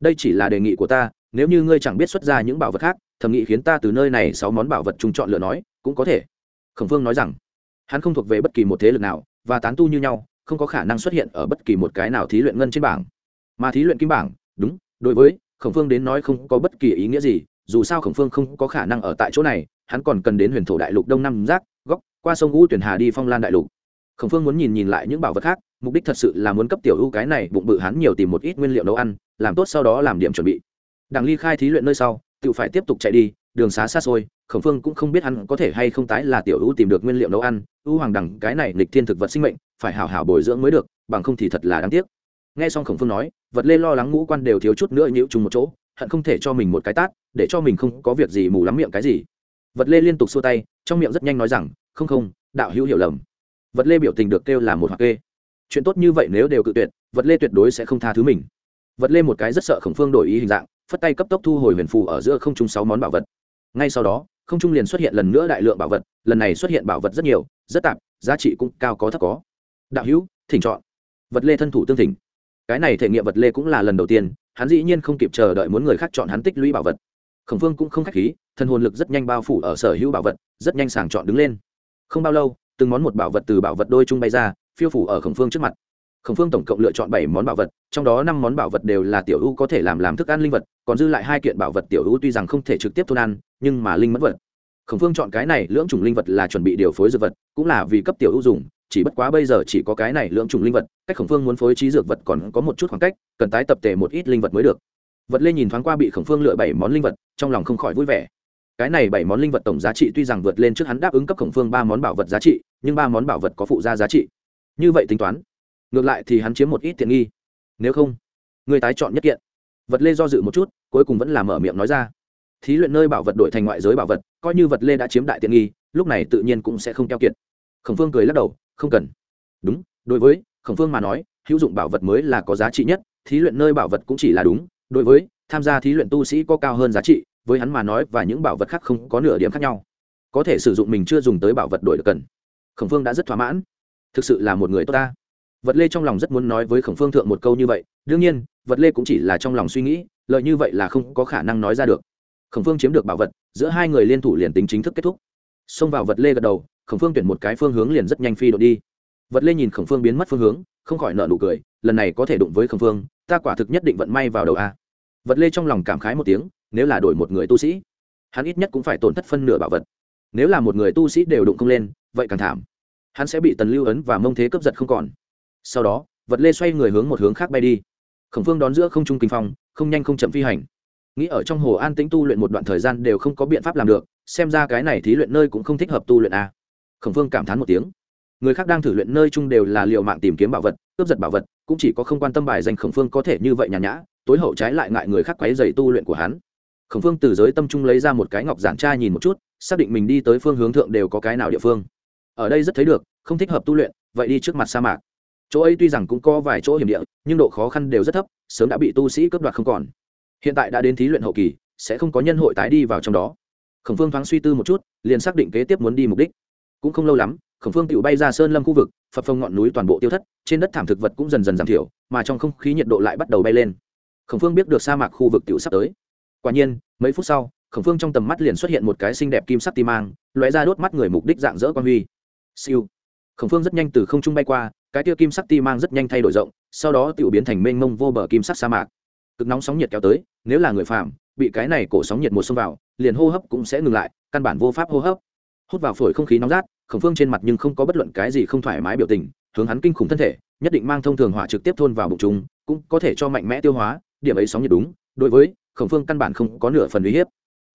đây chỉ là đề nghị của ta, nếu như ngươi chẳng biết xuất ra những bảo vật khác, thầm nghĩ khiến ta từ nơi này sáu món bảo vật chung chọn lựa nói, cũng có thể. Khổng phương nói rằng, hắn không thuộc về bất kỳ một thế lực nào, và tán tu như nhau, không có khả năng xuất hiện ở bất kỳ một cái nào thí luyện ngân trên bảng. Mà thí luyện kim bảng, đúng, đối với khổng phương đến nói không có bất kỳ ý nghĩa gì, dù sao khổng phương không có khả năng ở tại chỗ này, hắn còn cần đến huyền thổ đại lục đông nam giác, góc, qua sông u tuyển hà đi phong lan đại lục. Khổng phương muốn nhìn nhìn lại những bảo vật khác, mục đích thật sự là muốn cấp tiểu ưu cái này bụng bự hắn nhiều tìm một ít nguyên liệu nấu ăn làm tốt sau đó làm điểm chuẩn bị. Đằng ly khai thí luyện nơi sau, tự phải tiếp tục chạy đi, đường xá xa xôi, khổng phương cũng không biết hắn có thể hay không tái là tiểu ưu tìm được nguyên liệu nấu ăn, ưu hoàng đẳng cái này lịch thiên thực vật sinh mệnh, phải hảo hảo bồi dưỡng mới được, bằng không thì thật là đáng tiếc. Nghe xong khổng phương nói, vật lê lo lắng ngũ quan đều thiếu chút nữa nhiễu chung một chỗ, hận không thể cho mình một cái tát, để cho mình không có việc gì mù lắm miệng cái gì. Vật lê liên tục xua tay, trong miệng rất nhanh nói rằng, không không, đạo hữu hiểu lầm. Vật lê biểu tình được kêu là một hoặc kê. Chuyện tốt như vậy nếu đều cự tuyệt, vật lê tuyệt đối sẽ không tha thứ mình vật lên một cái rất sợ khổng phương đổi ý hình dạng, phất tay cấp tốc thu hồi huyền phù ở giữa không trung sáu món bảo vật. Ngay sau đó, không trung liền xuất hiện lần nữa đại lượng bảo vật, lần này xuất hiện bảo vật rất nhiều, rất tạp, giá trị cũng cao có thấp có. Đạo hữu, thỉnh chọn. Vật lê thân thủ tương thỉnh. Cái này thể nghiệm vật lê cũng là lần đầu tiên, hắn dĩ nhiên không kịp chờ đợi muốn người khác chọn hắn tích lũy bảo vật. Khổng phương cũng không k h á c h khí, thân hồn lực rất nhanh bao phủ ở sở hữu bảo vật, rất nhanh sàng chọn đứng lên. Không bao lâu, từng món một bảo vật từ bảo vật đôi chung bay ra, phiêu phủ ở khổng phương trước mặt khổng phương tổng cộng lựa chọn bảy món bảo vật, trong đó năm món bảo vật đều là tiểu u có thể làm làm thức ăn linh vật, còn dư lại hai kiện bảo vật tiểu u tuy rằng không thể trực tiếp thôn ăn, nhưng mà linh mất vật. Khổng phương chọn cái này lưỡng chủng linh vật là chuẩn bị điều phối dược vật, cũng là vì cấp tiểu u dùng, chỉ bất quá bây giờ chỉ có cái này lưỡng chủng linh vật, cách khổng phương muốn phối trí dược vật còn có một chút khoảng cách, cần tái tập tề một ít linh vật mới được. Vật lê nhìn thoáng qua bị khổng phương lựa bảy món linh vật, trong lòng không khỏi vui vẻ. Cái này bảy món linh vật tổng giá trị tuy rằng vượt lên trước hắn đáp ứng cấp khổng phương ba món bảo vật giá trị, nhưng ba món bảo vật có phụ gia giá trị. Như vậy tính toán ngược lại thì hắn chiếm một ít tiện nghi. Nếu không, người tái chọn nhất kiện. Vật lê do dự một chút, cuối cùng vẫn là mở miệng nói ra. Thí luyện nơi bảo vật đổi thành ngoại giới bảo vật, coi như vật lê đã chiếm đại tiện nghi, lúc này tự nhiên cũng sẽ không keo kiệt. Khổng phương cười lắc đầu, không cần. Đúng, đối với khổng phương mà nói, hữu dụng bảo vật mới là có giá trị nhất, thí luyện nơi bảo vật cũng chỉ là đúng. Đối với tham gia thí luyện tu sĩ có cao hơn giá trị, với hắn mà nói và những bảo vật khác không có nửa điểm khác nhau. Có thể sử dụng mình chưa dùng tới bảo vật đổi được cần. Khổng phương đã rất thỏa mãn. Thực sự là một người tốt ta vật lê trong lòng rất muốn nói với khổng phương thượng một câu như vậy, đương nhiên, vật lê cũng chỉ là trong lòng suy nghĩ lợi như vậy là không có khả năng nói ra được. Khổng phương chiếm được bảo vật, giữa hai người liên thủ liền tính chính thức kết thúc. Xông vào vật lê gật đầu, khổng phương tuyển một cái phương hướng liền rất nhanh phi đội đi. Vật lê nhìn khổng phương biến mất phương hướng, không khỏi nợ nụ cười, lần này có thể đụng với khổng phương, ta quả thực nhất định vận may vào đầu a. Vật lê trong lòng cảm khái một tiếng, nếu là đổi một người tu sĩ, hắn ít nhất cũng phải tổn thất phân nửa bảo vật. Nếu là một người tu sĩ đều đụng không lên, vậy càng thảm. Hắn sẽ bị tần lưu ấn và mông thế cướp giật không còn sau đó, vật lê xoay người hướng một hướng khác bay đi. Khổng phương đón giữa không trung kinh phong, không nhanh không chậm phi hành. Nghĩ ở trong hồ an tĩnh tu luyện một đoạn thời gian đều không có biện pháp làm được, xem ra cái này thí luyện nơi cũng không thích hợp tu luyện a. Khổng phương cảm thán một tiếng. Người khác đang thử luyện nơi chung đều là liệu mạng tìm kiếm bảo vật, cướp giật bảo vật, cũng chỉ có không quan tâm bài danh khổng phương có thể như vậy nhàn nhã, tối hậu trái lại ngại người khác quấy dày tu luyện của hắn. Khổng phương từ giới tâm trung lấy ra một cái ngọc giản tra nhìn một chút, xác định mình đi tới phương hướng thượng đều có cái nào địa phương. Ở đây rất thấy được, không thích hợp tu luyện, vậy đi trước mặt sa mạc chỗ ấy tuy rằng cũng có vài chỗ hiểm địa, nhưng độ khó khăn đều rất thấp, sớm đã bị tu sĩ cướp đoạt không còn. Hiện tại đã đến thí luyện hậu kỳ, sẽ không có nhân hội tái đi vào trong đó. Khổng phương thoáng suy tư một chút, liền xác định kế tiếp muốn đi mục đích. Cũng không lâu lắm, khổng phương tự bay ra sơn lâm khu vực, phập phồng ngọn núi toàn bộ tiêu thất, trên đất thảm thực vật cũng dần dần giảm thiểu, mà trong không khí nhiệt độ lại bắt đầu bay lên. Khổng phương biết được sa mạc khu vực tự sắp tới. Quả nhiên, mấy phút sau, khổng phương trong tầm mắt liền xuất hiện một cái xinh đẹp kim sắc ti mang, lóe ra đốt mắt người mục đích dạng dỡ quan huy. Siêu. Khổng phương rất nhanh từ không trung bay qua cái tia kim sắc ti mang rất nhanh thay đổi rộng, sau đó tự biến thành mênh mông vô bờ kim sắc sa mạc. Cực nóng sóng nhiệt kéo tới, nếu là người phạm bị cái này cổ sóng nhiệt một xông vào, liền hô hấp cũng sẽ ngừng lại, căn bản vô pháp hô hấp. Hút vào phổi không khí nóng rát, khổng phương trên mặt nhưng không có bất luận cái gì không thoải mái biểu tình, hướng hắn kinh khủng thân thể, nhất định mang thông thường hỏa trực tiếp thôn vào bụng chúng, cũng có thể cho mạnh mẽ tiêu hóa, điểm ấy sóng nhiệt đúng, đối với khổng phương căn bản không có nửa phần uy hiếp.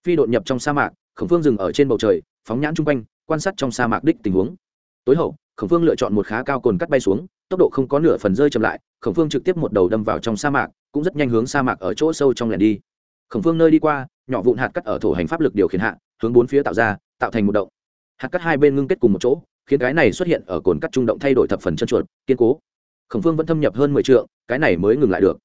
Phi đột nhập trong sa mạc, khổng phương dừng ở trên bầu trời, phóng nhãn chung quanh, quan sát trong sa mạc đích tình huống tối hậu, khổng phương lựa chọn một khá cao cồn cắt bay xuống, tốc độ không có nửa phần rơi chậm lại, khổng phương trực tiếp một đầu đâm vào trong sa mạc, cũng rất nhanh hướng sa mạc ở chỗ sâu trong lẻn đi. Khổng phương nơi đi qua, nhỏ vụn hạt cắt ở thổ hành pháp lực điều khiển hạ, hướng bốn phía tạo ra, tạo thành một động. Hạt cắt hai bên ngưng kết cùng một chỗ, khiến cái này xuất hiện ở cồn cắt trung động thay đổi thập phần chân chuột, kiên cố. Khổng phương vẫn thâm nhập hơn mười t cái này mới ngừng lại được.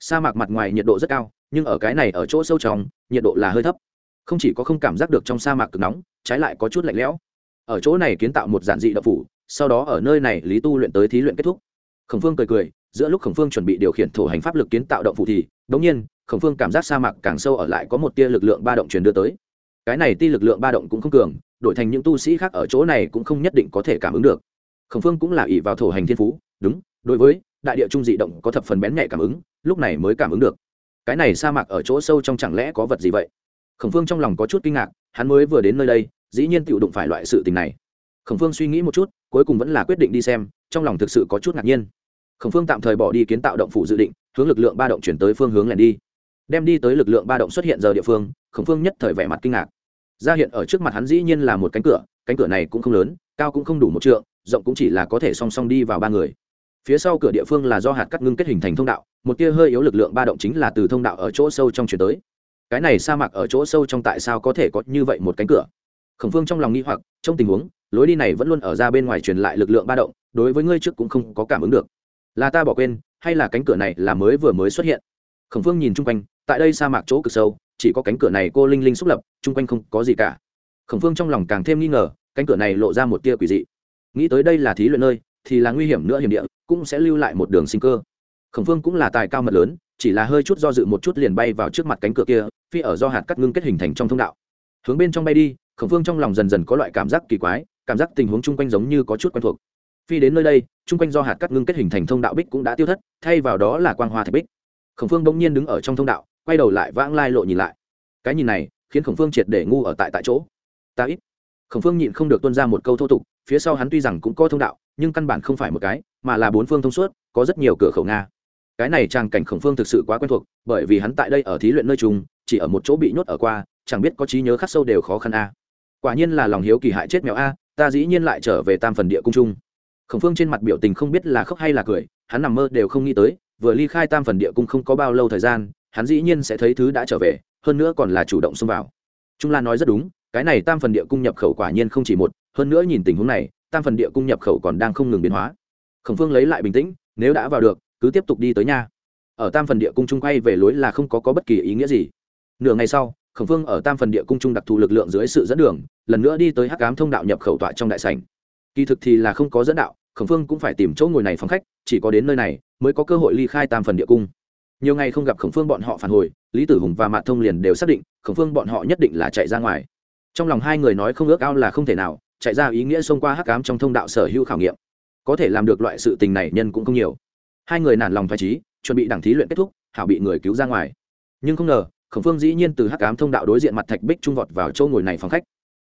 Sa mạc mặt ngoài nhiệt độ rất cao, nhưng ở cái này ở chỗ sâu trong, nhiệt độ là hơi thấp. Không chỉ có không cảm giác được trong sa mạc cực nóng, trái lại có chút lạnh lẽo ở chỗ này kiến tạo một giản dị đậu phủ, sau đó ở nơi này lý tu luyện tới thí luyện kết thúc. Khổng phương cười cười, giữa lúc khổng phương chuẩn bị điều khiển thổ hành pháp lực kiến tạo động phủ thì, đống nhiên, khổng phương cảm giác sa mạc càng sâu ở lại có một tia lực lượng ba động truyền đưa tới. Cái này ti lực lượng ba động cũng không cường, đổi thành những tu sĩ khác ở chỗ này cũng không nhất định có thể cảm ứng được. Khổng phương cũng là ỷ vào thổ hành thiên phú, đúng, đối với đại địa trung dị động có thập phần bén nhạy cảm ứng, lúc này mới cảm ứng được. Cái này sa mạc ở chỗ sâu trong chẳng lẽ có vật gì vậy? Khổng phương trong lòng có chút kinh ngạc, hắn mới vừa đến nơi đây dĩ nhiên tự đụng phải loại sự tình này. Khổng phương suy nghĩ một chút, cuối cùng vẫn là quyết định đi xem, trong lòng thực sự có chút ngạc nhiên. Khổng phương tạm thời bỏ đi kiến tạo động phủ dự định, hướng lực lượng ba động chuyển tới phương hướng lẻn đi. Đem đi tới lực lượng ba động xuất hiện giờ địa phương, khổng phương nhất thời vẻ mặt kinh ngạc. Ra hiện ở trước mặt hắn dĩ nhiên là một cánh cửa cánh cửa này cũng không lớn, cao cũng không đủ một trượng, rộng cũng chỉ là có thể song song đi vào ba người. Phía sau cửa địa phương là do hạt cắt ngưng kết hình thành thông đạo, một tia hơi yếu lực lượng ba động chính là từ thông đạo ở chỗ sâu trong chuyển tới. Cái này sa mạc ở chỗ sâu trong tại sao có thể có như vậy một cánh cửa? Khổng phương trong lòng nghi hoặc, trong tình huống, lối đi này vẫn luôn ở ra bên ngoài truyền lại lực lượng ba động, đối với ngươi trước cũng không có cảm ứng được. Là ta bỏ quên, hay là cánh cửa này là mới vừa mới xuất hiện? Khổng phương nhìn chung quanh, tại đây sa mạc chỗ cực sâu, chỉ có cánh cửa này cô linh linh xúc lập, chung quanh không có gì cả. Khổng phương trong lòng càng thêm nghi ngờ, cánh cửa này lộ ra một tia quỷ dị. Nghĩ tới đây là thí luyện nơi, thì là nguy hiểm nữa hiểm địa, cũng sẽ lưu lại một đường sinh cơ. Khổng phương cũng là tài cao mật lớn, chỉ là hơi chút do dự một chút liền bay vào trước mặt cánh cửa kia, phi ở do hạt cắt ngưng kết hình thành trong thông đạo. Hướng bên trong bay đi khổng phương trong lòng dần dần có loại cảm giác kỳ quái, cảm giác tình huống chung quanh giống như có chút quen thuộc. Phi đến nơi đây, chung quanh do hạt cắt ngưng kết hình thành thông đạo bích cũng đã tiêu thất, thay vào đó là quang hoa thạch bích. Khổng phương bỗng nhiên đứng ở trong thông đạo, quay đầu lại vãng lai lộ nhìn lại. Cái nhìn này, khiến khổng phương triệt để ngu ở tại tại chỗ. Ta ít. Khổng phương nhịn không được tuân ra một câu thô tục, phía sau hắn tuy rằng cũng có thông đạo, nhưng căn bản không phải một cái, mà là bốn phương thông suốt, có rất nhiều cửa khẩu nga. Cái này trang cảnh khổng phương thực sự quá quen thuộc, bởi vì hắn tại đây ở thí luyện nơi trùng chỉ ở một chỗ bị nhốt ở qua, chẳng biết có trí nhớ khắc sâu đều khó khăn a quả nhiên là lòng hiếu kỳ hại chết mèo a ta dĩ nhiên lại trở về tam phần địa cung trung. Khổng phương trên mặt biểu tình không biết là khóc hay là cười hắn nằm mơ đều không nghĩ tới vừa ly khai tam phần địa cung không có bao lâu thời gian hắn dĩ nhiên sẽ thấy thứ đã trở về hơn nữa còn là chủ động xông vào. Trung lan nói rất đúng cái này tam phần địa cung nhập khẩu quả nhiên không chỉ một hơn nữa nhìn tình huống này tam phần địa cung nhập khẩu còn đang không ngừng biến hóa. Khổng phương lấy lại bình tĩnh nếu đã vào được cứ tiếp tục đi tới nha. Ở tam phần địa cung trung quay về lối là không có, có bất kỳ ý nghĩa gì. Nửa ngày sau khổng phương ở tam phần địa cung trung đặc thù lực lượng dưới sự dẫn đường, lần nữa đi tới hắc cám thông đạo nhập khẩu tọa trong đại sảnh. Kỳ thực thì là không có dẫn đạo, khổng phương cũng phải tìm chỗ ngồi này phóng khách, chỉ có đến nơi này mới có cơ hội ly khai tam phần địa cung. Nhiều ngày không gặp khổng phương bọn họ phản hồi, lý tử hùng và mạ thông liền đều xác định, khổng phương bọn họ nhất định là chạy ra ngoài. Trong lòng hai người nói không ước ao là không thể nào, chạy ra ý nghĩa xông qua hắc cám trong thông đạo sở hữu khảo nghiệm. Có thể làm được loại sự tình này nhân cũng không nhiều. Hai người nản lòng phải trí chuẩn bị đảng thí luyện kết thúc, hảo bị người cứu ra ngoài. Nhưng không ngờ khổng phương dĩ nhiên từ hắc cám thông đạo đối diện mặt thạch bích trung vọt vào chỗ ngồi này phòng khách.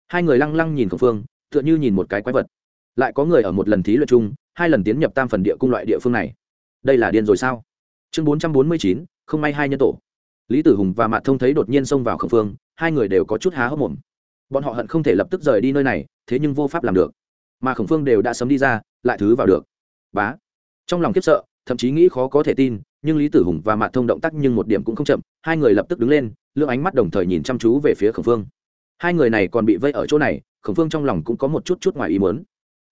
Hai người lăng lăng nhìn khổng phương, tựa như nhìn một cái quái vật. Lại có người ở một lần thí luyện chung, hai lần tiến nhập tam phần địa cung loại địa phương này. Đây là điên rồi sao? Chương bốn trăm bốn mươi chín, không may hai nhân tổ. Lý tử hùng và mạt thông thấy đột nhiên xông vào Khổng phương, hai người đều có chút há hốc mồm. Bọn họ hận không thể lập tức rời đi nơi này, thế nhưng vô pháp làm được. Mà khổng phương đều đã sớm đi ra, lại thứ vào được. Bá. Trong lòng kiếp sợ, thậm chí nghĩ khó có thể tin nhưng lý tử hùng và mạc thông động tác nhưng một điểm cũng không chậm, hai người lập tức đứng lên, lưỡng ánh mắt đồng thời nhìn chăm chú về phía khổng phương. Hai người này còn bị vây ở chỗ này, khổng phương trong lòng cũng có một chút chút ngoài ý muốn.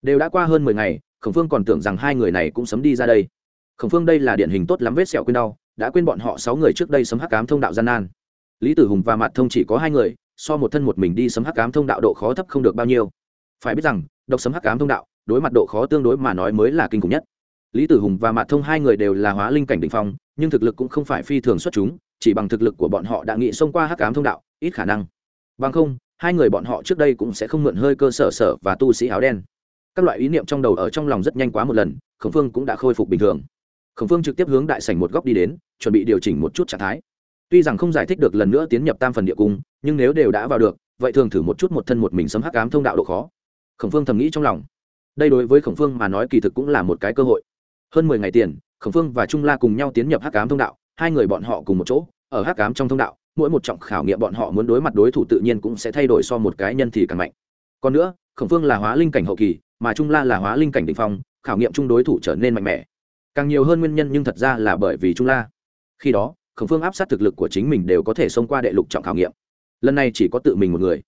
Đều đã qua hơn mười ngày, khổng phương còn tưởng rằng hai người này cũng sớm đi ra đây. Khổng phương đây là điển hình tốt lắm vết sẹo quên đau, đã quên bọn họ sáu người trước đây sấm hắc cám thông đạo gian nan. Lý tử hùng và mặt thông chỉ có hai người, so một thân một mình đi sấm hắc cám thông đạo độ khó thấp không được bao nhiêu. Phải biết rằng, độc sấm hắc cám thông đạo, đối mặt độ khó tương đối mà nói mới là kinh khủng nhất lý tử hùng và mạ thông hai người đều là hóa linh cảnh định phong, nhưng thực lực cũng không phải phi thường xuất chúng, chỉ bằng thực lực của bọn họ đã nghị xông qua hắc cám thông đạo, ít khả năng. Bằng không, hai người bọn họ trước đây cũng sẽ không mượn hơi cơ sở sở và tu sĩ áo đen. Các loại ý niệm trong đầu ở trong lòng rất nhanh quá một lần, khổng phương cũng đã khôi phục bình thường. Khổng phương trực tiếp hướng đại sảnh một góc đi đến, chuẩn bị điều chỉnh một chút trạng thái. Tuy rằng không giải thích được lần nữa tiến nhập tam phần địa cung, nhưng nếu đều đã vào được, vậy thường thử một chút một thân một mình sấm hắc ám thông đạo độ khó. Khổng phương thầm nghĩ trong lòng. Đây đối với khổng phương mà nói kỳ thực cũng là một cái cơ hội hơn mười ngày tiền, khổng phương và trung la cùng nhau tiến nhập hắc ám thông đạo, hai người bọn họ cùng một chỗ, ở hắc ám trong thông đạo, mỗi một trọng khảo nghiệm bọn họ muốn đối mặt đối thủ tự nhiên cũng sẽ thay đổi so một cái nhân thì càng mạnh. Còn nữa, khổng phương là hóa linh cảnh hậu kỳ, mà trung la là hóa linh cảnh đ ỉ n h phong, khảo nghiệm chung đối thủ trở nên mạnh mẽ. Càng nhiều hơn nguyên nhân nhưng thật ra là bởi vì trung la. Khi đó, khổng phương áp sát thực lực của chính mình đều có thể xông qua đệ lục trọng khảo nghiệm. Lần này chỉ có tự mình một người.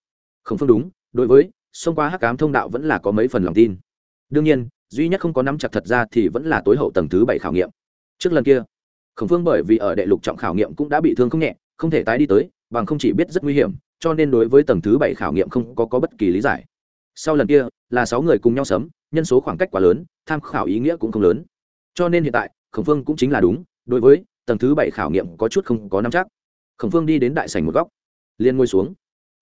Khổng phương đúng, đối với, xông qua hắc cám thông đạo vẫn là có mấy phần lòng tin. Đương nhiên duy nhất không có nắm chặt thật ra thì vẫn là tối hậu tầng thứ bảy khảo nghiệm. Trước lần kia khổng phương bởi vì ở đệ lục trọng khảo nghiệm cũng đã bị thương không nhẹ không thể tái đi tới bằng không chỉ biết rất nguy hiểm cho nên đối với tầng thứ bảy khảo nghiệm không có, có bất kỳ lý giải. Sau lần kia là sáu người cùng nhau sớm nhân số khoảng cách quá lớn tham khảo ý nghĩa cũng không lớn. Cho nên hiện tại khổng phương cũng chính là đúng đối với tầng thứ bảy khảo nghiệm có chút không có nắm chắc. Khổng phương đi đến đại sảnh một góc liền ngồi xuống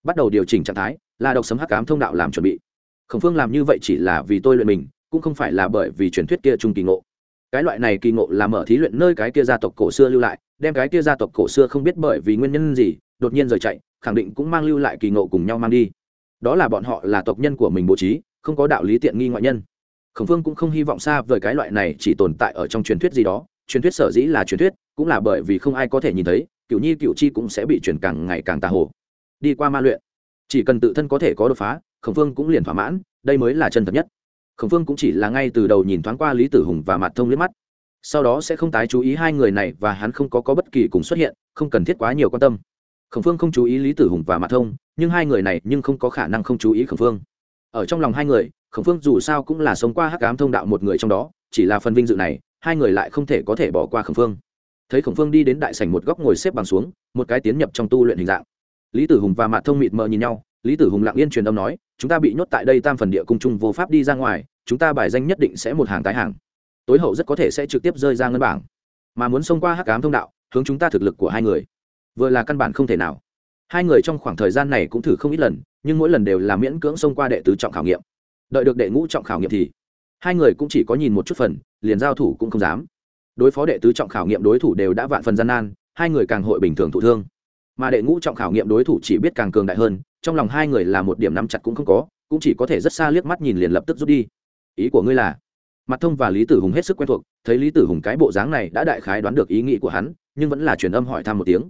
bắt đầu điều chỉnh trạng thái là độc sấm hắc ám thông đạo làm chuẩn bị. Khổng phương làm như vậy chỉ là vì tôi luyện mình cũng không phải là bởi vì truyền thuyết kia trung kỳ ngộ. Cái loại này kỳ ngộ là mở thí luyện nơi cái kia gia tộc cổ xưa lưu lại, đem cái kia gia tộc cổ xưa không biết bởi vì nguyên nhân gì, đột nhiên rời chạy, khẳng định cũng mang lưu lại kỳ ngộ cùng nhau mang đi. Đó là bọn họ là tộc nhân của mình bố trí, không có đạo lý tiện nghi ngoại nhân. Khổng phương cũng không hy vọng xa vời cái loại này chỉ tồn tại ở trong truyền thuyết gì đó, truyền thuyết sở dĩ là truyền thuyết, cũng là bởi vì không ai có thể nhìn thấy cựu nhi cựu chi cũng sẽ bị truyền càng ngày càng tà hồ. Đi qua ma luyện, chỉ cần tự thân có thể có đột phá, khổng phương cũng liền thỏa mãn, đây mới là chân thật nhất khổng phương cũng chỉ là ngay từ đầu nhìn thoáng qua lý tử hùng và mặt thông liếc mắt. Sau đó sẽ không tái chú ý hai người này và hắn không có, có bất kỳ cùng xuất hiện không cần thiết quá nhiều quan tâm. Khổng phương không chú ý lý tử hùng và mặt thông nhưng hai người này nhưng không có khả năng không chú ý khổng phương ở trong lòng hai người khổng phương dù sao cũng là sống qua hắc ám thông đạo một người trong đó chỉ là phần vinh dự này hai người lại không thể có thể bỏ qua khổng phương thấy khổng phương đi đến đại sảnh một góc ngồi xếp bằng xuống một cái tiến nhập trong tu luyện hình dạng. Lý tử hùng và mạ thông mịt mờ nhìn nhau lý tử hùng lặng yên truyền âm nói chúng ta bị nhốt tại đây tam phần địa cung trung vô pháp đi ra ngoài chúng ta bài danh nhất định sẽ một hàng tái hàng. Tối hậu rất có thể sẽ trực tiếp rơi ra ngân bảng. Mà muốn xông qua hắc ám thông đạo, hướng chúng ta thực lực của hai người. Vừa là căn bản không thể nào. Hai người trong khoảng thời gian này cũng thử không ít lần, nhưng mỗi lần đều là miễn cưỡng xông qua đệ tứ trọng khảo nghiệm. Đợi được đệ ngũ trọng khảo nghiệm thì, hai người cũng chỉ có nhìn một chút phần, liền giao thủ cũng không dám. Đối phó đệ tứ trọng khảo nghiệm đối thủ đều đã vạn phần gian nan, hai người càng hội bình thường thụ thương. Mà đệ ngũ trọng khảo nghiệm đối thủ chỉ biết càng cường đại hơn, trong lòng hai người là một điểm nắm chặt cũng không có, cũng chỉ có thể rất xa liếc mắt nhìn liền lập tức rút đi ý của ngươi là? Mặt thông và lý tử hùng hết sức quen thuộc, thấy lý tử hùng cái bộ dáng này đã đại khái đoán được ý nghĩ của hắn, nhưng vẫn là truyền âm hỏi thăm một tiếng.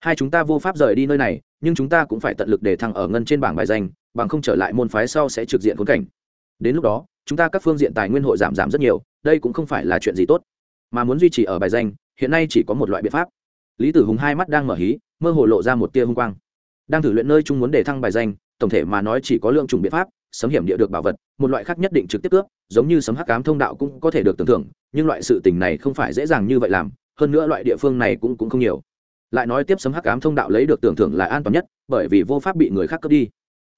Hai chúng ta vô pháp rời đi nơi này, nhưng chúng ta cũng phải tận lực để thăng ở ngân trên bảng bài danh, bằng không trở lại môn phái sau sẽ trực diện khốn cảnh. Đến lúc đó, chúng ta các phương diện tài nguyên hội giảm giảm rất nhiều, đây cũng không phải là chuyện gì tốt. Mà muốn duy trì ở bài danh, hiện nay chỉ có một loại biện pháp. Lý tử hùng hai mắt đang mở hí, mơ hồ lộ ra một tia hung quang. Đang thử luyện nơi chung muốn để thăng bài danh, tổng thể mà nói chỉ có lượng chủng biện pháp sấm hiểm địa được bảo vật, một loại khác nhất định trực tiếp cướp, giống như sấm hắc cám thông đạo cũng có thể được tưởng thưởng nhưng loại sự tình này không phải dễ dàng như vậy làm, hơn nữa loại địa phương này cũng cũng không nhiều. Lại nói tiếp sấm hắc cám thông đạo lấy được tưởng thưởng là an toàn nhất, bởi vì vô pháp bị người khác cướp đi.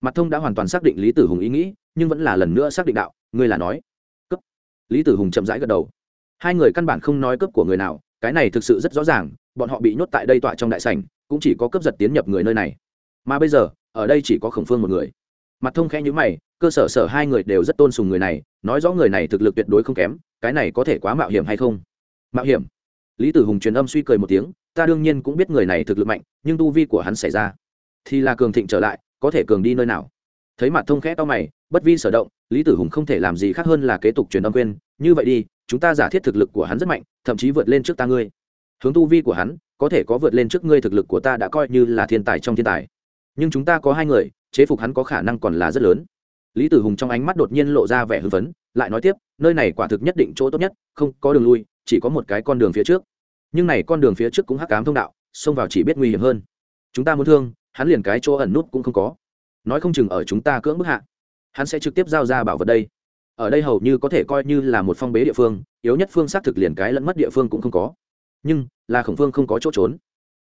Mặt thông đã hoàn toàn xác định lý tử hùng ý nghĩ, nhưng vẫn là lần nữa xác định đạo, ngươi là nói, Cướp. lý tử hùng chậm rãi gật đầu. Hai người căn bản không nói cướp của người nào, cái này thực sự rất rõ ràng, bọn họ bị nhốt tại đây tọa trong đại sảnh, cũng chỉ có cướp giật tiến nhập người nơi này. Mà bây giờ, ở đây chỉ có khổng phương một người mặt thông khẽ nhữ mày, cơ sở sở hai người đều rất tôn sùng người này, nói rõ người này thực lực tuyệt đối không kém, cái này có thể quá mạo hiểm hay không? Mạo hiểm? Lý tử hùng truyền âm suy cười một tiếng, ta đương nhiên cũng biết người này thực lực mạnh, nhưng tu vi của hắn xảy ra, thì là cường thịnh trở lại, có thể cường đi nơi nào? Thấy mặt thông khẽ to mày, bất vi sở động, lý tử hùng không thể làm gì khác hơn là kế tục truyền âm quên như vậy đi, chúng ta giả thiết thực lực của hắn rất mạnh, thậm chí vượt lên trước ta ngươi. Hướng tu vi của hắn, có thể có vượt lên trước ngươi thực lực của ta đã coi như là thiên tài trong thiên tài. Nhưng chúng ta có hai người chế phục hắn có khả năng còn là rất lớn. Lý tử hùng trong ánh mắt đột nhiên lộ ra vẻ hưng phấn, lại nói tiếp, nơi này quả thực nhất định chỗ tốt nhất, không có đường lui, chỉ có một cái con đường phía trước. Nhưng này con đường phía trước cũng hắc cám thông đạo, xông vào chỉ biết nguy hiểm hơn. Chúng ta muốn thương, hắn liền cái chỗ ẩn nút cũng không có. Nói không chừng ở chúng ta cưỡng bức hạ, hắn sẽ trực tiếp giao ra bảo vật đây. Ở đây hầu như có thể coi như là một phong bế địa phương, yếu nhất phương xác thực liền cái lẫn mất địa phương cũng không có. Nhưng, là khổng phương không có chỗ trốn.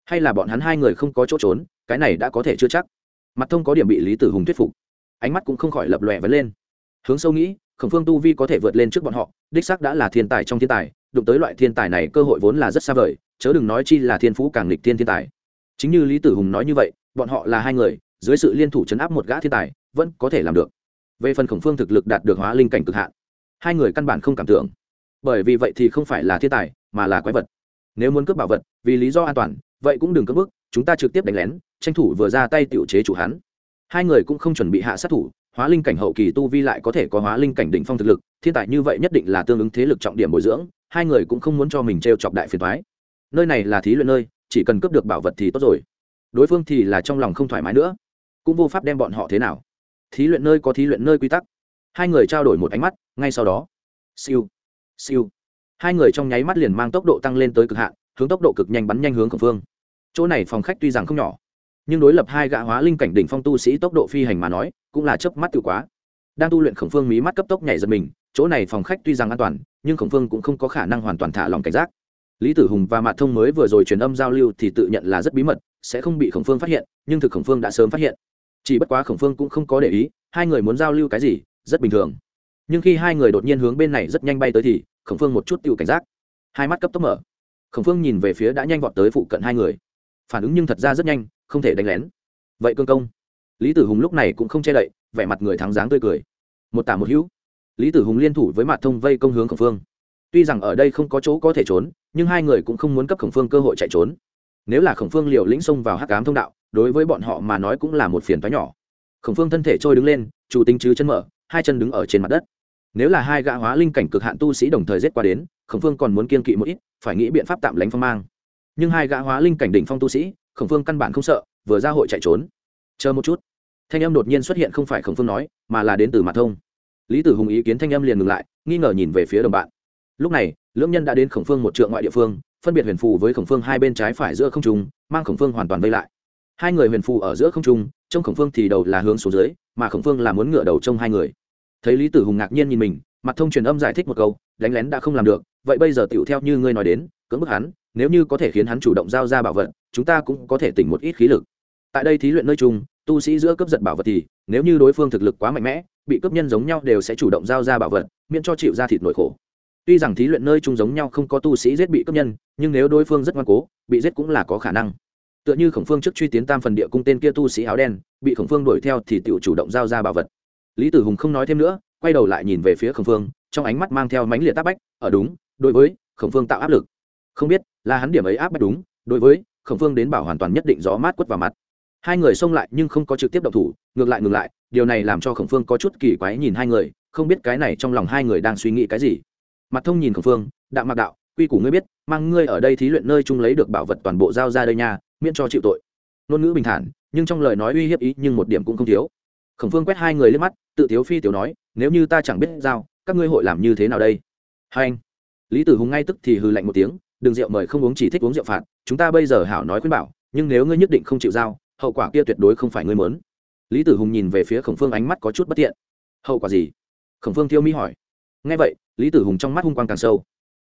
Hay là bọn hắn hai người không có chỗ trốn, cái này đã có thể chưa chắc mặt thông có điểm bị lý tử hùng thuyết phục ánh mắt cũng không khỏi lập lòe vấn lên hướng sâu nghĩ khổng phương tu vi có thể vượt lên trước bọn họ đích xác đã là thiên tài trong thiên tài đụng tới loại thiên tài này cơ hội vốn là rất xa vời chớ đừng nói chi là thiên phú càng lịch thiên thiên tài chính như lý tử hùng nói như vậy bọn họ là hai người dưới sự liên thủ chấn áp một gã thiên tài vẫn có thể làm được về phần khổng phương thực lực đạt được hóa linh cảnh cực hạn hai người căn bản không cảm tưởng bởi vì vậy thì không phải là thiên tài mà là quái vật nếu muốn cướp bảo vật vì lý do an toàn vậy cũng đừng cướp bức chúng ta trực tiếp đánh lén, tranh thủ vừa ra tay tiểu chế chủ hắn. Hai người cũng không chuẩn bị hạ sát thủ, hóa linh cảnh hậu kỳ tu vi lại có thể có hóa linh cảnh đỉnh phong thực lực, thiên tài như vậy nhất định là tương ứng thế lực trọng điểm bồi dưỡng, hai người cũng không muốn cho mình t chọc đại phiền thoái nơi này là thí luyện nơi, chỉ cần cướp được bảo vật thì tốt rồi. Đối phương thì là trong lòng không thoải mái nữa. Cũng vô pháp đem bọn họ thế nào. Thí luyện nơi có thí luyện nơi quy tắc. Hai người trao đổi một ánh mắt, ngay sau đó. Siêu. Siêu. Hai người trong nháy mắt liền mang tốc độ tăng lên tới cực hạn, hướng tốc độ cực nhanh bắn nhanh hướng khẩn phương chỗ này phòng khách tuy rằng không nhỏ, nhưng đối lập hai gã hóa linh cảnh đỉnh phong tu sĩ tốc độ phi hành mà nói, cũng là chớp mắt tự quá. Đang tu luyện khổng phương mí mắt cấp tốc nhảy giật mình, chỗ này phòng khách tuy rằng an toàn, nhưng khổng phương cũng không có khả năng hoàn toàn thả lòng cảnh giác. Lý tử hùng và mạ thông mới vừa rồi truyền âm giao lưu thì tự nhận là rất bí mật, sẽ không bị khổng phương phát hiện, nhưng thực khổng phương đã sớm phát hiện. Chỉ bất quá khổng phương cũng không có để ý, hai người muốn giao lưu cái gì, rất bình thường. Nhưng khi hai người đột nhiên hướng bên này rất nhanh bay tới thì, khổng phương một chút tự cảnh giác. Hai mắt cấp tốc mở. Khổng phương nhìn về phía đã nhanh vọt tới phụ cận hai người phản ứng nhưng thật ra rất nhanh, không thể đánh lén. Vậy cương công? Lý tử hùng lúc này cũng không che đậy, vẻ mặt người thắng dáng tươi cười. Một tả một hữu. Lý tử hùng liên thủ với mặt thông vây công hướng khổng phương. Tuy rằng ở đây không có chỗ có thể trốn, nhưng hai người cũng không muốn cấp khổng phương cơ hội chạy trốn. Nếu là khổng phương liều lĩnh xông vào hắc cám thông đạo, đối với bọn họ mà nói cũng là một phiền toái nhỏ. Khổng phương thân thể trôi đứng lên, chủ tính chứ chân mở, hai chân đứng ở trên mặt đất. Nếu là hai gã hóa linh cảnh cực hạn tu sĩ đồng thời giết qua đến, khổng phương còn muốn kiên kỵ một ít, phải nghĩ biện pháp tạm lánh phong mang nhưng hai gã hóa linh cảnh đỉnh phong tu sĩ, khổng phương căn bản không sợ, vừa ra hội chạy trốn. Chờ một chút. Thanh âm đột nhiên xuất hiện không phải khổng phương nói, mà là đến từ mặt thông. Lý tử hùng ý kiến thanh âm liền ngừng lại, nghi ngờ nhìn về phía đồng bạn. Lúc này, lưỡng nhân đã đến khổng phương một trượng ngoại địa phương, phân biệt huyền phù với khổng phương hai bên trái phải giữa không trung, mang khổng phương hoàn toàn vây lại. Hai người huyền phù ở giữa không trung, trông khổng phương thì đầu là hướng xuống dưới, mà khổng phương là muốn ngựa đầu trông hai người. Thấy lý tử hùng ngạc nhiên nhìn mình, mặt thông truyền âm giải thích một câu, đánh lén đã không làm được, vậy bây giờ tựu theo như ngươi nói đến, cưỡng bức hắn nếu như có thể khiến hắn chủ động giao ra bảo vật, chúng ta cũng có thể tỉnh một ít khí lực. Tại đây thí luyện nơi chung, tu sĩ giữa cướp giật bảo vật thì, nếu như đối phương thực lực quá mạnh mẽ, bị cướp nhân giống nhau đều sẽ chủ động giao ra bảo vật, miễn cho chịu ra thịt nội khổ. Tuy rằng thí luyện nơi chung giống nhau không có tu sĩ giết bị cướp nhân, nhưng nếu đối phương rất ngoan cố, bị giết cũng là có khả năng. Tựa như khổng phương trước truy tiến tam phần địa cung tên kia tu sĩ áo đen, bị khổng phương đuổi theo thì tự chủ động giao ra bảo vật. Lý tử hùng không nói thêm nữa, quay đầu lại nhìn về phía khổng phương, trong ánh mắt mang theo mánh liệt tác bách ở đúng, đối với khổng phương tạo áp lực. Không biết là hắn điểm ấy áp bách đúng, đối với khổng phương đến bảo hoàn toàn nhất định gió mát quất vào mặt. Hai người xông lại nhưng không có trực tiếp động thủ, ngược lại ngược lại, điều này làm cho khổng phương có chút kỳ quái nhìn hai người, không biết cái này trong lòng hai người đang suy nghĩ cái gì. Mặt thông nhìn khổng phương đạo mặc đạo, quy củ ngươi biết, mang ngươi ở đây thí luyện nơi chung lấy được bảo vật toàn bộ giao ra đây nha, miễn cho chịu tội. Ngôn ngữ bình thản, nhưng trong lời nói uy hiếp ý nhưng một điểm cũng không thiếu. Khổng phương quét hai người lên mắt, tự tiếu phi tiểu nói, nếu như ta chẳng biết giao, các ngươi hội làm như thế nào đây? Hai anh. Lý tử hùng ngay tức thì hư lạnh một tiếng đừng rượu mời không uống chỉ thích uống rượu phạt chúng ta bây giờ hảo nói khuyên bảo nhưng nếu ngươi nhất định không chịu giao hậu quả kia tuyệt đối không phải ngươi mớn lý tử hùng nhìn về phía khổng phương ánh mắt có chút bất tiện hậu quả gì? Khổng phương thiêu mỹ hỏi. Ngay vậy lý tử hùng trong mắt hung quang càng sâu.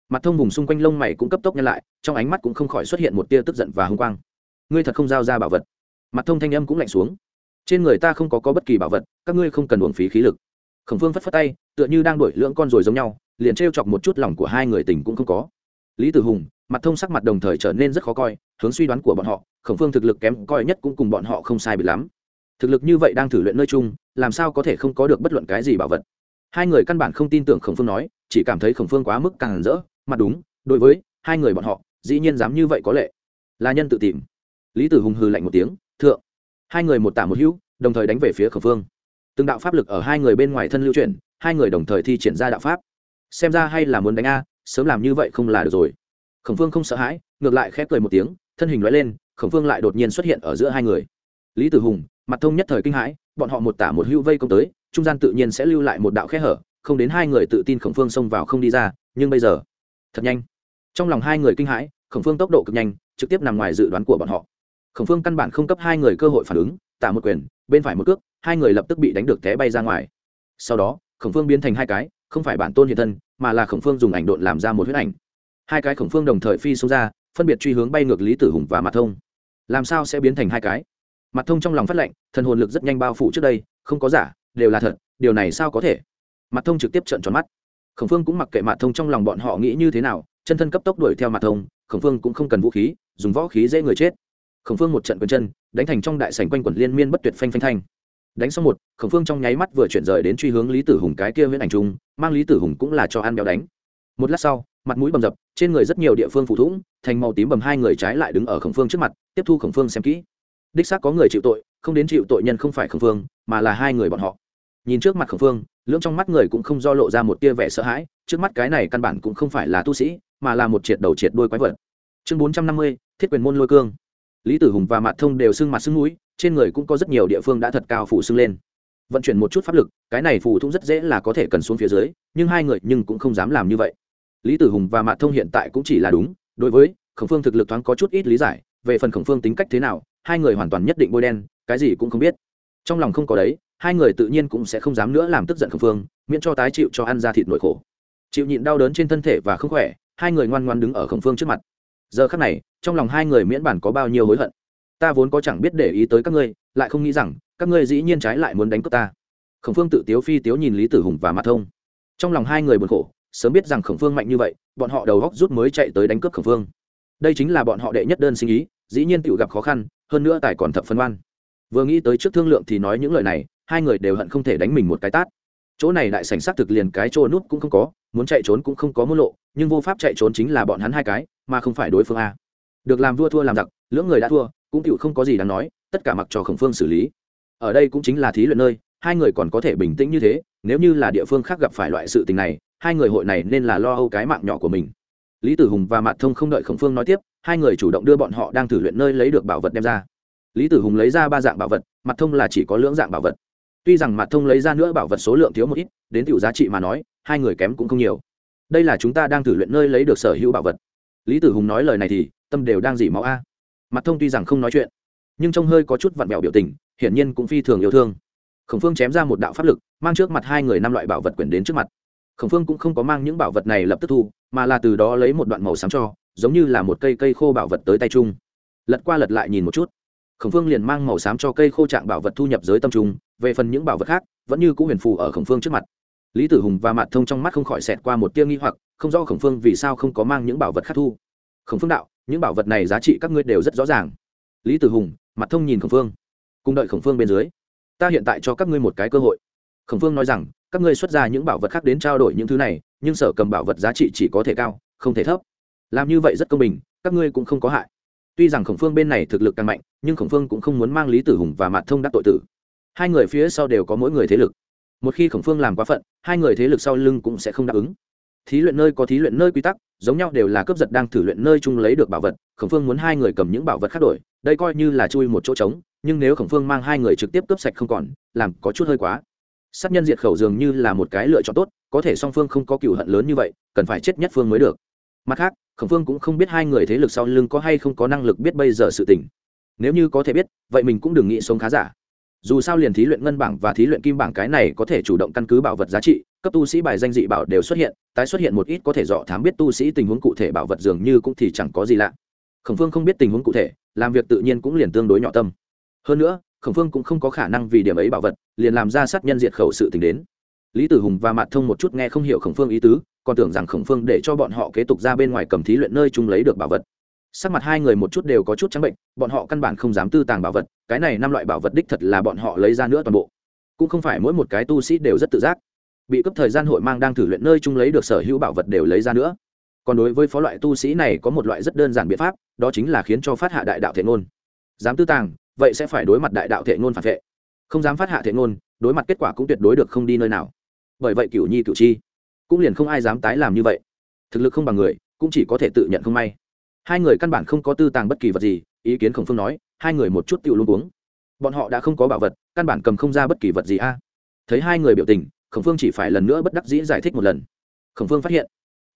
Mặt thông vùng xung quanh lông mày cũng cấp tốc nhân lại trong ánh mắt cũng không khỏi xuất hiện một tia tức giận và hung quang. Ngươi thật không giao ra bảo vật. Mặt thông thanh âm cũng lạnh xuống. Trên người ta không có, có bất kỳ bảo vật các ngươi không cần uổng phí khí lực. Khổng phương phất phất tay tựa như đang đổi lưỡng con rồi giống nhau liền t chọc một chút lòng của hai người tình cũng không có. Lý tử hùng mặt thông sắc mặt đồng thời trở nên rất khó coi, hướng suy đoán của bọn họ, khổng phương thực lực kém coi nhất cũng cùng bọn họ không sai bị lắm. Thực lực như vậy đang thử luyện nơi chung, làm sao có thể không có được bất luận cái gì bảo vật? Hai người căn bản không tin tưởng khổng phương nói, chỉ cảm thấy khổng phương quá mức càng rỡ, mặt đúng, đối với hai người bọn họ, dĩ nhiên dám như vậy có lệ. Là nhân tự tìm. Lý tử hùng hừ lạnh một tiếng, thượng. Hai người một tả một hữu, đồng thời đánh về phía khổng phương. Từng đạo pháp lực ở hai người bên ngoài thân lưu chuyển, hai người đồng thời thi triển ra đạo pháp. Xem ra hay là muốn đánh a, sớm làm như vậy không là được rồi khổng phương không sợ hãi, ngược lại khép cười một tiếng, thân hình nói lên, khổng phương lại đột nhiên xuất hiện ở giữa hai người. Lý tử hùng, mặt thông nhất thời kinh hãi, bọn họ một tả một hưu vây công tới, trung gian tự nhiên sẽ lưu lại một đạo khe hở, không đến hai người tự tin khổng phương xông vào không đi ra, nhưng bây giờ, thật nhanh. Trong lòng hai người kinh hãi, khổng phương tốc độ cực nhanh, trực tiếp nằm ngoài dự đoán của bọn họ. Khổng phương căn bản không cấp hai người cơ hội phản ứng, tả một quyền, bên phải một cước, hai người lập tức bị đánh được té bay ra ngoài. Sau đó, khổng phương biến thành hai cái, không phải bản tôn hiện thân, mà là khổng phương dùng ảnh độn làm ra một huyết ảnh hai cái khổng phương đồng thời phi xuống ra, phân biệt truy hướng bay ngược lý tử hùng và mặt thông. Làm sao sẽ biến thành hai cái? Mặt thông trong lòng phát lệnh, thần hồn lực rất nhanh bao phủ trước đây, không có giả, đều là thật, điều này sao có thể? Mặt thông trực tiếp trợn tròn mắt. Khổng phương cũng mặc kệ mặt thông trong lòng bọn họ nghĩ như thế nào, chân thân cấp tốc đuổi theo mặt thông, khổng phương cũng không cần vũ khí, dùng võ khí dễ người chết. Khổng phương một trận quyền chân, đánh thành trong đại sảnh quanh quẩn liên miên bất tuyệt phanh phanh thanh. Đánh xong một, khổng phương trong nháy mắt vừa chuyển rời đến truy hướng lý tử hùng cái kia huyễn ảnh trung, mang lý tử hùng cũng là cho ăn béo đánh. Một lát sau, mặt mũi bầm dập trên người rất nhiều địa phương phụ thủng, thành màu tím bầm hai người trái lại đứng ở khổng phương trước mặt, tiếp thu khổng phương xem kỹ. Đích xác có người chịu tội, không đến chịu tội nhân không phải khổng phương, mà là hai người bọn họ. Nhìn trước mặt khổng phương, lưỡng trong mắt người cũng không do lộ ra một tia vẻ sợ hãi, trước mắt cái này căn bản cũng không phải là tu sĩ, mà là một triệt đầu triệt đôi quái vật. Chương bốn trăm năm mươi, thiết quyền môn lôi cương. Lý tử hùng và mạt thông đều sưng mặt sưng mũi, trên người cũng có rất nhiều địa phương đã thật cao phủ sưng lên. Vận chuyển một chút pháp lực, cái này phù thung rất dễ là có thể cần xuống phía dưới, nhưng hai người nhưng cũng không dám làm như vậy lý tử hùng và mạt thông hiện tại cũng chỉ là đúng, đối với khổng phương thực lực thoáng có chút ít lý giải, về phần khổng phương tính cách thế nào, hai người hoàn toàn nhất định bôi đen, cái gì cũng không biết. Trong lòng không có đấy, hai người tự nhiên cũng sẽ không dám nữa làm tức giận khổng phương, miễn cho tái chịu cho ăn ra thịt nội khổ. Chịu nhịn đau đớn trên thân thể và không khỏe, hai người ngoan ngoan đứng ở khổng phương trước mặt. Giờ khắc này, trong lòng hai người miễn bản có bao nhiêu hối hận. Ta vốn có chẳng biết để ý tới các ngươi, lại không nghĩ rằng, các ngươi dĩ nhiên trái lại muốn đánh cướp ta. Khổng phương tự tiếu phi tiếu nhìn lý tử hùng và mặt thông. Trong lòng hai người buồn khổ sớm biết rằng khổng phương mạnh như vậy, bọn họ đầu góc rút mới chạy tới đánh cướp khổng phương. Đây chính là bọn họ đệ nhất đơn sinh ý, dĩ nhiên tự gặp khó khăn, hơn nữa tài còn thập phân oan. Vừa nghĩ tới trước thương lượng thì nói những lời này, hai người đều hận không thể đánh mình một cái tát. Chỗ này đại sảnh xác thực liền cái chỗ nút cũng không có, muốn chạy trốn cũng không có môn lộ, nhưng vô pháp chạy trốn chính là bọn hắn hai cái, mà không phải đối phương a. Được làm vua thua làm giặc, lưỡng người đã thua, cũng tựu không có gì đáng nói, tất cả mặc cho khổng phương xử lý. Ở đây cũng chính là thí luyện nơi, hai người còn có thể bình tĩnh như thế, nếu như là địa phương khác gặp phải loại sự tình này hai người hội này nên là lo âu cái mạng nhỏ của mình. Lý tử hùng và mạc thông không đợi khổng phương nói tiếp, hai người chủ động đưa bọn họ đang thử luyện nơi lấy được bảo vật đem ra. Lý tử hùng lấy ra ba dạng bảo vật mặt thông là chỉ có lưỡng dạng bảo vật. Tuy rằng mặt thông lấy ra nữa bảo vật số lượng thiếu một ít, đến tiểu giá trị mà nói, hai người kém cũng không nhiều. Đây là chúng ta đang thử luyện nơi lấy được sở hữu bảo vật. Lý tử hùng nói lời này thì, tâm đều đang dỉ máu a. Mặt thông tuy rằng không nói chuyện, nhưng trông hơi có chút vặn vẹo biểu tình, hiển nhiên cũng phi thường yêu thương. Khổng phương chém ra một đạo pháp lực, mang trước mặt hai người năm loại bảo vật quyển đến trước mặt khổng phương cũng không có mang những bảo vật này lập tức thu, mà là từ đó lấy một đoạn màu xám cho, giống như là một cây cây khô bảo vật tới tay chung. Lật qua lật lại nhìn một chút. Khổng phương liền mang màu xám cho cây khô trạng bảo vật thu nhập giới tâm trung, về phần những bảo vật khác, vẫn như cũ huyền phù ở khổng phương trước mặt. Lý tử hùng và mạt thông trong mắt không khỏi xẹt qua một tia nghi hoặc, không rõ khổng phương vì sao không có mang những bảo vật khác thu. Khổng phương đạo, những bảo vật này giá trị các ngươi đều rất rõ ràng. Lý tử hùng mặt thông nhìn khổng phương. Cùng đợi khổng phương bên dưới. Ta hiện tại cho các ngươi một cái cơ hội. Khổng phương nói rằng các ngươi xuất ra những bảo vật khác đến trao đổi những thứ này, nhưng sở cầm bảo vật giá trị chỉ có thể cao, không thể thấp. Làm như vậy rất công bình, các ngươi cũng không có hại. Tuy rằng khổng phương bên này thực lực càng mạnh, nhưng khổng phương cũng không muốn mang lý tử hùng và mạt thông đắc tội tử. Hai người phía sau đều có mỗi người thế lực. Một khi khổng phương làm quá phận, hai người thế lực sau lưng cũng sẽ không đáp ứng. Thí luyện nơi có thí luyện nơi quy tắc, giống nhau đều là cướp giật đang thử luyện nơi chung lấy được bảo vật, khổng phương muốn hai người cầm những bảo vật khác đổi, đây coi như là chui một chỗ trống, nhưng nếu khổng phương mang hai người trực tiếp cướp sạch không còn, làm có chút hơi quá sát nhân diệt khẩu dường như là một cái lựa chọn tốt, có thể song phương không có cựu hận lớn như vậy, cần phải chết nhất phương mới được. Mặt khác, khổng phương cũng không biết hai người thế lực sau lưng có hay không có năng lực biết bây giờ sự tình. Nếu như có thể biết, vậy mình cũng đừng nghĩ sống khá giả. Dù sao liền thí luyện ngân bảng và thí luyện kim bảng cái này có thể chủ động căn cứ bảo vật giá trị, cấp tu sĩ bài danh dị bảo đều xuất hiện, tái xuất hiện một ít có thể dọ thám biết tu sĩ tình huống cụ thể bảo vật dường như cũng thì chẳng có gì lạ. Khổng phương không biết tình huống cụ thể, làm việc tự nhiên cũng liền tương đối nhỏ tâm. Hơn nữa khổng phương cũng không có khả năng vì điểm ấy bảo vật, liền làm ra sát nhân diệt khẩu sự tình đến. Lý tử hùng và mạt thông một chút nghe không hiểu khổng phương ý tứ, còn tưởng rằng khổng phương để cho bọn họ kế tục ra bên ngoài cầm thí luyện nơi chung lấy được bảo vật. Sắc mặt hai người một chút đều có chút trắng bệnh, bọn họ căn bản không dám tư tàng bảo vật, cái này năm loại bảo vật đích thật là bọn họ lấy ra nữa toàn bộ. Cũng không phải mỗi một cái tu sĩ đều rất tự giác. Bị cấp thời gian hội mang đang thử luyện nơi chung lấy được sở hữu bảo vật đều lấy ra nữa. Còn đối với phó loại tu sĩ này có một loại rất đơn giản biện pháp, đó chính là khiến cho phát hạ đại đạo thể ngôn. Dám tư tàng vậy sẽ phải đối mặt đại đạo thể ngôn phản vệ. Không dám phát hạ thể ngôn, đối mặt kết quả cũng tuyệt đối được không đi nơi nào. Bởi vậy cửu nhi cửu chi, cũng liền không ai dám tái làm như vậy. Thực lực không bằng người, cũng chỉ có thể tự nhận không may. Hai người căn bản không có tư tàng bất kỳ vật gì, ý kiến khổng phương nói, hai người một chút tự luôn uống bọn họ đã không có bảo vật, căn bản cầm không ra bất kỳ vật gì a. Thấy hai người biểu tình, khổng phương chỉ phải lần nữa bất đắc dĩ giải thích một lần. Khổng phương phát hiện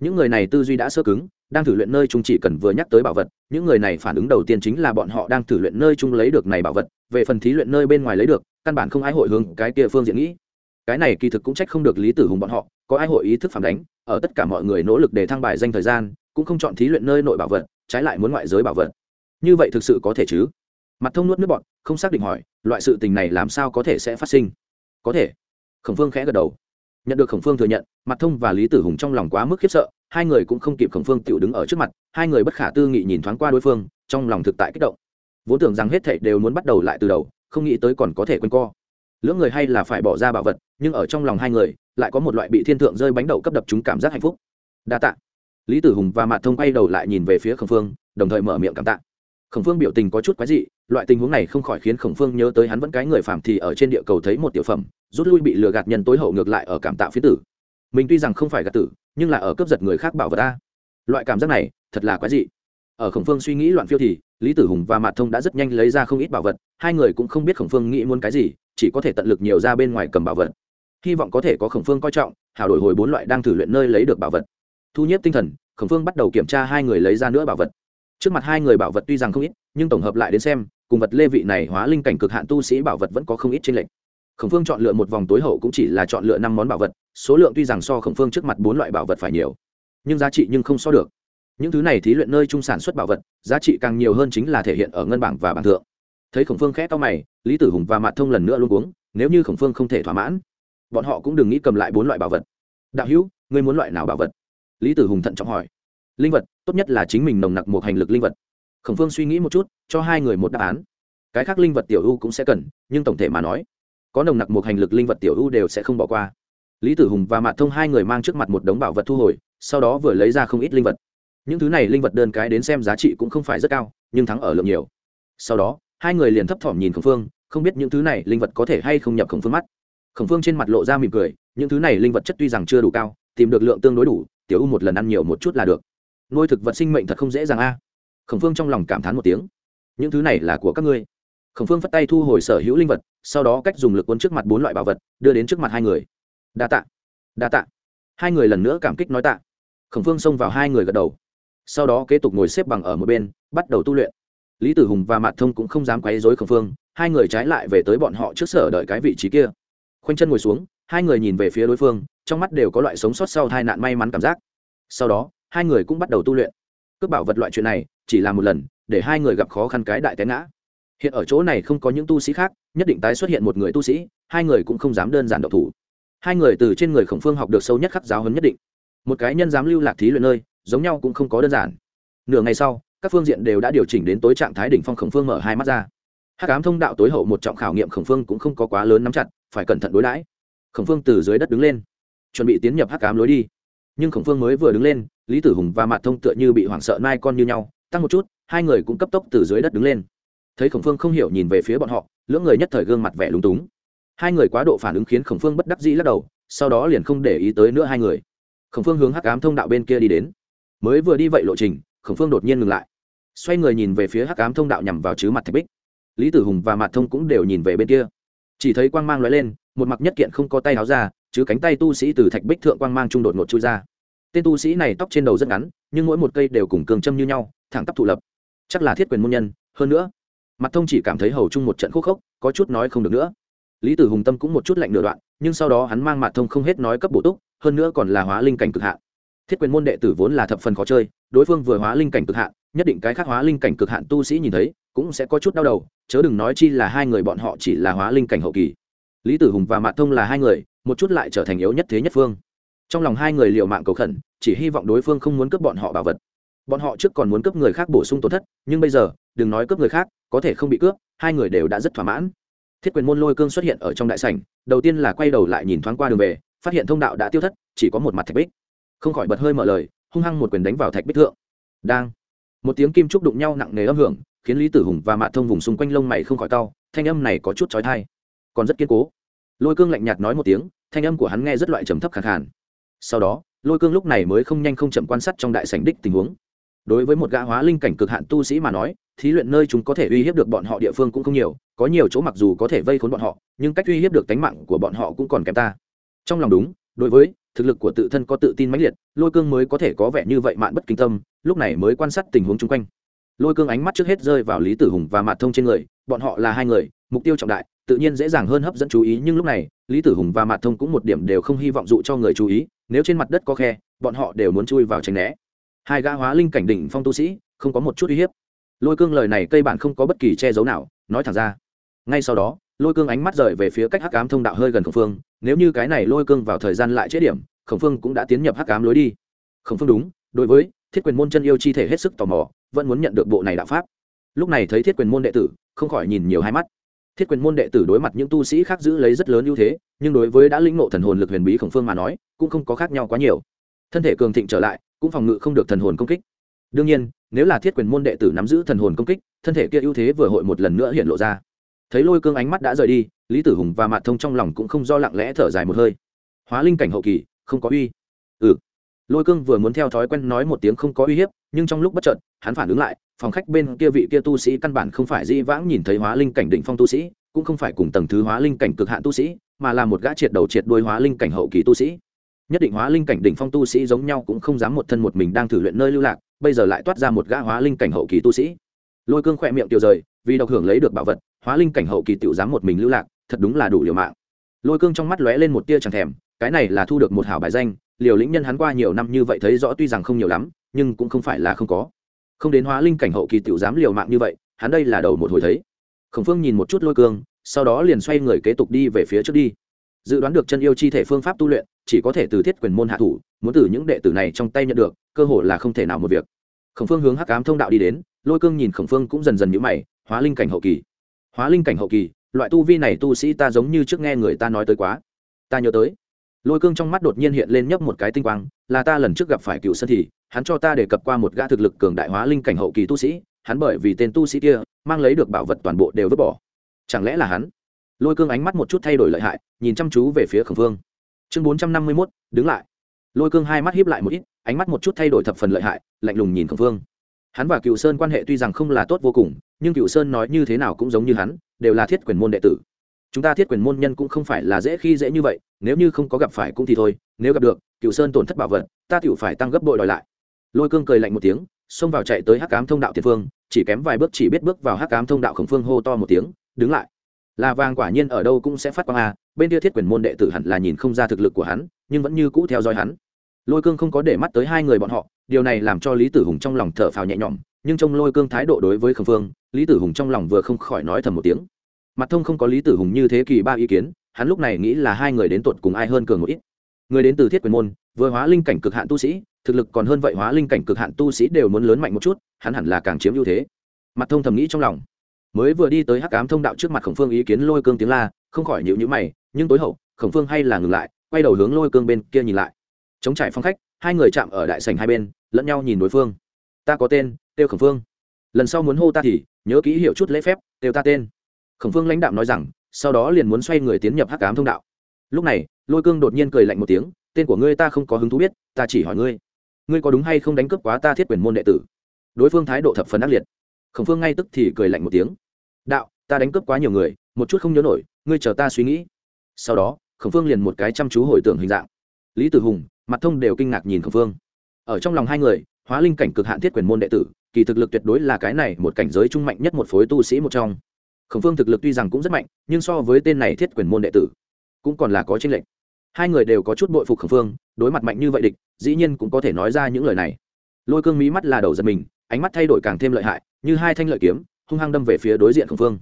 những người này tư duy đã sơ cứng, đang thử luyện nơi chúng chỉ cần vừa nhắc tới bảo vật, những người này phản ứng đầu tiên chính là bọn họ đang thử luyện nơi chung lấy được này bảo vật, về phần thí luyện nơi bên ngoài lấy được, căn bản không ai hội hướng cái kia phương diện nghĩ. Cái này kỳ thực cũng trách không được lý tử hùng bọn họ, có ai hội ý thức phản đánh, ở tất cả mọi người nỗ lực để thăng bài danh thời gian, cũng không chọn thí luyện nơi nội bảo vật, trái lại muốn ngoại giới bảo vật. Như vậy thực sự có thể chứ? Mặt thông nuốt nước bọn không xác định hỏi, loại sự tình này làm sao có thể sẽ phát sinh? Có thể. Khổng phương khẽ gật đầu nhận được khổng phương thừa nhận mặt thông và lý tử hùng trong lòng quá mức khiếp sợ, hai người cũng không kịp khổng phương tự đứng ở trước mặt, hai người bất khả tư nghị nhìn thoáng qua đối phương, trong lòng thực tại kích động. Vốn tưởng rằng hết thảy đều muốn bắt đầu lại từ đầu, không nghĩ tới còn có thể quanh co. Lưỡng người hay là phải bỏ ra bảo vật, nhưng ở trong lòng hai người, lại có một loại bị thiên thượng rơi bánh đậu cấp đập chúng cảm giác hạnh phúc. Đa tạ. Lý tử hùng và mạt thông quay đầu lại nhìn về phía khổng phương, đồng thời mở miệng cảm tạ. Khổng phương biểu tình có chút quái dị, loại tình huống này không khỏi khiến khổng phương nhớ tới hắn vẫn cái người phạm thì ở trên địa cầu thấy một tiểu phẩm rút lui bị lừa gạt nhân tối hậu ngược lại ở cảm tạ phía tử. Mình tuy rằng không phải gạt tử, nhưng là ở cướp giật người khác bảo vật ta loại cảm giác này, thật là quái dị. Ở khổng phương suy nghĩ loạn phiêu thì, lý tử hùng và mạt thông đã rất nhanh lấy ra không ít bảo vật, hai người cũng không biết khổng phương nghĩ muốn cái gì, chỉ có thể tận lực nhiều ra bên ngoài cầm bảo vật. Hy vọng có thể có khổng phương coi trọng, hào đổi hồi bốn loại đang thử luyện nơi lấy được bảo vật. Thu nhếp tinh thần, khổng phương bắt đầu kiểm tra hai người lấy ra nữa bảo vật. Trước mặt hai người bảo vật tuy rằng không ít, nhưng tổng hợp lại đến xem, cùng vật lê vị này hóa linh cảnh cực hạn tu sĩ bảo vật vẫn có không ít trên lệnh khổng phương chọn lựa một vòng tối hậu cũng chỉ là chọn lựa năm món bảo vật, số lượng tuy rằng so khổng phương trước mặt bốn loại bảo vật phải nhiều, nhưng giá trị nhưng không so được. Những thứ này thí luyện nơi trung sản xuất bảo vật, giá trị càng nhiều hơn chính là thể hiện ở ngân bảng và bảng thượng. Thấy khổng phương khẽ to mày, lý tử hùng và mạt thông lần nữa luôn uống nếu như khổng phương không thể thỏa mãn, bọn họ cũng đừng nghĩ cầm lại bốn loại bảo vật. Đạo hữu, ngươi muốn loại nào bảo vật? Lý tử hùng thận trọng hỏi. Linh vật, tốt nhất là chính mình nồng nặc một hành lực linh vật. Khổng phương suy nghĩ một chút, cho hai người một đáp án. Cái khác linh vật tiểu u cũng sẽ cần, nhưng tổng thể mà nói có nồng nặc một hành lực linh vật tiểu u đều sẽ không bỏ qua. Lý tử hùng và mạ thông hai người mang trước mặt một đống bảo vật thu hồi, sau đó vừa lấy ra không ít linh vật. Những thứ này linh vật đơn cái đến xem giá trị cũng không phải rất cao, nhưng thắng ở lượng nhiều. Sau đó, hai người liền thấp thỏm nhìn khổng phương, không biết những thứ này linh vật có thể hay không nhập khổng phương mắt. Khổng phương trên mặt lộ ra mỉm cười, những thứ này linh vật chất tuy rằng chưa đủ cao, tìm được lượng tương đối đủ, tiểu u một lần ăn nhiều một chút là được. Nuôi thực vật sinh mệnh thật không dễ dàng a. Khổng phương trong lòng cảm thán một tiếng. Những thứ này là của các ngươi. Khổng phương phất tay thu hồi sở hữu linh vật sau đó cách dùng lực quân trước mặt bốn loại bảo vật, đưa đến trước mặt hai người. Đa tạ đa tạ. Hai người lần nữa cảm kích nói tạ. Khổng phương xông vào hai người gật đầu. Sau đó kế tục ngồi xếp bằng ở một bên, bắt đầu tu luyện. Lý tử hùng và mạt thông cũng không dám quấy dối khổng phương, hai người trái lại về tới bọn họ trước sở đợi cái vị trí kia. Khoanh chân ngồi xuống, hai người nhìn về phía đối phương, trong mắt đều có loại sống sót sau tai nạn may mắn cảm giác. Sau đó, hai người cũng bắt đầu tu luyện. Cướp bảo vật loại chuyện này, chỉ là một lần, để hai người gặp khó khăn cái đại té ngã hiện ở chỗ này không có những tu sĩ khác, nhất định tái xuất hiện một người tu sĩ, hai người cũng không dám đơn giản độc thủ. Hai người từ trên người khổng phương học được sâu nhất khắc giáo hấn nhất định. Một cái nhân dám lưu lạc thí luyện nơi, giống nhau cũng không có đơn giản. Nửa ngày sau, các phương diện đều đã điều chỉnh đến tối trạng thái đỉnh phong khổng phương mở hai mắt ra. Hát cám thông đạo tối hậu một trọng khảo nghiệm khổng phương cũng không có quá lớn nắm chặt, phải cẩn thận đối đãi. Khổng phương từ dưới đất đứng lên, chuẩn bị tiến nhập hát cám lối đi. Nhưng khổng phương mới vừa đứng lên, lý tử hùng và mạt thông tựa như bị hoảng sợ mai con như nhau, tăng một chút, hai người cũng cấp tốc từ dưới đất đứng lên thấy khổng phương không hiểu nhìn về phía bọn họ, lưỡng người nhất thời gương mặt vẻ lúng túng. Hai người quá độ phản ứng khiến khổng phương bất đắc dĩ lắc đầu, sau đó liền không để ý tới nữa hai người. Khổng phương hướng hắc ám thông đạo bên kia đi đến. Mới vừa đi vậy lộ trình, khổng phương đột nhiên ngừng lại. Xoay người nhìn về phía hắc ám thông đạo nhằm vào chứ mặt thạch bích. Lý tử hùng và mặt thông cũng đều nhìn về bên kia. Chỉ thấy quang mang l ó e lên, một mặc nhất kiện không có tay áo ra, chứ cánh tay tu sĩ từ thạch bích thượng quang mang trung đột ngột chui ra. Tên tu sĩ này tóc trên đầu rất ngắn, nhưng mỗi một cây đều cùng cường châm như nhau, thẳng tắp thụ lập. Chắc là thiết quyền môn nhân, hơn nữa mặt thông chỉ cảm thấy hầu chung một trận khúc khốc, có chút nói không được nữa. Lý tử hùng tâm cũng một chút lạnh nửa đoạn, nhưng sau đó hắn mang mặt thông không hết nói cấp bổ túc, hơn nữa còn là hóa linh cảnh cực hạn. Thiết quyền môn đệ tử vốn là thập phần khó chơi, đối phương vừa hóa linh cảnh cực hạn, nhất định cái khác hóa linh cảnh cực hạn tu sĩ nhìn thấy, cũng sẽ có chút đau đầu, chớ đừng nói chi là hai người bọn họ chỉ là hóa linh cảnh hậu kỳ. Lý tử hùng và mạt thông là hai người, một chút lại trở thành yếu nhất thế nhất phương. Trong lòng hai người liệu mạng cầu khẩn, chỉ hy vọng đối phương không muốn cướp bọn họ bảo vật bọn họ trước còn muốn cướp người khác bổ sung tổn thất, nhưng bây giờ, đừng nói cướp người khác, có thể không bị cướp, hai người đều đã rất thỏa mãn. Thiết quyền môn lôi cương xuất hiện ở trong đại sảnh, đầu tiên là quay đầu lại nhìn thoáng qua đường về, phát hiện thông đạo đã tiêu thất, chỉ có một mặt thạch bích. Không khỏi bật hơi mở lời, hung hăng một quyền đánh vào thạch bích thượng. Đang. Một tiếng kim trúc đụng nhau nặng nề âm hưởng, khiến lý tử hùng và mạ thông vùng xung quanh lông mày không khỏi cau, thanh âm này có chút trói thai còn rất kiên cố. Lôi cương lạnh nhạt nói một tiếng, thanh âm của hắn nghe rất loại trầm thấp khẳng khàn. Sau đó, lôi cương lúc này mới không nhanh không chậm quan sát trong đại sảnh đích tình huống đối với một gã hóa linh cảnh cực hạn tu sĩ mà nói, thí luyện nơi chúng có thể uy hiếp được bọn họ địa phương cũng không nhiều, có nhiều chỗ mặc dù có thể vây khốn bọn họ, nhưng cách uy hiếp được tánh mạng của bọn họ cũng còn kém ta. Trong lòng đúng, đối với, thực lực của tự thân có tự tin mãnh liệt, lôi cương mới có thể có vẻ như vậy mạn bất kinh tâm, lúc này mới quan sát tình huống chung quanh. Lôi cương ánh mắt trước hết rơi vào lý tử hùng và mạt thông trên người, bọn họ là hai người, mục tiêu trọng đại, tự nhiên dễ dàng hơn hấp dẫn chú ý, nhưng lúc này, lý tử hùng và mạt thông cũng một điểm đều không hy vọng dụ cho người chú ý, nếu trên mặt đất có khe, bọn họ đều muốn chui vào tránh né hai gã hóa linh cảnh đỉnh phong tu sĩ, không có một chút uy hiếp. Lôi cương lời này cây bản không có bất kỳ che giấu nào, nói thẳng ra. Ngay sau đó, lôi cương ánh mắt rời về phía cách hắc ám thông đạo hơi gần khổng phương, nếu như cái này lôi cương vào thời gian lại chế điểm, khổng phương cũng đã tiến nhập hắc ám lối đi. Khổng phương đúng, đối với thiết quyền môn chân yêu chi thể hết sức tò mò, vẫn muốn nhận được bộ này đạo pháp. Lúc này thấy thiết quyền môn đệ tử, không khỏi nhìn nhiều hai mắt. Thiết quyền môn đệ tử đối mặt những tu sĩ khác giữ lấy rất lớn ưu thế, nhưng đối với đã lĩnh ngộ thần hồn lực huyền bí khổng phương mà nói, cũng không có khác nhau quá nhiều. Thân thể cường thịnh trở lại cũng phòng ngự không được thần hồn công kích. Đương nhiên, nếu là thiết quyền môn đệ tử nắm giữ thần hồn công kích, thân thể kia ưu thế vừa hội một lần nữa hiện lộ ra. Thấy lôi cương ánh mắt đã rời đi, lý tử hùng và mạt thông trong lòng cũng không do lặng lẽ thở dài một hơi. Hóa linh cảnh hậu kỳ, không có uy. Ừ. Lôi cương vừa muốn theo thói quen nói một tiếng không có uy hiếp, nhưng trong lúc bất chợt, hắn phản ứng lại, phòng khách bên kia vị kia tu sĩ căn bản không phải di vãng nhìn thấy hóa linh cảnh định phong tu sĩ, cũng không phải cùng tầng thứ hóa linh cảnh cực hạn tu sĩ, mà là một gã triệt đầu triệt đuôi hóa linh cảnh hậu kỳ tu sĩ nhất định hóa linh cảnh đỉnh phong tu sĩ giống nhau cũng không dám một thân một mình đang thử luyện nơi lưu lạc, bây giờ lại toát ra một gã hóa linh cảnh hậu kỳ tu sĩ. Lôi cương khỏe miệng tiêu rời, vì độc hưởng lấy được bảo vật, hóa linh cảnh hậu kỳ tiểu dám một mình lưu lạc, thật đúng là đủ liều mạng. Lôi cương trong mắt lóe lên một tia chẳng thèm, cái này là thu được một hảo bài danh, liều lĩnh nhân hắn qua nhiều năm như vậy thấy rõ tuy rằng không nhiều lắm, nhưng cũng không phải là không có. Không đến hóa linh cảnh hậu kỳ tiểu dám liều mạng như vậy, hắn đây là đầu một hồi thấy. Khổng phương nhìn một chút lôi cương, sau đó liền xoay người kế tục đi về phía trước đi. Dự đoán được chân yêu chi thể phương pháp tu luyện chỉ có thể từ thiết quyền môn hạ thủ, muốn từ những đệ tử này trong tay nhận được, cơ hội là không thể nào một việc. Khổng phương hướng hắc ám thông đạo đi đến, lôi cương nhìn khổng phương cũng dần dần nhữ mày, hóa linh cảnh hậu kỳ. Hóa linh cảnh hậu kỳ, loại tu vi này tu sĩ ta giống như trước nghe người ta nói tới quá. Ta nhớ tới. Lôi cương trong mắt đột nhiên hiện lên nhấp một cái tinh quang, là ta lần trước gặp phải cựu sơn thì, hắn cho ta đề cập qua một gã thực lực cường đại hóa linh cảnh hậu kỳ tu sĩ, hắn bởi vì tên tu sĩ kia, mang lấy được bảo vật toàn bộ đều vứt bỏ. Chẳng lẽ là hắn? Lôi cương ánh mắt một chút thay đổi lợi hại, nhìn chăm chú về phía khổng phương chương bốn trăm năm mươi mốt, đứng lại. Lôi cương hai mắt hiếp lại một ít, ánh mắt một chút thay đổi thập phần lợi hại, lạnh lùng nhìn khổng phương hắn và cựu sơn quan hệ tuy rằng không là tốt vô cùng, nhưng cựu sơn nói như thế nào cũng giống như hắn, đều là thiết quyền môn đệ tử. Chúng ta thiết quyền môn nhân cũng không phải là dễ khi dễ như vậy, nếu như không có gặp phải cũng thì thôi, nếu gặp được cựu sơn tổn thất bảo vật, ta tiểu phải tăng gấp bội đòi lại. Lôi cương cười lạnh một tiếng, xông vào chạy tới hắc cám thông đạo thiệt phương chỉ kém vài bước chỉ biết bước vào hắc cám thông đạo khổng phương hô to một tiếng, đứng lại là vàng quả nhiên ở đâu cũng sẽ phát quang a bên kia thiết quyền môn đệ tử hẳn là nhìn không ra thực lực của hắn, nhưng vẫn như cũ theo dõi hắn. Lôi cương không có để mắt tới hai người bọn họ, điều này làm cho lý tử hùng trong lòng thở phào nhẹ nhõm, nhưng trong lôi cương thái độ đối với khổng phương, lý tử hùng trong lòng vừa không khỏi nói thầm một tiếng. Mặt thông không có lý tử hùng như thế kỳ ba ý kiến, hắn lúc này nghĩ là hai người đến tột cùng ai hơn cường một ít. Người đến từ thiết quyền môn, vừa hóa linh cảnh cực hạn tu sĩ, thực lực còn hơn vậy hóa linh cảnh cực hạn tu sĩ đều muốn lớn mạnh một chút, hắn hẳn là càng chiếm ưu thế. Mặt thông thầm nghĩ trong lòng mới vừa đi tới hắc ám thông đạo trước mặt khổng phương ý kiến lôi cương tiếng la, không khỏi nhịu nhữ mày, nhưng tối hậu, khổng phương hay là ngừng lại, quay đầu hướng lôi cương bên kia nhìn lại. Chống trải phong khách, hai người chạm ở đại sành hai bên, lẫn nhau nhìn đối phương. Ta có tên, tiêu khổng phương. Lần sau muốn hô ta thì, nhớ kỹ hiểu chút lễ phép, tiêu ta tên. Khổng phương lãnh đạo nói rằng, sau đó liền muốn xoay người tiến nhập hắc ám thông đạo. Lúc này, lôi cương đột nhiên cười lạnh một tiếng, tên của ngươi ta không có hứng thú biết, ta chỉ hỏi ngươi. Ngươi có đúng hay không đánh cướp quá ta thiết quyền môn đệ tử? Đối phương thái độ thập phần ác liệt khổng phương ngay tức thì cười lạnh một tiếng. Đạo, ta đánh cướp quá nhiều người, một chút không nhớ nổi, ngươi chờ ta suy nghĩ. Sau đó, khổng phương liền một cái chăm chú hồi tưởng hình dạng. Lý tử hùng, mặt thông đều kinh ngạc nhìn khổng phương. Ở trong lòng hai người, hóa linh cảnh cực hạn thiết quyền môn đệ tử, kỳ thực lực tuyệt đối là cái này một cảnh giới trung mạnh nhất một phối tu sĩ một trong. Khổng phương thực lực tuy rằng cũng rất mạnh, nhưng so với tên này thiết quyền môn đệ tử, cũng còn là có tranh lệch. Hai người đều có chút bội phục khổng phương, đối mặt mạnh như vậy địch, dĩ nhiên cũng có thể nói ra những lời này. Lôi cương mí mắt là đầu giật mình ánh mắt thay đổi càng thêm lợi hại, như hai thanh lợi kiếm, hung hăng đâm về phía đối diện khổng phương.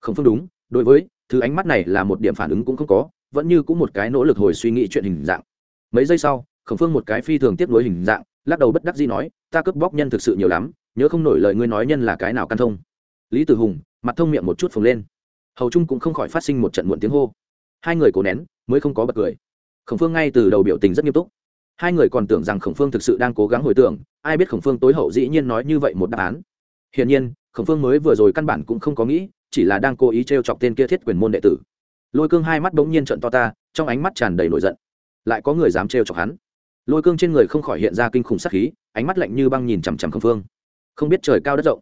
Khổng phương đúng, đối với, thứ ánh mắt này là một điểm phản ứng cũng không có, vẫn như cũng một cái nỗ lực hồi suy nghĩ chuyện hình dạng. Mấy giây sau, khổng phương một cái phi thường tiếp nối hình dạng, lắc đầu bất đắc dĩ nói, ta cướp bóc nhân thực sự nhiều lắm, nhớ không nổi lời ngươi nói nhân là cái nào căn thông. Lý tử hùng, mặt thông miệng một chút phồng lên. Hầu trung cũng không khỏi phát sinh một trận muộn tiếng hô. Hai người cố nén, mới không có bật cười. Khổng phương ngay từ đầu biểu tình rất nghiêm túc hai người còn tưởng rằng khổng phương thực sự đang cố gắng hồi tưởng, ai biết khổng phương tối hậu dĩ nhiên nói như vậy một đáp án. Hiển nhiên, khổng phương mới vừa rồi căn bản cũng không có nghĩ, chỉ là đang cố ý t r e o chọc tên kia thiết quyền môn đệ tử. Lôi cương hai mắt bỗng nhiên trận to ta, trong ánh mắt tràn đầy nổi giận. Lại có người dám t r e o chọc hắn. Lôi cương trên người không khỏi hiện ra kinh khủng sắc khí, ánh mắt lạnh như băng nhìn chằm chằm khổng phương. Không biết trời cao đất rộng.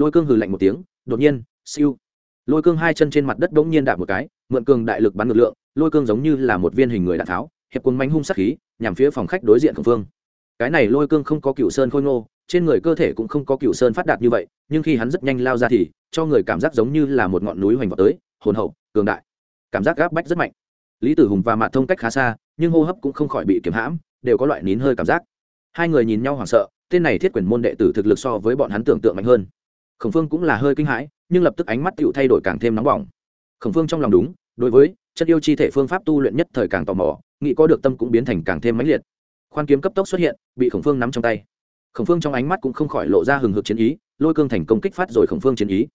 Lôi cương hừ lạnh một tiếng, đột nhiên, siêu. Lôi cương hai chân trên mặt đất bỗng nhiên đạp một cái, mượn cường đại lực bắn ngược lượng, lôi cương giống như là một viên hình người đạn tháo hiệp quân manh hung sắc khí, nhằm phía phòng khách đối diện khổng phương. Cái này lôi cương không có cựu sơn khôi ngô, trên người cơ thể cũng không có cựu sơn phát đạt như vậy, nhưng khi hắn rất nhanh lao ra thì, cho người cảm giác giống như là một ngọn núi hoành vào tới, hồn hậu, cường đại. Cảm giác gáp bách rất mạnh. Lý tử hùng và mạ thông cách khá xa, nhưng hô hấp cũng không khỏi bị kiếm hãm, đều có loại nín hơi cảm giác. Hai người nhìn nhau hoảng sợ, tên này thiết quyền môn đệ tử thực lực so với bọn hắn tưởng tượng mạnh hơn. Khổng phương cũng là hơi kinh hãi, nhưng lập tức ánh mắt tựu thay đổi càng thêm nóng bỏng. Khổng phương trong lòng đúng, đối với chất yêu chi thể phương pháp tu luyện nhất thời càng tò mò nghĩ có được tâm cũng biến thành càng thêm mãnh liệt. Khoan kiếm cấp tốc xuất hiện, bị khổng phương nắm trong tay. Khổng phương trong ánh mắt cũng không khỏi lộ ra hừng hực chiến ý, lôi cương thành công kích phát rồi khổng phương chiến ý.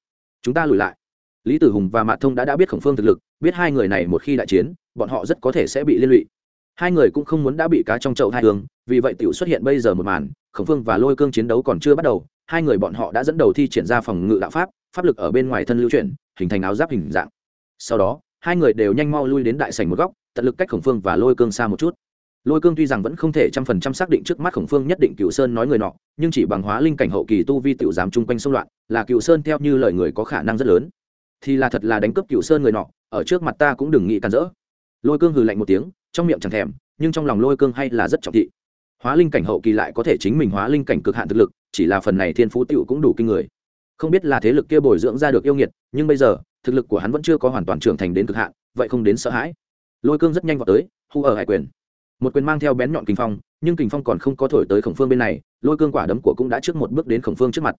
Chúng ta lùi lại. Lý tử hùng và mạ thông đã đã biết khổng phương thực lực, biết hai người này một khi đại chiến, bọn họ rất có thể sẽ bị liên lụy. Hai người cũng không muốn đã bị cá trong chậu hai hướng vì vậy tiểu xuất hiện bây giờ một màn, khổng phương và lôi cương chiến đấu còn chưa bắt đầu, hai người bọn họ đã dẫn đầu thi triển ra phòng ngự đạo pháp pháp lực ở bên ngoài thân lưu chuyển, hình thành áo giáp hình dạng. Sau đó hai người đều nhanh mau lui đến đại sảnh một góc, tận lực cách khổng phương và lôi cương xa một chút. Lôi cương tuy rằng vẫn không thể trăm phần trăm xác định trước mắt khổng phương nhất định cựu sơn nói người nọ, nhưng chỉ bằng hóa linh cảnh hậu kỳ tu vi tiểu giám chung quanh xung loạn, là cựu sơn theo như lời người có khả năng rất lớn. Thì là thật là đánh cướp cựu sơn người nọ, ở trước mặt ta cũng đừng nghĩ cản rỡ. Lôi cương hừ lạnh một tiếng, trong miệng chẳng thèm, nhưng trong lòng lôi cương hay là rất trọng thị. Hóa linh cảnh hậu kỳ lại có thể chính mình hóa linh cảnh cực hạn thực lực, chỉ là phần này thiên phú tiểu cũng đủ kinh người. Không biết là thế lực kia bồi dưỡng ra được yêu nghiệt, nhưng bây giờ thực lực của hắn vẫn chưa có hoàn toàn trưởng thành đến cực hạn, vậy không đến sợ hãi. Lôi cương rất nhanh vào tới hu ở hải quyền. Một quyền mang theo bén nhọn kinh phong, nhưng kinh phong còn không có thổi tới khổng phương bên này, lôi cương quả đấm của cũng đã trước một bước đến khổng phương trước mặt.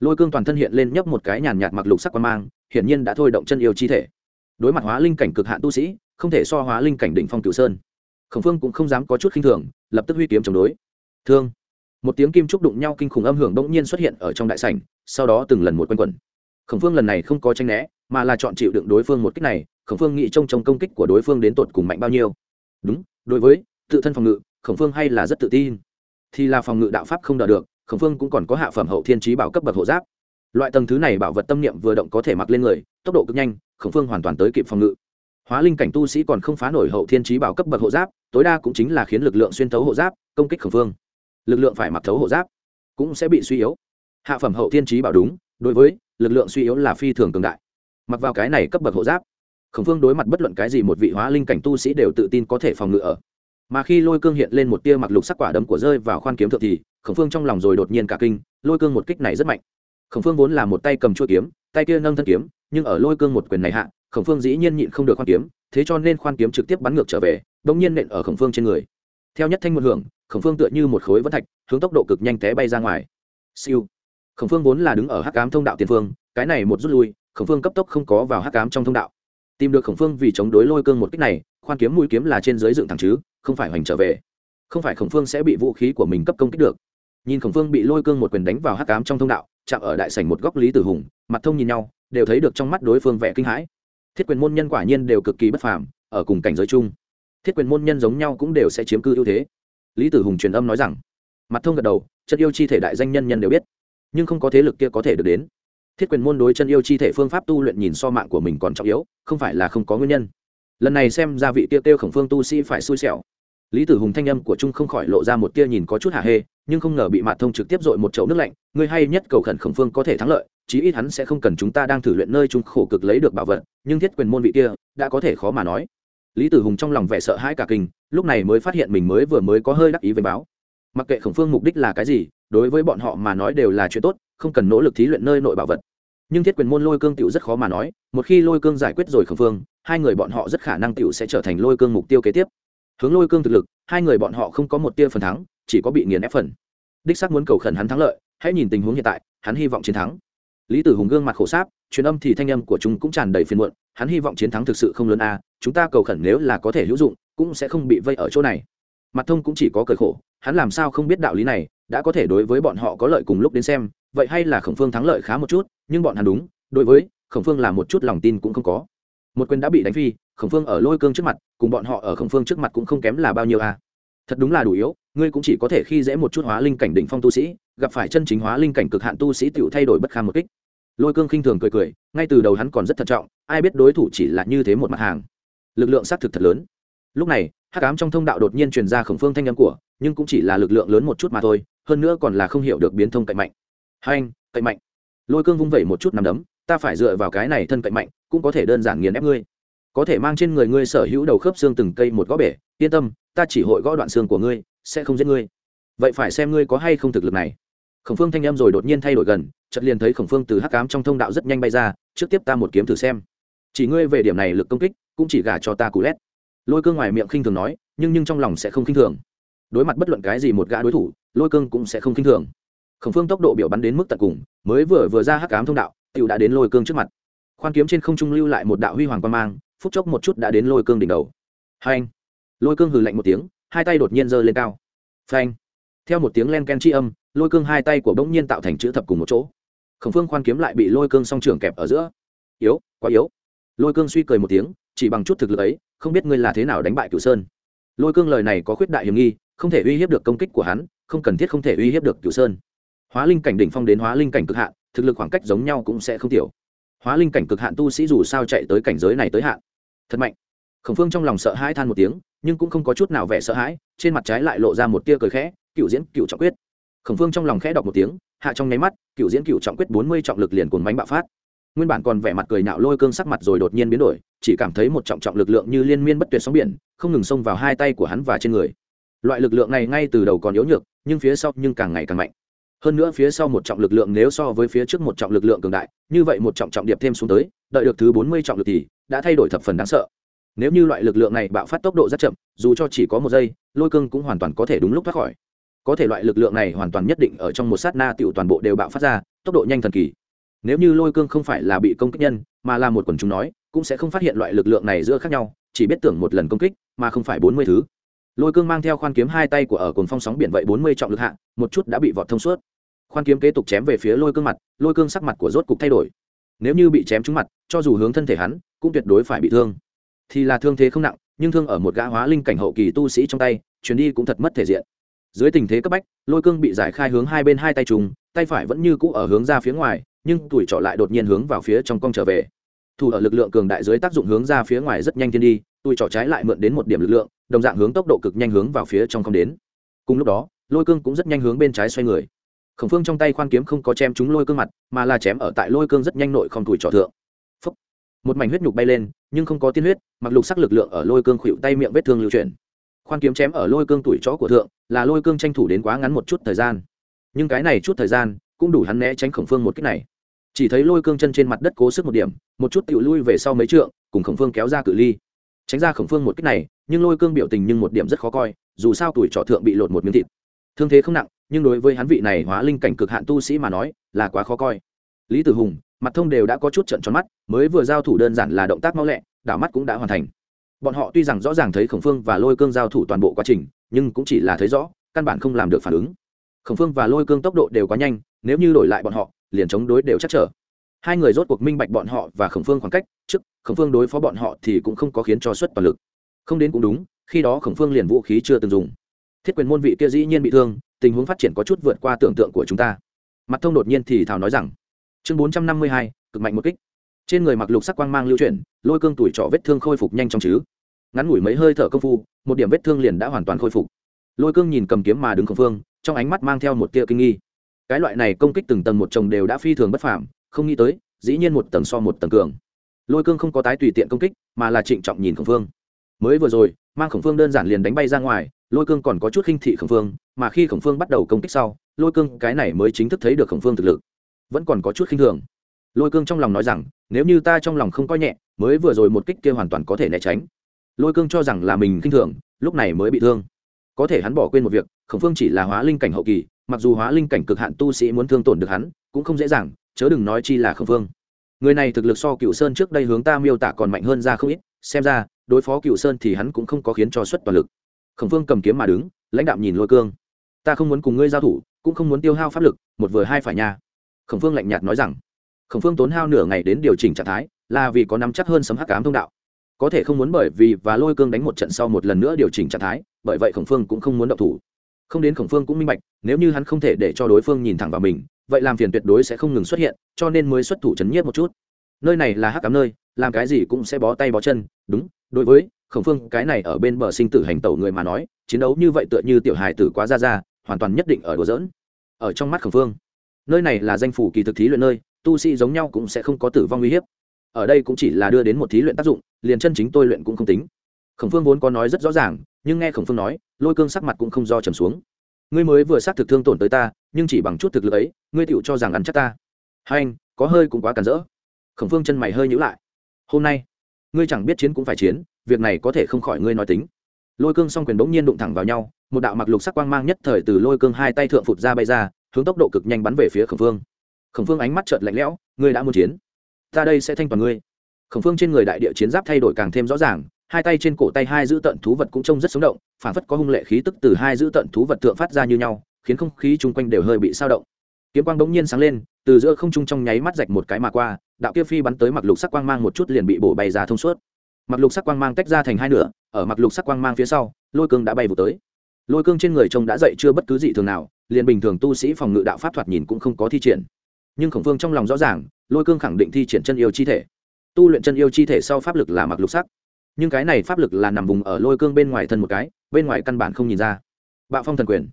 Lôi cương toàn thân hiện lên nhấp một cái nhàn nhạt mặc lục sắc quan mang, hiển nhiên đã thôi động chân yêu chi thể. Đối mặt hóa linh cảnh cực hạn tu sĩ, không thể so hóa linh cảnh đỉnh phong cửu sơn. Khổng phương cũng không dám có chút khinh thường, lập tức huy kiếm chống đối. Thương. Một tiếng kim trúc đụng nhau kinh khủng âm hưởng bỗng nhiên xuất hiện ở trong đại sảnh, sau đó từng lần một quanh quẩn khổng phương lần này không có tranh né, mà là chọn chịu đựng đối phương một kích này, khổng phương nghĩ trông trông công kích của đối phương đến tột cùng mạnh bao nhiêu. Đúng, đối với tự thân phòng ngự, khổng phương hay là rất tự tin. Thì là phòng ngự đạo pháp không đỡ được, khổng phương cũng còn có hạ phẩm hậu thiên trí bảo cấp bậc hộ giáp. Loại tầng thứ này bảo vật tâm niệm vừa động có thể mặc lên người, tốc độ cực nhanh, khổng phương hoàn toàn tới kịp phòng ngự. Hóa linh cảnh tu sĩ còn không phá nổi hậu thiên trí bảo cấp bậc hộ giáp, tối đa cũng chính là khiến lực lượng xuyên thấu hộ giáp, công kích khổng phương. Lực lượng phải mặc thấu hộ giáp, cũng sẽ bị suy yếu. Hạ phẩm hậu thiên trí bảo đúng, đối với lực lượng suy yếu là phi thường cường đại. Mặc vào cái này cấp bậc hộ giáp, khổng phương đối mặt bất luận cái gì một vị hóa linh cảnh tu sĩ đều tự tin có thể phòng ngự ở. Mà khi lôi cương hiện lên một tia mặc lục sắc quả đấm của rơi vào khoan kiếm thượng thì, khổng phương trong lòng rồi đột nhiên cả kinh, lôi cương một kích này rất mạnh. Khổng phương vốn là một tay cầm chuôi kiếm, tay kia nâng thân kiếm, nhưng ở lôi cương một quyền này hạ, khổng phương dĩ nhiên nhịn không được khoan kiếm, thế cho nên khoan kiếm trực tiếp bắn ngược trở về đ ỗ n g nhiên nện ở khổng phương trên người. Theo nhất thanh một hưởng, khổng phương tựa như một khối vẫn thạch, hướng tốc độ cực nhanh té bay ra ngoài. Siêu khổng phương vốn là đứng ở hắc cám thông đạo tiền phương, cái này một rút lui, khổng phương cấp tốc không có vào hắc cám trong thông đạo. Tìm được khổng phương vì chống đối lôi cương một cách này, khoan kiếm mũi kiếm là trên dưới dựng thẳng chứ, không phải hoành trở về. Không phải khổng phương sẽ bị vũ khí của mình cấp công kích được. Nhìn khổng phương bị lôi cương một quyền đánh vào hắc cám trong thông đạo, chạm ở đại sảnh một góc lý tử hùng, mặt thông nhìn nhau, đều thấy được trong mắt đối phương vẻ kinh hãi. Thiết quyền môn nhân quả nhiên đều cực kỳ bất phàm, ở cùng cảnh giới chung. Thiết quyền môn nhân giống nhau cũng đều sẽ chiếm cư ưu thế. Lý tử hùng truyền âm nói rằng, mặt thông gật đầu, chất yêu chi thể đại danh nhân nhân đều biết nhưng không có thế lực kia có thể được đến. Thiết quyền môn đối chân yêu chi thể phương pháp tu luyện nhìn so mạng của mình còn trọng yếu, không phải là không có nguyên nhân. Lần này xem ra vị tiêu tiêu khổng phương tu sĩ phải xui xẻo. Lý tử hùng thanh âm của trung không khỏi lộ ra một tia nhìn có chút hạ hê, nhưng không ngờ bị mạ thông trực tiếp dội một chậu nước lạnh ngươi hay nhất cầu khẩn khổng phương có thể thắng lợi, chí ít hắn sẽ không cần chúng ta đang thử luyện nơi trung khổ cực lấy được bảo vật, nhưng thiết quyền môn vị kia đã có thể khó mà nói. Lý tử hùng trong lòng vẻ sợ hãi cả kinh, lúc này mới phát hiện mình mới vừa mới có hơi đắc ý với báo. Mặc kệ khổng phương mục đích là cái gì đối với bọn họ mà nói đều là chuyện tốt, không cần nỗ lực thí luyện nơi nội bảo vật. Nhưng thiết quyền môn lôi cương tựu rất khó mà nói, một khi lôi cương giải quyết rồi khẩn phương, hai người bọn họ rất khả năng tựu sẽ trở thành lôi cương mục tiêu kế tiếp. Hướng lôi cương thực lực, hai người bọn họ không có một tia phần thắng, chỉ có bị nghiền ép phần. Đích sắc muốn cầu khẩn hắn thắng lợi, hãy nhìn tình huống hiện tại, hắn hy vọng chiến thắng. Lý tử hùng gương mặt khổ sáp, truyền âm thì thanh âm của chúng cũng tràn đầy phiền muộn, hắn hy vọng chiến thắng thực sự không lớn a, chúng ta cầu khẩn nếu là có thể hữu dụng, cũng sẽ không bị vây ở chỗ này. Mặt thông cũng chỉ có cởi khổ, hắn làm sao không biết đạo lý này đã có thể đối với bọn họ có lợi cùng lúc đến xem, vậy hay là khổng phương thắng lợi khá một chút, nhưng bọn hắn đúng, đối với khổng phương là một chút lòng tin cũng không có. Một quyền đã bị đánh phi, khổng phương ở lôi cương trước mặt, cùng bọn họ ở khổng phương trước mặt cũng không kém là bao nhiêu a. Thật đúng là đủ yếu, ngươi cũng chỉ có thể khi dễ một chút hóa linh cảnh đỉnh phong tu sĩ, gặp phải chân chính hóa linh cảnh cực hạn tu sĩ tựu thay đổi bất kham một kích. Lôi cương khinh thường cười cười, ngay từ đầu hắn còn rất thận trọng, ai biết đối thủ chỉ là như thế một mặt hàng. Lực lượng xác thực thật lớn. Lúc này, hắc ám trong thông đạo đột nhiên truyền ra khổng phương thanh âm của, nhưng cũng chỉ là lực lượng lớn một chút mà thôi hơn nữa còn là không hiểu được biến thông cạnh mạnh. Hai anh cạnh mạnh. Lôi cương vung vẩy một chút nằm đấm, ta phải dựa vào cái này thân cạnh mạnh, cũng có thể đơn giản nghiền ép ngươi. Có thể mang trên người ngươi sở hữu đầu khớp xương từng cây một gõ bể, yên tâm, ta chỉ hội gõ đoạn xương của ngươi, sẽ không giết ngươi. Vậy phải xem ngươi có hay không thực lực này. Khổng phương thanh em rồi đột nhiên thay đổi gần, chợt liền thấy khổng phương từ hắc cám trong thông đạo rất nhanh bay ra, trước tiếp ta một kiếm thử xem. Chỉ ngươi về điểm này lực công kích, cũng chỉ gả cho ta cú lét. Lôi cương ngoài miệng khinh thường nói, nhưng nhưng trong lòng sẽ không khinh thường. Đối mặt bất luận cái gì một gã đối thủ lôi cương cũng sẽ không khinh thường. Khổng phương tốc độ biểu bắn đến mức tận cùng, mới vừa vừa ra hắc cám thông đạo tựu đã đến lôi cương trước mặt. Khoan kiếm trên không trung lưu lại một đạo huy hoàng quan mang, phút chốc một chút đã đến lôi cương đỉnh đầu. Hai anh lôi cương hừ lạnh một tiếng, hai tay đột nhiên giơ lên cao. Phanh! Theo một tiếng len ken chi âm, lôi cương hai tay của bỗng nhiên tạo thành chữ thập cùng một chỗ. Khổng phương khoan kiếm lại bị lôi cương song trường kẹp ở giữa. Yếu, quá yếu. Lôi cương suy cười một tiếng, chỉ bằng chút thực lực ấy, không biết ngươi là thế nào đánh bại cửu sơn. Lôi cương lời này có khuyết đại hiểm nghi, không thể uy hiếp được công kích của hắn không cần thiết không thể uy hiếp được cửu sơn. Hóa linh cảnh đỉnh phong đến hóa linh cảnh cực hạn, thực lực khoảng cách giống nhau cũng sẽ không tiểu. Hóa linh cảnh cực hạn tu sĩ dù sao chạy tới cảnh giới này tới hạn. Thật mạnh. Khổng phương trong lòng sợ hãi than một tiếng, nhưng cũng không có chút nào vẻ sợ hãi, trên mặt trái lại lộ ra một tia cười khẽ cựu diễn cựu trọng quyết. Khổng phương trong lòng khẽ đọc một tiếng, hạ trong nháy mắt cựu diễn cựu trọng quyết bốn mươi trọng lực liền cồn bánh bạo phát. Nguyên bản còn vẻ mặt cười nạo lôi cương sắc mặt rồi đột nhiên biến đổi, chỉ cảm thấy một trọng trọng lực lượng như liên miên bất tuyệt sóng biển, không ngừng xông vào hai tay của hắn và trên người. Loại lực lượng này ngay từ đầu còn yếu nhược nhưng phía sau nhưng càng ngày càng mạnh. Hơn nữa phía sau một trọng lực lượng nếu so với phía trước một trọng lực lượng cường đại, như vậy một trọng trọng điệp thêm xuống tới, đợi được thứ bốn mươi trọng lực thì đã thay đổi thập phần đáng sợ. Nếu như loại lực lượng này bạo phát tốc độ rất chậm, dù cho chỉ có một giây, lôi cương cũng hoàn toàn có thể đúng lúc thoát khỏi. Có thể loại lực lượng này hoàn toàn nhất định ở trong một sát na tiểu toàn bộ đều bạo phát ra, tốc độ nhanh thần kỳ. Nếu như lôi cương không phải là bị công kích nhân, mà là một quần chúng nói, cũng sẽ không phát hiện loại lực lượng này giữa khác nhau, chỉ biết tưởng một lần công kích, mà không phải bốn mươi thứ lôi cương mang theo khoan kiếm hai tay của ở cồn phong sóng biển vậy bốn mươi trọng lực hạ, một chút đã bị vọt thông suốt. Khoan kiếm kế tục chém về phía lôi cương mặt, lôi cương sắc mặt của rốt cục thay đổi. Nếu như bị chém trúng mặt, cho dù hướng thân thể hắn, cũng tuyệt đối phải bị thương. Thì là thương thế không nặng, nhưng thương ở một gã hóa linh cảnh hậu kỳ tu sĩ trong tay, chuyến đi cũng thật mất thể diện. Dưới tình thế cấp bách, lôi cương bị giải khai hướng hai bên hai tay trùng, tay phải vẫn như cũ ở hướng ra phía ngoài, nhưng tuổi trọ lại đột nhiên hướng vào phía trong cong trở về. Thủ ở lực lượng cường đại dưới tác dụng hướng ra phía ngoài rất nhanh thiên đi tôi trỏ trái lại mượn đến một điểm lực lượng, đồng dạng hướng tốc độ cực nhanh hướng vào phía trong không đến. Cùng lúc đó, lôi cương cũng rất nhanh hướng bên trái xoay người. Khổng phương trong tay khoan kiếm không có chém chúng lôi cương mặt, mà là chém ở tại lôi cương rất nhanh nội không tuổi trọ thượng. Phúc. một mảnh huyết nhục bay lên, nhưng không có tiên huyết, mặc lục sắc lực lượng ở lôi cương khuỵu tay miệng vết thương lưu chuyển. Khoan kiếm chém ở lôi cương tuổi chó của thượng, là lôi cương tranh thủ đến quá ngắn một chút thời gian. Nhưng cái này chút thời gian, cũng đủ hắn né tránh khổng phương một cách này. Chỉ thấy lôi cương chân trên mặt đất cố sức một điểm, một chút tự lui về sau mấy trượng, cùng khổng phương kéo ra cự ly tránh ra khổng phương một cách này, nhưng lôi cương biểu tình nhưng một điểm rất khó coi, dù sao tuổi trọ thượng bị lột một miếng thịt. Thương thế không nặng, nhưng đối với hắn vị này hóa linh cảnh cực hạn tu sĩ mà nói, là quá khó coi. Lý tử hùng, mặt thông đều đã có chút trận tròn mắt, mới vừa giao thủ đơn giản là động tác mau lẹ, đảo mắt cũng đã hoàn thành. Bọn họ tuy rằng rõ ràng thấy khổng phương và lôi cương giao thủ toàn bộ quá trình, nhưng cũng chỉ là thấy rõ, căn bản không làm được phản ứng. Khổng phương và lôi cương tốc độ đều quá nhanh, nếu như đổi lại bọn họ, liền chống đối đều chắc trở hai người rốt cuộc minh bạch bọn họ và khổng phương khoảng cách, trước, khổng phương đối phó bọn họ thì cũng không có khiến cho suất toàn lực. Không đến cũng đúng, khi đó khổng phương liền vũ khí chưa từng dùng. Thiết quyền môn vị kia dĩ nhiên bị thương, tình huống phát triển có chút vượt qua tưởng tượng của chúng ta. Mặt thông đột nhiên thì thảo nói rằng, chương bốn trăm năm mươi hai, cực mạnh một kích. Trên người mặc lục sắc quang mang lưu chuyển, lôi cương tuổi trọ vết thương khôi phục nhanh trong chứ. Ngắn ngủi mấy hơi thở công phu, một điểm vết thương liền đã hoàn toàn khôi phục. Lôi cương nhìn cầm kiếm mà đứng khổng phương, trong ánh mắt mang theo một tia kinh nghi. Cái loại này công kích từng tầng một chồng đều đã phi thường bất phạm không nghĩ tới, dĩ nhiên một tầng so một tầng cường. Lôi cương không có tái tùy tiện công kích, mà là trịnh trọng nhìn khổng phương. Mới vừa rồi, mang khổng phương đơn giản liền đánh bay ra ngoài, lôi cương còn có chút khinh thị khổng phương, mà khi khổng phương bắt đầu công kích sau, lôi cương cái này mới chính thức thấy được khổng phương thực lực. Vẫn còn có chút khinh thường. Lôi cương trong lòng nói rằng, nếu như ta trong lòng không coi nhẹ, mới vừa rồi một kích kia hoàn toàn có thể né tránh. Lôi cương cho rằng là mình khinh thường, lúc này mới bị thương. Có thể hắn bỏ quên một việc, khổng phương chỉ là hóa linh cảnh hậu kỳ, mặc dù hóa linh cảnh cực hạn tu sĩ muốn thương tổn được hắn, cũng không dễ dàng chớ đừng nói chi là khổng phương người này thực lực so cựu sơn trước đây hướng ta miêu tả còn mạnh hơn ra không ít, xem ra, đối phó cựu sơn thì hắn cũng không có khiến cho xuất toàn lực. Khổng phương cầm kiếm mà đứng, lãnh đạm nhìn lôi cương. Ta không muốn cùng ngươi giao thủ, cũng không muốn tiêu hao pháp lực, một vừa hai phải nha. Khổng phương lạnh nhạt nói rằng. Khổng phương tốn hao nửa ngày đến điều chỉnh trạng thái, là vì có nắm chắc hơn sấm hắc cám thông đạo. Có thể không muốn bởi vì và lôi cương đánh một trận sau một lần nữa điều chỉnh trạng thái, bởi vậy khổng phương cũng không muốn động thủ không đến khổng phương cũng minh bạch, nếu như hắn không thể để cho đối phương nhìn thẳng vào mình, vậy làm phiền tuyệt đối sẽ không ngừng xuất hiện, cho nên mới xuất thủ chấn nhiếp một chút. Nơi này là hắc cám nơi, làm cái gì cũng sẽ bó tay bó chân, đúng, đối với khổng phương, cái này ở bên bờ sinh tử hành tẩu người mà nói, chiến đấu như vậy tựa như tiểu hài tử quá ra ra, hoàn toàn nhất định ở đùa dỡn ở trong mắt khổng phương, nơi này là danh phủ kỳ thực thí luyện nơi, tu sĩ giống nhau cũng sẽ không có tử vong uy hiếp. Ở đây cũng chỉ là đưa đến một thí luyện tác dụng, liền chân chính tôi luyện cũng không tính khổng phương vốn có nói rất rõ ràng, nhưng nghe khổng phương nói, lôi cương sắc mặt cũng không do trầm xuống. Ngươi mới vừa xác thực thương tổn tới ta, nhưng chỉ bằng chút thực lực ấy, ngươi tựu cho rằng ăn chắc ta. Hai anh, có hơi cũng quá cản rỡ. Khổng phương chân mày hơi nhữ lại. Hôm nay, ngươi chẳng biết chiến cũng phải chiến, việc này có thể không khỏi ngươi nói tính. Lôi cương s o n g quyền bỗng nhiên đụng thẳng vào nhau, một đạo mặc lục sắc quang mang nhất thời từ lôi cương hai tay thượng phụt ra bay ra, hướng tốc độ cực nhanh bắn về phía khổng phương. Khổng phương ánh mắt trợt lạnh lẽo, ngươi đã muốn chiến, ta đây sẽ thanh toàn ngươi. Khổng phương trên người đại địa chiến giáp thay đổi càng thêm rõ ràng hai tay trên cổ tay hai giữ tận thú vật cũng trông rất sống động phản phất có hung lệ khí tức từ hai giữ tận thú vật thượng phát ra như nhau, khiến không khí chung quanh đều hơi bị sao động. Kiếm quang bỗng nhiên sáng lên, từ giữa không trung trong nháy mắt rạch một cái mà qua, đạo kia phi bắn tới mặc lục sắc quang mang một chút liền bị bổ bay ra thông suốt. Mặc lục sắc quang mang tách ra thành hai nửa, ở mặc lục sắc quang mang phía sau, lôi cương đã bay vụ tới. Lôi cương trên người trông đã dậy chưa bất cứ gì thường nào, liền bình thường tu sĩ phòng ngự đạo pháp thoạt nhìn cũng không có thi triển. Nhưng khổng phương trong lòng rõ ràng, lôi cương khẳng định thi triển chân yêu chi thể. Tu luyện chân yêu chi thể sau pháp lực là mặc lục sắc nhưng cái này pháp lực là nằm vùng ở lôi cương bên ngoài thân một cái, bên ngoài căn bản không nhìn ra. Bạo phong thần quyền.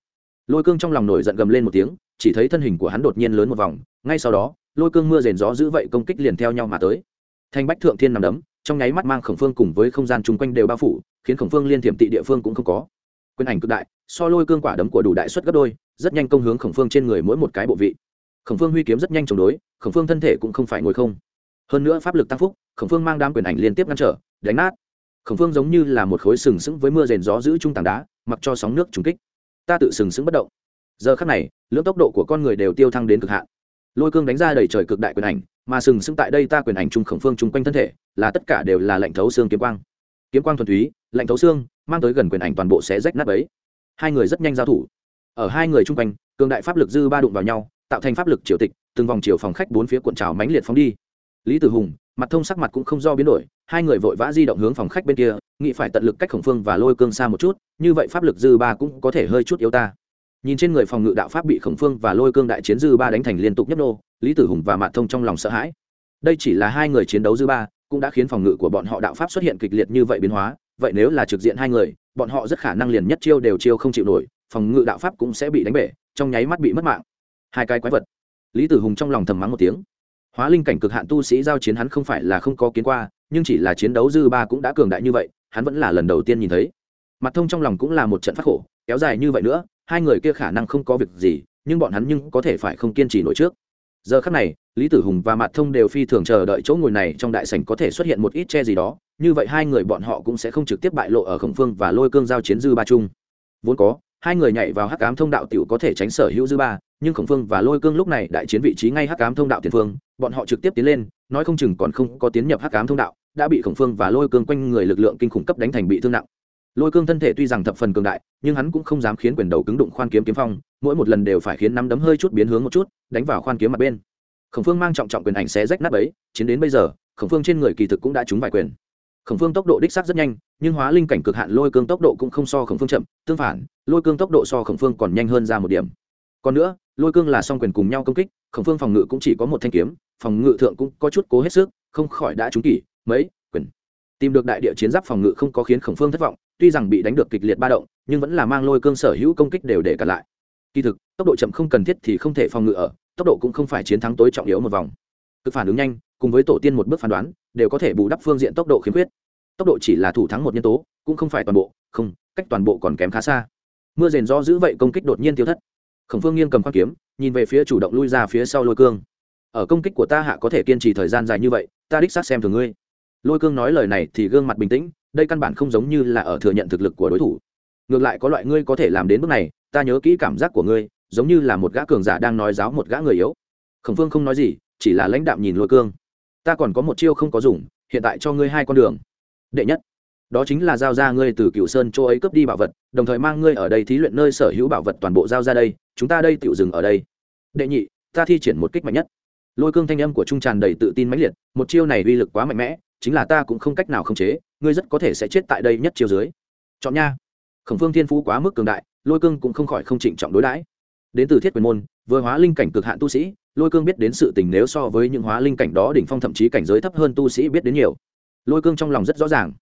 Lôi cương trong lòng nổi giận gầm lên một tiếng, chỉ thấy thân hình của hắn đột nhiên lớn một vòng, ngay sau đó, lôi cương mưa rền gió giữ vậy công kích liền theo nhau mà tới. Thanh bách thượng thiên nằm đấm, trong nháy mắt mang khổng phương cùng với không gian chung quanh đều bao phủ, khiến khổng phương liên thiểm tị địa phương cũng không có. Quyền ảnh cực đại, so lôi cương quả đấm của đủ đại suất gấp đôi, rất nhanh công hướng khổng phương trên người mỗi một cái bộ vị. Khổng phương huy kiếm rất nhanh chống đối, khổng phương thân thể cũng không phải ngồi không. Hơn nữa pháp lực tăng phúc, khổng phương mang đám quyền ảnh liên tiếp ngăn trở, đánh nát khổng phương giống như là một khối sừng sững với mưa rền gió giữ trung tảng đá, mặc cho sóng nước trúng kích. Ta tự sừng sững bất động. Giờ khắc này lưỡng tốc độ của con người đều tiêu thăng đến cực hạn. Lôi cương đánh ra đầy trời cực đại quyền ảnh, mà sừng sững tại đây ta quyền ảnh trung khổng phương chung quanh thân thể, là tất cả đều là lạnh thấu xương kiếm quang. Kiếm quang thuần túy, lạnh thấu xương, mang tới gần quyền ảnh toàn bộ sẽ rách nát ấy hai người rất nhanh giao thủ. Ở hai người chung quanh, cường đại pháp lực dư ba đụng vào nhau, tạo thành pháp lực triều tịch, từng vòng chiều phòng khách bốn phía cuộn trào mãnh liệt phóng đi. Lý tử hùng, mặt thông sắc mặt cũng không do biến đổi hai người vội vã di động hướng phòng khách bên kia, nghĩ phải tận lực cách khổng phương và lôi cương xa một chút, như vậy pháp lực dư ba cũng có thể hơi chút yếu ta. Nhìn trên người phòng ngự đạo pháp bị khổng phương và lôi cương đại chiến dư ba đánh thành liên tục nhấp nô, lý tử hùng và mạn thông trong lòng sợ hãi. Đây chỉ là hai người chiến đấu dư ba, cũng đã khiến phòng ngự của bọn họ đạo pháp xuất hiện kịch liệt như vậy biến hóa, vậy nếu là trực diện hai người, bọn họ rất khả năng liền nhất chiêu đều chiêu không chịu nổi, phòng ngự đạo pháp cũng sẽ bị đánh bể, trong nháy mắt bị mất mạng. Hai cái quái vật. Lý tử hùng trong lòng thầm mắng một tiếng hóa linh cảnh cực hạn tu sĩ giao chiến hắn không phải là không có kiến qua, nhưng chỉ là chiến đấu dư ba cũng đã cường đại như vậy, hắn vẫn là lần đầu tiên nhìn thấy. Mặt thông trong lòng cũng là một trận phát khổ, kéo dài như vậy nữa, hai người kia khả năng không có việc gì, nhưng bọn hắn nhưng có thể phải không kiên trì nổi trước. Giờ khắc này, lý tử hùng và mặt thông đều phi thường chờ đợi chỗ ngồi này trong đại sảnh có thể xuất hiện một ít che gì đó, như vậy hai người bọn họ cũng sẽ không trực tiếp bại lộ ở khổng phương và lôi cương giao chiến dư ba chung. Vốn có hai người nhảy vào hắc ám thông đạo tiểu có thể tránh sở hữu dư ba, nhưng khổng phương và lôi cương lúc này đại chiến vị trí ngay hắc ám thông đạo tiền phương, bọn họ trực tiếp tiến lên, nói không chừng còn không có tiến nhập hắc ám thông đạo, đã bị khổng phương và lôi cương quanh người lực lượng kinh khủng cấp đánh thành bị thương nặng. Lôi cương thân thể tuy rằng thập phần cường đại, nhưng hắn cũng không dám khiến quyền đầu cứng đụng khoan kiếm kiếm phong, mỗi một lần đều phải khiến nắm đấm hơi chút biến hướng một chút, đánh vào khoan kiếm mặt bên. Khổng phương mang trọng trọng quyền ảnh xé rách nát ấy chiến đến bây giờ, khổng phương trên người kỳ thực cũng đã trúng vài quyền khổng phương tốc độ đích xác rất nhanh, nhưng hóa linh cảnh cực hạn lôi cương tốc độ cũng không so khổng phương chậm, tương phản, lôi cương tốc độ so khổng phương còn nhanh hơn ra một điểm. Còn nữa, lôi cương là song quyền cùng nhau công kích, khổng phương phòng ngự cũng chỉ có một thanh kiếm, phòng ngự thượng cũng có chút cố hết sức, không khỏi đã trúng kỷ, mấy, quyền. Tìm được đại địa chiến giáp phòng ngự không có khiến khổng phương thất vọng, tuy rằng bị đánh được kịch liệt ba động, nhưng vẫn là mang lôi cương sở hữu công kích đều để cả lại. Kỳ thực, tốc độ chậm không cần thiết thì không thể phòng ngự ở, tốc độ cũng không phải chiến thắng tối trọng yếu một vòng. Cực phản ứng nhanh cùng với tổ tiên một bước phán đoán, đều có thể bù đắp phương diện tốc độ khiếm khuyết. Tốc độ chỉ là thủ thắng một nhân tố, cũng không phải toàn bộ, không, cách toàn bộ còn kém khá xa. Mưa rền do giữ vậy công kích đột nhiên tiêu thất. Khổng phương nghiêng cầm khoác kiếm, nhìn về phía chủ động lui ra phía sau lôi cương. Ở công kích của ta hạ có thể kiên trì thời gian dài như vậy, ta đích xác xem thường ngươi. Lôi cương nói lời này thì gương mặt bình tĩnh, đây căn bản không giống như là ở thừa nhận thực lực của đối thủ. Ngược lại có loại ngươi có thể làm đến bước này, ta nhớ kỹ cảm giác của ngươi, giống như là một gã cường giả đang nói giáo một gã người yếu. Khổng phương không nói gì, chỉ là lãnh đạm nhìn lôi cương ta còn có một chiêu không có dùng, hiện tại cho ngươi hai con đường. Đệ nhất, đó chính là giao ra ngươi từ cựu sơn chỗ ấy cướp đi bảo vật, đồng thời mang ngươi ở đây thí luyện nơi sở hữu bảo vật toàn bộ giao ra đây, chúng ta đây tựu dừng ở đây. Đệ nhị, ta thi triển một kích mạnh nhất. Lôi cương thanh âm của trung tràn đầy tự tin mãnh liệt, một chiêu này uy lực quá mạnh mẽ, chính là ta cũng không cách nào khống chế, ngươi rất có thể sẽ chết tại đây nhất chiêu dưới. Chọn nha. Khổng phương thiên phú quá mức cường đại, lôi cương cũng không khỏi không trịnh trọng đối đãi. Đến từ thiết quyền môn, vừa hóa linh cảnh cực hạn tu sĩ lôi cương biết đến sự tình nếu so với những hóa linh cảnh đó đỉnh phong thậm chí cảnh giới thấp hơn tu sĩ biết đến nhiều. Lôi cương trong lòng rất rõ ràng.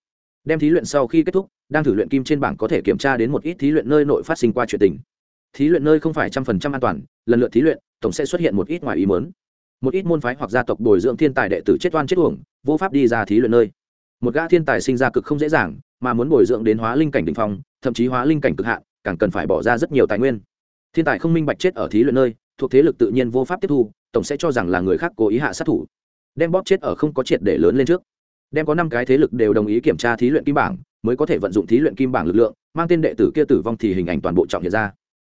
Đem thí luyện sau khi kết thúc, đang thử luyện kim trên bảng có thể kiểm tra đến một ít thí luyện nơi nội phát sinh qua chuyện tình. Thí luyện nơi không phải trăm phần trăm an toàn, lần lượt thí luyện, tổng sẽ xuất hiện một ít ngoài ý mớn một ít môn phái hoặc gia tộc bồi dưỡng thiên tài đệ tử chết oan chết uổng, vô pháp đi ra thí luyện nơi. Một gã thiên tài sinh ra cực không dễ dàng, mà muốn bồi dưỡng đến hóa linh cảnh đ ỉ n h phong, thậm chí hóa linh cảnh cực hạn, càng cần phải bỏ ra rất nhiều tài nguyên. Thiên tài không minh bạch chết ở thí luyện nơi thuộc thế lực tự nhiên vô pháp tiếp thu, tổng sẽ cho rằng là người khác cố ý hạ sát thủ. Đem bóp chết ở không có triệt để lớn lên trước. Đem có năm cái thế lực đều đồng ý kiểm tra thí luyện kim bảng, mới có thể vận dụng thí luyện kim bảng lực lượng, mang tên đệ tử kia tử vong thì hình ảnh toàn bộ trọng hiện ra.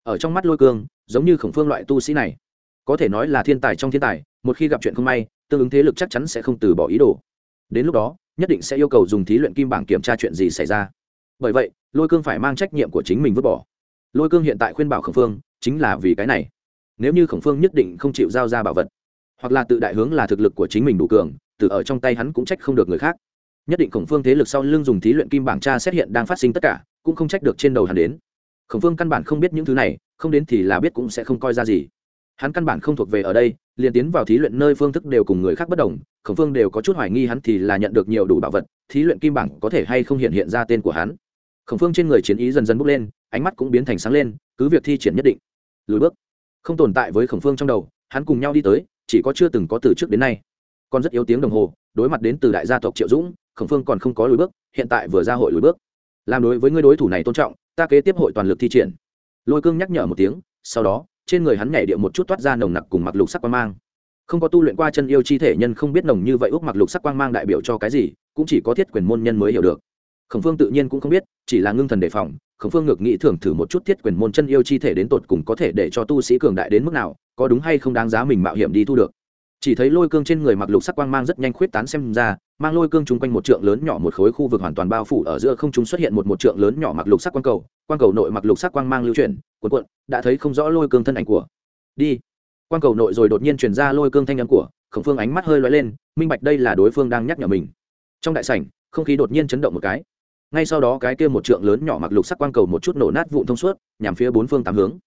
Ở trong mắt lôi cương, giống như khổng phương loại tu sĩ này. Có thể nói là thiên tài trong thiên tài, một khi gặp chuyện không may, tương ứng thế lực chắc chắn sẽ không từ bỏ ý đồ. Đến lúc đó, nhất định sẽ yêu cầu dùng thí luyện kim bảng kiểm tra chuyện gì xảy ra. Bởi vậy, lôi cương phải mang trách nhiệm của chính mình vứt bỏ. Lôi cương hiện tại khuyên bảo khổng phương, chính là vì cái này nếu như khổng phương nhất định không chịu giao ra bảo vật, hoặc là tự đại hướng là thực lực của chính mình đủ cường, từ ở trong tay hắn cũng trách không được người khác. Nhất định khổng phương thế lực sau lưng dùng thí luyện kim bảng tra xét hiện đang phát sinh tất cả, cũng không trách được trên đầu hắn đến. Khổng phương căn bản không biết những thứ này, không đến thì là biết cũng sẽ không coi ra gì. Hắn căn bản không thuộc về ở đây, liền tiến vào thí luyện nơi phương thức đều cùng người khác bất đồng, khổng phương đều có chút hoài nghi hắn thì là nhận được nhiều đủ bảo vật, thí luyện kim bảng có thể hay không hiện hiện ra tên của hắn. Khổng phương trên người chiến ý dần dần bốc lên, ánh mắt cũng biến thành sáng lên, cứ việc thi triển nhất định. Lùi bước không tồn tại với khổng phương trong đầu, hắn cùng nhau đi tới, chỉ có chưa từng có từ trước đến nay. Còn rất yếu tiếng đồng hồ, đối mặt đến từ đại gia tộc triệu dũng, khổng phương còn không có lùi bước, hiện tại vừa ra hội lùi bước. Làm đối với người đối thủ này tôn trọng, ta kế tiếp hội toàn lực thi triển. Lôi cương nhắc nhở một tiếng, sau đó, trên người hắn nhảy điệu một chút toát ra nồng nặc cùng mặc lục sắc quang mang. Không có tu luyện qua chân yêu chi thể nhân không biết nồng như vậy úc mặc lục sắc quang mang đại biểu cho cái gì, cũng chỉ có thiết quyền môn nhân mới hiểu được. Khổng phương tự nhiên cũng không biết, chỉ là ngưng thần đề phòng khổng phương ngược nghĩ thưởng thử một chút thiết quyền môn chân yêu chi thể đến tột cùng có thể để cho tu sĩ cường đại đến mức nào, có đúng hay không đáng giá mình mạo hiểm đi thu được. Chỉ thấy lôi cương trên người mặc lục sắc quang mang rất nhanh khuyết tán xem ra, mang lôi cương chung quanh một trượng lớn nhỏ một khối khu vực hoàn toàn bao phủ ở giữa không trung xuất hiện một một trượng lớn nhỏ mặc lục sắc quang cầu quang cầu nội mặc lục sắc quang mang lưu chuyển, cuộn cuộn, đã thấy không rõ lôi cương thân ảnh của. Đi. Quang cầu nội rồi đột nhiên truyền ra lôi cương thanh âm của, khổng phương ánh mắt hơi lóe lên, minh bạch đây là đối phương đang nhắc nhở mình. Trong đại sảnh, không khí đột nhiên chấn động một cái ngay sau đó cái kia một trượng lớn nhỏ mặc lục sắc quang cầu một chút nổ nát vụn thông suốt, nhằm phía bốn phương tám hướng.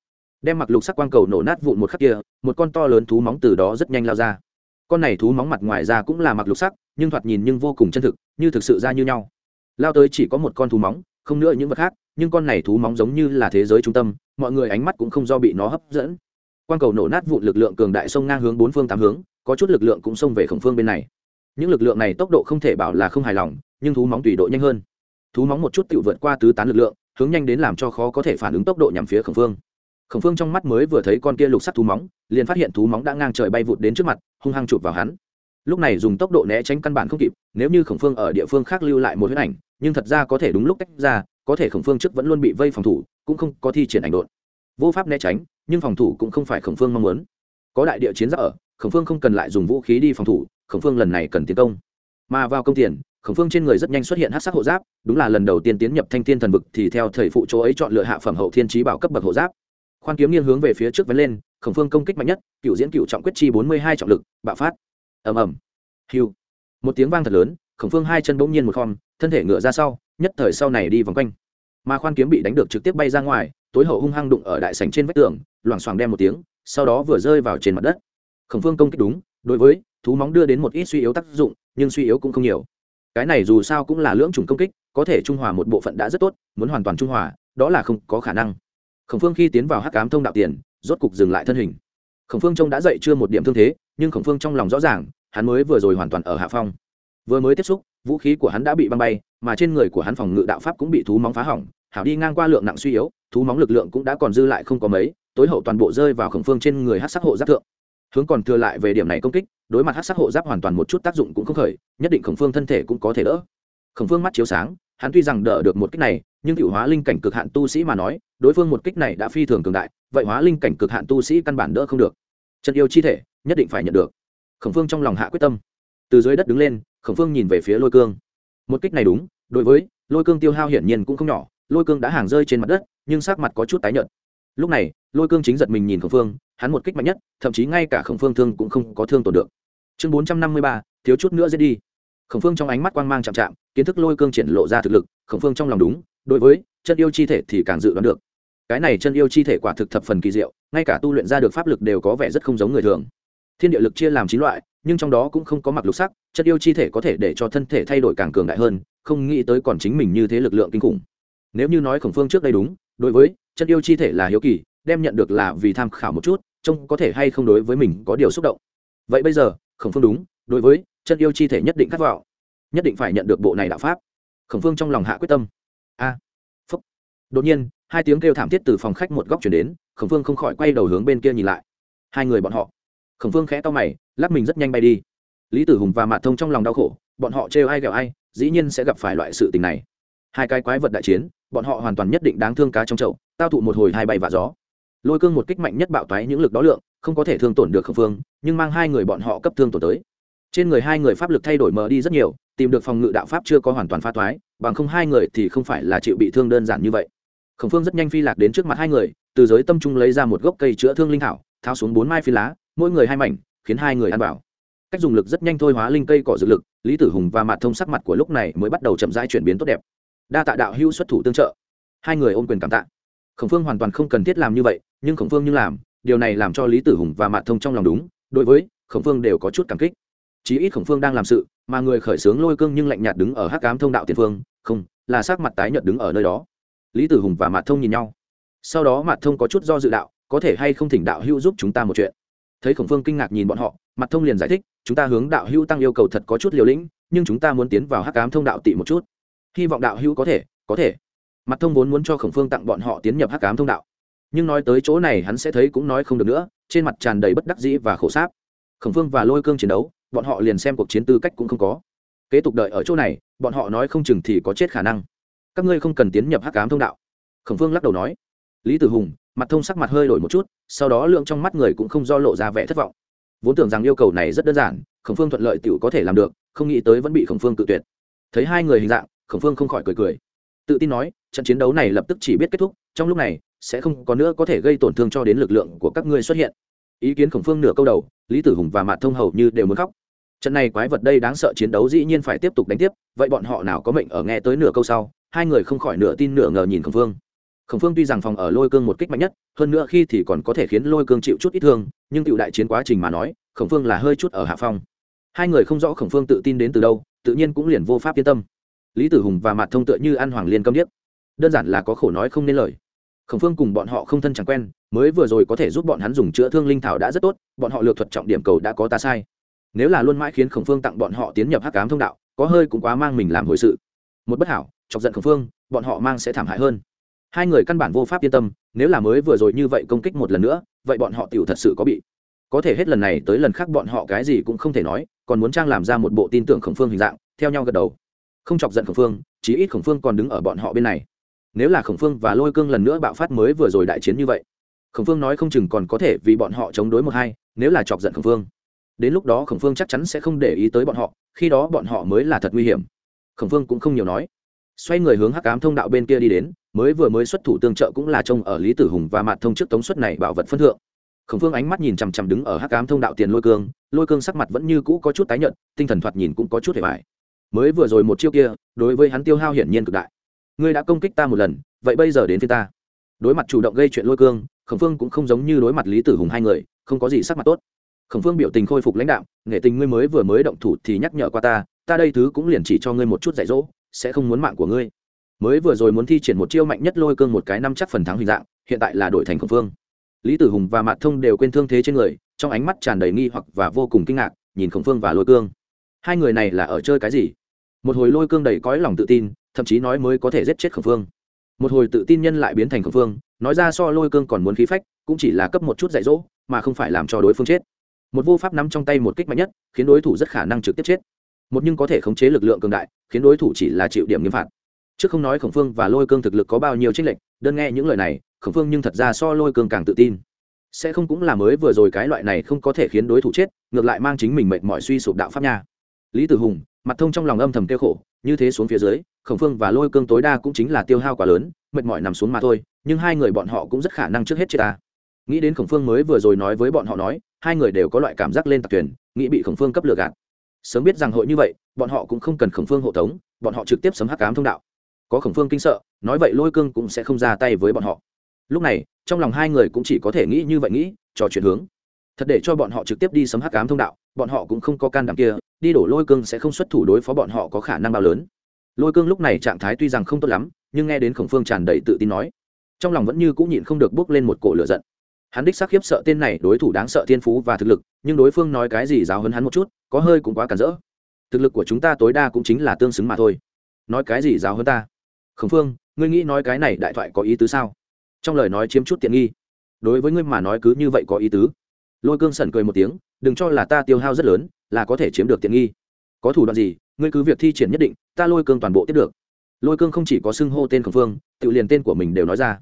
Đem mặc lục sắc quang cầu nổ nát vụn một khắc kia, một con to lớn thú móng từ đó rất nhanh lao ra. Con này thú móng mặt ngoài ra cũng là mặc lục sắc, nhưng thoạt nhìn nhưng vô cùng chân thực, như thực sự ra như nhau. Lao tới chỉ có một con thú móng, không nữa những vật khác, nhưng con này thú móng giống như là thế giới trung tâm, mọi người ánh mắt cũng không do bị nó hấp dẫn. Quang cầu nổ nát vụn lực lượng cường đại sông ngang hướng bốn phương tám hướng, có chút lực lượng cũng xông về khổng phương bên này. Những lực lượng này tốc độ không thể bảo là không hài lòng, nhưng thú móng tùy độ nhanh hơn thú móng một chút tự vượt qua tứ tán lực lượng, hướng nhanh đến làm cho khó có thể phản ứng tốc độ nhằm phía khẩn phương. Khẩn phương trong mắt mới vừa thấy con kia lục sắt thú móng, liền phát hiện thú móng đã ngang trời bay vụt đến trước mặt, hung hăng chụp vào hắn. Lúc này dùng tốc độ né tránh căn bản không kịp, nếu như khổng phương ở địa phương khác lưu lại một huyết ảnh, nhưng thật ra có thể đúng lúc tách ra, có thể khổng phương trước vẫn luôn bị vây phòng thủ, cũng không có thi triển ảnh đột vô pháp né tránh, nhưng phòng thủ cũng không phải khổng phương mong muốn. Có đại địa chiến giáp ở, khổng phương không cần lại dùng vũ khí đi phòng thủ, khổng phương lần này cần tiến công. Mà vào công tiền khổng phương trên người rất nhanh xuất hiện hát sắc hộ giáp, đúng là lần đầu tiên tiến nhập thanh thiên thần vực thì theo thầy phụ chỗ ấy chọn lựa hạ phẩm hậu thiên trí bảo cấp bậc hộ giáp. Khoan kiếm nghiêng hướng về phía trước vấn lên, khổng phương công kích mạnh nhất, cựu diễn cựu trọng quyết chi bốn mươi hai trọng lực, bạo phát. Ầm ầm. Hiu. Một tiếng vang thật lớn, khổng phương hai chân bỗng nhiên một khom, thân thể ngựa ra sau, nhất thời sau này đi vòng quanh. Mà khoan kiếm bị đánh được trực tiếp bay ra ngoài, tối hậu hung hăng đụng ở đại sành trên vách tường, loảng xoảng đem một tiếng, sau đó vừa rơi vào trên mặt đất. Khổng phương công kích đúng, đối với, thú móng đưa đến một ít suy yếu tác dụng, nhưng suy yếu cũng không nhiều cái này dù sao cũng là lưỡng chủng công kích, có thể trung hòa một bộ phận đã rất tốt, muốn hoàn toàn trung hòa, đó là không có khả năng. Khổng phương khi tiến vào hắc cám thông đạo tiền, rốt cục dừng lại thân hình. Khổng phương trông đã dậy chưa một điểm thương thế, nhưng khổng phương trong lòng rõ ràng, hắn mới vừa rồi hoàn toàn ở hạ phong. Vừa mới tiếp xúc, vũ khí của hắn đã bị băng bay, mà trên người của hắn phòng ngự đạo pháp cũng bị thú móng phá hỏng, hảo đi ngang qua lượng nặng suy yếu, thú móng lực lượng cũng đã còn dư lại không có mấy, tối hậu toàn bộ rơi vào khổng phương trên người hát sắc hộ giáp thượng hướng còn thừa lại về điểm này công kích, đối mặt hát sắc hộ giáp hoàn toàn một chút tác dụng cũng không khởi, nhất định khổng phương thân thể cũng có thể đỡ. Khổng phương mắt chiếu sáng, hắn tuy rằng đỡ được một kích này, nhưng cựu hóa linh cảnh cực hạn tu sĩ mà nói, đối phương một kích này đã phi thường cường đại, vậy hóa linh cảnh cực hạn tu sĩ căn bản đỡ không được. Chân yêu chi thể, nhất định phải nhận được. Khổng phương trong lòng hạ quyết tâm. Từ dưới đất đứng lên, khổng phương nhìn về phía lôi cương. Một kích này đúng, đối với lôi cương tiêu hao hiển nhiên cũng không nhỏ, lôi cương đã hàng rơi trên mặt đất, nhưng sắc mặt có chút tái nhợt. Lúc này, lôi cương chính giật mình nhìn khổng phương hắn một kích mạnh nhất, thậm chí ngay cả khổng phương thương cũng không có thương tổn được. Chương bốn trăm năm mươi ba, thiếu chút nữa giết đi. Khổng phương trong ánh mắt quang mang chạm chạm, kiến thức lôi cương triển lộ ra thực lực, khổng phương trong lòng đúng, đối với chân yêu chi thể thì càng dự đoán được. Cái này chân yêu chi thể quả thực thập phần kỳ diệu, ngay cả tu luyện ra được pháp lực đều có vẻ rất không giống người thường. Thiên địa lực chia làm chín loại, nhưng trong đó cũng không có mặc lục sắc, chân yêu chi thể có thể để cho thân thể thay đổi càng cường đại hơn, không nghĩ tới còn chính mình như thế lực lượng kinh khủng. Nếu như nói khổng phương trước đây đúng, đối với chân yêu chi thể là hiếu kỳ đem nhận được là vì tham khảo một chút, trông có thể hay không đối với mình có điều xúc động. Vậy bây giờ, khổng phương đúng, đối với chân yêu chi thể nhất định khát vọng, nhất định phải nhận được bộ này đạo pháp. Khổng phương trong lòng hạ quyết tâm. A, phúc. Đột nhiên, hai tiếng kêu thảm thiết từ phòng khách một góc chuyển đến, khổng phương không khỏi quay đầu hướng bên kia nhìn lại. Hai người bọn họ. Khổng phương khẽ to mày, lắc mình rất nhanh bay đi. Lý tử hùng và mạ thông trong lòng đau khổ, bọn họ trêu ai ghẹo ai, dĩ nhiên sẽ gặp phải loại sự tình này. Hai cái quái vật đại chiến, bọn họ hoàn toàn nhất định đáng thương cá trong chậu, tao thụ một hồi hai bay và gió lôi cương một kích mạnh nhất bạo toái những lực đó lượng, không có thể thương tổn được khẩn phương, nhưng mang hai người bọn họ cấp thương tổn tới. Trên người hai người pháp lực thay đổi mờ đi rất nhiều, tìm được phòng ngự đạo pháp chưa có hoàn toàn pha toái, bằng không hai người thì không phải là chịu bị thương đơn giản như vậy. Khổng phương rất nhanh phi lạc đến trước mặt hai người, từ giới tâm trung lấy ra một gốc cây chữa thương linh thảo, tháo xuống bốn mai phi lá, mỗi người hai mảnh, khiến hai người ăn bảo cách dùng lực rất nhanh thôi hóa linh cây cỏ dược lực, lý tử hùng và mạt thông sắc mặt của lúc này mới bắt đầu chậm rãi chuyển biến tốt đẹp. Đa tạ đạo hữu xuất thủ tương trợ. Hai người ôm quyền cảm tạ. Khổng phương hoàn toàn không cần thiết làm như vậy nhưng khổng phương như làm, điều này làm cho lý tử hùng và mạn thông trong lòng đúng, đối với khổng phương đều có chút cảm kích. Chí ít khổng phương đang làm sự, mà người khởi xướng lôi cương nhưng lạnh nhạt đứng ở hắc cám thông đạo tiền phương, không, là sắc mặt tái nhợt đứng ở nơi đó. Lý tử hùng và mạn thông nhìn nhau. Sau đó mạn thông có chút do dự đạo, có thể hay không thỉnh đạo hữu giúp chúng ta một chuyện. Thấy khổng phương kinh ngạc nhìn bọn họ mặt thông liền giải thích, chúng ta hướng đạo hữu tăng yêu cầu thật có chút liều lĩnh, nhưng chúng ta muốn tiến vào hắc cám thông đạo tị một chút. Hy vọng đạo hữu có thể có thể. Mặt thông vốn muốn cho khổng phương tặng bọn họ tiến nhập hắc cám thông đạo nhưng nói tới chỗ này hắn sẽ thấy cũng nói không được nữa, trên mặt tràn đầy bất đắc dĩ và khổ sáp. Khổng phương và lôi cương chiến đấu, bọn họ liền xem cuộc chiến tư cách cũng không có. Kế tục đợi ở chỗ này, bọn họ nói không chừng thì có chết khả năng. Các ngươi không cần tiến nhập hắc cám thông đạo. Khổng phương lắc đầu nói. Lý tử hùng, mặt thông sắc mặt hơi đổi một chút, sau đó lượng trong mắt người cũng không do lộ ra vẻ thất vọng. Vốn tưởng rằng yêu cầu này rất đơn giản, khổng phương thuận lợi t có thể làm được, không nghĩ tới vẫn bị khổng phương tự tuyệt. Thấy hai người hình dạng, khổng phương không khỏi cười cười. Tự tin nói, trận chiến đấu này lập tức chỉ biết kết thúc trong lúc này sẽ không có nữa có thể gây tổn thương cho đến lực lượng của các ngươi xuất hiện. Ý kiến khổng phương nửa câu đầu, lý tử hùng và mạt thông hầu như đều muốn khóc. Trận này quái vật đây đáng sợ chiến đấu dĩ nhiên phải tiếp tục đánh tiếp, vậy bọn họ nào có mệnh ở nghe tới nửa câu sau, hai người không khỏi nửa tin nửa ngờ nhìn khổng phương. Khổng phương tuy rằng phòng ở lôi cương một kích mạnh nhất, hơn nữa khi thì còn có thể khiến lôi cương chịu chút ít thương, nhưng cựu đại chiến quá trình mà nói, khổng phương là hơi chút ở hạ phong. Hai người không rõ khổng phương tự tin đến từ đâu, tự nhiên cũng liền vô pháp yên tâm. Lý tử hùng và mặt thông tựa như ăn hoàng liên câm điếc. Đơn giản là có khổ nói không nên lời khổng phương cùng bọn họ không thân chẳng quen, mới vừa rồi có thể giúp bọn hắn dùng chữa thương linh thảo đã rất tốt, bọn họ lược thuật trọng điểm cầu đã có ta sai. Nếu là luôn mãi khiến khổng phương tặng bọn họ tiến nhập hắc cám thông đạo, có hơi cũng quá mang mình làm hồi sự. Một bất hảo, chọc giận khổng phương, bọn họ mang sẽ thảm hại hơn. Hai người căn bản vô pháp yên tâm, nếu là mới vừa rồi như vậy công kích một lần nữa, vậy bọn họ tiểu thật sự có bị. Có thể hết lần này tới lần khác bọn họ cái gì cũng không thể nói, còn muốn trang làm ra một bộ tin tưởng khổng phương hình dạng, theo nhau gật đầu. Không chọc giận khổng phương, chí ít khổng phương còn đứng ở bọn họ bên này nếu là khổng phương và lôi cương lần nữa bạo phát mới vừa rồi đại chiến như vậy, khổng phương nói không chừng còn có thể vì bọn họ chống đối một hai, nếu là chọc giận khổng phương. Đến lúc đó khổng phương chắc chắn sẽ không để ý tới bọn họ, khi đó bọn họ mới là thật nguy hiểm. Khổng phương cũng không nhiều nói. Xoay người hướng hắc ám thông đạo bên kia đi đến, mới vừa mới xuất thủ tương trợ cũng là trông ở lý tử hùng và mạt thông trước tống suất này bảo vật phân thượng. Khổng phương ánh mắt nhìn chằm chằm đứng ở hắc ám thông đạo tiền lôi cương lôi cương sắc mặt vẫn như cũ có chút tái nhợt, tinh thần thoạt nhìn cũng có chút hề vải mới vừa rồi một chiêu kia, đối với hắn tiêu hao hiển nhiên cực đại ngươi đã công kích ta một lần, vậy bây giờ đến phía ta. Đối mặt chủ động gây chuyện lôi cương, khổng phương cũng không giống như đối mặt lý tử hùng hai người, không có gì sắc mặt tốt. Khổng phương biểu tình khôi phục lãnh đạo nghệ tình ngươi mới vừa mới động thủ thì nhắc nhở qua ta ta đây thứ cũng liền chỉ cho ngươi một chút dạy dỗ, sẽ không muốn mạng của ngươi. Mới vừa rồi muốn thi triển một chiêu mạnh nhất lôi cương một cái năm chắc phần thắng hình dạng, hiện tại là đổi thành khổng phương. Lý tử hùng và mạc thông đều quên thương thế trên người, trong ánh mắt tràn đầy nghi hoặc và vô cùng kinh ngạc, nhìn khổng phương và lôi cương. Hai người này là ở chơi cái gì? Một hồi lôi cương đầy cõi lòng tự tin thậm chí nói mới có thể giết chết khổng phương. Một hồi tự tin nhân lại biến thành khổng phương, nói ra so lôi cương còn muốn khí phách, cũng chỉ là cấp một chút dạy dỗ, mà không phải làm cho đối phương chết. Một vô pháp nắm trong tay một kích mạnh nhất, khiến đối thủ rất khả năng trực tiếp chết. Một nhưng có thể khống chế lực lượng cường đại, khiến đối thủ chỉ là chịu điểm nghiêm phạt. Trước không nói khổng phương và lôi cương thực lực có bao nhiêu trích lệnh đơn nghe những lời này, khổng phương nhưng thật ra so lôi cương càng tự tin. Sẽ không cũng là mới vừa rồi cái loại này không có thể khiến đối thủ chết, ngược lại mang chính mình mệt mỏi suy sụp đạo pháp nha lý tử hùng, mặt thông trong lòng âm thầm kêu khổ, như thế xuống phía dưới, khổng phương và lôi cương tối đa cũng chính là tiêu hao quá lớn, mệt mỏi nằm xuống mà thôi, nhưng hai người bọn họ cũng rất khả năng trước hết chết ta. Nghĩ đến khổng phương mới vừa rồi nói với bọn họ nói, hai người đều có loại cảm giác lên tạc tuyển nghĩ bị khổng phương cấp lừa gạt. Sớm biết rằng hội như vậy, bọn họ cũng không cần khổng phương hộ tống, bọn họ trực tiếp sấm hắc cám thông đạo. Có khổng phương kinh sợ, nói vậy lôi cương cũng sẽ không ra tay với bọn họ. Lúc này, trong lòng hai người cũng chỉ có thể nghĩ như vậy nghĩ, trò chuyện hướng. Thật để cho bọn họ trực tiếp đi sấm hắc cám thông đạo, bọn họ cũng không có can đảm kia đi đổ lôi cương sẽ không xuất thủ đối phó bọn họ có khả năng bao lớn. Lôi cương lúc này trạng thái tuy rằng không tốt lắm, nhưng nghe đến khổng phương tràn đầy tự tin nói, trong lòng vẫn như cũng nhịn không được bước lên một cổ lửa giận. Hắn đích xác khiếp sợ tên này đối thủ đáng sợ thiên phú và thực lực, nhưng đối phương nói cái gì giáo hơn hắn một chút, có hơi cũng quá cản rỡ. Thực lực của chúng ta tối đa cũng chính là tương xứng mà thôi. Nói cái gì giáo hơn ta? Khổng phương, ngươi nghĩ nói cái này đại thoại có ý tứ sao? Trong lời nói chiếm chút tiện nghi. Đối với ngươi mà nói cứ như vậy có ý tứ. Lôi cương sẩn cười một tiếng đừng cho là ta tiêu hao rất lớn, là có thể chiếm được tiện nghi. Có thủ đoạn gì, ngươi cứ việc thi triển nhất định, ta lôi cương toàn bộ tiếp được. Lôi cương không chỉ có xưng hô tên khổng phương, tự liền tên của mình đều nói ra.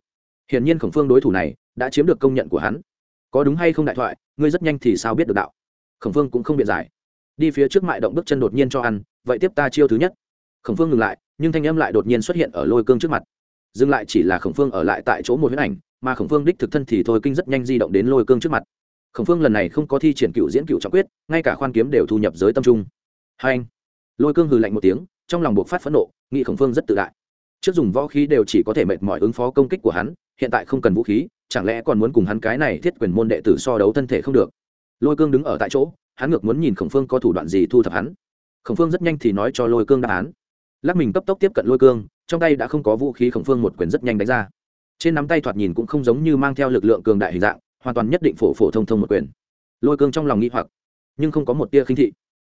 Hiển nhiên khổng phương đối thủ này đã chiếm được công nhận của hắn. Có đúng hay không đại thoại, ngươi rất nhanh thì sao biết được đạo. Khổng phương cũng không biện giải. Đi phía trước mại động bước chân đột nhiên cho ăn, vậy tiếp ta chiêu thứ nhất. Khổng phương ngừng lại, nhưng thanh âm lại đột nhiên xuất hiện ở lôi cương trước mặt. Dừng lại chỉ là khổng phương ở lại tại chỗ một huyết ảnh, mà khổng phương đích thực thân thì thôi kinh rất nhanh di động đến lôi cương trước mặt khổng phương lần này không có thi triển cựu diễn cựu trọng quyết, ngay cả khoan kiếm đều thu nhập giới tâm trung. Hai anh, lôi cương hừ lạnh một tiếng, trong lòng buộc phát phẫn nộ nghị khổng phương rất tự đại. Trước dùng võ khí đều chỉ có thể mệt mỏi ứng phó công kích của hắn, hiện tại không cần vũ khí, chẳng lẽ còn muốn cùng hắn cái này thiết quyền môn đệ tử so đấu thân thể không được? Lôi cương đứng ở tại chỗ, hắn ngược muốn nhìn khổng phương có thủ đoạn gì thu thập hắn. Khổng phương rất nhanh thì nói cho lôi cương đáp án. Lắc mình cấp tốc tiếp cận lôi cương, trong tay đã không có vũ khí, khổng phương một quyền rất nhanh đánh ra. Trên nắm tay thoạt nhìn cũng không giống như mang theo lực lượng cường đại hình dạng hoàn toàn nhất định phổ phổ thông thông một quyền. Lôi cương trong lòng nghĩ hoặc, nhưng không có một tia khinh thị.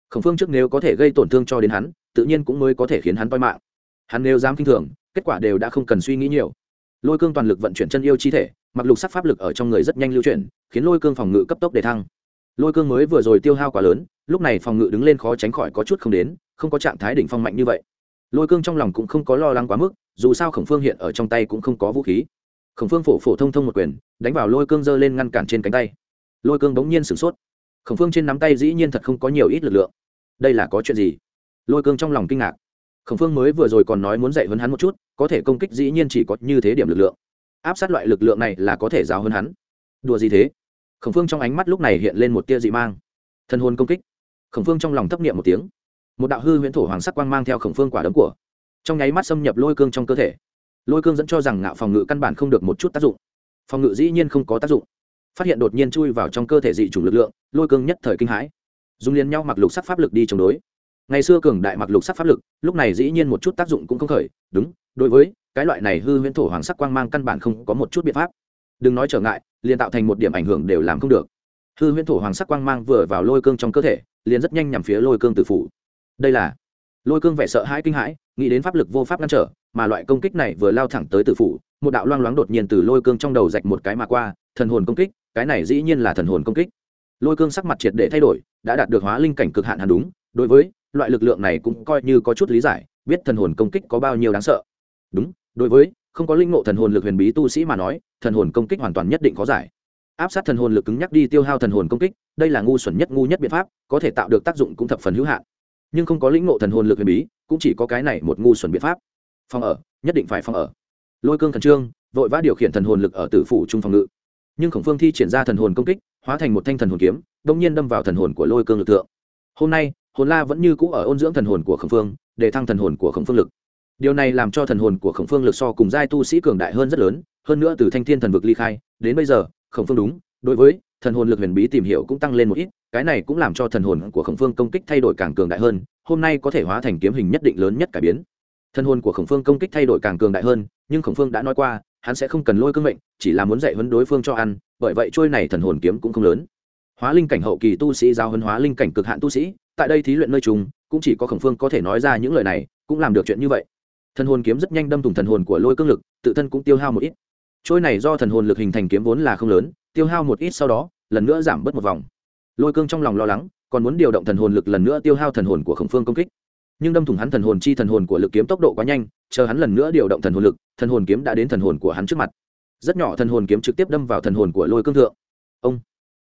Khổng phương trước nếu có thể gây tổn thương cho đến hắn, tự nhiên cũng mới có thể khiến hắn toi mạng. Hắn nếu dám k i n h thường, kết quả đều đã không cần suy nghĩ nhiều. Lôi cương toàn lực vận chuyển chân yêu chi thể, mặc lục sắc pháp lực ở trong người rất nhanh lưu chuyển, khiến lôi cương phòng ngự cấp tốc để thăng. Lôi cương mới vừa rồi tiêu hao quá lớn, lúc này phòng ngự đứng lên khó tránh khỏi có chút không đến, không có trạng thái đỉnh phong mạnh như vậy. Lôi cương trong lòng cũng không có lo lắng quá mức, dù sao khổng phương hiện ở trong tay cũng không có vũ khí khổng phương phổ phổ thông thông một quyền, đánh vào lôi cương giơ lên ngăn cản trên cánh tay. Lôi cương bỗng nhiên sửng sốt. Khổng phương trên nắm tay dĩ nhiên thật không có nhiều ít lực lượng. Đây là có chuyện gì? Lôi cương trong lòng kinh ngạc. Khổng phương mới vừa rồi còn nói muốn dạy hơn hắn một chút, có thể công kích dĩ nhiên chỉ có như thế điểm lực lượng. Áp sát loại lực lượng này là có thể giáo hơn hắn. Đùa gì thế? Khổng phương trong ánh mắt lúc này hiện lên một tia dị mang. Thân hôn công kích. Khổng phương trong lòng thấp niệm một tiếng. Một đạo hư huyễn thổ hoàng sắc quang mang theo khổng phương quả đấm của. Trong nháy mắt xâm nhập lôi cương trong cơ thể lôi cương dẫn cho rằng ngạo phòng ngự căn bản không được một chút tác dụng. Phòng ngự dĩ nhiên không có tác dụng. Phát hiện đột nhiên chui vào trong cơ thể dị chủng lực lượng, lôi cương nhất thời kinh hãi. Dùng liền nhau mặc lục sắc pháp lực đi chống đối. Ngày xưa cường đại mặc lục sắc pháp lực, lúc này dĩ nhiên một chút tác dụng cũng không khởi. Đúng, đối với cái loại này hư huyễn thổ hoàng sắc quang mang căn bản không có một chút biện pháp. Đừng nói trở ngại, liền tạo thành một điểm ảnh hưởng đều làm không được. Hư huyễn thổ hoàng sắc quang mang vừa vào lôi cương trong cơ thể, liền rất nhanh nhằm phía lôi cương tử phủ. Đây là lôi cương vẻ sợ hãi kinh hãi, nghĩ đến pháp lực vô pháp ngăn trở mà loại công kích này vừa lao thẳng tới tử phủ, một đạo loang loáng đột nhiên từ lôi cương trong đầu rạch một cái mà qua, thần hồn công kích, cái này dĩ nhiên là thần hồn công kích. Lôi cương sắc mặt triệt để thay đổi, đã đạt được hóa linh cảnh cực hạn hẳn đúng, đối với loại lực lượng này cũng coi như có chút lý giải, biết thần hồn công kích có bao nhiêu đáng sợ. Đúng, đối với, không có linh ngộ thần hồn lực huyền bí tu sĩ mà nói, thần hồn công kích hoàn toàn nhất định có giải. Áp sát thần hồn lực cứng nhắc đi tiêu hao thần hồn công kích, đây là ngu xuẩn nhất, ngu nhất biện pháp, có thể tạo được tác dụng cũng thập phần hữu hạn. Nhưng không có lĩnh ngộ thần hồn lực huyền bí, cũng chỉ có cái này một ngu xuẩn biện pháp phòng ở, nhất định phải phòng ở. Lôi cương thần trương, vội vã điều khiển thần hồn lực ở tử phủ trung phòng ngự. Nhưng khổng phương thi triển ra thần hồn công kích, hóa thành một thanh thần hồn kiếm, đông nhiên đâm vào thần hồn của lôi cương lực tượng hôm nay, hồn la vẫn như cũ ở ôn dưỡng thần hồn của khổng phương, để thăng thần hồn của khổng phương lực. Điều này làm cho thần hồn của khổng phương lực so cùng giai tu sĩ cường đại hơn rất lớn, hơn nữa từ thanh thiên thần vực ly khai, đến bây giờ, khổng phương đúng, đối với thần hồn lực huyền bí tìm hiểu cũng tăng lên một ít, cái này cũng làm cho thần hồn của khổng phương công kích thay đổi càng cường đại hơn, hôm nay có thể hóa thành kiếm hình nhất định lớn nhất cải biến thần hồn của khổng phương công kích thay đổi càng cường đại hơn, nhưng khổng phương đã nói qua, hắn sẽ không cần lôi cương mệnh, chỉ là muốn dạy huấn đối phương cho ăn, bởi vậy trôi này thần hồn kiếm cũng không lớn. Hóa linh cảnh hậu kỳ tu sĩ giao hấn hóa linh cảnh cực hạn tu sĩ, tại đây thí luyện nơi chúng cũng chỉ có khổng phương có thể nói ra những lời này, cũng làm được chuyện như vậy. Thần hồn kiếm rất nhanh đâm thủng thần hồn của lôi cương lực, tự thân cũng tiêu hao một ít. Trôi này do thần hồn lực hình thành kiếm vốn là không lớn, tiêu hao một ít sau đó, lần nữa giảm bớt một vòng. Lôi cương trong lòng lo lắng, còn muốn điều động thần hồn lực lần nữa tiêu hao thần hồn của khổng phương công kích nhưng đâm thủng hắn thần hồn chi thần hồn của lực kiếm tốc độ quá nhanh, chờ hắn lần nữa điều động thần hồn lực, thần hồn kiếm đã đến thần hồn của hắn trước mặt. Rất nhỏ thần hồn kiếm trực tiếp đâm vào thần hồn của lôi cương thượng. Ông!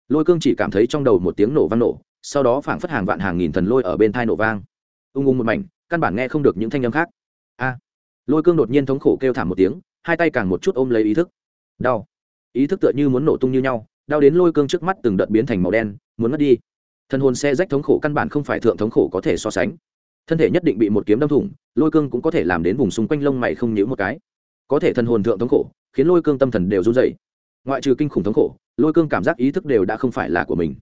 Lôi cương chỉ cảm thấy trong đầu một tiếng nổ vang nổ, sau đó phảng phất hàng vạn hàng nghìn thần lôi ở bên thai nổ vang. Ung ung một mảnh, căn bản nghe không được những thanh âm khác. A! Lôi cương đột nhiên thống khổ kêu thảm một tiếng, hai tay càng một chút ôm lấy ý thức. Đau. Ý thức tựa như muốn nổ tung như nhau, đau đến lôi cương trước mắt từng đợt biến thành màu đen, muốn mất đi. Thần hồn xe rách thống khổ căn bản không phải thượng thống khổ có thể so sánh thân thể nhất định bị một kiếm đâm thủng, lôi cương cũng có thể làm đến vùng xung quanh lông mày không nhíu một cái. Có thể thần hồn thượng thống khổ, khiến lôi cương tâm thần đều run dày ngoại trừ kinh khủng thống khổ, lôi cương cảm giác ý thức đều đã không phải là của mình.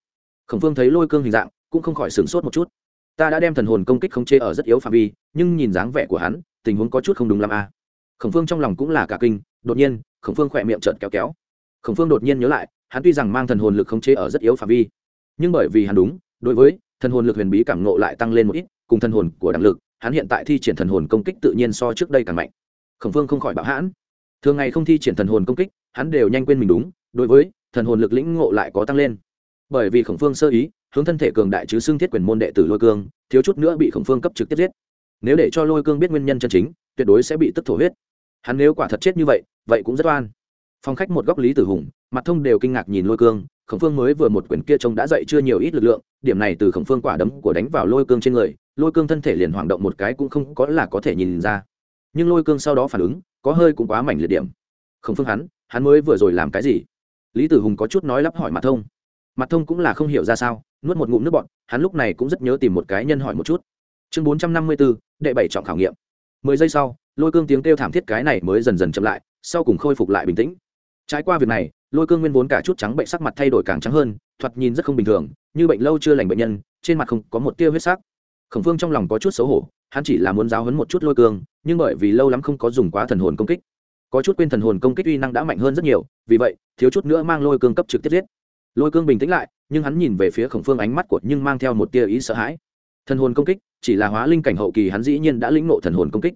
Khổng phương thấy lôi cương hình dạng, cũng không khỏi sửng sốt một chút. Ta đã đem thần hồn công kích khống chế ở rất yếu phạm vi, nhưng nhìn dáng vẻ của hắn, tình huống có chút không đúng lắm a. À. khổng phương trong lòng cũng là cả kinh, đột nhiên, khổng phương khỏe miệng trợn kéo kéo. Khổng phương đột nhiên nhớ lại, hắn tuy rằng mang thần hồn lực khống chế ở rất yếu phạm vi, nhưng bởi vì hắn đúng, đối với thần hồn lực huyền bí cảm nộ lại tăng lên một ít cùng thần hồn của đẳng lực, hắn hiện tại thi triển thần hồn công kích tự nhiên so trước đây càng mạnh. Khổng phương không khỏi bạo hãn. Thường ngày không thi triển thần hồn công kích, hắn đều nhanh quên mình đúng, đối với thần hồn lực lĩnh ngộ lại có tăng lên. Bởi vì khổng phương sơ ý, hướng thân thể cường đại chứ xưng thiết quyền môn đệ tử lôi cương, thiếu chút nữa bị khổng phương cấp trực tiếp giết. Nếu để cho lôi cương biết nguyên nhân chân chính, tuyệt đối sẽ bị tức thổ huyết. Hắn nếu quả thật chết như vậy vậy cũng rất oan. Phong khách một góc lý tử hùng, mặt thông đều kinh ngạc nhìn lôi cương, khổng phương mới vừa một quyền kia trông đã dậy chưa nhiều ít lực lượng, điểm này từ khổng phương quả đấm của đánh vào lôi cương trên người lôi cương thân thể liền hoảng động một cái cũng không có là có thể nhìn ra. Nhưng lôi cương sau đó phản ứng, có hơi cũng quá mảnh liệt điểm. Không phương hắn hắn mới vừa rồi làm cái gì? Lý tử hùng có chút nói lắp hỏi mặt thông. Mặt thông cũng là không hiểu ra sao, nuốt một ngụm nước bọn hắn lúc này cũng rất nhớ tìm một cái nhân hỏi một chút. Chương bốn trăm năm mươi bốn đệ bảy trọng khảo nghiệm. Mười giây sau, lôi cương tiếng kêu thảm thiết cái này mới dần dần chậm lại, sau cùng khôi phục lại bình tĩnh. Trái qua việc này, lôi cương nguyên vốn cả chút trắng bệnh sắc mặt thay đổi càng trắng hơn, thoạt nhìn rất không bình thường, như bệnh lâu chưa lành bệnh nhân, trên mặt không có một tia huyết sắc khổng phương trong lòng có chút xấu hổ, hắn chỉ là muốn giáo hấn một chút lôi cương, nhưng bởi vì lâu lắm không có dùng quá thần hồn công kích, có chút quên thần hồn công kích uy năng đã mạnh hơn rất nhiều, vì vậy, thiếu chút nữa mang lôi cương cấp trực tiếp giết. Lôi cương bình tĩnh lại, nhưng hắn nhìn về phía khổng phương ánh mắt của nhưng mang theo một tia ý sợ hãi. Thần hồn công kích, chỉ là hóa linh cảnh hậu kỳ hắn dĩ nhiên đã lĩnh nộ thần hồn công kích.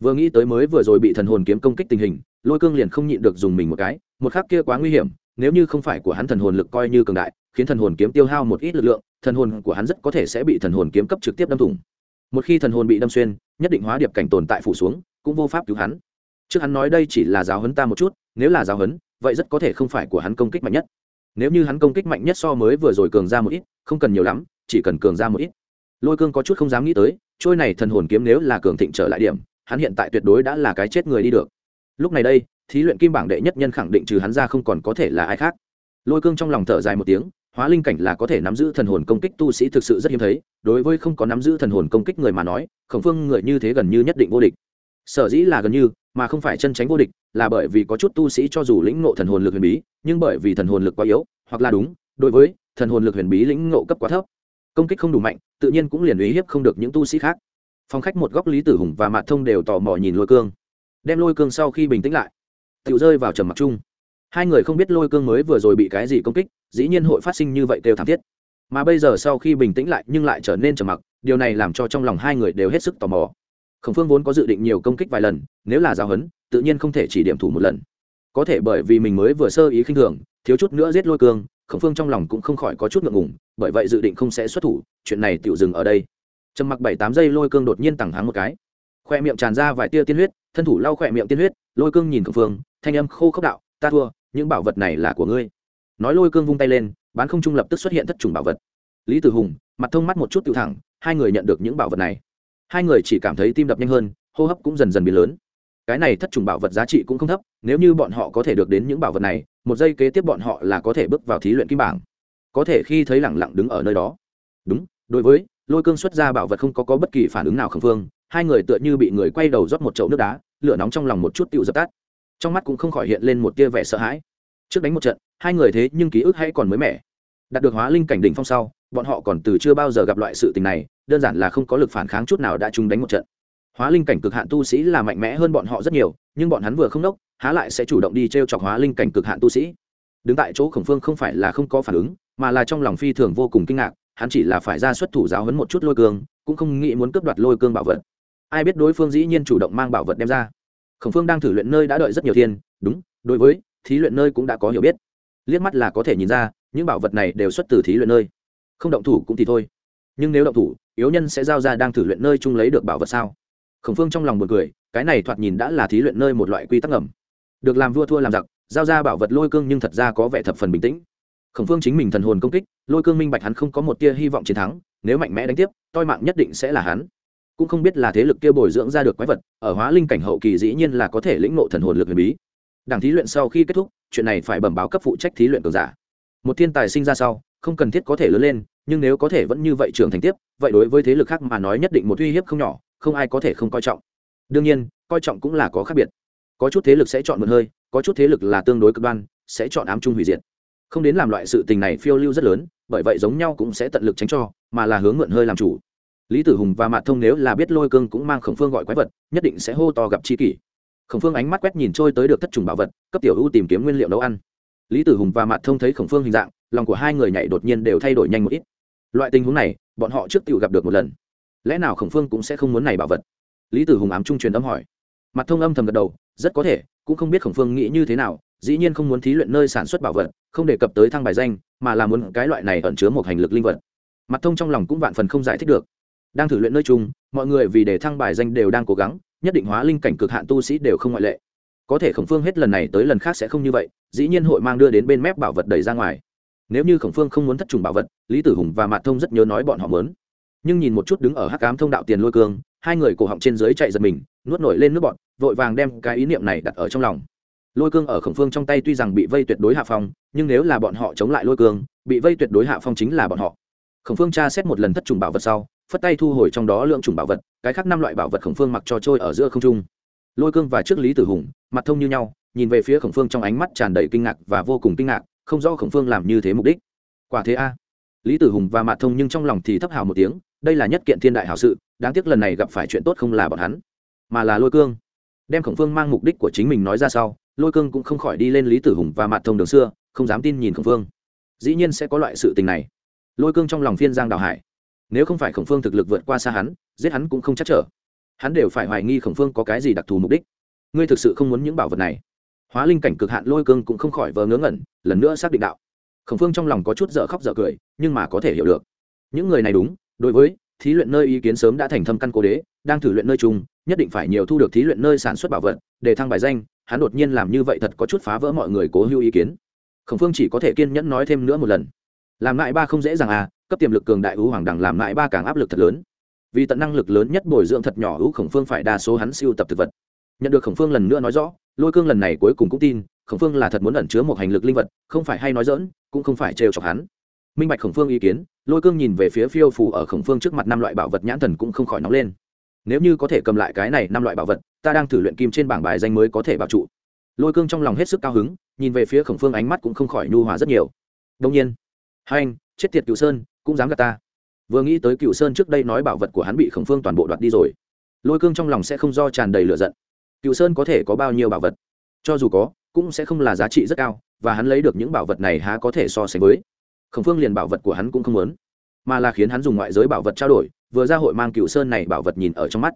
Vừa nghĩ tới mới vừa rồi bị thần hồn kiếm công kích tình hình, lôi cương liền không nhịn được dùng mình một cái, một khắc kia quá nguy hiểm, nếu như không phải của hắn thần hồn lực coi như cường đại, khiến thần hồn kiếm tiêu hao một ít lực lượng thần hồn của hắn rất có thể sẽ bị thần hồn kiếm cấp trực tiếp đâm thủng. Một khi thần hồn bị đâm xuyên, nhất định hóa điệp cảnh tồn tại phủ xuống, cũng vô pháp cứu hắn. Trước hắn nói đây chỉ là giáo hấn ta một chút, nếu là giáo hấn vậy rất có thể không phải của hắn công kích mạnh nhất. Nếu như hắn công kích mạnh nhất so mới vừa rồi cường ra một ít, không cần nhiều lắm, chỉ cần cường ra một ít. Lôi cương có chút không dám nghĩ tới, trôi này thần hồn kiếm nếu là cường thịnh trở lại điểm, hắn hiện tại tuyệt đối đã là cái chết người đi được. Lúc này đây, thí luyện kim bảng đệ nhất nhân khẳng định trừ hắn ra không còn có thể là ai khác. Lôi cương trong lòng thở dài một tiếng hóa linh cảnh là có thể nắm giữ thần hồn công kích tu sĩ thực sự rất hiếm thấy, đối với không có nắm giữ thần hồn công kích người mà nói, khổng phương người như thế gần như nhất định vô địch. Sở dĩ là gần như, mà không phải chân tránh vô địch, là bởi vì có chút tu sĩ cho dù lĩnh ngộ thần hồn lực huyền bí, nhưng bởi vì thần hồn lực quá yếu, hoặc là đúng, đối với thần hồn lực huyền bí lĩnh ngộ cấp quá thấp, công kích không đủ mạnh, tự nhiên cũng liền uy hiếp không được những tu sĩ khác. Phong khách một góc lý tử hùng và mạ thông đều tò mò nhìn lôi cương, đem lôi cương sau khi bình tĩnh lại tự rơi vào trầm mặc chung hai người không biết lôi cương mới vừa rồi bị cái gì công kích, dĩ nhiên hội phát sinh như vậy kêu thảm thiết. Mà bây giờ sau khi bình tĩnh lại nhưng lại trở nên trầm mặc, điều này làm cho trong lòng hai người đều hết sức tò mò. Khổng phương vốn có dự định nhiều công kích vài lần, nếu là giáo huấn tự nhiên không thể chỉ điểm thủ một lần. Có thể bởi vì mình mới vừa sơ ý khinh thường, thiếu chút nữa giết lôi cương, khổng phương trong lòng cũng không khỏi có chút ngượng ngùng, bởi vậy dự định không sẽ xuất thủ, chuyện này tựu dừng ở đây. Trầm mặc bảy tám giây lôi cương đột nhiên tẳng háng một cái. Khoe miệng tràn ra vài tia tiên huyết, thân thủ lau khoe miệng tiên huyết, lôi cương nhìn khổng phương, thanh âm khô khốc đạo, ta thua những bảo vật này là của ngươi. Nói lôi cương vung tay lên bán không trung lập tức xuất hiện thất trùng bảo vật. Lý tử hùng mặt thông mắt một chút tự thẳng hai người nhận được những bảo vật này. Hai người chỉ cảm thấy tim đập nhanh hơn hô hấp cũng dần dần biến lớn. Cái này thất trùng bảo vật giá trị cũng không thấp nếu như bọn họ có thể được đến những bảo vật này một giây kế tiếp bọn họ là có thể bước vào thí luyện kim bảng. Có thể khi thấy lẳng lặng đứng ở nơi đó. Đúng đối với lôi cương xuất ra bảo vật không có, có bất kỳ phản ứng nào khẩn phương hai người tựa như bị người quay đầu rót một chậu nước đá lửa nóng trong lòng một chút tựu dập tắt trong mắt cũng không khỏi hiện lên một tia vẻ sợ hãi. Trước đánh một trận, hai người thế nhưng ký ức hay còn mới mẻ. Đạt được hóa linh cảnh đỉnh phong sau, bọn họ còn từ chưa bao giờ gặp loại sự tình này, đơn giản là không có lực phản kháng chút nào đã chung đánh một trận. Hóa linh cảnh cực hạn tu sĩ là mạnh mẽ hơn bọn họ rất nhiều, nhưng bọn hắn vừa không đốc há lại sẽ chủ động đi t r e o chọc hóa linh cảnh cực hạn tu sĩ. Đứng tại chỗ khổng phương không phải là không có phản ứng, mà là trong lòng phi thường vô cùng kinh ngạc, hắn chỉ là phải ra xuất thủ giáo hấn một chút lôi cương, cũng không nghĩ muốn cướp đoạt lôi cương bảo vật. Ai biết đối phương dĩ nhiên chủ động mang bảo vật đem ra khổng phương đang thử luyện nơi đã đợi rất nhiều thiên, đúng, đối với thí luyện nơi cũng đã có hiểu biết. Liếc mắt là có thể nhìn ra, những bảo vật này đều xuất từ thí luyện nơi. Không động thủ cũng thì thôi. Nhưng nếu động thủ, yếu nhân sẽ giao ra đang thử luyện nơi chung lấy được bảo vật sao? Khổng phương trong lòng một cười, cái này thoạt nhìn đã là thí luyện nơi một loại quy tắc ngầm. Được làm vua thua làm giặc, giao ra bảo vật lôi cương nhưng thật ra có vẻ thập phần bình tĩnh. Khổng phương chính mình thần hồn công kích, lôi cương minh bạch hắn không có một tia hy vọng chiến thắng, nếu mạnh mẽ đánh tiếp, toi mạng nhất định sẽ là hắn cũng không biết là thế lực kia bồi dưỡng ra được quái vật, ở hóa linh cảnh hậu kỳ dĩ nhiên là có thể lĩnh ngộ thần hồn lực huyền bí. Đảng thí luyện sau khi kết thúc, chuyện này phải bẩm báo cấp phụ trách thí luyện cường giả. Một thiên tài sinh ra sau, không cần thiết có thể lớn lên, nhưng nếu có thể vẫn như vậy trưởng thành tiếp, vậy đối với thế lực khác mà nói nhất định một uy hiếp không nhỏ, không ai có thể không coi trọng. Đương nhiên, coi trọng cũng là có khác biệt. Có chút thế lực sẽ chọn mượn hơi, có chút thế lực là tương đối cực đoan, sẽ chọn ám trung hủy diệt. Không đến làm loại sự tình này phiêu lưu rất lớn, bởi vậy giống nhau cũng sẽ tận lực tránh cho, mà là hướng mượn hơi làm chủ lý tử hùng và mạt thông nếu là biết lôi cương cũng mang khổng phương gọi quái vật, nhất định sẽ hô to gặp chi kỷ. Khổng phương ánh mắt quét nhìn trôi tới được thất trùng bảo vật, cấp tiểu ưu tìm kiếm nguyên liệu nấu ăn. Lý tử hùng và mạt thông thấy khổng phương hình dạng, lòng của hai người nhảy đột nhiên đều thay đổi nhanh một ít. Loại tình huống này, bọn họ trước tự gặp được một lần. Lẽ nào khổng phương cũng sẽ không muốn này bảo vật? Lý tử hùng ám trung truyền âm hỏi. Mặt thông âm thầm gật đầu, rất có thể, cũng không biết khổng phương nghĩ như thế nào, dĩ nhiên không muốn thí luyện nơi sản xuất bảo vật, không đề cập tới thăng bài danh, mà là muốn cái loại này ẩn chứa một hành lực linh vật. Mặt thông trong lòng cũng vạn phần không giải thích được đang thử luyện nơi chung, mọi người vì để thăng bài danh đều đang cố gắng, nhất định hóa linh cảnh cực hạn tu sĩ đều không ngoại lệ. Có thể khổng phương hết lần này tới lần khác sẽ không như vậy, dĩ nhiên hội mang đưa đến bên mép bảo vật đẩy ra ngoài. Nếu như khổng phương không muốn thất trùng bảo vật, lý tử hùng và mạt thông rất nhớ nói bọn họ mớn nhưng nhìn một chút đứng ở hắc ám thông đạo tiền lôi cương, hai người cổ họng trên dưới chạy giật mình, nuốt nổi lên nước bọn vội vàng đem cái ý niệm này đặt ở trong lòng. Lôi cương ở khổng phương trong tay tuy rằng bị vây tuyệt đối hạ phong, nhưng nếu là bọn họ chống lại lôi cương, bị vây tuyệt đối hạ phong chính là bọn họ. Khổng phương tra xét một lần thất trùng bảo vật sau phất tay thu hồi trong đó lượng chủng bảo vật, cái khác năm loại bảo vật khổng phương mặc cho trôi ở giữa không trung. Lôi cương và trước lý tử hùng, mặt thông như nhau, nhìn về phía khổng phương trong ánh mắt tràn đầy kinh ngạc và vô cùng kinh ngạc, không rõ khổng phương làm như thế mục đích. Quả thế a. Lý tử hùng và mạt thông nhưng trong lòng thì thấp hào một tiếng, đây là nhất kiện thiên đại hảo sự, đáng tiếc lần này gặp phải chuyện tốt không là bọn hắn, mà là lôi cương. Đem khổng phương mang mục đích của chính mình nói ra sau, lôi cương cũng không khỏi đi lên lý tử hùng và mạt thông đường xưa, không dám tin nhìn khổng phương. Dĩ nhiên sẽ có loại sự tình này. Lôi cương trong lòng phiên giang đào hải nếu không phải khổng phương thực lực vượt qua xa hắn, giết hắn cũng không chắc trở. Hắn đều phải hoài nghi khổng phương có cái gì đặc thù mục đích. Ngươi thực sự không muốn những bảo vật này. Hóa linh cảnh cực hạn lôi cương cũng không khỏi vờ ngớ ngẩn, lần nữa xác định đạo. Khổng phương trong lòng có chút dở khóc dở cười, nhưng mà có thể hiểu được. Những người này đúng, đối với thí luyện nơi ý kiến sớm đã thành thâm căn cố đế, đang thử luyện nơi chung, nhất định phải nhiều thu được thí luyện nơi sản xuất bảo vật, để thăng bài danh, hắn đột nhiên làm như vậy thật có chút phá vỡ mọi người cố hữu ý kiến. Khổng phương chỉ có thể kiên nhẫn nói thêm nữa một lần. Làm lại ba không dễ dàng à cấp tiềm lực cường đại ưu hoàng đẳng làm lại ba càng áp lực thật lớn. Vì tận năng lực lớn nhất bồi dưỡng thật nhỏ ưu khổng phương phải đa số hắn siêu tập thực vật. Nhận được khổng phương lần nữa nói rõ, lôi cương lần này cuối cùng cũng tin, khổng phương là thật muốn ẩn chứa một hành lực linh vật, không phải hay nói dỡn cũng không phải trêu chọc hắn. Minh bạch khổng phương ý kiến, lôi cương nhìn về phía phiêu phù ở khổng phương trước mặt năm loại bảo vật nhãn thần cũng không khỏi nóng lên. Nếu như có thể cầm lại cái này năm loại bảo vật, ta đang thử luyện kim trên bảng bài danh mới có thể bảo trụ. Lôi cương trong lòng hết sức cao hứng, nhìn về phía khổng phương ánh mắt cũng không khỏi nhu hòa rất nhiều. Đông nhiên, hai anh, chết tiệt cựu sơn cũng dám gạt ta. Vừa nghĩ tới cựu sơn trước đây nói bảo vật của hắn bị khổng phương toàn bộ đoạt đi rồi, lôi cương trong lòng sẽ không do tràn đầy lửa giận. Cựu sơn có thể có bao nhiêu bảo vật? Cho dù có, cũng sẽ không là giá trị rất cao, và hắn lấy được những bảo vật này há có thể so sánh với. Khổng phương liền bảo vật của hắn cũng không muốn, mà là khiến hắn dùng ngoại giới bảo vật trao đổi, vừa ra hội mang cựu sơn này bảo vật nhìn ở trong mắt.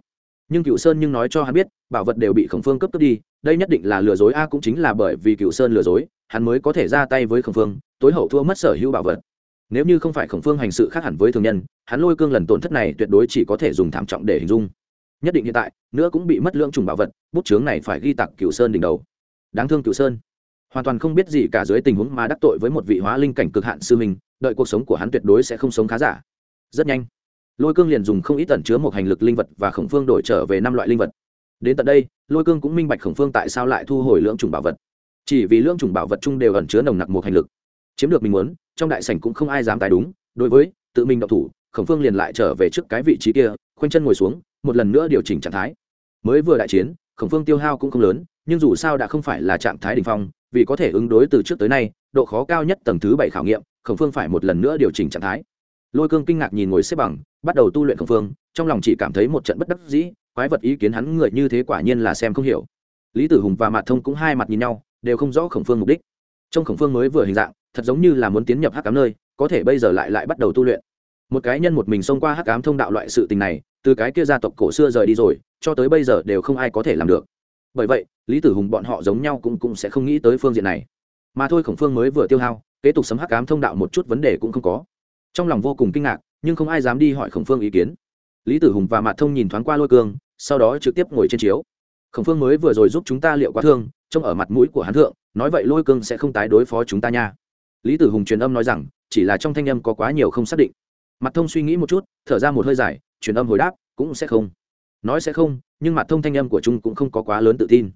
Nhưng cựu sơn nhưng nói cho hắn biết, bảo vật đều bị khổng phương cấp cướp đi, đây nhất định là lừa dối, a, cũng chính là bởi vì cựu sơn lừa dối, hắn mới có thể ra tay với khổng phương, tối hậu thua mất sở hữu bảo vật nếu như không phải khổng phương hành sự khác hẳn với thường nhân, hắn lôi cương lần tổn thất này tuyệt đối chỉ có thể dùng thảm trọng để hình dung. Nhất định hiện tại, nữa cũng bị mất lượng trùng bảo vật, bút chướng này phải ghi tặc cựu sơn đỉnh đầu. Đáng thương cựu sơn. Hoàn toàn không biết gì cả dưới tình huống mà đắc tội với một vị hóa linh cảnh cực hạn sư mình đợi cuộc sống của hắn tuyệt đối sẽ không sống khá giả. Rất nhanh, lôi cương liền dùng không ít tẩn chứa một hành lực linh vật và khổng phương đổi trở về năm loại linh vật. Đến tận đây, lôi cương cũng minh bạch khổng phương tại sao lại thu hồi lượng trùng bảo vật. Chỉ vì lượng trùng bảo vật chung đều ẩn chứa nồng nặc một hành lực. Chiếm được mình muốn trong đại sảnh cũng không ai dám tái đúng, đối với, tự mình độc thủ, khổng phương liền lại trở về trước cái vị trí kia, khoanh chân ngồi xuống, một lần nữa điều chỉnh trạng thái. Mới vừa đại chiến, khổng phương tiêu hao cũng không lớn, nhưng dù sao đã không phải là trạng thái đ ỉ n h phong, vì có thể ứng đối từ trước tới nay, độ khó cao nhất tầng thứ bảy khảo nghiệm, khổng phương phải một lần nữa điều chỉnh trạng thái. Lôi cương kinh ngạc nhìn ngồi xếp bằng, bắt đầu tu luyện khổng phương, trong lòng chỉ cảm thấy một trận bất đắc dĩ, quái vật ý kiến hắn người như thế quả nhiên là xem không hiểu. Lý tử hùng và mạt thông cũng hai mặt nhìn nhau, đều không rõ khổng phương mục đích. Trong khổng phương mới vừa hình dạng thật giống như là muốn tiến nhập hắc cám nơi, có thể bây giờ lại lại bắt đầu tu luyện. Một cái nhân một mình xông qua hắc cám thông đạo loại sự tình này, từ cái kia gia tộc cổ xưa rời đi rồi, cho tới bây giờ đều không ai có thể làm được. Bởi vậy, lý tử hùng bọn họ giống nhau cũng cũng sẽ không nghĩ tới phương diện này. Mà thôi khổng phương mới vừa tiêu hao, kế tục sấm hắc cám thông đạo một chút vấn đề cũng không có. Trong lòng vô cùng kinh ngạc, nhưng không ai dám đi hỏi khổng phương ý kiến. Lý tử hùng và mạt thông nhìn thoáng qua lôi cương, sau đó trực tiếp ngồi trên chiếu. Khổng phương mới vừa rồi giúp chúng ta liệu quá thương, trông ở mặt mũi của hắn thượng, nói vậy lôi cương sẽ không tái đối phó chúng ta nha lý tử hùng truyền âm nói rằng, chỉ là trong thanh âm có quá nhiều không xác định. Mặt thông suy nghĩ một chút, thở ra một hơi dài, truyền âm hồi đáp, cũng sẽ không. Nói sẽ không, nhưng mặt thông thanh âm của trung cũng không có quá lớn tự tin.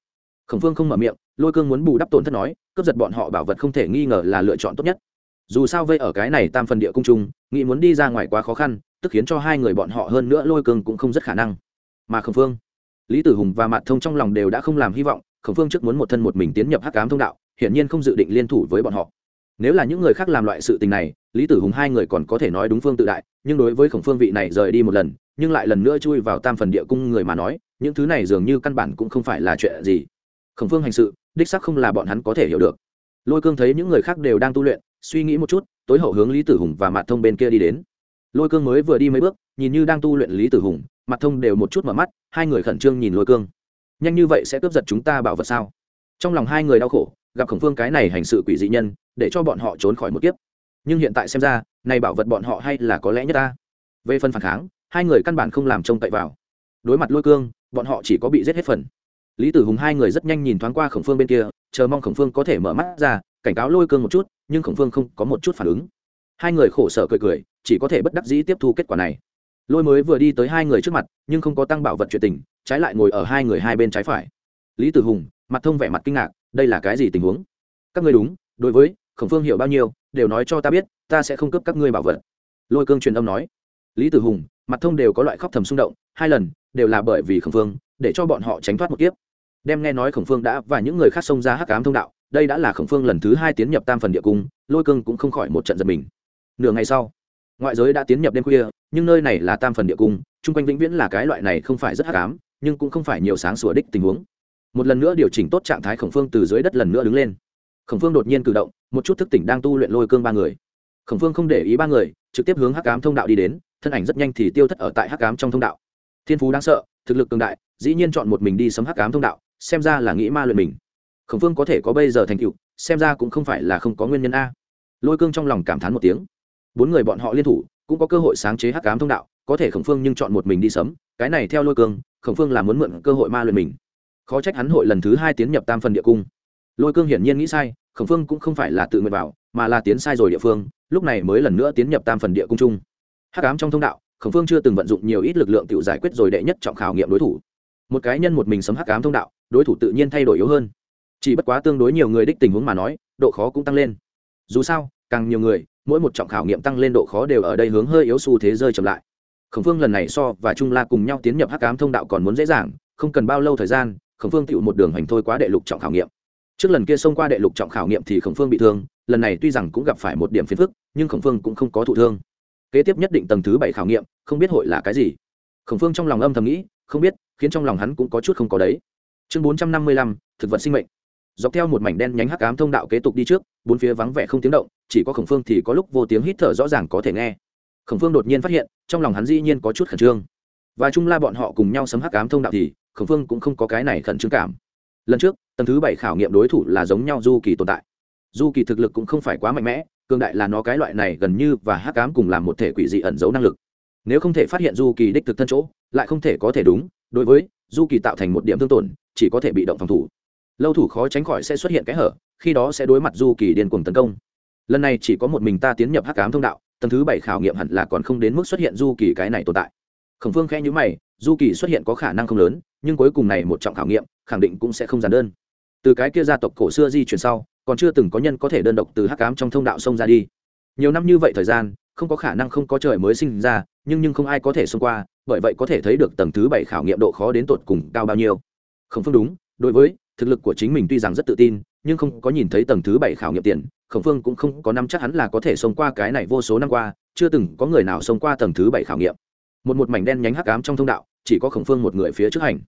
Khổng phương không mở miệng, lôi cương muốn bù đắp tổn thất nói, cướp giật bọn họ bảo vật không thể nghi ngờ là lựa chọn tốt nhất. Dù sao vây ở cái này tam phần địa cung trung, nghĩ muốn đi ra ngoài quá khó khăn, tức khiến cho hai người bọn họ hơn nữa lôi cương cũng không rất khả năng. Mà khổng phương, lý tử hùng và mặt thông trong lòng đều đã không làm hy vọng, khổng phương trước muốn một thân một mình tiến nhập hắc cám thông đạo, hiển nhiên không dự định liên thủ với bọn họ nếu là những người khác làm loại sự tình này, lý tử hùng hai người còn có thể nói đúng phương tự đại, nhưng đối với khổng phương vị này rời đi một lần, nhưng lại lần nữa chui vào tam phần địa cung người mà nói, những thứ này dường như căn bản cũng không phải là chuyện gì. Khổng phương hành sự, đích sắc không là bọn hắn có thể hiểu được. Lôi cương thấy những người khác đều đang tu luyện, suy nghĩ một chút, tối hậu hướng lý tử hùng và mặt thông bên kia đi đến. Lôi cương mới vừa đi mấy bước, nhìn như đang tu luyện lý tử hùng mặt thông đều một chút mở mắt, hai người khẩn trương nhìn lôi cương. Nhanh như vậy sẽ cướp giật chúng ta bảo vật sao? Trong lòng hai người đau khổ, gặp khổng phương cái này hành sự quỷ dị nhân, để cho bọn họ trốn khỏi một kiếp. Nhưng hiện tại xem ra, này bảo vật bọn họ hay là có lẽ nhất ta. Về phần phản kháng, hai người căn bản không làm trông cậy vào. Đối mặt lôi cương, bọn họ chỉ có bị giết hết phần. Lý tử hùng hai người rất nhanh nhìn thoáng qua khổng phương bên kia, chờ mong khổng phương có thể mở mắt ra, cảnh cáo lôi cương một chút, nhưng khổng phương không có một chút phản ứng. Hai người khổ sở cười cười, chỉ có thể bất đắc dĩ tiếp thu kết quả này. Lôi mới vừa đi tới hai người trước mặt, nhưng không có tăng bảo vật chuyện tình, trái lại ngồi ở hai người hai bên trái phải. Lý tử hùng mặt thông vẻ mặt kinh ngạc, đây là cái gì tình huống? Các ngươi đúng, đối với khổng phương hiểu bao nhiêu, đều nói cho ta biết, ta sẽ không cấp các ngươi bảo vật. Lôi cương truyền âm nói. Lý tử hùng, mặt thông đều có loại khóc thầm xung động, hai lần, đều là bởi vì khổng phương, để cho bọn họ tránh thoát một kiếp. Đem nghe nói khổng phương đã và những người khác xông ra hắc ám thông đạo, đây đã là khổng phương lần thứ hai tiến nhập tam phần địa cung, lôi cương cũng không khỏi một trận giật mình. Nửa ngày sau, ngoại giới đã tiến nhập đêm khuya, nhưng nơi này là tam phần địa cung, chung quanh vĩnh viễn là cái loại này không phải rất hắc ám, nhưng cũng không phải nhiều sáng sủa đích tình huống một lần nữa điều chỉnh tốt trạng thái khổng phương từ dưới đất lần nữa đứng lên. Khổng phương đột nhiên cử động, một chút thức tỉnh đang tu luyện lôi cương ba người. Khổng phương không để ý ba người, trực tiếp hướng hắc cám thông đạo đi đến, thân ảnh rất nhanh thì tiêu thất ở tại hắc cám trong thông đạo. Thiên phú đáng sợ, thực lực cường đại, dĩ nhiên chọn một mình đi sấm hắc cám thông đạo, xem ra là nghĩ ma luyện mình. Khổng phương có thể có bây giờ thành tựu, xem ra cũng không phải là không có nguyên nhân a. Lôi cương trong lòng cảm thán một tiếng. Bốn người bọn họ liên thủ, cũng có cơ hội sáng chế hắc cám thông đạo, có thể khổng phương nhưng chọn một mình đi sấm, cái này theo lôi cương, khổng phương là muốn mượn cơ hội ma luyện mình khó trách hắn hội lần thứ hai tiến nhập tam phần địa cung. Lôi cương hiển nhiên nghĩ sai, khổng phương cũng không phải là tự nguyện vào, mà là tiến sai rồi địa phương, lúc này mới lần nữa tiến nhập tam phần địa cung chung. Hắc ám trong thông đạo, khổng phương chưa từng vận dụng nhiều ít lực lượng tự giải quyết rồi đệ nhất trọng khảo nghiệm đối thủ. Một cái nhân một mình sấm hắc ám thông đạo, đối thủ tự nhiên thay đổi yếu hơn. Chỉ bất quá tương đối nhiều người đích tình huống mà nói, độ khó cũng tăng lên. Dù sao, càng nhiều người, mỗi một trọng khảo nghiệm tăng lên độ khó đều ở đây hướng hơi yếu xu thế rơi chậm lại. Khổng phương lần này so và trung la cùng nhau tiến nhập hắc ám thông đạo còn muốn dễ dàng, không cần bao lâu thời gian khổng phương tựu một đường hành thôi quá đệ lục trọng khảo nghiệm. Trước lần kia xông qua đệ lục trọng khảo nghiệm thì khổng phương bị thương, lần này tuy rằng cũng gặp phải một điểm phiền phức, nhưng khổng phương cũng không có thụ thương. Kế tiếp nhất định tầng thứ bảy khảo nghiệm, không biết hội là cái gì. Khổng phương trong lòng âm thầm nghĩ, không biết, khiến trong lòng hắn cũng có chút không có đấy. Chương bốn trăm năm mươi lăm, thực vật sinh mệnh. Dọc theo một mảnh đen nhánh hắc ám thông đạo kế tục đi trước, bốn phía vắng vẻ không tiếng động, chỉ có khổng phương thì có lúc vô tiếng hít thở rõ ràng có thể nghe. Khổng phương đột nhiên phát hiện, trong lòng hắn dĩ nhiên có chút khẩn trương. Và chung la bọn họ cùng nhau sấm hắc ám thông đạo thì khổng phương cũng không có cái này khẩn trương cảm. Lần trước, tầng thứ bảy khảo nghiệm đối thủ là giống nhau du kỳ tồn tại. Du kỳ thực lực cũng không phải quá mạnh mẽ, cường đại là nó cái loại này gần như và hắc ám cùng làm một thể quỷ dị ẩn giấu năng lực. Nếu không thể phát hiện du kỳ đích thực thân chỗ, lại không thể có thể đúng, đối với du kỳ tạo thành một điểm thương tổn, chỉ có thể bị động phòng thủ. Lâu thủ khó tránh khỏi sẽ xuất hiện cái hở, khi đó sẽ đối mặt du kỳ điên cuồng tấn công. Lần này chỉ có một mình ta tiến nhập hắc ám thông đạo, tầng thứ bảy khảo nghiệm hẳn là còn không đến mức xuất hiện du kỳ cái này tồn tại khổng phương khẽ nhữ mày du kỳ xuất hiện có khả năng không lớn, nhưng cuối cùng này một trọng khảo nghiệm, khẳng định cũng sẽ không giản đơn. Từ cái kia gia tộc cổ xưa di chuyển sau, còn chưa từng có nhân có thể đơn độc từ hắc cám trong thông đạo sông ra đi. Nhiều năm như vậy thời gian, không có khả năng không có trời mới sinh ra, nhưng nhưng không ai có thể xông qua, bởi vậy có thể thấy được tầng thứ bảy khảo nghiệm độ khó đến tột cùng cao bao nhiêu. Khổng phương đúng, đối với thực lực của chính mình tuy rằng rất tự tin, nhưng không có nhìn thấy tầng thứ bảy khảo nghiệm tiền, khổng phương cũng không có năm chắc hắn là có thể xông qua cái này vô số năm qua, chưa từng có người nào xông qua tầng thứ bảy khảo nghiệm một một mảnh đen nhánh hắc ám trong thông đạo, chỉ có khổng phương một người phía trước hành.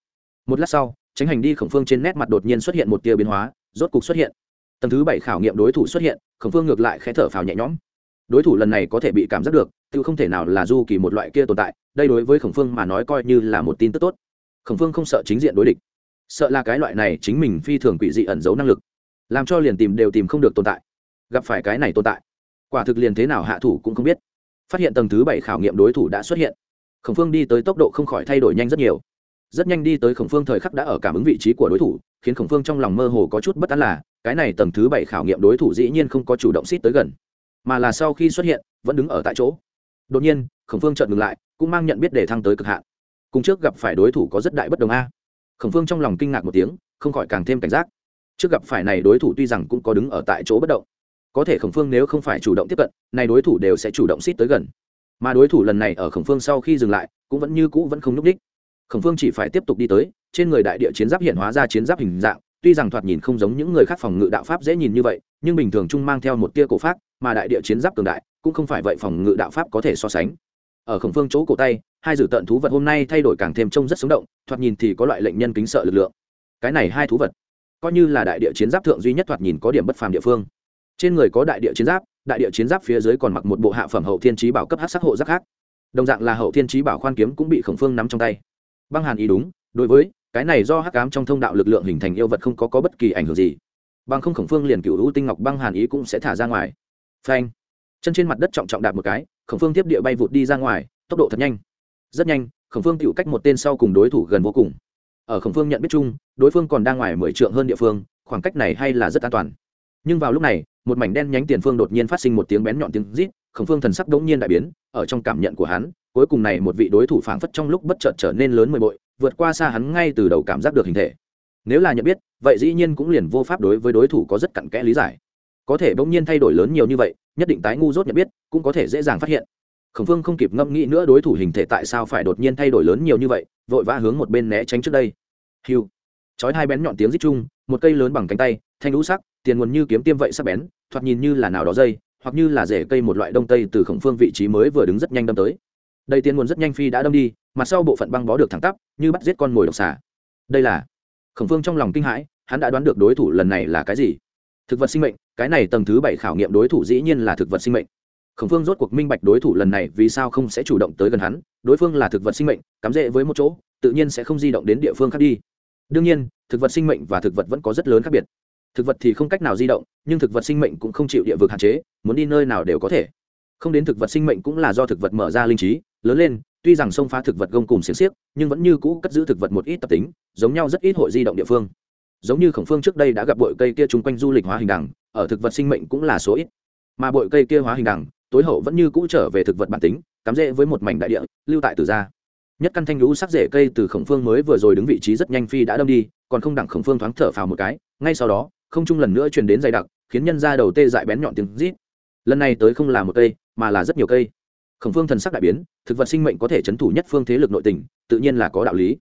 Một lát sau, tránh hành đi khổng phương trên nét mặt đột nhiên xuất hiện một tia biến hóa, rốt cục xuất hiện. Tầng thứ bảy khảo nghiệm đối thủ xuất hiện, khổng phương ngược lại khẽ thở phào nhẹ nhõm. Đối thủ lần này có thể bị cảm giác được, tự không thể nào là du kỳ một loại kia tồn tại, đây đối với khổng phương mà nói coi như là một tin tức tốt. Khổng phương không sợ chính diện đối địch, sợ là cái loại này chính mình phi thường quỷ dị ẩn giấu năng lực, làm cho liền tìm đều tìm không được tồn tại. Gặp phải cái này tồn tại, quả thực liền thế nào hạ thủ cũng không biết. Phát hiện tầng thứ bảy khảo nghiệm đối thủ đã xuất hiện khổng phương đi tới tốc độ không khỏi thay đổi nhanh rất nhiều. Rất nhanh đi tới khổng phương thời khắc đã ở cảm ứng vị trí của đối thủ, khiến khổng phương trong lòng mơ hồ có chút bất an là, cái này tầng thứ bảy khảo nghiệm đối thủ dĩ nhiên không có chủ động xít tới gần, mà là sau khi xuất hiện, vẫn đứng ở tại chỗ. Đột nhiên, khổng phương chợt ngừng lại, cũng mang nhận biết để thăng tới cực hạn. Cùng trước gặp phải đối thủ có rất đại bất đồng a. Khổng phương trong lòng kinh ngạc một tiếng, không khỏi càng thêm cảnh giác. Trước gặp phải này đối thủ tuy rằng cũng có đứng ở tại chỗ bất động, có thể khổng phương nếu không phải chủ động tiếp cận, này đối thủ đều sẽ chủ động xít tới gần mà đối thủ lần này ở khổng phương sau khi dừng lại, cũng vẫn như cũ vẫn không núp đích khổng phương chỉ phải tiếp tục đi tới, trên người đại địa chiến giáp hiện hóa ra chiến giáp hình dạng, tuy rằng thoạt nhìn không giống những người khác phòng ngự đạo pháp dễ nhìn như vậy, nhưng bình thường chung mang theo một tia cổ pháp, mà đại địa chiến giáp cường đại, cũng không phải vậy phòng ngự đạo pháp có thể so sánh. Ở khổng phương chỗ cổ tay, hai dử tận thú vật hôm nay thay đổi càng thêm trông rất sống động, thoạt nhìn thì có loại lệnh nhân kính sợ lực lượng. Cái này hai thú vật, coi như là đại địa chiến giáp thượng duy nhất thoạt nhìn có điểm bất phàm địa phương. Trên người có đại địa chiến giáp đại địa chiến giáp phía dưới còn mặc một bộ hạ phẩm hậu thiên trí bảo cấp hát sắc hộ giáp khác. Đồng dạng là hậu thiên trí bảo khoan kiếm cũng bị khổng phương nắm trong tay. Băng hàn ý đúng đối với cái này do hắc ám trong thông đạo lực lượng hình thành yêu vật không có, có bất kỳ ảnh hưởng gì. Bằng không khổng phương liền cựu hữu tinh ngọc băng hàn ý cũng sẽ thả ra ngoài. Phanh. Chân trên mặt đất trọng trọng đạp một cái khổng phương tiếp địa bay vụt đi ra ngoài tốc độ thật nhanh. Rất nhanh khổng phương cựu cách một tên sau cùng đối thủ gần vô cùng. Ở khổng phương nhận biết chung đối phương còn đang ngoài mười trượng hơn địa phương khoảng cách này hay là rất an toàn. Nhưng vào lúc này một mảnh đen nhánh tiền phương đột nhiên phát sinh một tiếng bén nhọn tiếng rít, khổng phương thần sắc đống nhiên đại biến, ở trong cảm nhận của hắn, cuối cùng này một vị đối thủ phảng phất trong lúc bất chợt trở nên lớn mười bội, vượt qua xa hắn ngay từ đầu cảm giác được hình thể. Nếu là nhận biết, vậy dĩ nhiên cũng liền vô pháp đối với đối thủ có rất cặn kẽ lý giải. Có thể bỗng nhiên thay đổi lớn nhiều như vậy, nhất định tái ngu dốt nhận biết, cũng có thể dễ dàng phát hiện. Khổng phương không kịp ngẫm nghĩ nữa đối thủ hình thể tại sao phải đột nhiên thay đổi lớn nhiều như vậy, vội vã hướng một bên né tránh trước đây. Hiu. Chói hai bén nhọn tiếng rít chung, một cây lớn bằng cánh tay, thanh lũ sắc tiền nguồn như kiếm tiêm vậy sắc bén, thoạt nhìn như là nào đó dây, hoặc như là rễ cây một loại đông tây từ khổng phương vị trí mới vừa đứng rất nhanh đâm tới. Đây tiền nguồn rất nhanh phi đã đâm đi, mặt sau bộ phận băng bó được thẳng tắp, như bắt giết con mồi độc xà. Đây là khổng phương trong lòng kinh hãi, hắn đã đoán được đối thủ lần này là cái gì. Thực vật sinh mệnh, cái này tầng thứ bảy khảo nghiệm đối thủ dĩ nhiên là thực vật sinh mệnh. Khổng phương rốt cuộc minh bạch đối thủ lần này vì sao không sẽ chủ động tới gần hắn, đối phương là thực vật sinh mệnh, cắm rễ với một chỗ, tự nhiên sẽ không di động đến địa phương khác đi. Đương nhiên, thực vật sinh mệnh và thực vật vẫn có rất lớn khác biệt thực vật thì không cách nào di động, nhưng thực vật sinh mệnh cũng không chịu địa vực hạn chế, muốn đi nơi nào đều có thể. Không đến thực vật sinh mệnh cũng là do thực vật mở ra linh trí. Lớn lên, tuy rằng xông phá thực vật gông cùng xiềng xiếc, nhưng vẫn như cũ cất giữ thực vật một ít tập tính, giống nhau rất ít hội di động địa phương. Giống như khổng phương trước đây đã gặp bội cây kia chung quanh du lịch hóa hình đẳng ở thực vật sinh mệnh cũng là số ít. Mà bội cây kia hóa hình đẳng tối hậu vẫn như cũ trở về thực vật bản tính, cắm rễ với một mảnh đại địa, lưu tại từ gia. Nhất căn thanh lũ sắc rễ cây từ khổng phương mới vừa rồi đứng vị trí rất nhanh phi đã đâm đi, còn không đặng khổng phương thoáng thở phào một cái, ngay sau đó không trung lần nữa truyền đến dày đặc, khiến nhân ra đầu tê dại bén nhọn tiếng rít. Lần này tới không là một cây, mà là rất nhiều cây. Khổng phương thần sắc đại biến, thực vật sinh mệnh có thể chấn thủ nhất phương thế lực nội tình, tự nhiên là có đạo lý.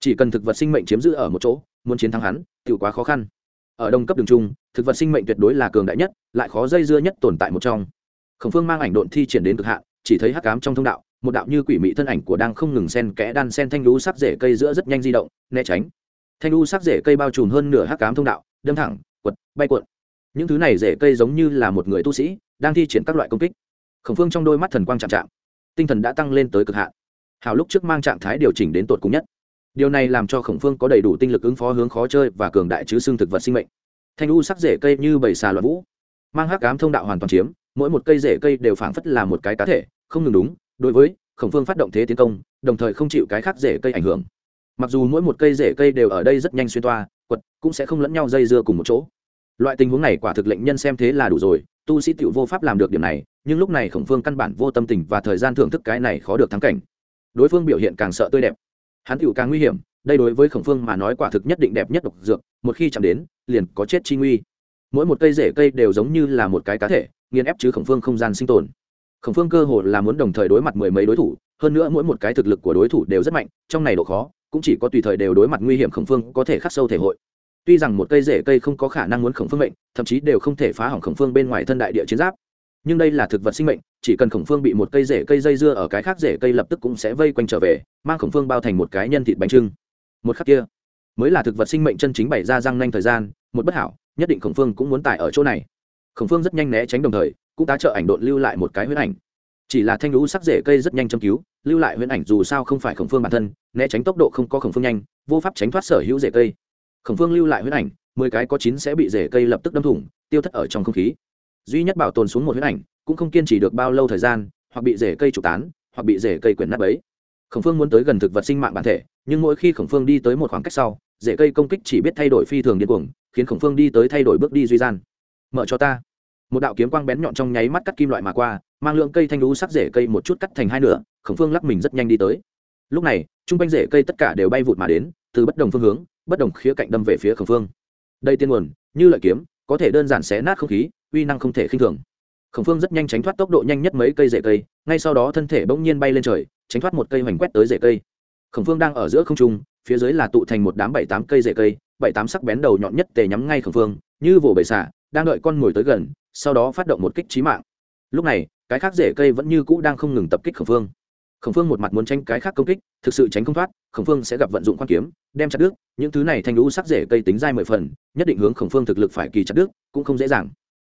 Chỉ cần thực vật sinh mệnh chiếm giữ ở một chỗ, muốn chiến thắng hắn tự quá khó khăn. Ở đồng cấp đường trung, thực vật sinh mệnh tuyệt đối là cường đại nhất, lại khó dây dưa nhất tồn tại một trong. Khổng phương mang ảnh độn thi triển đến cực hạn, chỉ thấy hắc cám trong thông đạo, một đạo như quỷ mị thân ảnh của đang không ngừng sen kẽ đan sen thanh lũ sắc rễ cây giữa rất nhanh di động, né tránh. Thanh lũ sắc rễ cây bao trùm hơn nửa hắc cám thông đạo, đâm thẳng quật, bay cuộn. Những thứ này rễ cây giống như là một người tu sĩ, đang thi triển các loại công kích. Khổng phương trong đôi mắt thần quang chạm chạm. Tinh thần đã tăng lên tới cực hạn. Hào lúc trước mang trạng thái điều chỉnh đến tột cùng nhất. Điều này làm cho khổng phương có đầy đủ tinh lực ứng phó hướng khó chơi và cường đại chứ xương thực vật sinh mệnh. Thanh u sắc rễ cây như bầy xà loạn vũ, mang hắc cám thông đạo hoàn toàn chiếm, mỗi một cây rễ cây đều phảng phất là một cái cá thể, không ngừng đúng, đối với khổng phương phát động thế tiến công, đồng thời không chịu cái khác rễ cây ảnh hưởng. Mặc dù mỗi một cây rễ cây đều ở đây rất nhanh xuyên toa quật, cũng sẽ không lẫn nhau dây dưa cùng một chỗ. Loại tình huống này quả thực lệnh nhân xem thế là đủ rồi, tu sĩ tiểu vô pháp làm được điểm này, nhưng lúc này khổng phương căn bản vô tâm tình và thời gian thưởng thức cái này khó được thắng cảnh. Đối phương biểu hiện càng sợ tươi đẹp. Hắn tiểu càng nguy hiểm, đây đối với khổng phương mà nói quả thực nhất định đẹp nhất độc dược, một khi chạm đến, liền có chết chi nguy. Mỗi một cây rễ cây đều giống như là một cái cá thể, nghiền ép chứ khổng phương không gian sinh tồn. Khổng phương cơ hồ là muốn đồng thời đối mặt mười mấy đối thủ, hơn nữa mỗi một cái thực lực của đối thủ đều rất mạnh, trong này độ khó cũng chỉ có tùy thời đều đối mặt nguy hiểm khổng phương có thể khắc sâu thể hội. Tuy rằng một cây rễ cây không có khả năng muốn khổng phương mệnh, thậm chí đều không thể phá hỏng khổng phương bên ngoài thân đại địa chiến giáp. Nhưng đây là thực vật sinh mệnh, chỉ cần khổng phương bị một cây rễ cây dây dưa ở cái khác rễ cây lập tức cũng sẽ vây quanh trở về, mang khổng phương bao thành một cái nhân thịt bánh trưng. Một khắc kia, mới là thực vật sinh mệnh chân chính bày ra răng nanh thời gian, một bất hảo, nhất định khổng phương cũng muốn tại ở chỗ này. Khổng phương rất nhanh né tránh đồng thời, cũng tá trợ ảnh độn lưu lại một cái huyết ảnh chỉ là thanh lũ sắc rễ cây rất nhanh châm cứu, lưu lại huyễn ảnh dù sao không phải khổng phương bản thân, né tránh tốc độ không có khổng phương nhanh, vô pháp tránh thoát sở hữu rễ cây. Khổng phương lưu lại huyễn ảnh, mười cái có chín sẽ bị rễ cây lập tức đâm thủng, tiêu thất ở trong không khí. Duy nhất bảo tồn xuống một huyễn ảnh, cũng không kiên trì được bao lâu thời gian, hoặc bị rễ cây trục tán, hoặc bị rễ cây quyển nát ấy khổng phương muốn tới gần thực vật sinh mạng bản thể, nhưng mỗi khi khổng phương đi tới một khoảng cách sau, rễ cây công kích chỉ biết thay đổi phi thường điên cuồng, khiến khổng phương đi tới thay đổi bước đi duy gian. Mở cho ta một đạo kiếm quang bén nhọn trong nháy mắt cắt kim loại mà qua, mang lượng cây thanh lũ sắc rễ cây một chút cắt thành hai nửa, khổng phương lắc mình rất nhanh đi tới. Lúc này chung quanh rễ cây tất cả đều bay vụt mà đến, từ bất đồng phương hướng, bất đồng khía cạnh đâm về phía khổng phương. Đây tiên nguồn, như lợi kiếm, có thể đơn giản xé nát không khí, uy năng không thể khinh thường. Khổng phương rất nhanh tránh thoát tốc độ nhanh nhất mấy cây rễ cây, ngay sau đó thân thể bỗng nhiên bay lên trời, tránh thoát một cây hoành quét tới rễ cây. Khổng phương đang ở giữa không trung, phía dưới là tụ thành một đám bảy tám cây rễ cây, bảy tám sắc bén đầu nhọn nhất tề nhắm ngay khổng phương, như vồ bầy xả đang đợi con mồi tới gần sau đó phát động một kích trí mạng. Lúc này, cái khác rễ cây vẫn như cũ đang không ngừng tập kích khổng phương. Khổng phương một mặt muốn tránh cái khác công kích, thực sự tránh không thoát, khổng phương sẽ gặp vận dụng quan kiếm, đem chặt đứt, những thứ này thành lũ sắc rễ cây tính dai mười phần, nhất định hướng khổng phương thực lực phải kỳ chặt đứt, cũng không dễ dàng.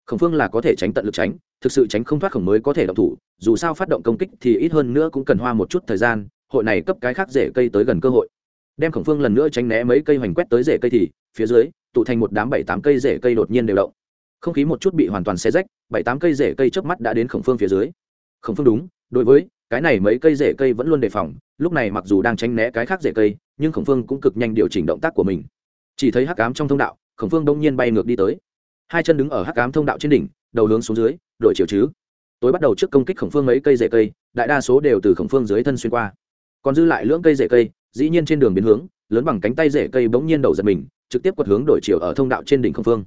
Khổng phương là có thể tránh tận lực tránh, thực sự tránh không thoát khổng mới có thể động thủ, dù sao phát động công kích thì ít hơn nữa cũng cần hoa một chút thời gian, hội này cấp cái khác rễ cây tới gần cơ hội. Đem khổng phương lần nữa tránh né mấy cây hoành quét tới rễ cây thì, phía dưới, tụ thành một đám bảy tám cây rễ cây đột nhiên đều động không khí một chút bị hoàn toàn xe rách, bảy tám cây rễ cây trước mắt đã đến khổng phương phía dưới. Khổng phương đúng, đối với, cái này mấy cây rễ cây vẫn luôn đề phòng, lúc này mặc dù đang tránh né cái khác rễ cây, nhưng khổng phương cũng cực nhanh điều chỉnh động tác của mình. Chỉ thấy hắc ám trong thông đạo, khổng phương đông nhiên bay ngược đi tới. Hai chân đứng ở hắc ám thông đạo trên đỉnh, đầu hướng xuống dưới, đổi chiều chứ. Tối bắt đầu trước công kích khổng phương mấy cây rễ cây, đại đa số đều từ khổng phương dưới thân xuyên qua. Còn dư lại lưỡng cây rễ cây, dĩ nhiên trên đường biến hướng, lớn bằng cánh tay rễ cây bỗng nhiên đầu giật mình, trực tiếp quật hướng đổi chiều ở thông đạo trên đỉnh khổng phương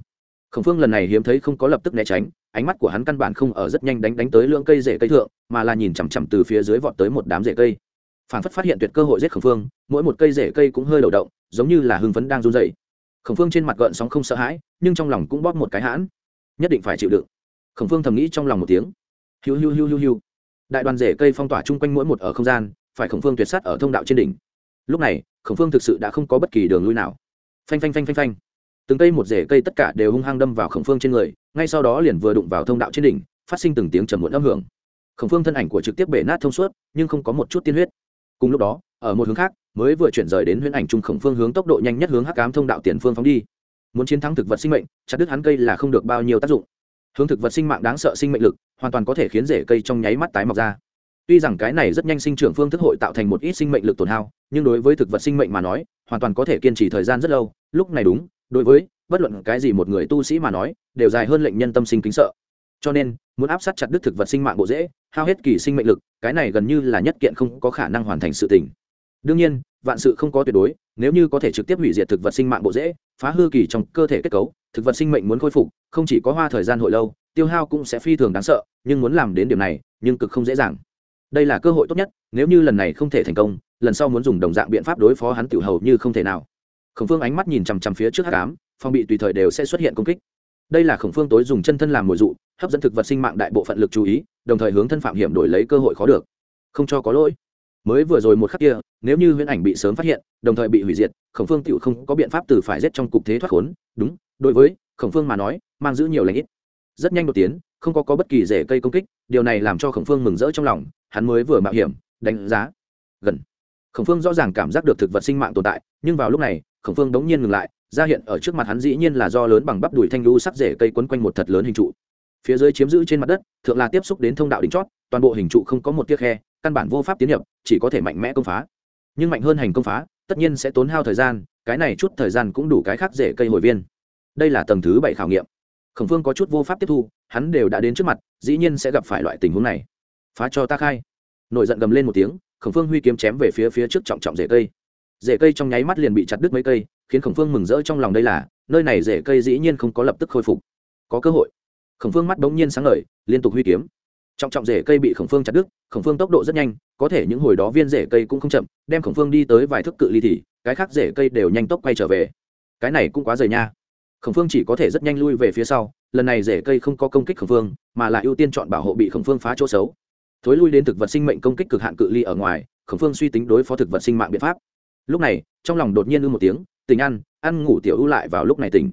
khổng phương lần này hiếm thấy không có lập tức né tránh, ánh mắt của hắn căn bản không ở rất nhanh đánh đánh tới lưỡng cây rễ cây thượng, mà là nhìn chằm chằm từ phía dưới vọt tới một đám rễ cây. Phản phất phát hiện tuyệt cơ hội giết khổng phương, mỗi một cây rễ cây cũng hơi đầu động, giống như là hưng phấn đang run dậy khổng phương trên mặt gợn sóng không sợ hãi, nhưng trong lòng cũng bóp một cái hãn. Nhất định phải chịu đựng. Khổng phương thầm nghĩ trong lòng một tiếng. Hiu hiu hiu hiu hiu. Đại đoàn rễ cây phong tỏa chung quanh mỗi một ở không gian, phải khổng phương tuyệt sát ở thông đạo trên đỉnh. Lúc này, khổng phương thực sự đã không có bất kỳ đường lui nào. Phanh phanh phanh phanh phanh từng cây một rễ cây tất cả đều hung hăng đâm vào khổng phương trên người, ngay sau đó liền vừa đụng vào thông đạo trên đỉnh, phát sinh từng tiếng trầm muộn âm hưởng. Khổng phương thân ảnh của trực tiếp bể nát thông suốt, nhưng không có một chút tiên huyết. Cùng lúc đó, ở một hướng khác, mới vừa chuyển rời đến huyễn ảnh trung khổng phương hướng tốc độ nhanh nhất hướng hắc cám thông đạo tiền phương phóng đi. Muốn chiến thắng thực vật sinh mệnh, chặt đứt hắn cây là không được bao nhiêu tác dụng. Hướng thực vật sinh mạng đáng sợ sinh mệnh lực, hoàn toàn có thể khiến rễ cây trong nháy mắt tái mọc ra. Tuy rằng cái này rất nhanh sinh trưởng phương thức hội tạo thành một ít sinh mệnh lực tổn hao, nhưng đối với thực vật sinh mệnh mà nói, hoàn toàn có thể kiên trì thời gian rất lâu. Lúc này đúng đối với, bất luận cái gì một người tu sĩ mà nói, đều dài hơn lệnh nhân tâm sinh kính sợ. Cho nên, muốn áp sát chặt đứt thực vật sinh mạng bộ dễ, hao hết kỳ sinh mệnh lực, cái này gần như là nhất kiện không có khả năng hoàn thành sự tình. Đương nhiên, vạn sự không có tuyệt đối, nếu như có thể trực tiếp hủy diệt thực vật sinh mạng bộ dễ, phá hư kỳ trong cơ thể kết cấu, thực vật sinh mệnh muốn khôi phục, không chỉ có hoa thời gian hội lâu, tiêu hao cũng sẽ phi thường đáng sợ, nhưng muốn làm đến điểm này, nhưng cực không dễ dàng. Đây là cơ hội tốt nhất, nếu như lần này không thể thành công, lần sau muốn dùng đồng dạng biện pháp đối phó hắn tiểu hầu như không thể nào khổng phương ánh mắt nhìn chằm chằm phía trước hát cám phong bị tùy thời đều sẽ xuất hiện công kích. Đây là khổng phương tối dùng chân thân làm mồi dụ hấp dẫn thực vật sinh mạng đại bộ phận lực chú ý đồng thời hướng thân phạm hiểm đổi lấy cơ hội khó được. Không cho có lỗi. Mới vừa rồi một khắc kia nếu như huyễn ảnh bị sớm phát hiện đồng thời bị hủy diệt khổng phương tựu không có biện pháp từ phải giết trong cục thế thoát khốn đúng đối với khổng phương mà nói mang giữ nhiều lãnh ít. Rất nhanh một tiếng không có, có bất kỳ rễ cây công kích điều này làm cho khổng phương mừng rỡ trong lòng hắn mới vừa mạo hiểm đánh giá gần khổng phương rõ ràng cảm giác được thực vật sinh mạng tồn tại, nhưng vào lúc này, khổng phương đống nhiên ngừng lại, ra hiện ở trước mặt hắn dĩ nhiên là do lớn bằng bắp đùi thanh lưu sắc rễ cây quấn quanh một thật lớn hình trụ. Phía dưới chiếm giữ trên mặt đất, thượng là tiếp xúc đến thông đạo đỉnh chót, toàn bộ hình trụ không có một tiếc khe, căn bản vô pháp tiến nhập, chỉ có thể mạnh mẽ công phá. Nhưng mạnh hơn hành công phá, tất nhiên sẽ tốn hao thời gian, cái này chút thời gian cũng đủ cái khác rễ cây hồi viên. Đây là tầng thứ bảy khảo nghiệm. Khổng phương có chút vô pháp tiếp thu, hắn đều đã đến trước mặt, dĩ nhiên sẽ gặp phải loại tình huống này. Phá cho ta khai. Nổi giận gầm lên một tiếng khổng phương huy kiếm chém về phía phía trước trọng trọng rễ cây. Rễ cây trong nháy mắt liền bị chặt đứt mấy cây, khiến khổng phương mừng rỡ trong lòng đây là, nơi này rễ cây dĩ nhiên không có lập tức khôi phục. Có cơ hội. Khổng phương mắt bỗng nhiên sáng ngời, liên tục huy kiếm. Trọng trọng rễ cây bị khổng phương chặt đứt, khổng phương tốc độ rất nhanh, có thể những hồi đó viên rễ cây cũng không chậm, đem khổng phương đi tới vài thước cự ly thì, cái khác rễ cây đều nhanh tốc quay trở về. Cái này cũng quá rời nha. Khổng phương chỉ có thể rất nhanh lui về phía sau, lần này rễ cây không có công kích khổng phương, mà là ưu tiên chọn bảo hộ bị khổng phương phá chỗ xấu thối lui đến thực vật sinh mệnh công kích cực hạn cự ly ở ngoài, khổng phương suy tính đối phó thực vật sinh mạng biện pháp. Lúc này, trong lòng đột nhiên ư một tiếng tình ăn ăn ngủ tiểu ưu lại vào lúc này tỉnh.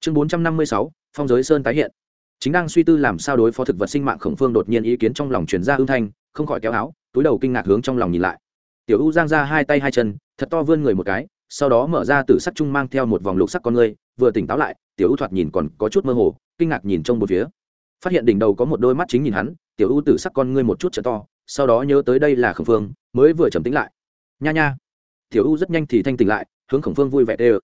Chương bốn trăm năm mươi sáu, phong giới sơn tái hiện. Chính đang suy tư làm sao đối phó thực vật sinh mạng, khổng phương đột nhiên ý kiến trong lòng chuyển ra ưng thanh, không khỏi kéo áo, túi đầu kinh ngạc hướng trong lòng nhìn lại. Tiểu ưu giang ra hai tay hai chân, thật to vươn người một cái, sau đó mở ra từ sắc trung mang theo một vòng lục sắc con người vừa tỉnh táo lại, tiểu ưu thoạt nhìn còn có chút mơ hồ, kinh ngạc nhìn trong một phía. Phát hiện đỉnh đầu có một đôi mắt chính nhìn hắn tiểu ưu tử sắc con ngươi một chút trở to, sau đó nhớ tới đây là khổng phương, mới vừa trầm tính lại. Nha nha. Tiểu ưu rất nhanh thì thanh tỉnh lại, hướng khổng phương vui vẻ đê ơ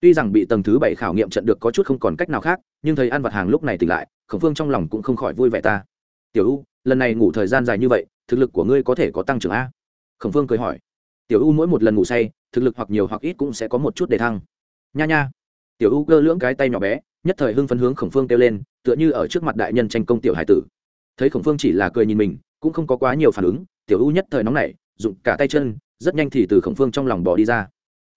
tuy rằng bị tầng thứ bảy khảo nghiệm trận được có chút không còn cách nào khác, nhưng thấy ăn vặt hàng lúc này tỉnh lại, khổng phương trong lòng cũng không khỏi vui vẻ ta. Tiểu u lần này ngủ thời gian dài như vậy, thực lực của ngươi có thể có tăng trưởng a? Khổng phương cười hỏi. Tiểu u mỗi một lần ngủ say, thực lực hoặc nhiều hoặc ít cũng sẽ có một chút để thăng. Nha nha. Tiểu u cơ lưỡng cái tay nhỏ bé, nhất thời hưng phấn hướng khổng phương kêu lên, tựa như ở trước mặt đại nhân tranh công tiểu hải tử thấy khổng phương chỉ là cười nhìn mình, cũng không có quá nhiều phản ứng, tiểu u nhất thời nóng nảy dụng cả tay chân, rất nhanh thì từ khổng phương trong lòng bỏ đi ra.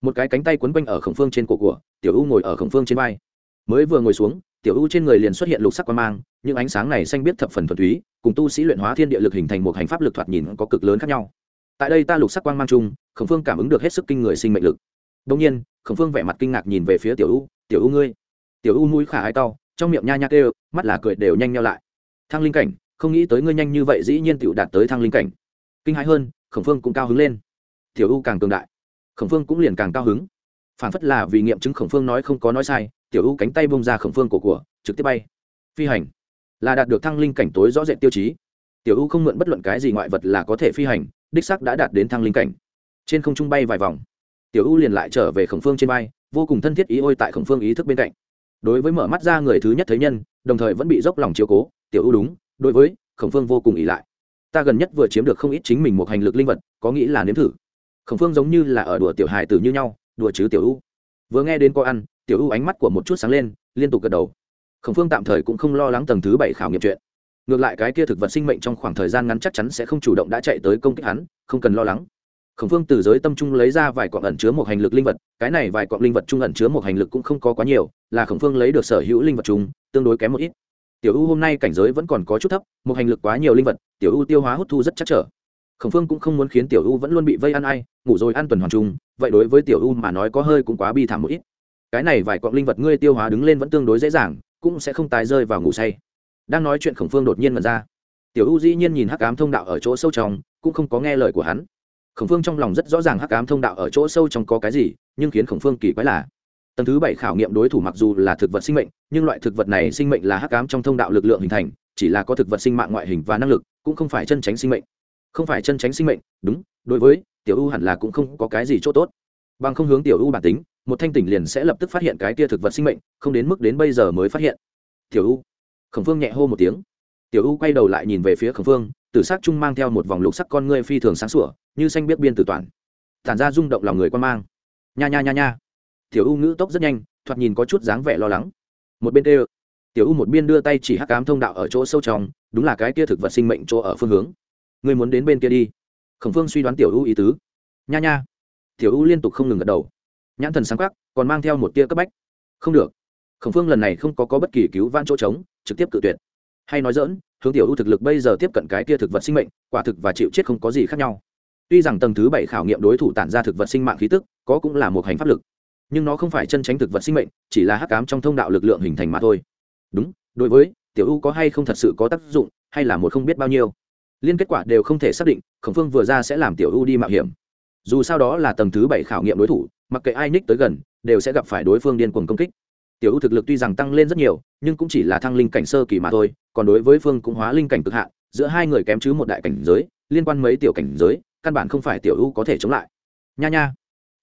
Một cái cánh tay quấn quanh ở khổng phương trên cổ của, tiểu u ngồi ở khổng phương trên vai. Mới vừa ngồi xuống, tiểu u trên người liền xuất hiện lục sắc quan mang, những ánh sáng này xanh biết thập phần thuần túy, cùng tu sĩ luyện hóa thiên địa lực hình thành một hành pháp lực thoạt nhìn có cực lớn khác nhau. Tại đây ta lục sắc quang mang chung, khổng phương cảm ứng được hết sức kinh người sinh mệnh lực. Đông nhiên, khổng phương vẻ mặt kinh ngạc nhìn về phía tiểu u tiểu u ngươi. Tiểu u mũi khả ai tao trong miệng nha nha kêu, mắt là cười đều nhanh nhau lại. Thăng linh cảnh không nghĩ tới ngươi nhanh như vậy dĩ nhiên tiểu đạt tới thăng linh cảnh. Kinh hãi hơn, khổng phương cũng cao hứng lên. Tiểu u càng cường đại, khổng phương cũng liền càng cao hứng. Phản phất là vì nghiệm chứng khổng phương nói không có nói sai, tiểu u cánh tay bông ra khổng phương cổ của, trực tiếp bay. Phi hành, là đạt được thăng linh cảnh tối rõ rệt tiêu chí. Tiểu u không mượn bất luận cái gì ngoại vật là có thể phi hành, đích sắc đã đạt đến thăng linh cảnh. Trên không trung bay vài vòng, tiểu u liền lại trở về khổng phương trên bay, vô cùng thân thiết ý ôi tại khổng phương ý thức bên cạnh. Đối với mở mắt ra người thứ nhất thấy nhân, đồng thời vẫn bị dốc lòng chiếu cố, tiểu u đúng đối với khổng phương vô cùng ỉ lại. Ta gần nhất vừa chiếm được không ít chính mình một hành lực linh vật, có nghĩ là nếm thử. Khổng phương giống như là ở đùa tiểu hài tử như nhau, đùa chứ tiểu u vừa nghe đến có ăn, tiểu u ánh mắt của một chút sáng lên, liên tục gật đầu. Khổng phương tạm thời cũng không lo lắng tầng thứ bảy khảo nghiệm chuyện. Ngược lại cái kia thực vật sinh mệnh trong khoảng thời gian ngắn chắc chắn sẽ không chủ động đã chạy tới công kích hắn, không cần lo lắng. Khổng phương từ giới tâm trung lấy ra vài cọng ẩn chứa một hành lực linh vật, cái này vài cọng linh vật trung ẩn chứa một hành lực cũng không có quá nhiều, là khổng phương lấy được sở hữu linh vật chúng tương đối kém một ít tiểu u hôm nay cảnh giới vẫn còn có chút thấp, một hành lực quá nhiều linh vật, tiểu u tiêu hóa hút thu rất chắc trở. Khổng phương cũng không muốn khiến tiểu u vẫn luôn bị vây ăn ai, ngủ rồi ăn tuần hoàn trung vậy đối với tiểu u mà nói có hơi cũng quá bi thảm một ít. Cái này vài cọng linh vật ngươi tiêu hóa đứng lên vẫn tương đối dễ dàng, cũng sẽ không tái rơi vào ngủ say. Đang nói chuyện khổng phương đột nhiên mật ra. Tiểu u dĩ nhiên nhìn hắc ám thông đạo ở chỗ sâu trong, cũng không có nghe lời của hắn. Khổng phương trong lòng rất rõ ràng hắc ám thông đạo ở chỗ sâu trong có cái gì, nhưng khiến khổng phương kỳ quái là tầng thứ bảy khảo nghiệm đối thủ mặc dù là thực vật sinh mệnh, nhưng loại thực vật này sinh mệnh là hắc ám trong thông đạo lực lượng hình thành, chỉ là có thực vật sinh mạng ngoại hình và năng lực, cũng không phải chân tránh sinh mệnh. Không phải chân tránh sinh mệnh, đúng, đối với, tiểu u hẳn là cũng không có cái gì chỗ tốt. Bằng không hướng tiểu u bản tính, một thanh tỉnh liền sẽ lập tức phát hiện cái tia thực vật sinh mệnh, không đến mức đến bây giờ mới phát hiện. Tiểu u khẩn phương nhẹ hô một tiếng. Tiểu u quay đầu lại nhìn về phía khẩn phương, tử sắc trung mang theo một vòng lục sắc con ngươi phi thường sáng sủa, như xanh biết biên tử toàn. Tản ra rung động lòng người quan mang. Nha nha nha nha tiểu u ngữ tốc rất nhanh thoạt nhìn có chút dáng vẻ lo lắng. Một bên tê tiểu u một biên đưa tay chỉ hắc cám thông đạo ở chỗ sâu trong đúng là cái kia thực vật sinh mệnh chỗ ở phương hướng. Người muốn đến bên kia đi. Khổng phương suy đoán tiểu u ý tứ. Nha nha. Tiểu u liên tục không ngừng gật đầu. Nhãn thần sáng khắc còn mang theo một tia cấp bách. Không được. Khổng phương lần này không có, có bất kỳ cứu van chỗ trống trực tiếp cự tuyệt. Hay nói dỡn hướng tiểu u thực lực bây giờ tiếp cận cái tia thực vật sinh mệnh quả thực và chịu chết không có gì khác nhau. Tuy rằng tầng thứ bảy khảo nghiệm đối thủ tản ra thực vật sinh mạng khí tức có cũng là một hành pháp lực nhưng nó không phải chân tránh thực vật sinh mệnh, chỉ là hắc cám trong thông đạo lực lượng hình thành mà thôi. Đúng, đối với, tiểu u có hay không thật sự có tác dụng, hay là một không biết bao nhiêu. Liên kết quả đều không thể xác định, khổng phương vừa ra sẽ làm tiểu u đi mạo hiểm. Dù sao đó là tầng thứ bảy khảo nghiệm đối thủ, mặc kệ ai ních tới gần, đều sẽ gặp phải đối phương điên cuồng công kích. Tiểu u thực lực tuy rằng tăng lên rất nhiều, nhưng cũng chỉ là thăng linh cảnh sơ kỳ mà thôi, còn đối với phương cũng hóa linh cảnh cực hạn, giữa hai người kém chứ một đại cảnh giới, liên quan mấy tiểu cảnh giới, căn bản không phải tiểu u có thể chống lại. Nha nha.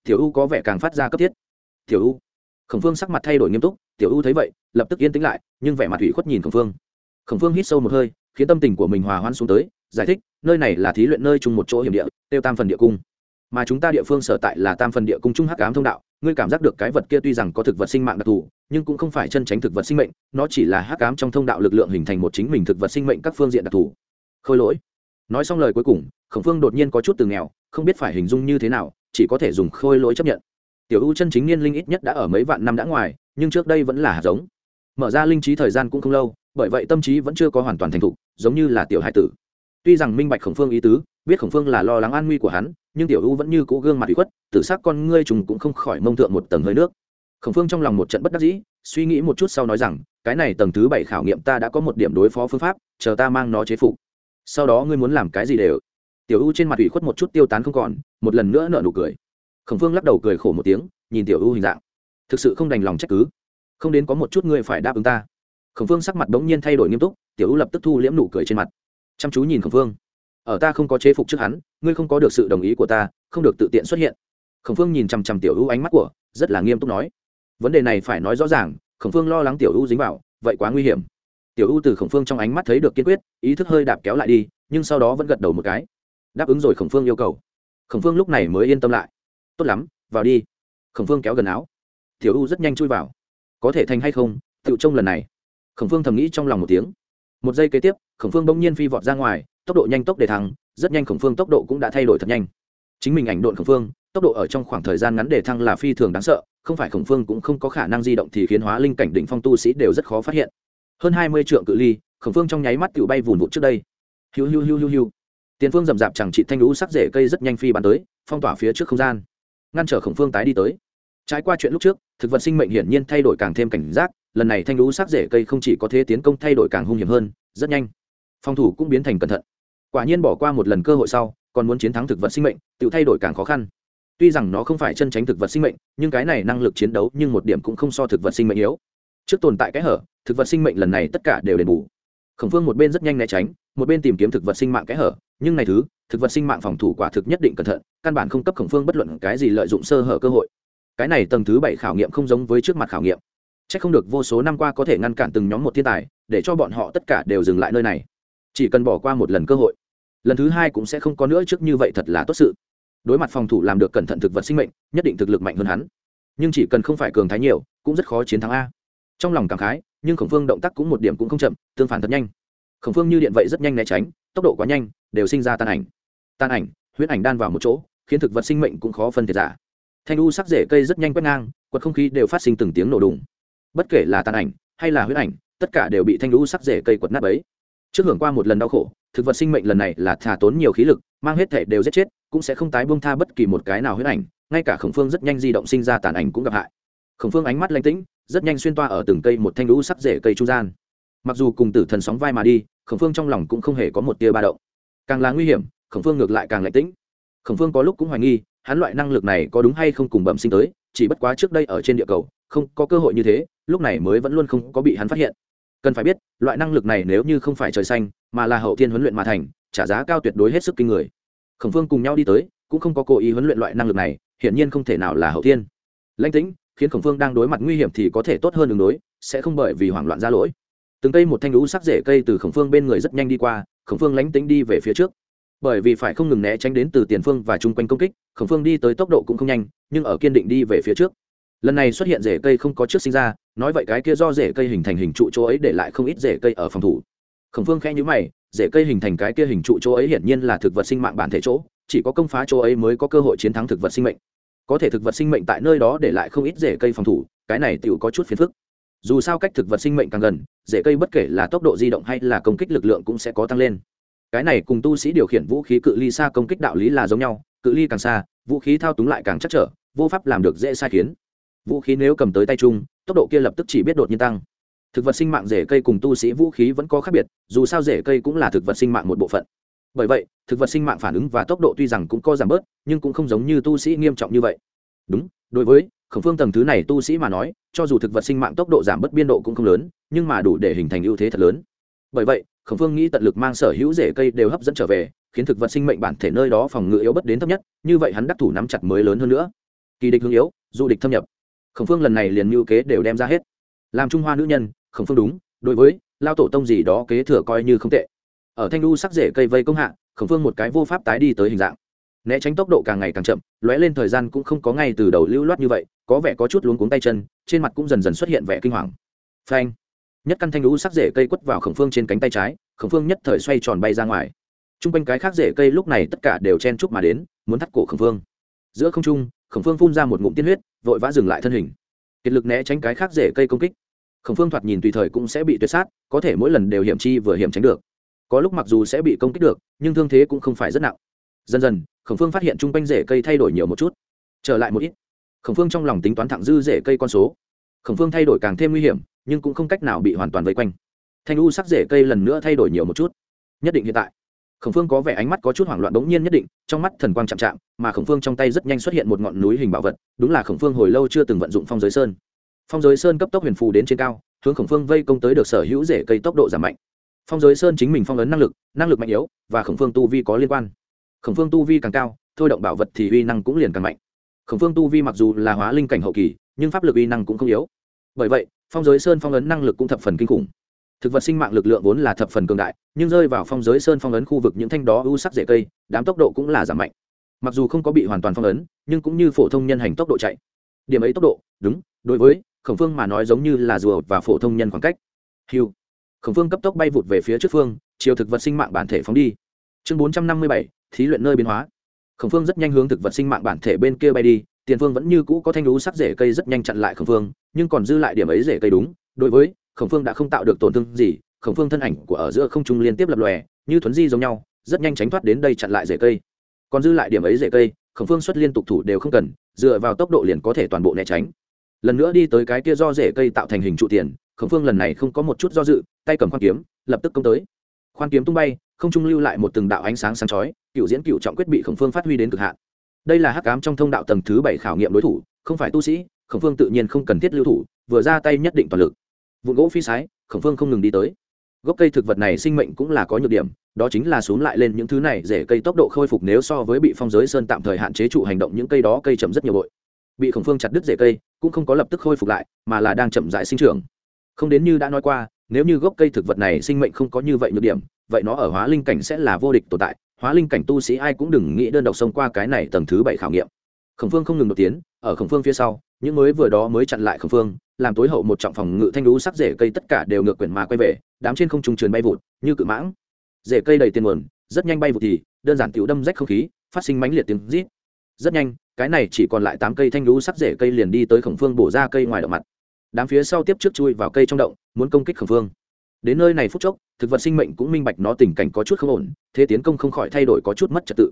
Tiểu u có vẻ càng phát ra cấp thiết tiểu u. Khổng phương sắc mặt thay đổi nghiêm túc, tiểu u thấy vậy, lập tức yên tĩnh lại, nhưng vẻ mặt ủy khuất nhìn khổng phương. Khổng phương hít sâu một hơi, khiến tâm tình của mình hòa hoãn xuống tới, giải thích, nơi này là thí luyện nơi chung một chỗ hiểm địa, tiêu tam phần địa cung. Mà chúng ta địa phương sở tại là tam phần địa cung trung hắc ám thông đạo, ngươi cảm giác được cái vật kia tuy rằng có thực vật sinh mạng đặc thù, nhưng cũng không phải chân tránh thực vật sinh mệnh, nó chỉ là hắc ám trong thông đạo lực lượng hình thành một chính mình thực vật sinh mệnh các phương diện đặc thù. Khôi lỗi. Nói xong lời cuối cùng, khổng phương đột nhiên có chút từ nghèo, không biết phải hình dung như thế nào, chỉ có thể dùng khôi lỗi chấp nhận tiểu ưu chân chính niên linh ít nhất đã ở mấy vạn năm đã ngoài, nhưng trước đây vẫn là hạt giống. Mở ra linh trí thời gian cũng không lâu, bởi vậy tâm trí vẫn chưa có hoàn toàn thành thục, giống như là tiểu hải tử. Tuy rằng minh bạch khổng phương ý tứ, biết khổng phương là lo lắng an nguy của hắn, nhưng tiểu ưu vẫn như cũ gương mặt bị khuất, tử s ắ c con ngươi trùng cũng không khỏi mông thượng một tầng hơi nước. Khổng phương trong lòng một trận bất đắc dĩ, suy nghĩ một chút sau nói rằng, cái này tầng thứ bảy khảo nghiệm ta đã có một điểm đối phó phương pháp, chờ ta mang nó chế phục. Sau đó ngươi muốn làm cái gì đều. Tiểu u trên mặt ủy khuất một chút tiêu tán không còn, một lần nữa nợ nụ cười khổng phương lắc đầu cười khổ một tiếng, nhìn tiểu u hình dạng. Thực sự không đành lòng trách cứ. Không đến có một chút ngươi phải đáp ứng ta. Khổng phương sắc mặt bỗng nhiên thay đổi nghiêm túc, tiểu u lập tức thu liễm nụ cười trên mặt. Chăm chú nhìn khổng phương ở ta không có chế phục trước hắn, ngươi không có được sự đồng ý của ta, không được tự tiện xuất hiện. Khổng phương nhìn chằm chằm tiểu u ánh mắt của, rất là nghiêm túc nói. Vấn đề này phải nói rõ ràng, khổng phương lo lắng tiểu u dính vào, vậy quá nguy hiểm. Tiểu u từ khổng phương trong ánh mắt thấy được kiên quyết, ý thức hơi đạp kéo lại đi, nhưng sau đó vẫn gật đầu một cái. Đáp ứng rồi khổng phương yêu cầu. Khổng phương lúc này mới yên tâm lại tốt lắm, vào đi. Khổng phương kéo gần áo. Tiểu u rất nhanh chui vào. Có thể thành hay không, tự trông lần này. Khổng phương thầm nghĩ trong lòng một tiếng. Một giây kế tiếp, khổng phương bỗng nhiên phi vọt ra ngoài, tốc độ nhanh tốc để thăng, rất nhanh khổng phương tốc độ cũng đã thay đổi thật nhanh. Chính mình ảnh độn khổng phương, tốc độ ở trong khoảng thời gian ngắn để thăng là phi thường đáng sợ, không phải khổng phương cũng không có khả năng di động thì khiến hóa linh cảnh đỉnh phong tu sĩ đều rất khó phát hiện. Hơn hai mươi trượng cự ly, khổng phương trong nháy mắt tự bay vùn vụt trước đây. Hiu hiu hiu hiu hiu tiền phương rậm rạp chẳng trị thanh lũ sắc rễ cây rất nhanh phi bắn tới, phong tỏa phía trước không gian ngăn trở khổng phương tái đi tới. Trái qua chuyện lúc trước, thực vật sinh mệnh hiển nhiên thay đổi càng thêm cảnh giác, lần này thanh lũ sắc rễ cây không chỉ có thế tiến công thay đổi càng hung hiểm hơn, rất nhanh, phòng thủ cũng biến thành cẩn thận. Quả nhiên bỏ qua một lần cơ hội sau, còn muốn chiến thắng thực vật sinh mệnh, tự thay đổi càng khó khăn. Tuy rằng nó không phải chân tránh thực vật sinh mệnh, nhưng cái này năng lực chiến đấu nhưng một điểm cũng không so thực vật sinh mệnh yếu. Trước tồn tại cái hở, thực vật sinh mệnh lần này tất cả đều đền bù. Khổng phương một bên rất nhanh né tránh, một bên tìm kiếm thực vật sinh mạng cái hở nhưng này thứ, thực vật sinh mạng phòng thủ quả thực nhất định cẩn thận, căn bản không cấp khổng phương bất luận cái gì lợi dụng sơ hở cơ hội. Cái này tầng thứ bảy khảo nghiệm không giống với trước mặt khảo nghiệm. C h ắ c không được vô số năm qua có thể ngăn cản từng nhóm một thiên tài, để cho bọn họ tất cả đều dừng lại nơi này. Chỉ cần bỏ qua một lần cơ hội, lần thứ hai cũng sẽ không có nữa trước như vậy thật là tốt sự. Đối mặt phòng thủ làm được cẩn thận thực vật sinh mệnh, nhất định thực lực mạnh hơn hắn. Nhưng chỉ cần không phải cường thái nhiều, cũng rất khó chiến thắng a. Trong lòng cảm khái, nhưng khổng phương động tác cũng một điểm cũng không chậm, tương phản thật nhanh. Khổng phương như điện vậy rất nhanh né tránh, tốc độ quá nhanh đều sinh ra tan ảnh. Tan ảnh, huyễn ảnh đan vào một chỗ, khiến thực vật sinh mệnh cũng khó phân thiệt giả thanh u sắc rễ cây rất nhanh quét ngang, quật không khí đều phát sinh từng tiếng nổ đùng. Bất kể là tàn ảnh hay là huyết ảnh, tất cả đều bị thanh u sắc rễ cây quật nát ấy trước hưởng qua một lần đau khổ, thực vật sinh mệnh lần này là thả tốn nhiều khí lực, mang hết thể đều giết chết, cũng sẽ không tái buông tha bất kỳ một cái nào huyết ảnh, ngay cả khổng phương rất nhanh di động sinh ra tàn ảnh cũng gặp hại. Khổng phương ánh mắt lanh tĩnh, rất nhanh xuyên toa ở từng cây một thanh lũ sắc rễ cây trung gian. Mặc dù cùng tử thần sóng vai mà đi, khổng phương trong lòng cũng không hề có một tia ba động càng là nguy hiểm, khổng phương ngược lại càng lạnh tĩnh. Khổng phương có lúc cũng hoài nghi, hắn loại năng lực này có đúng hay không cùng bẩm sinh tới, chỉ bất quá trước đây ở trên địa cầu, không có cơ hội như thế, lúc này mới vẫn luôn không có bị hắn phát hiện. Cần phải biết, loại năng lực này nếu như không phải trời xanh, mà là hậu thiên huấn luyện mà thành, trả giá cao tuyệt đối hết sức kinh người. Khổng phương cùng nhau đi tới, cũng không có cố ý huấn luyện loại năng lực này, hiển nhiên không thể nào là hậu thiên. Lãnh tĩnh, khiến khổng phương đang đối mặt nguy hiểm thì có thể tốt hơn đường đối, sẽ không bởi vì hoảng loạn ra lỗi từng cây một thanh lũ sắc rễ cây từ khổng phương bên người rất nhanh đi qua, khổng phương lánh tính đi về phía trước. Bởi vì phải không ngừng né tránh đến từ tiền phương và chung quanh công kích, khổng phương đi tới tốc độ cũng không nhanh, nhưng ở kiên định đi về phía trước. Lần này xuất hiện rễ cây không có trước sinh ra, nói vậy cái kia do rễ cây hình thành hình trụ chỗ ấy để lại không ít rễ cây ở phòng thủ. Khổng phương khẽ nhữ mày, rễ cây hình thành cái kia hình trụ chỗ ấy hiển nhiên là thực vật sinh mạng bản thể chỗ, chỉ có công phá chỗ ấy mới có cơ hội chiến thắng thực vật sinh mệnh. Có thể thực vật sinh mệnh tại nơi đó để lại không ít rễ cây phòng thủ, cái này tựu có chút phiền phức dù sao cách thực vật sinh mệnh càng gần, rễ cây bất kể là tốc độ di động hay là công kích lực lượng cũng sẽ có tăng lên. Cái này cùng tu sĩ điều khiển vũ khí cự ly xa công kích đạo lý là giống nhau, cự ly càng xa, vũ khí thao túng lại càng chắc trở, vô pháp làm được dễ sai khiến. Vũ khí nếu cầm tới tay chung, tốc độ kia lập tức chỉ biết đột nhiên tăng. Thực vật sinh mạng rễ cây cùng tu sĩ vũ khí vẫn có khác biệt, dù sao rễ cây cũng là thực vật sinh mạng một bộ phận. Bởi vậy, thực vật sinh mạng phản ứng và tốc độ tuy rằng cũng có giảm bớt, nhưng cũng không giống như tu sĩ nghiêm trọng như vậy. Đúng, đối với khổng phương tầng thứ này tu sĩ mà nói, cho dù thực vật sinh mạng tốc độ giảm bất biên độ cũng không lớn, nhưng mà đủ để hình thành ưu thế thật lớn. Bởi vậy, khổng phương nghĩ tận lực mang sở hữu rễ cây đều hấp dẫn trở về, khiến thực vật sinh mệnh bản thể nơi đó phòng ngự yếu bất đến thấp nhất, như vậy hắn đắc thủ nắm chặt mới lớn hơn nữa. Kỳ địch hướng yếu, du địch thâm nhập. Khổng phương lần này liền mưu kế đều đem ra hết. Làm trung hoa nữ nhân, khổng phương đúng, đối với lao tổ tông gì đó kế thừa coi như không tệ. Ở thanh lu sắc rễ cây vây công hạ, khổng phương một cái vô pháp tái đi tới hình dạng. Né tránh tốc độ càng ngày càng chậm, lóe lên thời gian cũng không có ngay từ đầu lưu loát như vậy có vẻ có chút luống cuống tay chân, trên mặt cũng dần dần xuất hiện vẻ kinh hoàng. Phanh. Nhất căn thanh lũ sắc rễ cây quất vào khổng phương trên cánh tay trái, khổng phương nhất thời xoay tròn bay ra ngoài. T r u n g quanh cái khác rễ cây lúc này tất cả đều chen chúc mà đến, muốn thắt cổ khổng phương. Giữa không trung, khổng phương phun ra một ngụm tiên huyết, vội vã dừng lại thân hình. Kiệt lực né tránh cái khác rễ cây công kích. Khổng phương thoạt nhìn tùy thời cũng sẽ bị tuyệt sát, có thể mỗi lần đều hiểm chi vừa hiểm tránh được. Có lúc mặc dù sẽ bị công kích được, nhưng thương thế cũng không phải rất nặng. Dần dần, khổng phương phát hiện chung quanh rễ cây thay đổi nhiều một chút. Trở lại một ít khổng phương trong lòng tính toán thẳng dư rễ cây con số. Khổng phương thay đổi càng thêm nguy hiểm, nhưng cũng không cách nào bị hoàn toàn vây quanh. Thanh u sắc rễ cây lần nữa thay đổi nhiều một chút. Nhất định hiện tại. Khổng phương có vẻ ánh mắt có chút hoảng loạn đống nhiên nhất định, trong mắt thần quang chạm chạm, mà khổng phương trong tay rất nhanh xuất hiện một ngọn núi hình bảo vật, đúng là khổng phương hồi lâu chưa từng vận dụng phong giới sơn. Phong giới sơn cấp tốc huyền phù đến trên cao, hướng khổng phương vây công tới được sở hữu rễ cây tốc độ giảm mạnh. Phong giới sơn chính mình phong ấn năng lực năng lực mạnh yếu, và khổng phương tu vi có liên quan. Khổng phương tu vi càng cao, thôi động bảo vật thì uy năng cũng liền càng mạnh khổng phương tu vi mặc dù là hóa linh cảnh hậu kỳ, nhưng pháp lực uy năng cũng không yếu. Bởi vậy, phong giới sơn phong ấn năng lực cũng thập phần kinh khủng. Thực vật sinh mạng lực lượng vốn là thập phần cường đại, nhưng rơi vào phong giới sơn phong ấn khu vực những thanh đó ưu sắc dễ cây, đám tốc độ cũng là giảm mạnh. Mặc dù không có bị hoàn toàn phong ấn, nhưng cũng như phổ thông nhân hành tốc độ chạy. Điểm ấy tốc độ, đúng, đối với khổng phương mà nói giống như là rùa và phổ thông nhân khoảng cách. Hiu khổng phương cấp tốc bay vụt về phía trước phương, chiều thực vật sinh mạng bản thể phóng đi. Chương bốn trăm năm mươi bảy, thí luyện nơi biến hóa khổng phương rất nhanh hướng thực vật sinh mạng bản thể bên kia bay đi, tiền phương vẫn như cũ có thanh lũ sắc rễ cây rất nhanh chặn lại khổng phương, nhưng còn dư lại điểm ấy rễ cây đúng, đối với khổng phương đã không tạo được tổn thương gì, khổng phương thân ảnh của ở giữa không trung liên tiếp lập lòe, như thuấn di giống nhau, rất nhanh tránh thoát đến đây chặn lại rễ cây. Còn dư lại điểm ấy rễ cây, khổng phương xuất liên tục thủ đều không cần, dựa vào tốc độ liền có thể toàn bộ né tránh. Lần nữa đi tới cái kia do rễ cây tạo thành hình trụ tiền, khổng phương lần này không có một chút do dự, tay cầm khoan kiếm, lập tức công tới. Khoan kiếm tung bay không trung lưu lại một từng đạo ánh sáng sáng chói, cựu diễn cựu trọng quyết bị khổng phương phát huy đến cực hạn. Đây là hắc ám trong thông đạo tầng thứ bảy khảo nghiệm đối thủ, không phải tu sĩ, khổng phương tự nhiên không cần thiết lưu thủ, vừa ra tay nhất định toàn lực. Vụ gỗ phi sái, khổng phương không ngừng đi tới. Gốc cây thực vật này sinh mệnh cũng là có nhược điểm, đó chính là xuống lại lên những thứ này, rễ cây tốc độ khôi phục nếu so với bị phong giới sơn tạm thời hạn chế trụ hành động những cây đó cây chậm rất nhiều bội. Bị khổng phương chặt đứt rễ cây, cũng không có lập tức khôi phục lại, mà là đang chậm dại sinh trưởng. Không đến như đã nói qua nếu như gốc cây thực vật này sinh mệnh không có như vậy nhược điểm, vậy nó ở hóa linh cảnh sẽ là vô địch tồn tại. Hóa linh cảnh tu sĩ ai cũng đừng nghĩ đơn độc xông qua cái này tầng thứ bảy khảo nghiệm. Khổng phương không ngừng đột tiến, ở khổng phương phía sau, những mới vừa đó mới chặn lại khổng phương, làm tối hậu một trọng phòng ngự thanh lũ sắc rễ cây tất cả đều ngược quyển mà quay về, đám trên không trung trườn bay vụt, như cự mãng. Rễ cây đầy tiền nguồn, rất nhanh bay vụt thì, đơn giản tiểu đâm rách không khí, phát sinh mãnh liệt tiếng rít. Rất nhanh, cái này chỉ còn lại tám cây thanh lũ sắc rễ cây liền đi tới khổng phương bổ ra cây ngoài động mặt đám phía sau tiếp trước chui vào cây trong động, muốn công kích khổng phương đến nơi này phút chốc, thực vật sinh mệnh cũng minh bạch nó tình cảnh có chút không ổn, thế tiến công không khỏi thay đổi có chút mất trật tự.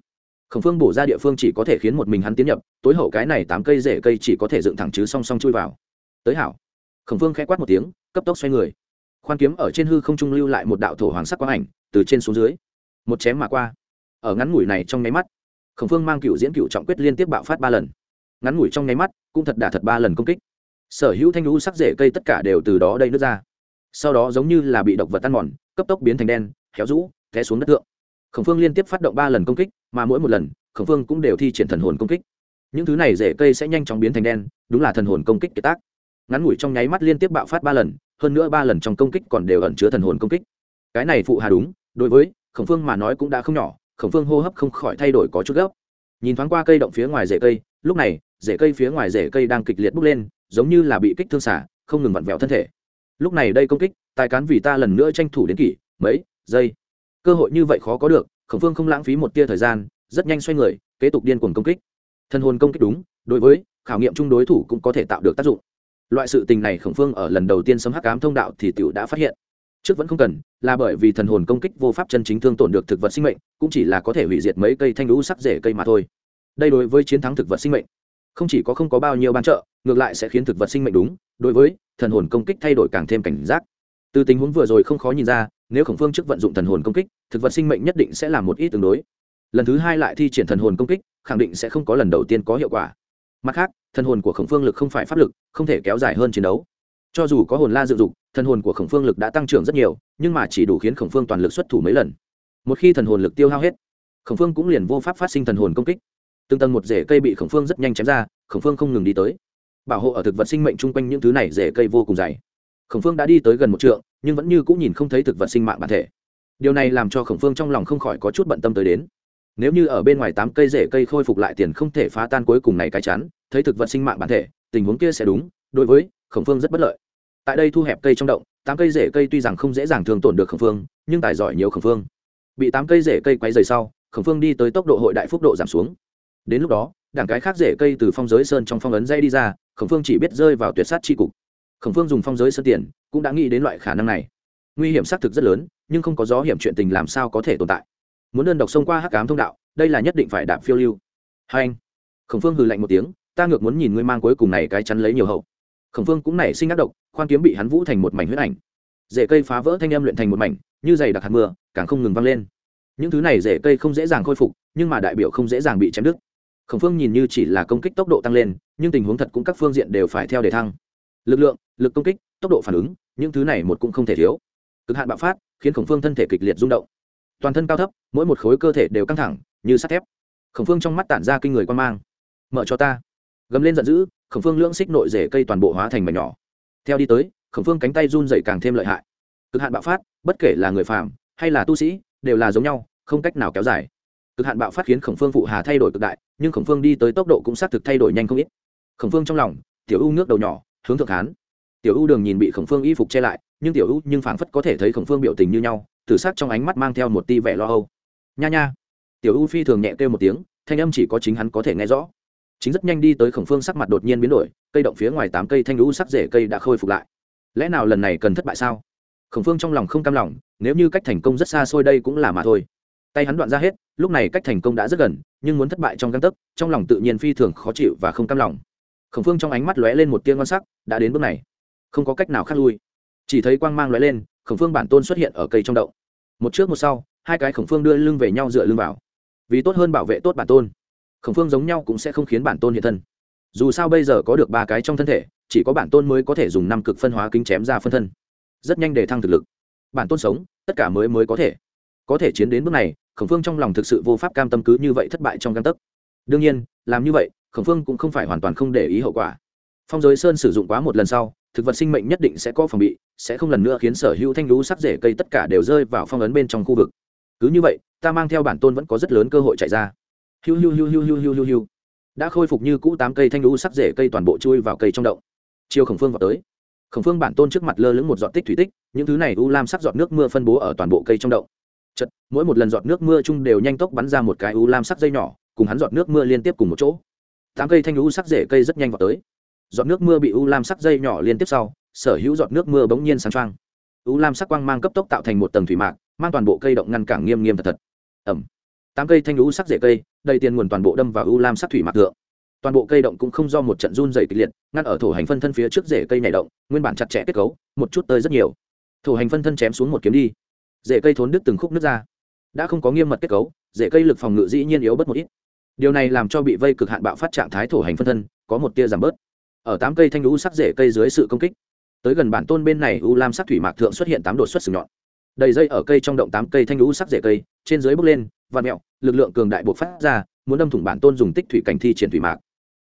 Khổng phương bổ ra địa phương chỉ có thể khiến một mình hắn tiến nhập, tối hậu cái này tám cây rễ cây chỉ có thể dựng thẳng chứ song song chui vào. Tới hảo. Khổng phương khẽ quát một tiếng, cấp tốc xoay người. Khoan kiếm ở trên hư không trung lưu lại một đạo thổ hoàng sắc quang ảnh, từ trên xuống dưới. Một chém mà qua. Ở ngắn ngủi này trong nháy mắt, khổng phương mang cựu diễn cựu trọng quyết liên tiếp bạo phát ba lần. Ngắn ngủi trong nháy mắt, cũng thật đả thật ba lần công kích sở hữu thanh lũ sắc rễ cây tất cả đều từ đó đây nước ra. Sau đó giống như là bị độc vật tan mòn, cấp tốc biến thành đen, héo rũ, té xuống đất tượng khổng phương liên tiếp phát động ba lần công kích, mà mỗi một lần, khổng phương cũng đều thi triển thần hồn công kích. Những thứ này rễ cây sẽ nhanh chóng biến thành đen, đúng là thần hồn công kích kiệt tác. Ngắn ngủi trong nháy mắt liên tiếp bạo phát ba lần, hơn nữa ba lần trong công kích còn đều ẩn chứa thần hồn công kích. Cái này phụ hà đúng, đối với khổng phương mà nói cũng đã không nhỏ, khổng phương hô hấp không khỏi thay đổi có chút gấp. Nhìn thoáng qua cây động phía ngoài rễ cây, lúc này, rễ cây phía ngoài rễ cây đang kịch liệt bốc lên giống như là bị kích thương xả, không ngừng vặn vẹo thân thể. Lúc này đây công kích, tài cán vì ta lần nữa tranh thủ đến kỷ, mấy, giây. Cơ hội như vậy khó có được, khổng phương không lãng phí một tia thời gian, rất nhanh xoay người, kế tục điên cuồng công kích. Thân hồn công kích đúng, đối với khảo nghiệm chung đối thủ cũng có thể tạo được tác dụng. Loại sự tình này khổng phương ở lần đầu tiên sấm hắc ám thông đạo thì tiểu đã phát hiện. Trước vẫn không cần, là bởi vì thần hồn công kích vô pháp chân chính thương tổn được thực vật sinh mệnh, cũng chỉ là có thể hủy diệt mấy cây thanh lũ sắc rễ cây mà thôi. Đây đối với chiến thắng thực vật sinh mệnh, không chỉ có không có bao nhiêu ban trợ ngược lại sẽ khiến thực vật sinh mệnh đúng, đối với thần hồn công kích thay đổi càng thêm cảnh giác. Từ tình huống vừa rồi không khó nhìn ra, nếu khổng phương trước vận dụng thần hồn công kích, thực vật sinh mệnh nhất định sẽ làm một ít tương đối. Lần thứ hai lại thi triển thần hồn công kích, khẳng định sẽ không có lần đầu tiên có hiệu quả. Mặt khác, thần hồn của khổng phương lực không phải pháp lực, không thể kéo dài hơn chiến đấu. Cho dù có hồn la dự dục, thần hồn của khổng phương lực đã tăng trưởng rất nhiều, nhưng mà chỉ đủ khiến khổng phương toàn lực xuất thủ mấy lần. Một khi thần hồn lực tiêu hao hết, khổng phương cũng liền vô pháp phát sinh thần hồn công kích. Từng tầng một rễ cây bị khổng phương rất nhanh chém ra, khổng phương không ngừng đi tới bảo hộ ở thực vật sinh mệnh chung quanh những thứ này rễ cây vô cùng dày. Khổng phương đã đi tới gần một trượng, nhưng vẫn như cũng nhìn không thấy thực vật sinh mạng bản thể. Điều này làm cho khổng phương trong lòng không khỏi có chút bận tâm tới đến. Nếu như ở bên ngoài tám cây rễ cây khôi phục lại tiền không thể phá tan cuối cùng này cái chắn, thấy thực vật sinh mạng bản thể, tình huống kia sẽ đúng, đối với khổng phương rất bất lợi. Tại đây thu hẹp cây trong động, tám cây rễ cây tuy rằng không dễ dàng thường tổn được khổng phương, nhưng tài giỏi nhiều khổng phương. Bị tám cây rễ cây quay dày sau, khổng phương đi tới tốc độ hội đại phúc độ giảm xuống. Đến lúc đó đảng cái khác rễ cây từ phong giới sơn trong phong ấn dây đi ra, khổng phương chỉ biết rơi vào tuyệt sát tri cục. Khổng phương dùng phong giới sơn tiền, cũng đã nghĩ đến loại khả năng này. Nguy hiểm xác thực rất lớn, nhưng không có gió hiểm chuyện tình làm sao có thể tồn tại. Muốn đơn độc xông qua hắc cám thông đạo, đây là nhất định phải đạp phiêu lưu. Hai anh, khổng phương hừ lạnh một tiếng, ta ngược muốn nhìn ngươi mang cuối cùng này cái chắn lấy nhiều hậu. Khổng phương cũng nảy sinh ác độc, khoan kiếm bị hắn vũ thành một mảnh huyết ảnh. Rễ cây phá vỡ thanh âm luyện thành một mảnh, như dày đặc hạt mưa, càng không ngừng văng lên. Những thứ này rễ cây không dễ dàng khôi phục, nhưng mà đại biểu không dễ dàng bị chém đứt khổng phương nhìn như chỉ là công kích tốc độ tăng lên, nhưng tình huống thật cũng các phương diện đều phải theo để thăng. Lực lượng, lực công kích, tốc độ phản ứng, những thứ này một cũng không thể thiếu. Cực hạn bạo phát, khiến khổng phương thân thể kịch liệt rung động. Toàn thân cao thấp, mỗi một khối cơ thể đều căng thẳng, như sắt thép. Khổng phương trong mắt tản ra kinh người quan mang. Mở cho ta. Gầm lên giận dữ, khổng phương lưỡng xích nội rễ cây toàn bộ hóa thành mảnh nhỏ. Theo đi tới, khổng phương cánh tay run dày càng thêm lợi hại. Cực hạn bạo phát, bất kể là người phàm hay là tu sĩ, đều là giống nhau, không cách nào kéo dài cực hạn bạo phát khiến khổng phương phụ hà thay đổi cực đại, nhưng khổng phương đi tới tốc độ cũng xác thực thay đổi nhanh không ít. Khổng phương trong lòng, tiểu u nước đầu nhỏ, hướng thượng hán tiểu u đường nhìn bị khổng phương y phục che lại, nhưng tiểu u nhưng phảng phất có thể thấy khổng phương biểu tình như nhau tử sắc trong ánh mắt mang theo một ti vẻ lo âu. Nha nha. Tiểu u phi thường nhẹ kêu một tiếng, thanh âm chỉ có chính hắn có thể nghe rõ. Chính rất nhanh đi tới khổng phương sắc mặt đột nhiên biến đổi, cây động phía ngoài tám cây thanh lũ sắc rễ cây đã khôi phục lại. Lẽ nào lần này cần thất bại sao? Khổng phương trong lòng không cam lòng, nếu như cách thành công rất xa xôi đây cũng là mà thôi. Tay hắn đoạn ra hết lúc này cách thành công đã rất gần, nhưng muốn thất bại trong găng tấc, trong lòng tự nhiên phi thường khó chịu và không cam lòng. Khổng phương trong ánh mắt lóe lên một tia ngon sắc, đã đến bước này. Không có cách nào khác lui. Chỉ thấy quang mang lóe lên, khổng phương bản tôn xuất hiện ở cây trong đậu một trước một sau, hai cái khổng phương đưa lưng về nhau dựa lưng vào. Vì tốt hơn bảo vệ tốt bản tôn, khổng phương giống nhau cũng sẽ không khiến bản tôn hiện thân. Dù sao bây giờ có được ba cái trong thân thể, chỉ có bản tôn mới có thể dùng năm cực phân hóa kính chém ra phân thân. Rất nhanh để thăng thực lực. Bản tôn sống, tất cả mới mới có thể. Có thể chiến đến bước này khổng phương trong lòng thực sự vô pháp cam tâm cứ như vậy thất bại trong căn tấc. Đương nhiên, làm như vậy, khổng phương cũng không phải hoàn toàn không để ý hậu quả. Phong giới sơn sử dụng quá một lần sau, thực vật sinh mệnh nhất định sẽ có phòng bị, sẽ không lần nữa khiến sở hữu thanh lũ sắc rễ cây tất cả đều rơi vào phong ấn bên trong khu vực. Cứ như vậy, ta mang theo bản tôn vẫn có rất lớn cơ hội chạy ra. Hiu hiu hiu hiu hiu hiu hiu hiu. Đã khôi phục như cũ tám cây thanh lũ sắc rễ cây toàn bộ chui vào cây trong động. Chiều khổng phương vào tới. Khổng phương bản tôn trước mặt lơ lửng một giọt tích thủy tích, những thứ này u lam sắc giọt nước mưa phân bố ở toàn bộ cây trong động chật, mỗi một lần giọt nước mưa chung đều nhanh tốc bắn ra một cái u lam sắc dây nhỏ, cùng hắn giọt nước mưa liên tiếp cùng một chỗ. Tám cây thanh u sắc rễ cây rất nhanh vào tới. Giọt nước mưa bị u lam sắc dây nhỏ liên tiếp sau, sở hữu giọt nước mưa bỗng nhiên sáng trăng u lam sắc quang mang cấp tốc tạo thành một tầng thủy mạc, mang toàn bộ cây động ngăn cản nghiêm nghiêm thật thật. Ẩm. Tám cây thanh u sắc rễ cây, đầy tiền nguồn toàn bộ đâm vào u lam sắc thủy mạc thượng. Toàn bộ cây động cũng không do một trận run dày kịch liệt, ngăn ở thổ hành phân thân phía trước rễ cây nhảy động, nguyên bản chặt chẽ kết cấu, một chút tơi rất nhiều. Thổ hành phân thân chém xuống một kiếm đi rễ cây thốn đứt từng khúc nước ra. Đã không có nghiêm mật kết cấu, rễ cây lực phòng ngự dĩ nhiên yếu bớt một ít. Điều này làm cho bị vây cực hạn bạo phát trạng thái thổ hành phân thân, có một tia giảm bớt. Ở tám cây thanh lũ sắc rễ cây dưới sự công kích, tới gần bản tôn bên này u lam sắc thủy mạc thượng xuất hiện tám đột xuất sừng nhọn. Đầy dây ở cây trong động tám cây thanh lũ sắc rễ cây, trên dưới bốc lên và mẹo, lực lượng cường đại bộc phát ra, muốn đâm thủng bản tôn dùng tích thủy cảnh thi triển thủy mạc.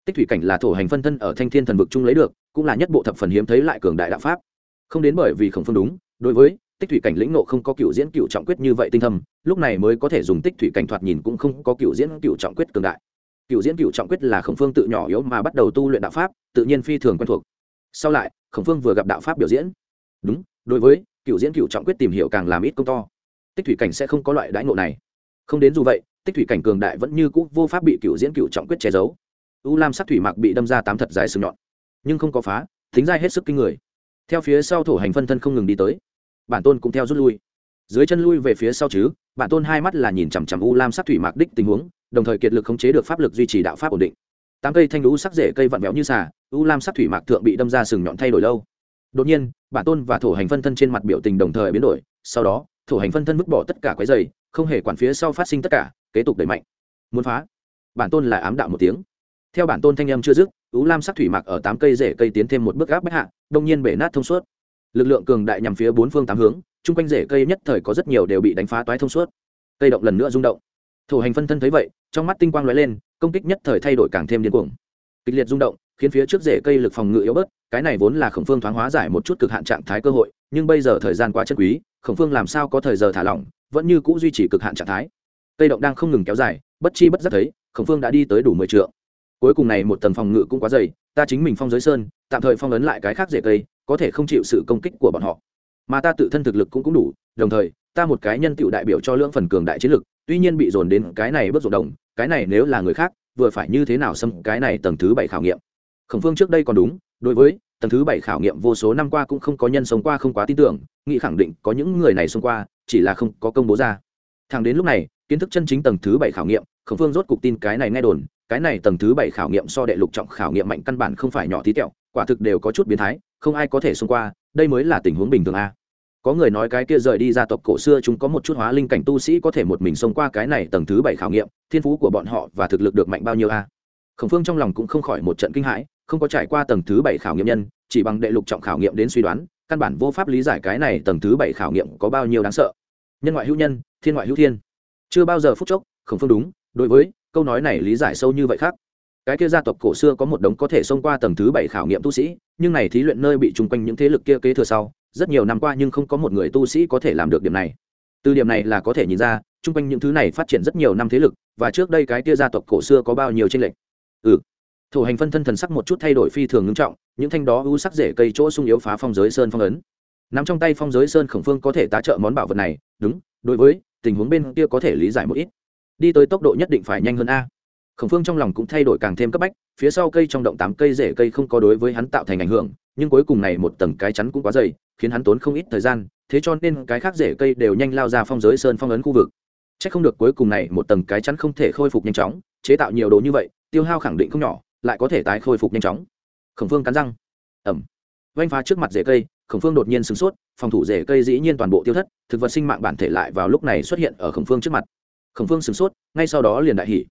Tích thủy cảnh là thổ hành phân thân ở thanh thiên thần vực chung lấy được, cũng là nhất bộ thập phần hiếm thấy lại cường đại đạo pháp. Không đến bởi vì khổng phương đúng, đối với tích thủy cảnh lĩnh nộ không có cựu diễn cựu trọng quyết như vậy tinh thâm, lúc này mới có thể dùng tích thủy cảnh thoạt nhìn cũng không có cựu diễn cựu trọng quyết cường đại. Cựu diễn cựu trọng quyết là khổng phương tự nhỏ yếu mà bắt đầu tu luyện đạo pháp, tự nhiên phi thường quen thuộc. Sau lại, khổng phương vừa gặp đạo pháp biểu diễn. Đúng, đối với, cựu diễn cựu trọng quyết tìm hiểu càng làm ít công to. Tích thủy cảnh sẽ không có loại đãi ngộ này. Không đến dù vậy, tích thủy cảnh cường đại vẫn như cũ vô pháp bị cựu diễn cựu trọng quyết che giấu. U lam sắc thủy mạc bị đâm ra tám thật dài sừng nhọn. Nhưng không có phá, thính ra hết sức kinh người. Theo phía sau thổ hành phân thân không ngừng đi tới bản tôn cũng theo rút lui. Dưới chân lui về phía sau chứ, bản tôn hai mắt là nhìn chằm chằm u lam sắc thủy mạc đích tình huống, đồng thời kiệt lực khống chế được pháp lực duy trì đạo pháp ổn định. Tám cây thanh lũ sắc rễ cây vặn vẹo như xà, u lam sắc thủy mạc thượng bị đâm ra sừng nhọn thay đổi lâu. Đột nhiên, bản tôn và thổ hành phân thân trên mặt biểu tình đồng thời biến đổi, sau đó, thổ hành phân thân vứt bỏ tất cả quái dày, không hề quản phía sau phát sinh tất cả, kế tục đẩy mạnh. Muốn phá, bản tôn là ám đạo một tiếng. Theo bản tôn thanh âm chưa dứt, u lam sắc thủy mạc ở tám cây rễ cây tiến thêm một bước gáp bách hạ, đông nhiên bể nát thông suốt lực lượng cường đại nhằm phía bốn phương tám hướng, chung quanh rễ cây nhất thời có rất nhiều đều bị đánh phá toái thông suốt. Cây động lần nữa rung động. Thủ hành phân thân thấy vậy, trong mắt tinh quang lóe lên, công kích nhất thời thay đổi càng thêm điên cuồng. Kịch liệt rung động, khiến phía trước rễ cây lực phòng ngự yếu bớt, cái này vốn là khổng phương thoáng hóa giải một chút cực hạn trạng thái cơ hội, nhưng bây giờ thời gian quá chân quý, khổng phương làm sao có thời giờ thả lỏng, vẫn như c ũ duy trì cực hạn trạng thái. Cây động đang không ngừng kéo dài, bất chi bất giác thấy, khổng phương đã đi tới đủ mười t cuối cùng này một tầng phòng ngự cũng quá dày, ta chính mình phong giới sơn, tạm thời phong ấn lại cái khác rễ cây có thể không chịu sự công kích của bọn họ. Mà ta tự thân thực lực cũng cũng đủ, đồng thời, ta một cái nhân tựu đại biểu cho lưỡng phần cường đại chiến lực, tuy nhiên bị dồn đến cái này bất ruộng đồng, cái này nếu là người khác, vừa phải như thế nào xâm cái này tầng thứ bảy khảo nghiệm. Khổng phương trước đây còn đúng, đối với tầng thứ bảy khảo nghiệm vô số năm qua cũng không có nhân sống qua không quá tin tưởng nghị khẳng định có những người này xông qua, chỉ là không có công bố ra. Thẳng đến lúc này, kiến thức chân chính tầng thứ bảy khảo nghiệm, khổng phương rốt cục tin cái này nghe đồn, cái này tầng thứ bảy khảo nghiệm so đệ lục trọng khảo nghiệm mạnh căn bản không phải nhỏ tí tẹo quả thực đều có chút biến thái, không ai có thể xông qua, đây mới là tình huống bình thường a. Có người nói cái kia rời đi gia tộc cổ xưa chúng có một chút hóa linh cảnh tu sĩ có thể một mình xông qua cái này tầng thứ bảy khảo nghiệm, thiên phú của bọn họ và thực lực được mạnh bao nhiêu a. Khổng phương trong lòng cũng không khỏi một trận kinh hãi, không có trải qua tầng thứ bảy khảo nghiệm nhân, chỉ bằng đệ lục trọng khảo nghiệm đến suy đoán, căn bản vô pháp lý giải cái này tầng thứ bảy khảo nghiệm có bao nhiêu đáng sợ. Nhân ngoại hữu nhân, thiên ngoại hữu thiên. Chưa bao giờ phút chốc, khổng phương đúng, đối với câu nói này lý giải sâu như vậy khác cái kia gia tộc cổ xưa có một đống có thể xông qua tầng thứ bảy khảo nghiệm tu sĩ, nhưng này thí luyện nơi bị chung quanh những thế lực kia kế thừa sau, rất nhiều năm qua nhưng không có một người tu sĩ có thể làm được điểm này. Từ điểm này là có thể nhìn ra, chung quanh những thứ này phát triển rất nhiều năm thế lực, và trước đây cái kia gia tộc cổ xưa có bao nhiêu tranh lệch. Ừ. Thủ hành phân thân thần sắc một chút thay đổi phi thường ngưng trọng, những thanh đó ưu sắc rễ cây chỗ sung yếu phá phong giới sơn phong ấn. Nắm trong tay phong giới sơn khổng phương có thể tá trợ món bảo vật này, đúng, đối với tình huống bên kia có thể lý giải một ít. Đi tới tốc độ nhất định phải nhanh hơn a khổng phương trong lòng cũng thay đổi càng thêm cấp bách, phía sau cây trong động tám cây rễ cây không có đối với hắn tạo thành ảnh hưởng, nhưng cuối cùng này một tầng cái chắn cũng quá dày, khiến hắn tốn không ít thời gian, thế cho nên cái khác rễ cây đều nhanh lao ra phong giới sơn phong ấn khu vực. C h ắ c không được cuối cùng này một tầng cái chắn không thể khôi phục nhanh chóng, chế tạo nhiều đồ như vậy, tiêu hao khẳng định không nhỏ, lại có thể tái khôi phục nhanh chóng. Khổng phương cắn răng. Ẩm vanh phá trước mặt rễ cây, khổng phương đột nhiên sửng sốt, phòng thủ rễ cây dĩ nhiên toàn bộ tiêu thất, thực vật sinh mạng bản thể lại vào lúc này xuất hiện ở khổng phương trước mặt. Khổng phương sửng sốt, ngay sau đó liền đại hỉ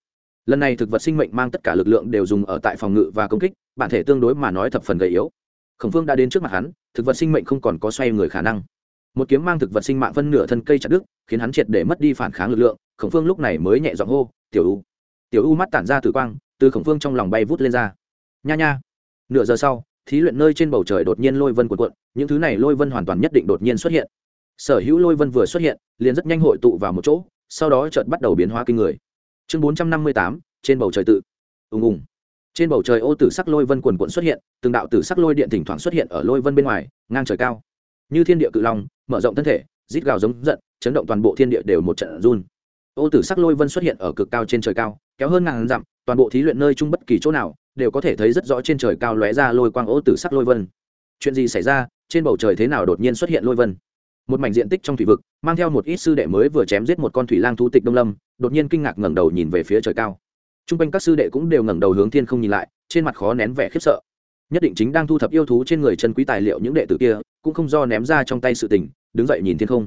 lần này thực vật sinh mệnh mang tất cả lực lượng đều dùng ở tại phòng ngự và công kích, bản thể tương đối mà nói thập phần gầy yếu. Khổng phương đã đến trước mặt hắn, thực vật sinh mệnh không còn có xoay người khả năng. Một kiếm mang thực vật sinh mạng phân nửa thân cây chặt đứt, khiến hắn triệt để mất đi phản kháng lực lượng, khổng phương lúc này mới nhẹ giọng hô, tiểu u. Tiểu u mắt tản ra từ quang, từ khổng phương trong lòng bay vút lên ra. Nha nha. Nửa giờ sau, thí luyện nơi trên bầu trời đột nhiên lôi vân cuộn cuộn, những thứ này lôi vân hoàn toàn nhất định đột nhiên xuất hiện. Sở hữu lôi vân vừa xuất hiện, liền rất nhanh hội tụ vào một chỗ, sau đó chợt bắt đầu biến hóa kinh người chương bốn trăm năm mươi tám, trên bầu trời tự. Ùng ùng. Trên bầu trời ô tử sắc lôi vân quần quận xuất hiện, từng đạo tử sắc lôi điện thỉnh thoảng xuất hiện ở lôi vân bên ngoài, ngang trời cao. Như thiên địa cự long, mở rộng thân thể, rít gào giống giận, chấn động toàn bộ thiên địa đều một trận run. Ô tử sắc lôi vân xuất hiện ở cực cao trên trời cao, kéo hơn ngàn dặm, toàn bộ thí luyện nơi chung bất kỳ chỗ nào, đều có thể thấy rất rõ trên trời cao lóe ra lôi quang ô tử sắc lôi vân. Chuyện gì xảy ra? Trên bầu trời thế nào đột nhiên xuất hiện lôi vân? Một mảnh diện tích trong thủy vực, mang theo một ít sư đệ mới vừa chém giết một con thủy lang thú tịch đông lâm, đột nhiên kinh ngạc ngẩng đầu nhìn về phía trời cao. T r u n g quanh các sư đệ cũng đều ngẩng đầu hướng thiên không nhìn lại, trên mặt khó nén vẻ khiếp sợ. Nhất định chính đang thu thập yêu thú trên người chân quý tài liệu những đệ tử kia, cũng không do ném ra trong tay sự tình, đứng dậy nhìn thiên không.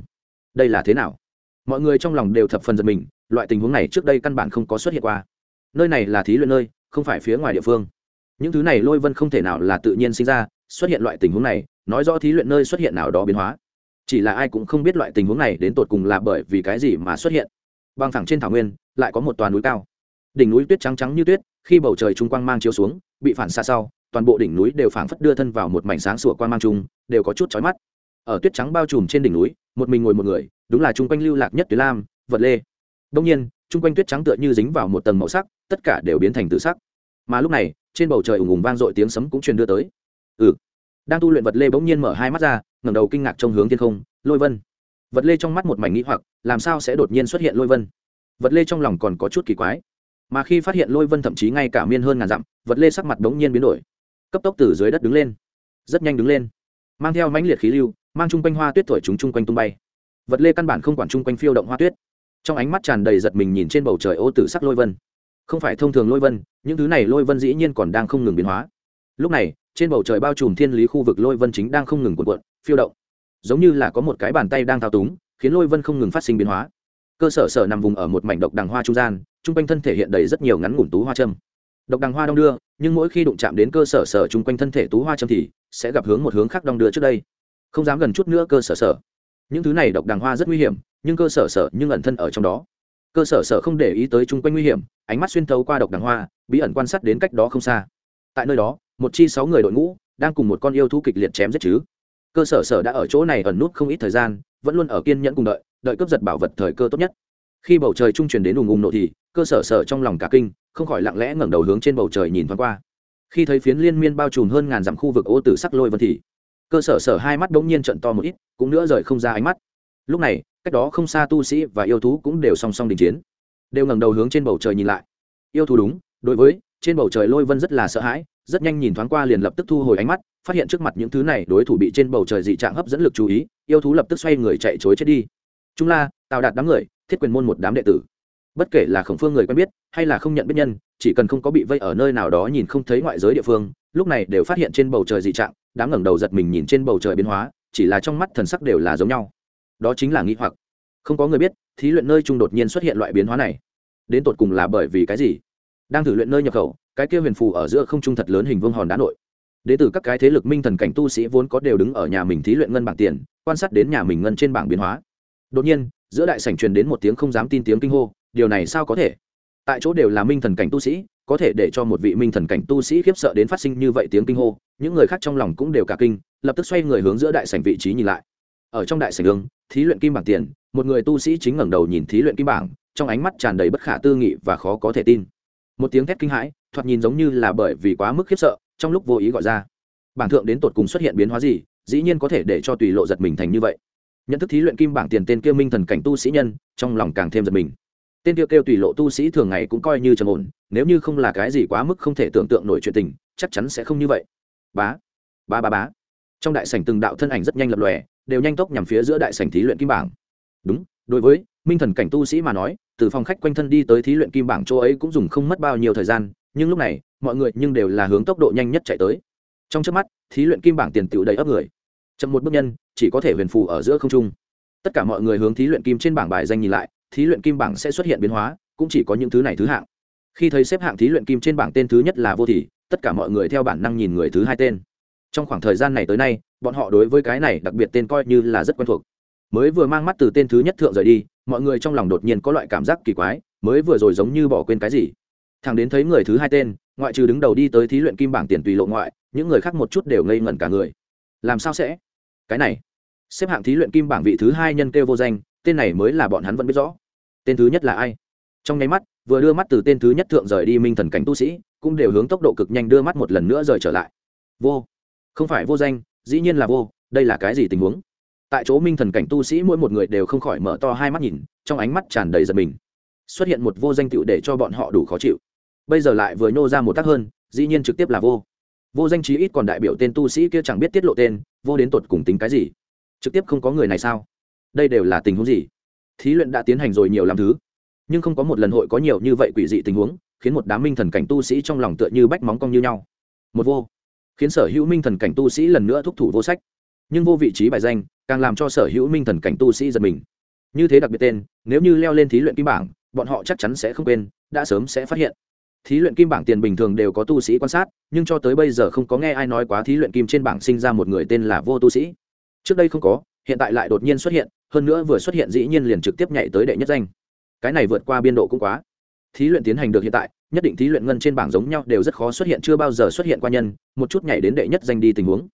Đây là thế nào? Mọi người trong lòng đều thập phần giật mình, loại tình huống này trước đây căn bản không có xuất hiện qua. Nơi này là thí luyện nơi, không phải phía ngoài địa phương. Những thứ này lôi vân không thể nào là tự nhiên sinh ra, xuất hiện loại tình huống này, nói rõ thí luyện nơi xuất hiện nào đó biến hóa chỉ là ai cũng không biết loại tình huống này đến tột cùng là bởi vì cái gì mà xuất hiện. Băng thẳng trên thảo nguyên, lại có một toàn núi cao. Đỉnh núi tuyết trắng trắng như tuyết, khi bầu trời trung quang mang chiếu xuống, bị phản xa sau, toàn bộ đỉnh núi đều phảng phất đưa thân vào một mảnh sáng sủa quang mang chung, đều có chút chói mắt. Ở tuyết trắng bao trùm trên đỉnh núi, một mình ngồi một người, đúng là chung quanh lưu lạc nhất tuyết lam, vật lê. Đông nhiên, chung quanh tuyết trắng tựa như dính vào một tầng màu sắc, tất cả đều biến thành tự sắc. Mà lúc này, trên bầu trời ùng ùng vang dội tiếng sấm cũng truyền đưa tới. Ừ. Đang tu luyện vật lê bỗng nhiên mở hai mắt ra ngẩng đầu kinh ngạc trong hướng thiên không, lôi vân. Vật lê trong mắt một mảnh nghĩ hoặc, làm sao sẽ đột nhiên xuất hiện lôi vân? Vật lê trong lòng còn có chút kỳ quái. Mà khi phát hiện lôi vân thậm chí ngay cả miên hơn ngàn dặm, vật lê sắc mặt đống nhiên biến đổi. Cấp tốc từ dưới đất đứng lên. Rất nhanh đứng lên. Mang theo mãnh liệt khí lưu, mang chung quanh hoa tuyết thổi chúng chung quanh tung bay. Vật lê căn bản không quản chung quanh phiêu động hoa tuyết. Trong ánh mắt tràn đầy giật mình nhìn trên bầu trời ô tử sắc lôi vân. Không phải thông thường lôi vân, những thứ này lôi vân dĩ nhiên còn đang không ngừng biến hóa. Lúc này trên bầu trời bao trùm thiên lý khu vực lôi vân chính đang không ngừng cuộn cuộn, phiêu động. Giống như là có một cái bàn tay đang thao túng, khiến lôi vân không ngừng phát sinh biến hóa. Cơ sở sở nằm vùng ở một mảnh độc đằng hoa trung gian chung quanh thân thể hiện đầy rất nhiều ngắn ngủn tú hoa châm. Độc đằng hoa đong đưa, nhưng mỗi khi đụng chạm đến cơ sở sở chung quanh thân thể tú hoa châm thì sẽ gặp hướng một hướng khác đong đưa trước đây. Không dám gần chút nữa cơ sở sở. Những thứ này độc đằng hoa rất nguy hiểm, nhưng cơ sở sở nhưng ẩn thân ở trong đó. Cơ sở sở không để ý tới chung quanh nguy hiểm, ánh mắt xuyên thấu qua độc đằng hoa, bí ẩn quan sát đến cách đó không xa. Tại nơi đó một chi sáu người đội ngũ đang cùng một con yêu thú kịch liệt chém giết chứ. Cơ sở sở đã ở chỗ này ẩn nút không ít thời gian, vẫn luôn ở kiên nhẫn cùng đợi đợi cướp giật bảo vật thời cơ tốt nhất. Khi bầu trời trung truyền đến ùng ùng nộ thì, cơ sở sở trong lòng cả kinh, không khỏi lặng lẽ ngẩng đầu hướng trên bầu trời nhìn thoáng qua. Khi thấy phiến liên miên bao trùm hơn ngàn dặm khu vực ô tử sắc lôi vân thì, cơ sở sở hai mắt bỗng nhiên trận to một ít, cũng nữa rời không ra ánh mắt. Lúc này, cách đó không xa tu sĩ và yêu thú cũng đều song song đình chiến, đều ngẩng đầu hướng trên bầu trời nhìn lại. Yêu thú đúng, đối với, trên bầu trời lôi vân rất là sợ hãi rất nhanh nhìn thoáng qua liền lập tức thu hồi ánh mắt, phát hiện trước mặt những thứ này đối thủ bị trên bầu trời dị trạng hấp dẫn lực chú ý, yêu thú lập tức xoay người chạy chối chết đi. Chúng la, tào đạt đám người, thiết quyền môn một đám đệ tử. Bất kể là khổng phương người quen biết, hay là không nhận biết nhân, chỉ cần không có bị vây ở nơi nào đó nhìn không thấy ngoại giới địa phương, lúc này đều phát hiện trên bầu trời dị trạng, đám ngẩng đầu giật mình nhìn trên bầu trời biến hóa, chỉ là trong mắt thần sắc đều là giống nhau. Đó chính là nghĩ hoặc. Không có người biết, thí luyện nơi trung đột nhiên xuất hiện loại biến hóa này. Đến tột cùng là bởi vì cái gì? Đang thử luyện nơi nhập khẩu, cái kia huyền phù ở giữa không trung thật lớn hình vương hòn đá nội. Đế tử các cái thế lực minh thần cảnh tu sĩ vốn có đều đứng ở nhà mình thí luyện ngân bảng tiền, quan sát đến nhà mình ngân trên bảng biến hóa. Đột nhiên, giữa đại sảnh truyền đến một tiếng không dám tin tiếng kinh hô, điều này sao có thể? Tại chỗ đều là minh thần cảnh tu sĩ, có thể để cho một vị minh thần cảnh tu sĩ khiếp sợ đến phát sinh như vậy tiếng kinh hô, những người khác trong lòng cũng đều cả kinh, lập tức xoay người hướng giữa đại sảnh vị trí nhìn lại. Ở trong đại sảnh đường, thí luyện kim bảng tiền, một người tu sĩ chính ngẩng đầu nhìn thí luyện kim bảng, trong ánh mắt tràn đầy bất khả tư nghị và khó có thể tin một tiếng thét kinh hãi, thoạt nhìn giống như là bởi vì quá mức khiếp sợ, trong lúc vô ý gọi ra. Bảng thượng đến tột cùng xuất hiện biến hóa gì, dĩ nhiên có thể để cho tùy lộ giật mình thành như vậy. Nhận thức thí luyện kim bảng tiền tên kia minh thần cảnh tu sĩ nhân, trong lòng càng thêm giật mình. Tên kêu kêu tùy lộ tu sĩ thường ngày cũng coi như trầm ổn, nếu như không là cái gì quá mức không thể tưởng tượng nổi chuyện tình, chắc chắn sẽ không như vậy. Bá ba ba bá. Trong đại sảnh từng đạo thân ảnh rất nhanh lập lòe, đều nhanh tốc nhằm phía giữa đại sảnh thí luyện kim bảng. Đúng, đối với minh thần cảnh tu sĩ mà nói từ phòng khách quanh thân đi tới thí luyện kim bảng chỗ ấy cũng dùng không mất bao nhiêu thời gian, nhưng lúc này, mọi người nhưng đều là hướng tốc độ nhanh nhất chạy tới. Trong trước mắt, thí luyện kim bảng tiền tựu đầy ấp người. Chậm một bước nhân, chỉ có thể huyền phù ở giữa không trung. Tất cả mọi người hướng thí luyện kim trên bảng bài danh nhìn lại, thí luyện kim bảng sẽ xuất hiện biến hóa, cũng chỉ có những thứ này thứ hạng. Khi thấy xếp hạng thí luyện kim trên bảng tên thứ nhất là vô thì, tất cả mọi người theo bản năng nhìn người thứ hai tên. Trong khoảng thời gian này tới nay, bọn họ đối với cái này đặc biệt tên coi như là rất quen thuộc. Mới vừa mang mắt từ tên thứ nhất thượng rời đi mọi người trong lòng đột nhiên có loại cảm giác kỳ quái, mới vừa rồi giống như bỏ quên cái gì. Thằng đến thấy người thứ hai tên, ngoại trừ đứng đầu đi tới thí luyện kim bảng tiền tùy lộ ngoại, những người khác một chút đều ngây ngẩn cả người. Làm sao sẽ? Cái này, xếp hạng thí luyện kim bảng vị thứ hai nhân kêu vô danh, tên này mới là bọn hắn vẫn biết rõ. Tên thứ nhất là ai? Trong nháy mắt, vừa đưa mắt từ tên thứ nhất thượng rời đi minh thần cảnh tu sĩ, cũng đều hướng tốc độ cực nhanh đưa mắt một lần nữa rời trở lại. Vô. Không phải vô danh, dĩ nhiên là vô, đây là cái gì tình huống? Tại chỗ minh thần cảnh tu sĩ mỗi một người đều không khỏi mở to hai mắt nhìn, trong ánh mắt tràn đầy giật mình. Xuất hiện một vô danh tựu để cho bọn họ đủ khó chịu. Bây giờ lại vừa nhô ra một tác hơn, dĩ nhiên trực tiếp là vô. Vô danh chí ít còn đại biểu tên tu sĩ kia chẳng biết tiết lộ tên, vô đến tột cùng tính cái gì. Trực tiếp không có người này sao? Đây đều là tình huống gì? Thí luyện đã tiến hành rồi nhiều làm thứ. Nhưng không có một lần hội có nhiều như vậy quỷ dị tình huống, khiến một đám minh thần cảnh tu sĩ trong lòng tựa như bách móng cong như nhau. Một vô. Khiến sở hữu minh thần cảnh tu sĩ lần nữa thúc thủ vô sách nhưng vô vị trí bài danh càng làm cho sở hữu minh thần cảnh tu sĩ giật mình. Như thế đặc biệt tên, nếu như leo lên thí luyện kim bảng, bọn họ chắc chắn sẽ không quên, đã sớm sẽ phát hiện. Thí luyện kim bảng tiền bình thường đều có tu sĩ quan sát, nhưng cho tới bây giờ không có nghe ai nói quá thí luyện kim trên bảng sinh ra một người tên là vô tu sĩ. Trước đây không có, hiện tại lại đột nhiên xuất hiện, hơn nữa vừa xuất hiện dĩ nhiên liền trực tiếp nhảy tới đệ nhất danh. Cái này vượt qua biên độ cũng quá. Thí luyện tiến hành được hiện tại, nhất định thí luyện ngân trên bảng giống nhau đều rất khó xuất hiện, chưa bao giờ xuất hiện qua nhân, một chút nhảy đến đệ nhất danh đi tình huống.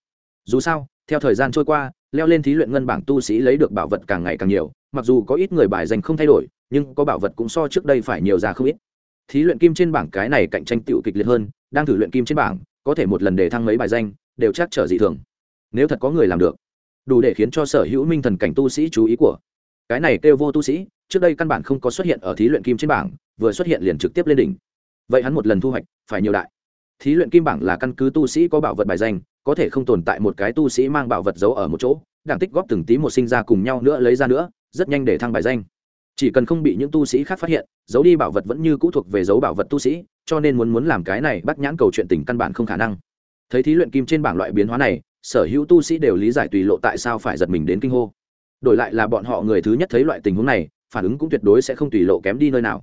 Dù sao theo thời gian trôi qua, leo lên thí luyện ngân bảng tu sĩ lấy được bảo vật càng ngày càng nhiều, mặc dù có ít người bài danh không thay đổi, nhưng có bảo vật cũng so trước đây phải nhiều ra không ít. Thí luyện kim trên bảng cái này cạnh tranh tựu kịch liệt hơn, đang thử luyện kim trên bảng, có thể một lần để thăng mấy bài danh, đều chắc trở dị thường. Nếu thật có người làm được, đủ để khiến cho sở hữu minh thần cảnh tu sĩ chú ý của cái này kêu vô tu sĩ, trước đây căn bản không có xuất hiện ở thí luyện kim trên bảng, vừa xuất hiện liền trực tiếp lên đỉnh. Vậy hắn một lần thu hoạch phải nhiều đại thí luyện kim bảng là căn cứ tu sĩ có bảo vật bài danh, có thể không tồn tại một cái tu sĩ mang bảo vật giấu ở một chỗ đảng tích góp từng tí một sinh ra cùng nhau nữa lấy ra nữa, rất nhanh để thăng bài danh. Chỉ cần không bị những tu sĩ khác phát hiện, giấu đi bảo vật vẫn như cũ thuộc về giấu bảo vật tu sĩ, cho nên muốn muốn làm cái này bắt nhãn cầu chuyện tình căn bản không khả năng. Thấy thí luyện kim trên bảng loại biến hóa này, sở hữu tu sĩ đều lý giải tùy lộ tại sao phải giật mình đến kinh hô. Đổi lại là bọn họ người thứ nhất thấy loại tình huống này, phản ứng cũng tuyệt đối sẽ không tùy lộ kém đi nơi nào.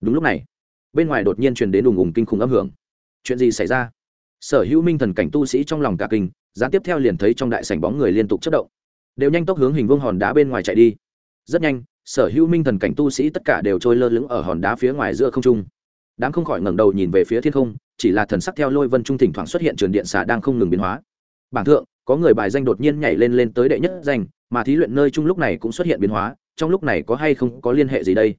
Đúng lúc này, bên ngoài đột nhiên truyền đến ùng ùng kinh khủng âm hưởng chuyện gì xảy ra? Sở hữu minh thần cảnh tu sĩ trong lòng cả kinh, gián tiếp theo liền thấy trong đại sảnh bóng người liên tục chất động. Đều nhanh tốc hướng hình vương hòn đá bên ngoài chạy đi. Rất nhanh, sở hữu minh thần cảnh tu sĩ tất cả đều trôi lơ lửng ở hòn đá phía ngoài giữa không trung. Đám không khỏi ngẩng đầu nhìn về phía thiên không, chỉ là thần sắc theo lôi vân trung thỉnh thoảng xuất hiện trường điện xả đang không ngừng biến hóa. Bảng thượng, có người bài danh đột nhiên nhảy lên lên tới đệ nhất danh, mà thí luyện nơi chung lúc này cũng xuất hiện biến hóa, trong lúc này có hay không có liên hệ gì đây?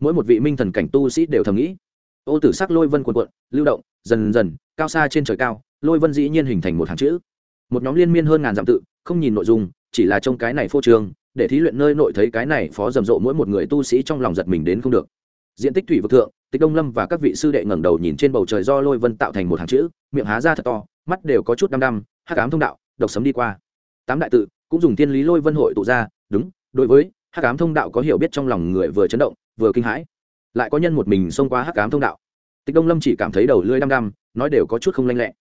Mỗi một vị minh thần cảnh tu sĩ đều thầm nghĩ. Ô tử sắc lôi vân cuộn cuộn, lưu động dần dần, cao xa trên trời cao, lôi vân dĩ nhiên hình thành một hàng chữ. Một nhóm liên miên hơn ngàn dặm tự, không nhìn nội dung, chỉ là trong cái này phô trương, để thí luyện nơi nội thấy cái này phó rầm rộ mỗi một người tu sĩ trong lòng giật mình đến không được. Diện tích thủy vực thượng, tịch đông lâm và các vị sư đệ ngẩng đầu nhìn trên bầu trời do lôi vân tạo thành một hàng chữ, miệng há ra thật to, mắt đều có chút đăm đăm, hắc ám thông đạo, độc sấm đi qua. Tám đại tự cũng dùng tiên lý lôi vân hội tụ ra, đúng, đối với hắc ám thông đạo có hiểu biết trong lòng người vừa chấn động, vừa kinh hãi. Lại có nhân một mình xông qua hắc ám thông đạo tịch đông lâm chỉ cảm thấy đầu lưỡi đăm đăm, nói đều có chút không lanh lẹ.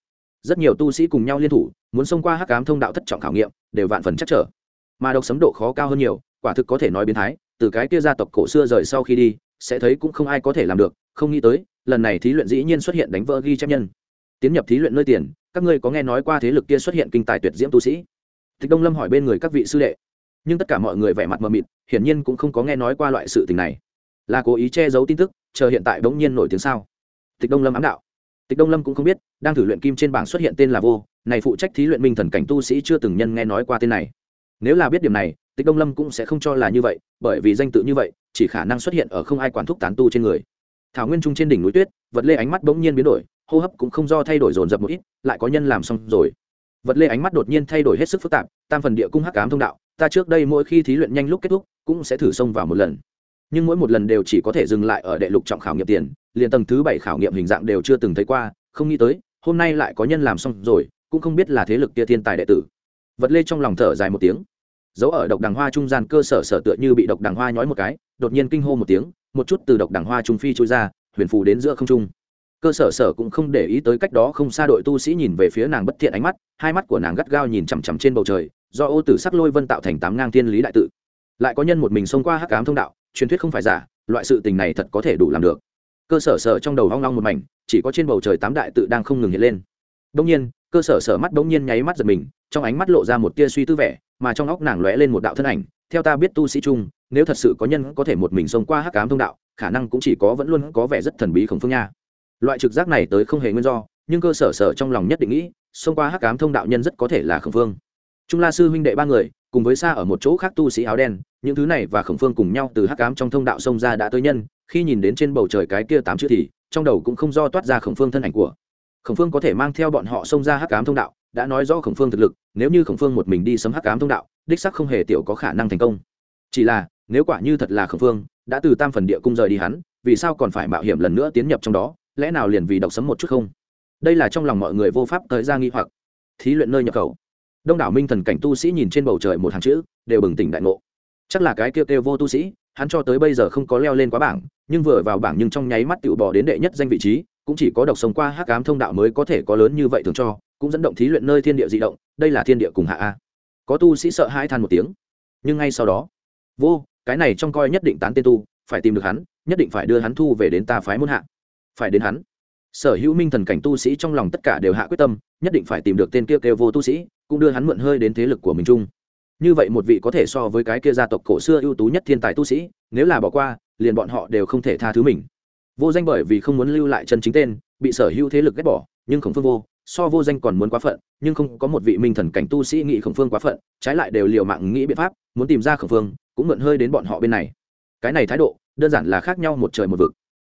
Rất nhiều tu sĩ cùng nhau liên thủ, muốn xông qua hắc ám thông đạo thất trọng khảo nghiệm, đều vạn phần chắc trở. Mà độc sấm độ khó cao hơn nhiều, quả thực có thể nói biến thái, từ cái kia gia tộc cổ xưa rời sau khi đi, sẽ thấy cũng không ai có thể làm được, không nghĩ tới, lần này thí luyện dĩ nhiên xuất hiện đánh vỡ ghi chép nhân. Tiến nhập thí luyện nơi tiền, các ngươi có nghe nói qua thế lực kia xuất hiện kinh tài tuyệt diễm tu sĩ? Tịch đông lâm hỏi bên người các vị sư đệ. Nhưng tất cả mọi người vẻ mặt mờ mịt, hiển nhiên cũng không có nghe nói qua loại sự tình này. Là cố ý che giấu tin tức, chờ hiện tại bỗng nhiên nổi tiếng sao? Tịch đông lâm ám đạo tịch đông lâm cũng không biết đang thử luyện kim trên bảng xuất hiện tên là vô này phụ trách thí luyện minh thần cảnh tu sĩ chưa từng nhân nghe nói qua tên này nếu là biết điểm này tịch đông lâm cũng sẽ không cho là như vậy bởi vì danh tự như vậy chỉ khả năng xuất hiện ở không ai quản thúc tán tu trên người thảo nguyên trung trên đỉnh núi tuyết vật lê ánh mắt bỗng nhiên biến đổi hô hấp cũng không do thay đổi dồn dập một ít lại có nhân làm xong rồi vật lê ánh mắt đột nhiên thay đổi hết sức phức tạp tam phần địa cung hắc ám thông đạo ta trước đây mỗi khi thí luyện nhanh lúc kết thúc cũng sẽ thử xông vào một lần nhưng mỗi một lần đều chỉ có thể dừng lại ở đệ lục trọng khảo nghiệm tiền liền tầng thứ bảy khảo nghiệm hình dạng đều chưa từng thấy qua, không nghĩ tới, hôm nay lại có nhân làm xong rồi, cũng không biết là thế lực kia thiên tài đệ tử. Vật lê trong lòng thở dài một tiếng. Dấu ở độc đằng hoa trung gian cơ sở sở tựa như bị độc đằng hoa nhói một cái, đột nhiên kinh hô một tiếng, một chút từ độc đằng hoa trung phi trôi ra, huyền phù đến giữa không trung. Cơ sở sở cũng không để ý tới cách đó không xa đội tu sĩ nhìn về phía nàng bất thiện ánh mắt, hai mắt của nàng gắt gao nhìn chằm chằm trên bầu trời, do ô tử sắc lôi vân tạo thành tám ngang thiên lý đại tự. Lại có nhân một mình xông qua hắc cám thông đạo, truyền thuyết không phải giả, loại sự tình này thật có thể đủ làm được cơ sở sở trong đầu hoang long một mảnh chỉ có trên bầu trời tám đại tự đang không ngừng hiện lên. Đông nhiên cơ sở sở mắt đông nhiên nháy mắt giật mình trong ánh mắt lộ ra một tia suy tư vẻ mà trong óc nàng lóe lên một đạo thân ảnh. Theo ta biết tu sĩ trung, nếu thật sự có nhân có thể một mình xông qua hắc ám thông đạo khả năng cũng chỉ có vẫn luôn có vẻ rất thần bí khổng phương nha. Loại trực giác này tới không hề nguyên do nhưng cơ sở sở trong lòng nhất định nghĩ xông qua hắc ám thông đạo nhân rất có thể là khổng phương. Trung la sư huynh đệ ba người cùng với xa ở một chỗ khác tu sĩ áo đen những thứ này và khổng phương cùng nhau từ hắc ám trong thông đạo xông ra đã tới nhân khi nhìn đến trên bầu trời cái kia tám chữ thì, trong đầu cũng không do toát ra khổng phương thân ảnh của. Khổng phương có thể mang theo bọn họ xông ra hắc cám thông đạo, đã nói rõ khổng phương thực lực, nếu như khổng phương một mình đi sấm hắc cám thông đạo, đích sắc không hề tiểu có khả năng thành công. Chỉ là, nếu quả như thật là khổng phương, đã từ tam phần địa cung rời đi hắn, vì sao còn phải mạo hiểm lần nữa tiến nhập trong đó, lẽ nào liền vì độc sấm một chút không? Đây là trong lòng mọi người vô pháp tới ra nghi hoặc. Thí luyện nơi nhập khẩu. Đông đảo minh thần cảnh tu sĩ nhìn trên bầu trời một hàng chữ, đều bừng tỉnh đại ngộ. Chắc là cái kêu kêu vô tu sĩ hắn cho tới bây giờ không có leo lên quá bảng nhưng vừa vào bảng nhưng trong nháy mắt tự bỏ đến đệ nhất danh vị trí cũng chỉ có độc sống qua hắc ám thông đạo mới có thể có lớn như vậy thường cho cũng dẫn động thí luyện nơi thiên địa di động đây là thiên địa cùng hạ a. Có tu sĩ sợ hai than một tiếng. Nhưng ngay sau đó vô cái này trong coi nhất định tán tên tu phải tìm được hắn nhất định phải đưa hắn thu về đến ta phái muôn hạ. Phải đến hắn. Sở hữu minh thần cảnh tu sĩ trong lòng tất cả đều hạ quyết tâm nhất định phải tìm được tên kia kêu, kêu vô tu sĩ cũng đưa hắn mượn hơi đến thế lực của mình chung như vậy một vị có thể so với cái kia gia tộc cổ xưa ưu tú nhất thiên tài tu sĩ, nếu là bỏ qua, liền bọn họ đều không thể tha thứ mình. Vô danh bởi vì không muốn lưu lại chân chính tên, bị sở hữu thế lực ghét bỏ, nhưng khổng phương vô, so vô danh còn muốn quá phận, nhưng không có một vị minh thần cảnh tu sĩ nghĩ khổng phương quá phận, trái lại đều liều mạng nghĩ biện pháp, muốn tìm ra khổng phương, cũng mượn hơi đến bọn họ bên này. Cái này thái độ, đơn giản là khác nhau một trời một vực.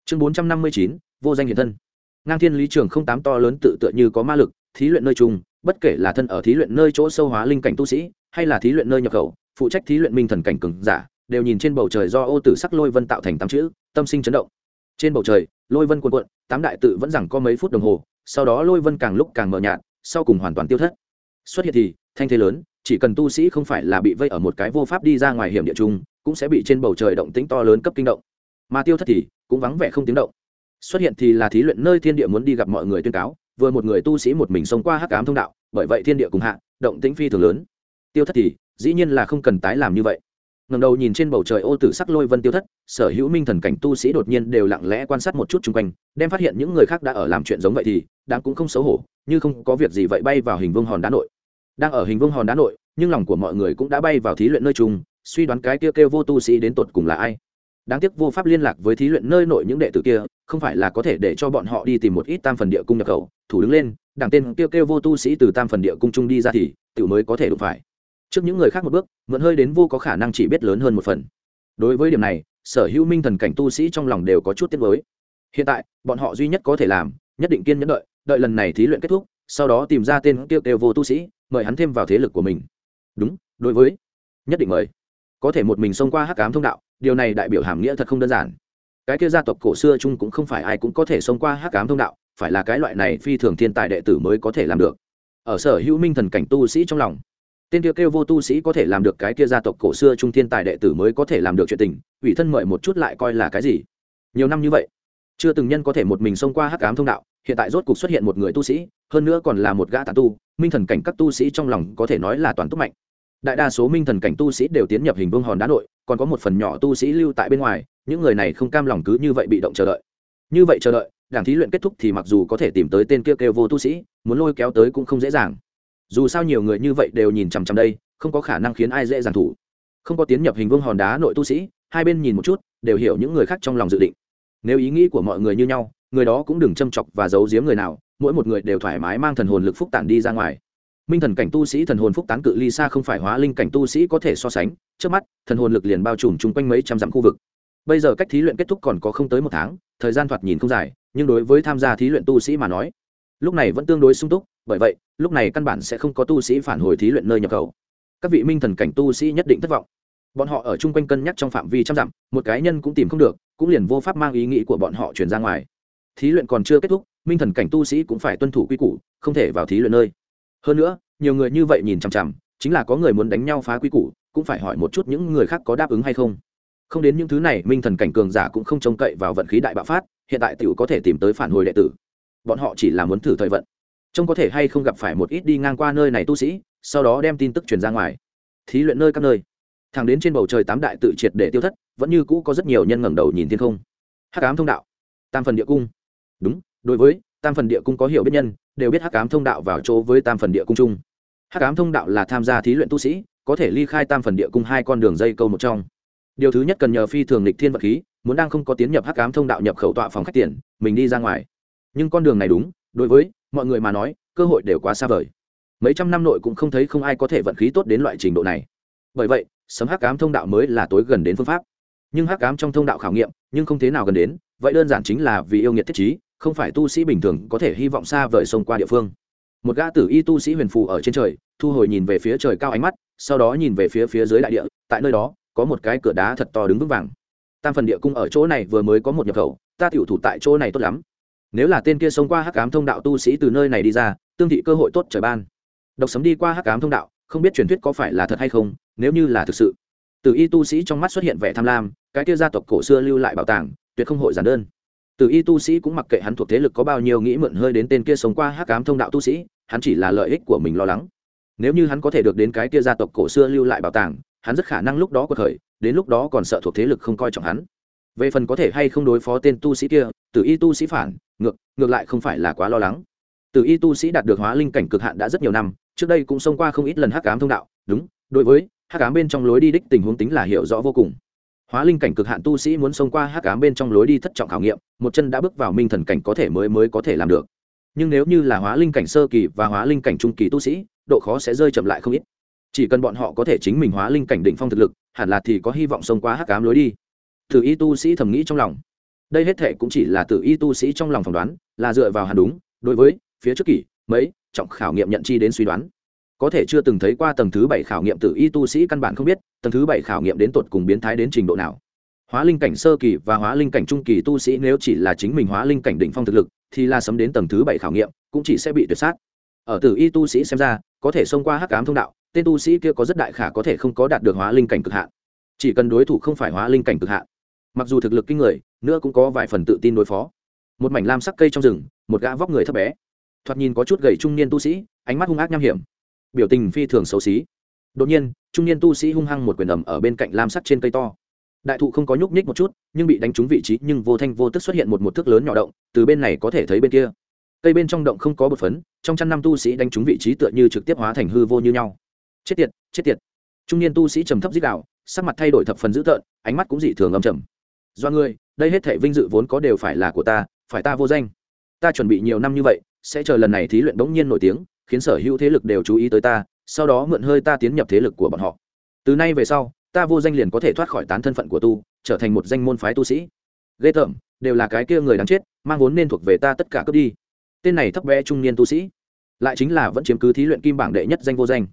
Chương bốn trăm năm mươi chín, vô danh hiện thân. Ngang thiên lý trường không tám to lớn tự tựa như có ma lực, thí luyện nơi chung, bất kể là thân ở thí luyện nơi chỗ sâu hóa linh cảnh tu sĩ hay là thí luyện nơi nhập khẩu, phụ trách thí luyện minh thần cảnh cường giả, đều nhìn trên bầu trời do ô tử sắc lôi vân tạo thành tám chữ, tâm sinh chấn động. Trên bầu trời, lôi vân cuộn cuộn, tám đại tự vẫn rằng có mấy phút đồng hồ, sau đó lôi vân càng lúc càng mờ nhạt, sau cùng hoàn toàn tiêu thất. Xuất hiện thì, thanh thế lớn, chỉ cần tu sĩ không phải là bị vây ở một cái vô pháp đi ra ngoài hiểm địa chung cũng sẽ bị trên bầu trời động tĩnh to lớn cấp kinh động. Mà tiêu thất thì, cũng vắng vẻ không tiếng động. Xuất hiện thì là thí luyện nơi thiên địa muốn đi gặp mọi người tuyên cáo, vừa một người tu sĩ một mình xông qua hắc ám thông đạo, bởi vậy thiên địa cùng hạ, động tĩnh phi thường lớn tiêu thất thì dĩ nhiên là không cần tái làm như vậy. Ngầm đầu nhìn trên bầu trời ô tử sắc lôi vân tiêu thất sở hữu minh thần cảnh tu sĩ đột nhiên đều lặng lẽ quan sát một chút chung quanh đem phát hiện những người khác đã ở làm chuyện giống vậy thì đáng cũng không xấu hổ như không có việc gì vậy bay vào hình vương hòn đá nội. Đang ở hình vương hòn đá nội nhưng lòng của mọi người cũng đã bay vào thí luyện nơi chung suy đoán cái kia kêu, kêu vô tu sĩ đến tột cùng là ai. Đáng tiếc vô pháp liên lạc với thí luyện nơi nội những đệ tử kia không phải là có thể để cho bọn họ đi tìm một ít tam phần địa cung nhập khẩu. Thủ đứng lên đảng tên kêu kêu vô tu sĩ từ tam phần địa cung trung đi ra thì tự mới có thể đụng phải trước những người khác một bước, mượn hơi đến vô có khả năng chỉ biết lớn hơn một phần. Đối với điểm này, sở hữu minh thần cảnh tu sĩ trong lòng đều có chút tiếc mới hiện tại, bọn họ duy nhất có thể làm, nhất định kiên nhẫn đợi đợi lần này thí luyện kết thúc, sau đó tìm ra tên kêu kêu vô tu sĩ, mời hắn thêm vào thế lực của mình. Đúng, đối với, nhất định mời. Có thể một mình xông qua hắc ám thông đạo, điều này đại biểu hàm nghĩa thật không đơn giản. Cái kia gia tộc cổ xưa chung cũng không phải ai cũng có thể xông qua hắc ám thông đạo, phải là cái loại này phi thường thiên tài đệ tử mới có thể làm được. Ở sở hữu minh thần cảnh tu sĩ trong lòng tên kia kêu vô tu sĩ có thể làm được cái kia gia tộc cổ xưa trung thiên tài đệ tử mới có thể làm được chuyện tình, ủy thân mời một chút lại coi là cái gì? Nhiều năm như vậy, chưa từng nhân có thể một mình xông qua hắc ám thông đạo, hiện tại rốt cục xuất hiện một người tu sĩ, hơn nữa còn là một gã tàn tu, minh thần cảnh các tu sĩ trong lòng có thể nói là toàn túc mạnh. Đại đa số minh thần cảnh tu sĩ đều tiến nhập hình vương hòn đá nội, còn có một phần nhỏ tu sĩ lưu tại bên ngoài, những người này không cam lòng cứ như vậy bị động chờ đợi. Như vậy chờ đợi, đảng thí luyện kết thúc thì mặc dù có thể tìm tới tên kia kêu vô tu sĩ, muốn lôi kéo tới cũng không dễ dàng dù sao nhiều người như vậy đều nhìn chằm chằm đây, không có khả năng khiến ai dễ dàng thủ. Không có tiến nhập hình vương hòn đá nội tu sĩ, hai bên nhìn một chút, đều hiểu những người khác trong lòng dự định. Nếu ý nghĩ của mọi người như nhau, người đó cũng đừng châm chọc và giấu giếm người nào, mỗi một người đều thoải mái mang thần hồn lực phúc tản đi ra ngoài. Minh thần cảnh tu sĩ thần hồn phúc tán cự ly xa không phải hóa linh cảnh tu sĩ có thể so sánh, trước mắt, thần hồn lực liền bao trùm chung quanh mấy trăm dặm khu vực. Bây giờ cách thí luyện kết thúc còn có không tới một tháng, thời gian thoạt nhìn không dài, nhưng đối với tham gia thí luyện tu sĩ mà nói, lúc này vẫn tương đối sung túc bởi vậy, lúc này căn bản sẽ không có tu sĩ phản hồi thí luyện nơi nhập khẩu. Các vị minh thần cảnh tu sĩ nhất định thất vọng. Bọn họ ở chung quanh cân nhắc trong phạm vi trăm dặm, một cá nhân cũng tìm không được, cũng liền vô pháp mang ý nghĩ của bọn họ chuyển ra ngoài. Thí luyện còn chưa kết thúc, minh thần cảnh tu sĩ cũng phải tuân thủ quy củ, không thể vào thí luyện nơi. Hơn nữa, nhiều người như vậy nhìn chằm chằm, chính là có người muốn đánh nhau phá quy củ, cũng phải hỏi một chút những người khác có đáp ứng hay không. Không đến những thứ này, minh thần cảnh cường giả cũng không trông cậy vào vận khí đại bạo phát, hiện tại t i ể u có thể tìm tới phản hồi đệ tử. Bọn họ chỉ là muốn thử thời vận trông có thể hay không gặp phải một ít đi ngang qua nơi này tu sĩ, sau đó đem tin tức truyền ra ngoài. Thí luyện nơi các nơi. Thẳng đến trên bầu trời tám đại tự triệt để tiêu thất, vẫn như cũ có rất nhiều nhân ngẩng đầu nhìn thiên không. Hắc ám thông đạo. Tam phần địa cung. Đúng, đối với tam phần địa cung có hiểu biết nhân, đều biết hắc ám thông đạo vào chỗ với tam phần địa cung chung. Hắc ám thông đạo là tham gia thí luyện tu sĩ, có thể ly khai tam phần địa cung hai con đường dây câu một trong. Điều thứ nhất cần nhờ phi thường lịch thiên vật khí, muốn đang không có tiến nhập hắc ám thông đạo nhập khẩu tọa phòng khách tiền, mình đi ra ngoài. Nhưng con đường này đúng đối với mọi người mà nói, cơ hội đều quá xa vời. Mấy trăm năm nội cũng không thấy không ai có thể vận khí tốt đến loại trình độ này. Bởi vậy, sấm hắc ám thông đạo mới là tối gần đến phương pháp. Nhưng hắc ám trong thông đạo khảo nghiệm, nhưng không thế nào gần đến, vậy đơn giản chính là vì yêu nghiệt thiết trí, không phải tu sĩ bình thường có thể hy vọng xa vời sông qua địa phương. Một gã tử y tu sĩ huyền phù ở trên trời, thu hồi nhìn về phía trời cao ánh mắt, sau đó nhìn về phía phía dưới đại địa, tại nơi đó, có một cái cửa đá thật to đứng vững vàng. Tam phần địa cung ở chỗ này vừa mới có một nhập khẩu, ta tiểu thủ tại chỗ này tốt lắm nếu là tên kia sống qua hắc ám thông đạo tu sĩ từ nơi này đi ra, tương thị cơ hội tốt trời ban. Độc sấm đi qua hắc ám thông đạo, không biết truyền thuyết có phải là thật hay không, nếu như là thực sự. Từ y tu sĩ trong mắt xuất hiện vẻ tham lam, cái kia gia tộc cổ xưa lưu lại bảo tàng, tuyệt không hội giản đơn. Từ y tu sĩ cũng mặc kệ hắn thuộc thế lực có bao nhiêu nghĩ mượn hơi đến tên kia sống qua hắc ám thông đạo tu sĩ, hắn chỉ là lợi ích của mình lo lắng. Nếu như hắn có thể được đến cái kia gia tộc cổ xưa lưu lại bảo tàng, hắn rất khả năng lúc đó có thời, đến lúc đó còn sợ thuộc thế lực không coi trọng hắn. Về phần có thể hay không đối phó tên tu sĩ kia từ y tu sĩ phản ngược ngược lại không phải là quá lo lắng. Từ y tu sĩ đạt được hóa linh cảnh cực hạn đã rất nhiều năm, trước đây cũng xông qua không ít lần hắc cám thông đạo. Đúng, đối với hắc cám bên trong lối đi đích tình huống tính là hiểu rõ vô cùng. Hóa linh cảnh cực hạn tu sĩ muốn xông qua hắc ám bên trong lối đi thất trọng khảo nghiệm, một chân đã bước vào minh thần cảnh có thể mới mới có thể làm được. Nhưng nếu như là hóa linh cảnh sơ kỳ và hóa linh cảnh trung kỳ tu sĩ, độ khó sẽ rơi chậm lại không ít. Chỉ cần bọn họ có thể chính mình hóa linh cảnh định phong thực lực, hẳn là thì có hy vọng xông qua hắc ám lối đi. Thử y tu sĩ thầm nghĩ trong lòng đây hết thể cũng chỉ là tự y tu sĩ trong lòng phỏng đoán, là dựa vào hàn đúng, đối với phía trước kỷ mấy, trọng khảo nghiệm nhận chi đến suy đoán. Có thể chưa từng thấy qua tầng thứ bảy khảo nghiệm tự y tu sĩ căn bản không biết, tầng thứ bảy khảo nghiệm đến tột cùng biến thái đến trình độ nào. Hóa linh cảnh sơ kỳ và hóa linh cảnh trung kỳ tu sĩ nếu chỉ là chính mình hóa linh cảnh đỉnh phong thực lực, thì là sấm đến tầng thứ bảy khảo nghiệm, cũng chỉ sẽ bị tuyệt sát. Ở tử y tu sĩ xem ra, có thể xông qua hắc ám thông đạo, tên tu sĩ kia có rất đại khả có thể không có đạt được hóa linh cảnh cực hạn. Chỉ cần đối thủ không phải hóa linh cảnh cực hạn mặc dù thực lực kinh người, nữa cũng có vài phần tự tin đối phó. Một mảnh lam sắc cây trong rừng, một gã vóc người thấp bé. Thoạt nhìn có chút gầy trung niên tu sĩ, ánh mắt hung ác nham hiểm. Biểu tình phi thường xấu xí. Đột nhiên, trung niên tu sĩ hung hăng một quyền ẩm ở bên cạnh lam sắc trên cây to. Đại thụ không có nhúc nhích một chút, nhưng bị đánh trúng vị trí, nhưng vô thanh vô tức xuất hiện một một thước lớn nhỏ động, từ bên này có thể thấy bên kia. Cây bên trong động không có bột phấn, trong trăm năm tu sĩ đánh trúng vị trí tựa như trực tiếp hóa thành hư vô như nhau. Chết tiệt chết tiệt. Trung niên tu sĩ trầm thấp dít đạo sắc mặt thay đổi thập phần dữ tợn, ánh mắt cũng dị thường âm trầm do ngươi, đây hết thể vinh dự vốn có đều phải là của ta, phải ta vô danh. Ta chuẩn bị nhiều năm như vậy, sẽ chờ lần này thí luyện bỗng nhiên nổi tiếng, khiến sở hữu thế lực đều chú ý tới ta, sau đó mượn hơi ta tiến nhập thế lực của bọn họ. Từ nay về sau, ta vô danh liền có thể thoát khỏi tán thân phận của tu, trở thành một danh môn phái tu sĩ. Ghê tởm, đều là cái kia người đáng chết, mang vốn nên thuộc về ta tất cả cướp đi. Tên này thấp bé trung niên tu sĩ, lại chính là vẫn chiếm cứ thí luyện kim bảng đệ nhất danh vô danh.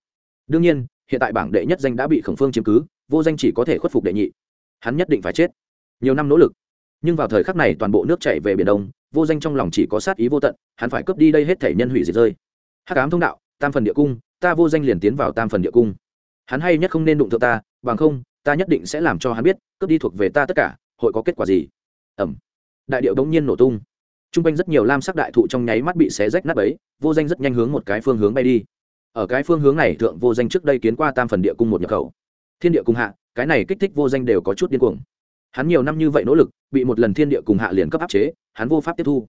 Đương nhiên, hiện tại bảng đệ nhất danh đã bị khổng phương chiếm cứ, vô danh chỉ có thể khuất phục đệ nhị. Hắn nhất định phải chết nhiều năm nỗ lực. Nhưng vào thời khắc này toàn bộ nước chảy về biển đông, vô danh trong lòng chỉ có sát ý vô tận, hắn phải cướp đi đây hết thể nhân hủy diệt rơi. Hắc ám thông đạo, tam phần địa cung, ta vô danh liền tiến vào tam phần địa cung. Hắn hay nhất không nên đụng thượng ta, bằng không, ta nhất định sẽ làm cho hắn biết, cướp đi thuộc về ta tất cả, hội có kết quả gì? Ẩm. Đại điệu bỗng nhiên nổ tung. T r u n g quanh rất nhiều lam sắc đại thụ trong nháy mắt bị xé rách nát ấy vô danh rất nhanh hướng một cái phương hướng bay đi. Ở cái phương hướng này thượng vô danh trước đây kiến qua tam phần địa cung một nhập khẩu. Thiên địa cung hạ, cái này kích thích vô danh đều có chút điên cuồng hắn nhiều năm như vậy nỗ lực, bị một lần thiên địa cùng hạ liền cấp áp chế, hắn vô pháp tiếp thu.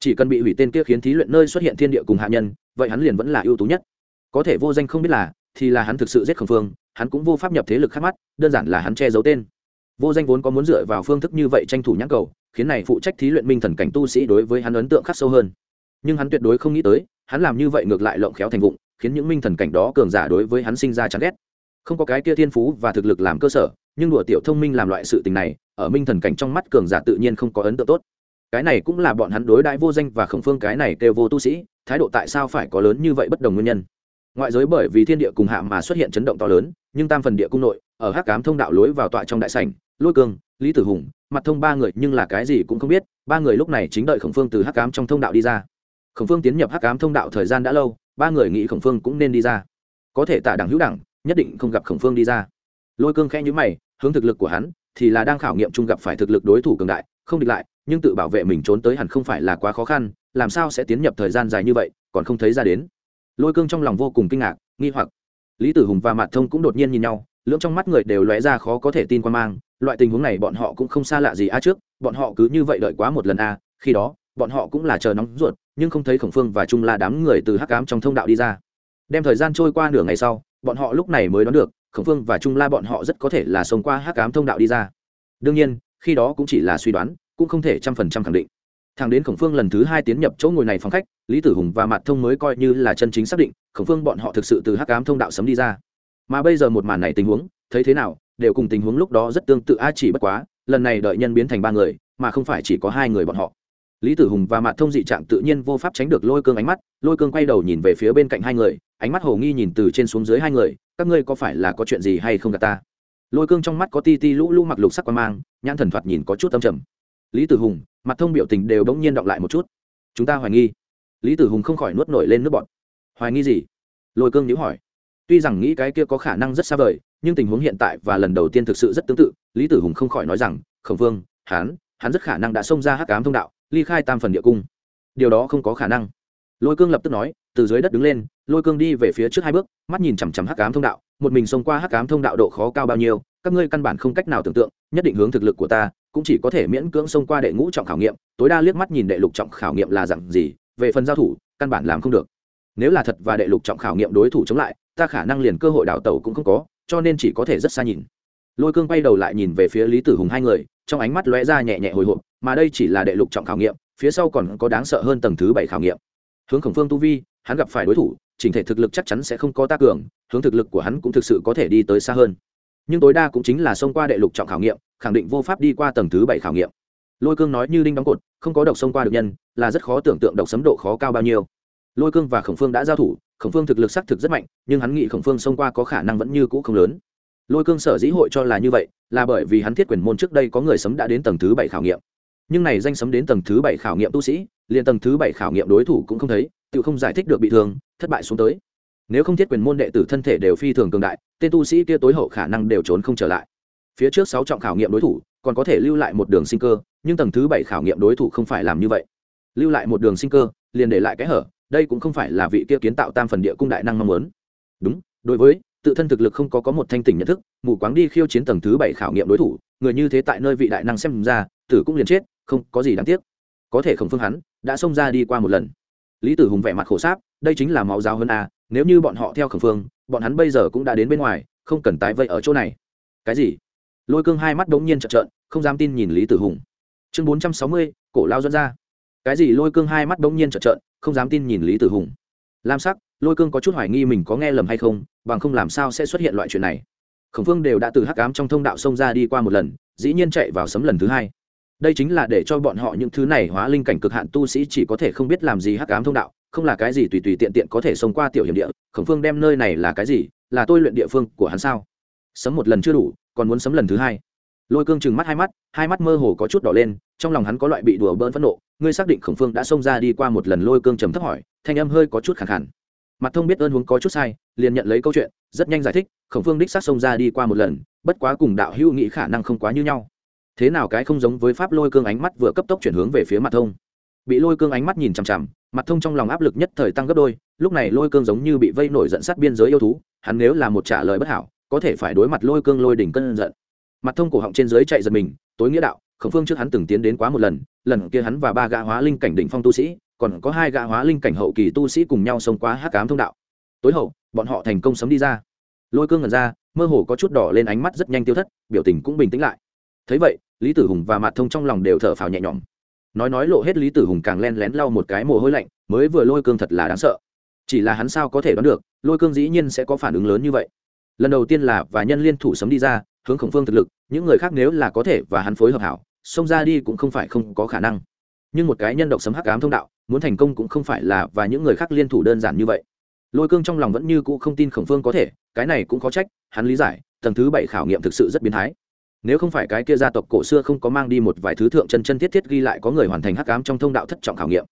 Chỉ cần bị hủy tên kia khiến thí luyện nơi xuất hiện thiên địa cùng hạ nhân, vậy hắn liền vẫn là ưu tú nhất. Có thể vô danh không biết là, thì là hắn thực sự giết khẩn phương, hắn cũng vô pháp nhập thế lực khác mắt, đơn giản là hắn che giấu tên. Vô danh vốn có muốn dựa vào phương thức như vậy tranh thủ nhãn cầu, khiến này phụ trách thí luyện minh thần cảnh tu sĩ đối với hắn ấn tượng khắc sâu hơn. Nhưng hắn tuyệt đối không nghĩ tới, hắn làm như vậy ngược lại lộng khéo thành vụng, khiến những minh thần cảnh đó cường giả đối với hắn sinh ra chán ghét. Không có cái kia thiên phú và thực lực làm cơ sở nhưng đùa tiểu thông minh làm loại sự tình này, ở minh thần cảnh trong mắt cường giả tự nhiên không có ấn tượng tốt. Cái này cũng là bọn hắn đối đãi vô danh và khổng phương cái này kêu vô tu sĩ, thái độ tại sao phải có lớn như vậy bất đồng nguyên nhân. Ngoại giới bởi vì thiên địa cùng hạ mà xuất hiện chấn động to lớn, nhưng tam phần địa cung nội, ở hắc cám thông đạo lối vào tọa trong đại sảnh, lôi cương, lý tử hùng, mặt thông ba người nhưng là cái gì cũng không biết, ba người lúc này chính đợi khổng phương từ hắc cám trong thông đạo đi ra. Khổng phương tiến nhập hắc cám thông đạo thời gian đã lâu, ba người nghĩ khổng phương cũng nên đi ra. Có thể tạ đẳng hữu đẳng, nhất định không gặp khổng phương đi ra lôi cương khẽ nhữ mày, hướng thực lực của hắn, thì là đang khảo nghiệm chung gặp phải thực lực đối thủ cường đại, không địch lại, nhưng tự bảo vệ mình trốn tới hẳn không phải là quá khó khăn, làm sao sẽ tiến nhập thời gian dài như vậy, còn không thấy ra đến. Lôi cương trong lòng vô cùng kinh ngạc, nghi hoặc. Lý tử hùng và mạt thông cũng đột nhiên nhìn nhau, lưỡng trong mắt người đều lóe ra khó có thể tin quan mang, loại tình huống này bọn họ cũng không xa lạ gì a trước, bọn họ cứ như vậy đợi quá một lần a, khi đó, bọn họ cũng là chờ nóng ruột, nhưng không thấy khổng phương và trung la đám người từ hắc ám trong thông đạo đi ra. Đem thời gian trôi qua nửa ngày sau, bọn họ lúc này mới đoán được khổng phương và trung la bọn họ rất có thể là sống qua hắc ám thông đạo đi ra. Đương nhiên, khi đó cũng chỉ là suy đoán, cũng không thể trăm phần trăm khẳng định. Thằng đến khổng phương lần thứ hai tiến nhập chỗ ngồi này phòng khách, lý tử hùng và mạt thông mới coi như là chân chính xác định, khổng phương bọn họ thực sự từ hắc ám thông đạo sấm đi ra. Mà bây giờ một màn này tình huống, thấy thế nào, đều cùng tình huống lúc đó rất tương tự a chỉ bất quá, lần này đợi nhân biến thành ba người, mà không phải chỉ có hai người bọn họ. Lý tử hùng và mạt thông dị trạng tự nhiên vô pháp tránh được lôi cương ánh mắt, lôi cương quay đầu nhìn về phía bên cạnh hai người ánh mắt hồ nghi nhìn từ trên xuống dưới hai người, các ngươi có phải là có chuyện gì hay không gạt ta? Lôi cương trong mắt có ti ti lũ lũ mặc lục sắc qua mang, nhãn thần thoạt nhìn có chút âm trầm. Lý tử hùng, mặt thông biểu tình đều bỗng nhiên đọng lại một chút. Chúng ta hoài nghi. Lý tử hùng không khỏi nuốt nổi lên nước bọn hoài nghi gì? Lôi cương nhữ hỏi. Tuy rằng nghĩ cái kia có khả năng rất xa vời, nhưng tình huống hiện tại và lần đầu tiên thực sự rất tương tự, lý tử hùng không khỏi nói rằng, khổng vương hán hắn rất khả năng đã xông ra hắc cám thông đạo, ly khai tam phần địa cung. Điều đó không có khả năng. Lôi cương lập tức nói, từ dưới đất đứng lên lôi cương đi về phía trước hai bước, mắt nhìn chằm chằm hắc cám thông đạo, một mình xông qua hắc cám thông đạo độ khó cao bao nhiêu, các ngươi căn bản không cách nào tưởng tượng, nhất định hướng thực lực của ta, cũng chỉ có thể miễn cưỡng xông qua đệ ngũ trọng khảo nghiệm, tối đa liếc mắt nhìn đệ lục trọng khảo nghiệm là dặn gì, về phần giao thủ, căn bản làm không được. Nếu là thật và đệ lục trọng khảo nghiệm đối thủ chống lại, ta khả năng liền cơ hội đào tẩu cũng không có, cho nên chỉ có thể rất xa nhìn. Lôi cương bay đầu lại nhìn về phía lý tử hùng hai người, trong ánh mắt lóe ra nhẹ nhẹ hồi hộp, mà đây chỉ là đệ lục trọng khảo nghiệm, phía sau còn có đáng sợ hơn tầng thứ bảy khảo nghiệm. Hướng khổng phương tu vi, hắn gặp phải đối thủ chỉnh thể thực lực chắc chắn sẽ không có tác cường, hướng thực lực của hắn cũng thực sự có thể đi tới xa hơn. Nhưng tối đa cũng chính là xông qua đệ lục trọng khảo nghiệm, khẳng định vô pháp đi qua tầng thứ bảy khảo nghiệm. Lôi cương nói như đinh đóng cột, không có độc xông qua được nhân, là rất khó tưởng tượng độc sấm độ khó cao bao nhiêu. Lôi cương và khổng phương đã giao thủ, khổng phương thực lực xác thực rất mạnh, nhưng hắn nghĩ khổng phương xông qua có khả năng vẫn như cũ không lớn. Lôi cương sở dĩ hội cho là như vậy, là bởi vì hắn thiết quyền môn trước đây có người sấm đã đến tầng thứ bảy khảo nghiệm. Nhưng này danh sấm đến tầng thứ bảy khảo nghiệm tu sĩ, liền tầng thứ bảy khảo nghiệm đối thủ cũng không thấy, tự không giải thích được bị thương thất bại xuống tới. Nếu không thiết quyền môn đệ tử thân thể đều phi thường cường đại, tên tu sĩ kia tối hậu khả năng đều trốn không trở lại. Phía trước sáu trọng khảo nghiệm đối thủ, còn có thể lưu lại một đường sinh cơ, nhưng tầng thứ bảy khảo nghiệm đối thủ không phải làm như vậy. Lưu lại một đường sinh cơ, liền để lại cái hở, đây cũng không phải là vị kia kiến tạo tam phần địa cung đại năng mong muốn. Đúng, đối với, tự thân thực lực không có có một thanh tỉnh nhận thức, mù quáng đi khiêu chiến tầng thứ bảy khảo nghiệm đối thủ, người như thế tại nơi vị đại năng xem ra, tử cũng liền chết, không có gì đáng tiếc. Có thể không phương hắn, đã xông ra đi qua một lần lý tử hùng vẻ mặt khổ sáp, đây chính là máu giáo hơn a, nếu như bọn họ theo khẩn phương, bọn hắn bây giờ cũng đã đến bên ngoài, không cần tái vây ở chỗ này. Cái gì? Lôi cương hai mắt đ ố n g nhiên trợn trợn, không dám tin nhìn lý tử hùng. Chương bốn trăm sáu mươi, cổ lao dẫn ra. Cái gì? Lôi cương hai mắt đ ố n g nhiên trợn trợn, không dám tin nhìn lý tử hùng. Lam sắc, lôi cương có chút hoài nghi mình có nghe lầm hay không, bằng không làm sao sẽ xuất hiện loại chuyện này. Khổng phương đều đã từ hắc cám trong thông đạo sông ra đi qua một lần, dĩ nhiên chạy vào sấm lần thứ hai đây chính là để cho bọn họ những thứ này hóa linh cảnh cực hạn tu sĩ chỉ có thể không biết làm gì hắc ám thông đạo, không là cái gì tùy tùy tiện tiện có thể xông qua tiểu hiểm địa, khổng phương đem nơi này là cái gì, là tôi luyện địa phương của hắn sao? Sấm một lần chưa đủ, còn muốn sấm lần thứ hai. Lôi cương chừng mắt hai mắt hai mắt mơ hồ có chút đỏ lên, trong lòng hắn có loại bị đùa bỡn phẫn nộ, ngươi xác định khổng phương đã xông ra đi qua một lần lôi cương trầm thấp hỏi, thanh âm hơi có chút khẳng khẳng mặt thông biết ơn huống có chút sai, liền nhận lấy câu chuyện, rất nhanh giải thích, khổng phương đích xác xông ra đi qua một lần, bất quá cùng đạo hữu nghĩ khả năng không quá như nhau thế nào cái không giống với pháp lôi cương ánh mắt vừa cấp tốc chuyển hướng về phía mặt thông. Bị lôi cương ánh mắt nhìn chằm chằm, mặt thông trong lòng áp lực nhất thời tăng gấp đôi, lúc này lôi cương giống như bị vây nổi dẫn sát biên giới yêu thú, hắn nếu là một trả lời bất hảo, có thể phải đối mặt lôi cương lôi đỉnh cân giận. Mặt thông cổ họng trên dưới chạy giật mình, tối nghĩa đạo, khổng phương trước hắn từng tiến đến quá một lần lần kia hắn và ba gã hóa linh cảnh đỉnh phong tu sĩ, còn có hai gã hóa linh cảnh hậu kỳ tu sĩ cùng nhau xông qua hắc cám thông đạo. Tối hậu, bọn họ thành công sấm đi ra. Lôi cương ngẩn ra, mơ hồ có chút đỏ lên ánh mắt rất nhanh tiêu thất, biểu tình cũng bình tĩnh lại thấy vậy, lý tử hùng và mạt thông trong lòng đều thở phào nhẹ nhõm. Nói nói lộ hết lý tử hùng càng len lén lau một cái mồ hôi lạnh, mới vừa lôi cương thật là đáng sợ. Chỉ là hắn sao có thể đoán được, lôi cương dĩ nhiên sẽ có phản ứng lớn như vậy. Lần đầu tiên là và nhân liên thủ sấm đi ra, hướng khổng phương thực lực, những người khác nếu là có thể và hắn phối hợp hảo, xông ra đi cũng không phải không có khả năng. Nhưng một cái nhân độc sấm hắc ám thông đạo, muốn thành công cũng không phải là và những người khác liên thủ đơn giản như vậy. Lôi cương trong lòng vẫn như cũ không tin khổng phương có thể, cái này cũng có trách, hắn lý giải, tầng thứ bảy khảo nghiệm thực sự rất biến thái nếu không phải cái kia gia tộc cổ xưa không có mang đi một vài thứ thượng chân chân thiết thiết ghi lại có người hoàn thành hắc ám trong thông đạo thất trọng khảo nghiệm,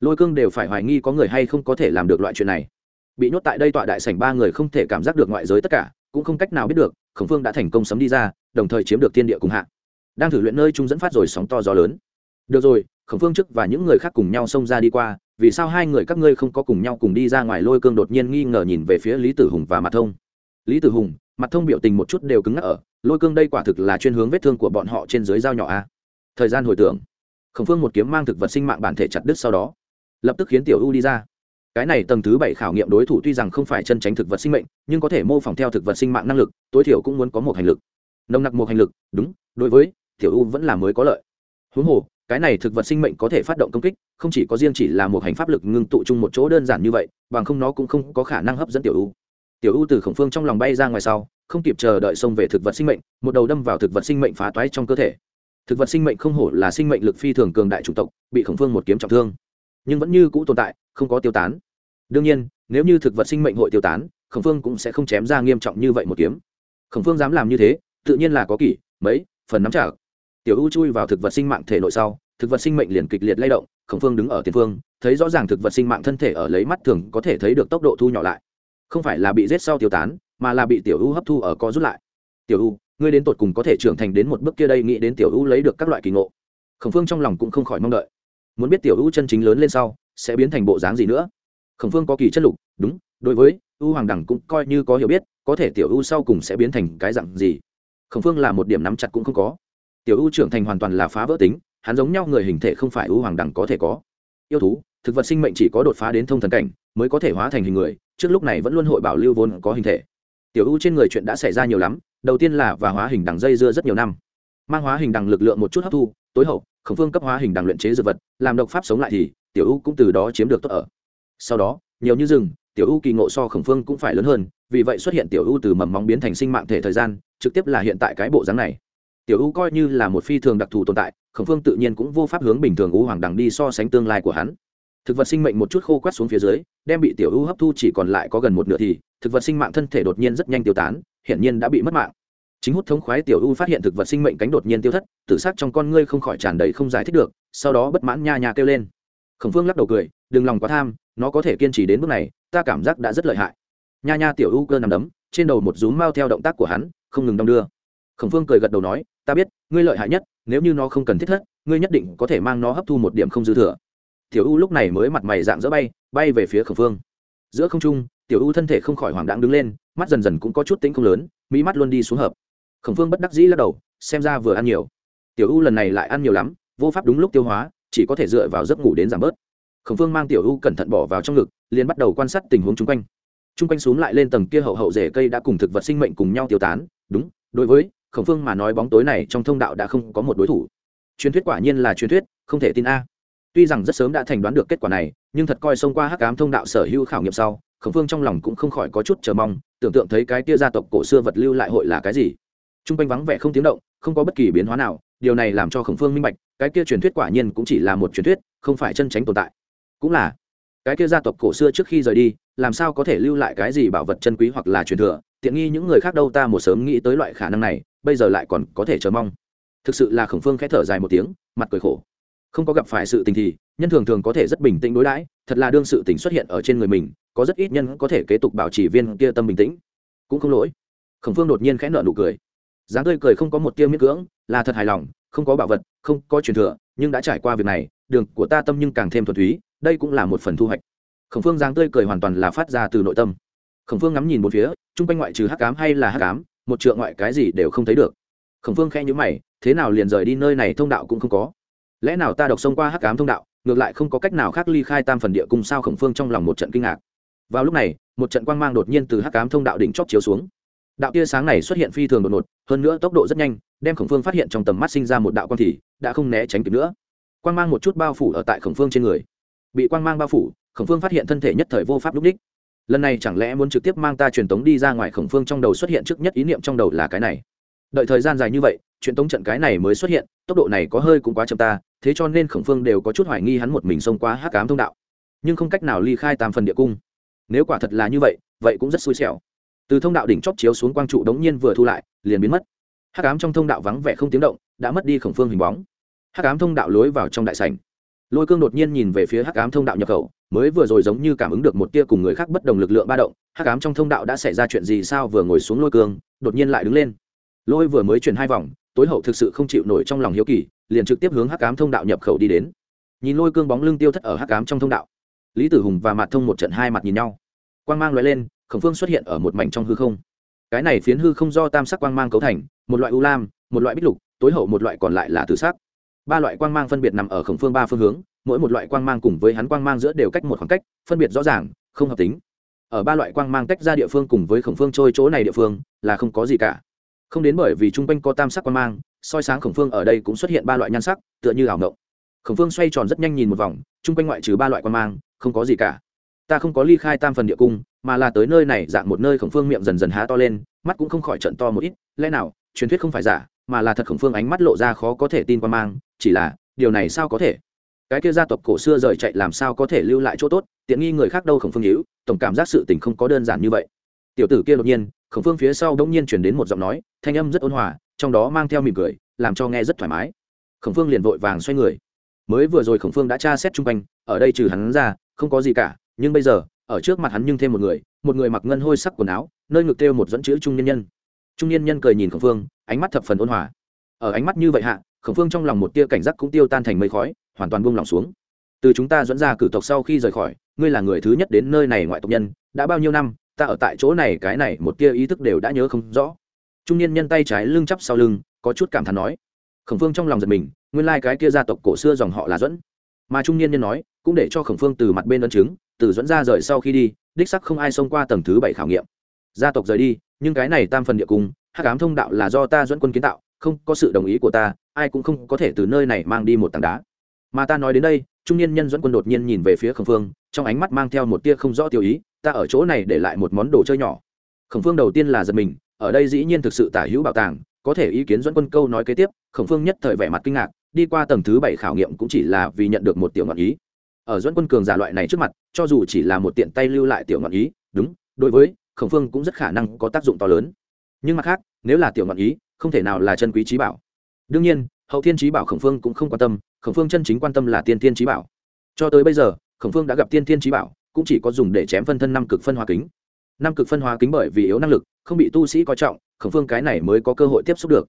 lôi cương đều phải hoài nghi có người hay không có thể làm được loại chuyện này. Bị nhốt tại đây tọa đại sảnh ba người không thể cảm giác được ngoại giới tất cả, cũng không cách nào biết được, khổng phương đã thành công sấm đi ra, đồng thời chiếm được thiên địa cùng hạ. Đang thử luyện nơi trung dẫn phát rồi sóng to gió lớn. Được rồi, khổng phương chức và những người khác cùng nhau xông ra đi qua, vì sao hai người các ngươi không có cùng nhau cùng đi ra ngoài? Lôi cương đột nhiên nghi ngờ nhìn về phía lý tử hùng và mặt thông. Lý tử hùng mặt thông biểu tình một chút đều cứng ngắc ở lôi cương đây quả thực là chuyên hướng vết thương của bọn họ trên dưới dao nhỏ a. Thời gian hồi tưởng, khổng phương một kiếm mang thực vật sinh mạng bản thể chặt đứt sau đó, lập tức khiến tiểu u đi ra. Cái này tầng thứ bảy khảo nghiệm đối thủ tuy rằng không phải chân tránh thực vật sinh mệnh, nhưng có thể mô phỏng theo thực vật sinh mạng năng lực, tối thiểu cũng muốn có một hành lực. Nồng nặc một hành lực, đúng, đối với, tiểu u vẫn là mới có lợi. Huống hồ, cái này thực vật sinh mệnh có thể phát động công kích, không chỉ có riêng chỉ là một hành pháp lực ngưng tụ chung một chỗ đơn giản như vậy, bằng không nó cũng không có khả năng hấp dẫn tiểu u. Tiểu u từ khổng phương trong lòng bay ra ngoài sau không kịp chờ đợi xông về thực vật sinh mệnh, một đầu đâm vào thực vật sinh mệnh phá toái trong cơ thể. Thực vật sinh mệnh không hổ là sinh mệnh lực phi thường cường đại chủng tộc, bị khổng phương một kiếm trọng thương. Nhưng vẫn như cũ tồn tại, không có tiêu tán. Đương nhiên, nếu như thực vật sinh mệnh hội tiêu tán, khổng phương cũng sẽ không chém ra nghiêm trọng như vậy một kiếm. Khổng phương dám làm như thế, tự nhiên là có kỷ, mấy, phần nắm trả tiểu u chui vào thực vật sinh mạng thể nội sau, thực vật sinh mệnh liền kịch liệt lay động, khổng phương đứng ở tiền phương, thấy rõ ràng thực vật sinh mạng thân thể ở lấy mắt thường có thể thấy được tốc độ thu nhỏ lại không phải là bị giết sau tiêu tán, mà là bị tiểu u hấp thu ở co rút lại. Tiểu u, ngươi đến tột cùng có thể trưởng thành đến một bước kia đây nghĩ đến tiểu u lấy được các loại kỳ ngộ. Khổng phương trong lòng cũng không khỏi mong đợi. Muốn biết tiểu u chân chính lớn lên sau, sẽ biến thành bộ dáng gì nữa? Khổng phương có kỳ chất lục, đúng, đối với, u hoàng đẳng cũng coi như có hiểu biết, có thể tiểu u sau cùng sẽ biến thành cái dặn gì? Khổng phương là một điểm nắm chặt cũng không có. Tiểu u trưởng thành hoàn toàn là phá vỡ tính, hắn giống nhau người hình thể không phải u hoàng đẳng có thể có. Yêu thú, thực vật sinh mệnh chỉ có đột phá đến thông thần cảnh, mới có thể hóa thành hình người trước lúc này vẫn luôn hội bảo lưu vốn có hình thể. Tiểu u trên người chuyện đã xảy ra nhiều lắm, đầu tiên là và hóa hình đằng dây dưa rất nhiều năm. Mang hóa hình đằng lực lượng một chút hấp thu, tối hậu, khổng phương cấp hóa hình đằng luyện chế dược vật, làm độc pháp sống lại thì, tiểu u cũng từ đó chiếm được tốt ở. Sau đó, nhiều như rừng, tiểu u kỳ ngộ so khổng phương cũng phải lớn hơn, vì vậy xuất hiện tiểu u từ mầm móng biến thành sinh mạng thể thời gian, trực tiếp là hiện tại cái bộ dáng này. Tiểu u coi như là một phi thường đặc thù tồn tại, khổng phương tự nhiên cũng vô pháp hướng bình thường u hoàng đằng đi so sánh tương lai của hắn thực vật sinh mệnh một chút khô quát xuống phía dưới, đem bị tiểu u hấp thu chỉ còn lại có gần một nửa thì, thực vật sinh mạng thân thể đột nhiên rất nhanh tiêu tán, hiển nhiên đã bị mất mạng. Chính hút thống khoái tiểu u phát hiện thực vật sinh mệnh cánh đột nhiên tiêu thất, tự xác trong con ngươi không khỏi tràn đầy không giải thích được, sau đó bất mãn nha nha kêu lên. Khổng phương lắc đầu cười, đừng lòng quá tham, nó có thể kiên trì đến bước này, ta cảm giác đã rất lợi hại. Nha nha tiểu u cơ nằm đấm, trên đầu một rúm mau theo động tác của hắn, không ngừng đong đưa. Khổng phương cười gật đầu nói, ta biết, ngươi lợi hại nhất, nếu như nó không cần thiết thất, ngươi nhất định có thể mang nó hấp thu một điểm không dư thừa tiểu u lúc này mới mặt mày dạng dỡ bay bay về phía khổng phương. Giữa không trung, tiểu u thân thể không khỏi hoảng đáng đứng lên, mắt dần dần cũng có chút tính không lớn, mỹ mắt luôn đi xuống hợp. Khổng phương bất đắc dĩ lắc đầu, xem ra vừa ăn nhiều. Tiểu u lần này lại ăn nhiều lắm, vô pháp đúng lúc tiêu hóa, chỉ có thể dựa vào giấc ngủ đến giảm bớt. Khổng phương mang tiểu u cẩn thận bỏ vào trong ngực, liền bắt đầu quan sát tình huống chung quanh. Chung quanh xuống lại lên tầng kia hậu hậu rễ cây đã cùng thực vật sinh mệnh cùng nhau tiêu tán, đúng, đối với khổng phương mà nói bóng tối này trong thông đạo đã không có một đối thủ. Truyền thuyết quả nhiên là truyền thuyết, không thể tin a tuy rằng rất sớm đã thành đoán được kết quả này, nhưng thật coi xông qua hắc cám thông đạo sở hữu khảo nghiệm sau, khổng phương trong lòng cũng không khỏi có chút chờ mong, tưởng tượng thấy cái tia gia tộc cổ xưa vật lưu lại hội là cái gì. T r u n g quanh vắng vẻ không tiếng động, không có bất kỳ biến hóa nào, điều này làm cho khổng phương minh bạch, cái kia truyền thuyết quả nhiên cũng chỉ là một truyền thuyết, không phải chân tránh tồn tại. Cũng là, cái kia gia tộc cổ xưa trước khi rời đi, làm sao có thể lưu lại cái gì bảo vật chân quý hoặc là truyền thừa? Tiện nghi những người khác đâu ta một sớm nghĩ tới loại khả năng này, bây giờ lại còn có thể chờ mong. Thực sự là khổng phương k h ẽ thở dài một tiếng, mặt cười khổ không có gặp phải sự tình thì, nhân thường thường có thể rất bình tĩnh đối đãi, thật là đương sự tình xuất hiện ở trên người mình, có rất ít nhân có thể kế tục bảo trì viên kia tâm bình tĩnh. Cũng không lỗi. Khổng phương đột nhiên khẽ nợ nụ cười. Dáng tươi cười không có một tiêu miễn cưỡng, là thật hài lòng, không có bảo vật, không có truyền thừa, nhưng đã trải qua việc này, đường của ta tâm nhưng càng thêm thuần túy, đây cũng là một phần thu hoạch. Khổng phương dáng tươi cười hoàn toàn là phát ra từ nội tâm. Khổng phương ngắm nhìn một phía, chung quanh ngoại trừ hắc cám hay là hắc cám một trượng ngoại cái gì đều không thấy được. Khổng phương khẽ nhữ mày, thế nào liền rời đi nơi này thông đạo cũng không có lẽ nào ta đọc xông qua hắc Ám thông đạo, ngược lại không có cách nào khác ly khai tam phần địa cung sao khổng phương trong lòng một trận kinh ngạc. Vào lúc này, một trận quang mang đột nhiên từ hắc Ám thông đạo đỉnh chóp chiếu xuống. Đạo tia sáng này xuất hiện phi thường đột ngột, hơn nữa tốc độ rất nhanh, đem khổng phương phát hiện trong tầm mắt sinh ra một đạo quang thì, đã không né tránh kịp nữa. Quang mang một chút bao phủ ở tại khổng phương trên người. Bị quang mang bao phủ, khổng phương phát hiện thân thể nhất thời vô pháp lúc đích. Lần này chẳng lẽ muốn trực tiếp mang ta truyền tống đi ra ngoài khổng phương trong đầu xuất hiện trước nhất ý niệm trong đầu là cái này. Đợi thời gian dài như vậy, truyền tống trận cái này mới xuất hiện, tốc độ này có hơi cũng quá chậm ta thế cho nên khổng phương đều có chút hoài nghi hắn một mình xông qua hắc cám thông đạo. Nhưng không cách nào ly khai tam phần địa cung. Nếu quả thật là như vậy vậy cũng rất xui xẻo. Từ thông đạo đỉnh chóp chiếu xuống quang trụ đống nhiên vừa thu lại, liền biến mất. Hắc cám trong thông đạo vắng vẻ không tiếng động, đã mất đi khổng phương hình bóng. Hắc cám thông đạo lối vào trong đại sảnh. Lôi cương đột nhiên nhìn về phía hắc cám thông đạo nhập khẩu, mới vừa rồi giống như cảm ứng được một tia cùng người khác bất đồng lực lượng ba động, hắc cám trong thông đạo đã xảy ra chuyện gì sao vừa ngồi xuống lôi cương, đột nhiên lại đứng lên. Lôi vừa mới chuyển hai vòng tối hậu thực sự không chịu nổi trong lòng hiếu kỳ, liền trực tiếp hướng hắc cám thông đạo nhập khẩu đi đến. Nhìn lôi cương bóng lưng tiêu thất ở hắc cám trong thông đạo, lý tử hùng và mặt thông một trận hai mặt nhìn nhau. Quang mang loại lên, khổng phương xuất hiện ở một mảnh trong hư không. Cái này phiến hư không do tam sắc quang mang cấu thành, một loại u lam, một loại bích lục, tối hậu một loại còn lại là tử sắc. Ba loại quang mang phân biệt nằm ở khổng phương ba phương hướng, mỗi một loại quang mang cùng với hắn quang mang giữa đều cách một khoảng cách, phân biệt rõ ràng, không hợp tính. Ở ba loại quang mang tách ra địa phương cùng với khổng phương trôi chỗ này địa phương là không có gì cả không đến bởi vì chung quanh có tam sắc quan mang, soi sáng khổng phương ở đây cũng xuất hiện ba loại nhan sắc, tựa như ảo ngộng. Khổng phương xoay tròn rất nhanh nhìn một vòng, chung quanh ngoại trừ ba loại quan mang, không có gì cả. Ta không có ly khai tam phần địa cung, mà là tới nơi này dạng một nơi khổng phương miệng dần dần há to lên, mắt cũng không khỏi trận to một ít. Lẽ nào, truyền thuyết không phải giả, mà là thật khổng phương ánh mắt lộ ra khó có thể tin qua mang, chỉ là, điều này sao có thể? Cái kia gia tộc cổ xưa rời chạy làm sao có thể lưu lại chỗ tốt, tiện nghi người khác đâu khổng phương hữu tổng cảm giác sự tình không có đơn giản như vậy. Tiểu tử kia đột nhiên, khổng phương phía sau đông nhiên chuyển đến một giọng nói thanh âm rất ôn hòa, trong đó mang theo mỉm cười, làm cho nghe rất thoải mái. Khổng phương liền vội vàng xoay người. Mới vừa rồi khổng phương đã tra xét chung quanh, ở đây trừ hắn ra, không có gì cả, nhưng bây giờ, ở trước mặt hắn nhưng thêm một người một người mặc ngân hôi sắc quần áo, nơi ngực kêu một dẫn chữ trung nhân nhân. Trung nhân nhân cười nhìn khổng phương, ánh mắt thập phần ôn hòa. Ở ánh mắt như vậy hạ, khổng phương trong lòng một tia cảnh giác cũng tiêu tan thành mây khói, hoàn toàn buông lỏng xuống. Từ chúng ta dẫn ra cử tộc sau khi rời khỏi, ngươi là người thứ nhất đến nơi này ngoại tộc nhân, đã bao nhiêu năm, ta ở tại chỗ này, cái này một tia ý thức đều đã nhớ không rõ trung niên nhân tay trái lưng chắp sau lưng, có chút cảm thán nói. Khổng phương trong lòng giật mình, nguyên lai cái kia gia tộc cổ xưa dòng họ là dẫn mà trung niên nhân nói, cũng để cho khổng phương từ mặt bên ân chứng, từ dẫn ra rời sau khi đi, đích sắc không ai xông qua tầng thứ bảy khảo nghiệm. Gia tộc rời đi, nhưng cái này tam phần địa cung hát cám thông đạo là do ta dẫn quân kiến tạo, không có sự đồng ý của ta, ai cũng không có thể từ nơi này mang đi một tảng đá. Mà ta nói đến đây, trung niên nhân dẫn quân đột nhiên nhìn về phía khổng phương, trong ánh mắt mang theo một tia không rõ tiêu ý, ta ở chỗ này để lại một món đồ chơi nhỏ. Khổng phương đầu tiên là giật mình ở đây dĩ nhiên thực sự tả hữu bảo tàng, có thể ý kiến dẫn quân câu nói kế tiếp, khổng phương nhất thời vẻ mặt kinh ngạc, đi qua tầng thứ bảy khảo nghiệm cũng chỉ là vì nhận được một tiểu ngọn ý. Ở dẫn quân cường giả loại này trước mặt, cho dù chỉ là một tiện tay lưu lại tiểu ngọn ý, đúng, đối với khổng phương cũng rất khả năng có tác dụng to lớn. Nhưng mặt khác, nếu là tiểu ngọn ý, không thể nào là chân quý trí bảo. Đương nhiên, hậu thiên trí bảo khổng phương cũng không quan tâm, khổng phương chân chính quan tâm là tiên thiên trí bảo. Cho tới bây giờ, khổng phương đã gặp tiên thiên trí bảo, cũng chỉ có dùng để chém phân thân năm cực phân hóa kính. Năm cực phân hóa kính bởi vì yếu năng lực không bị tu sĩ coi trọng, khổng phương cái này mới có cơ hội tiếp xúc được.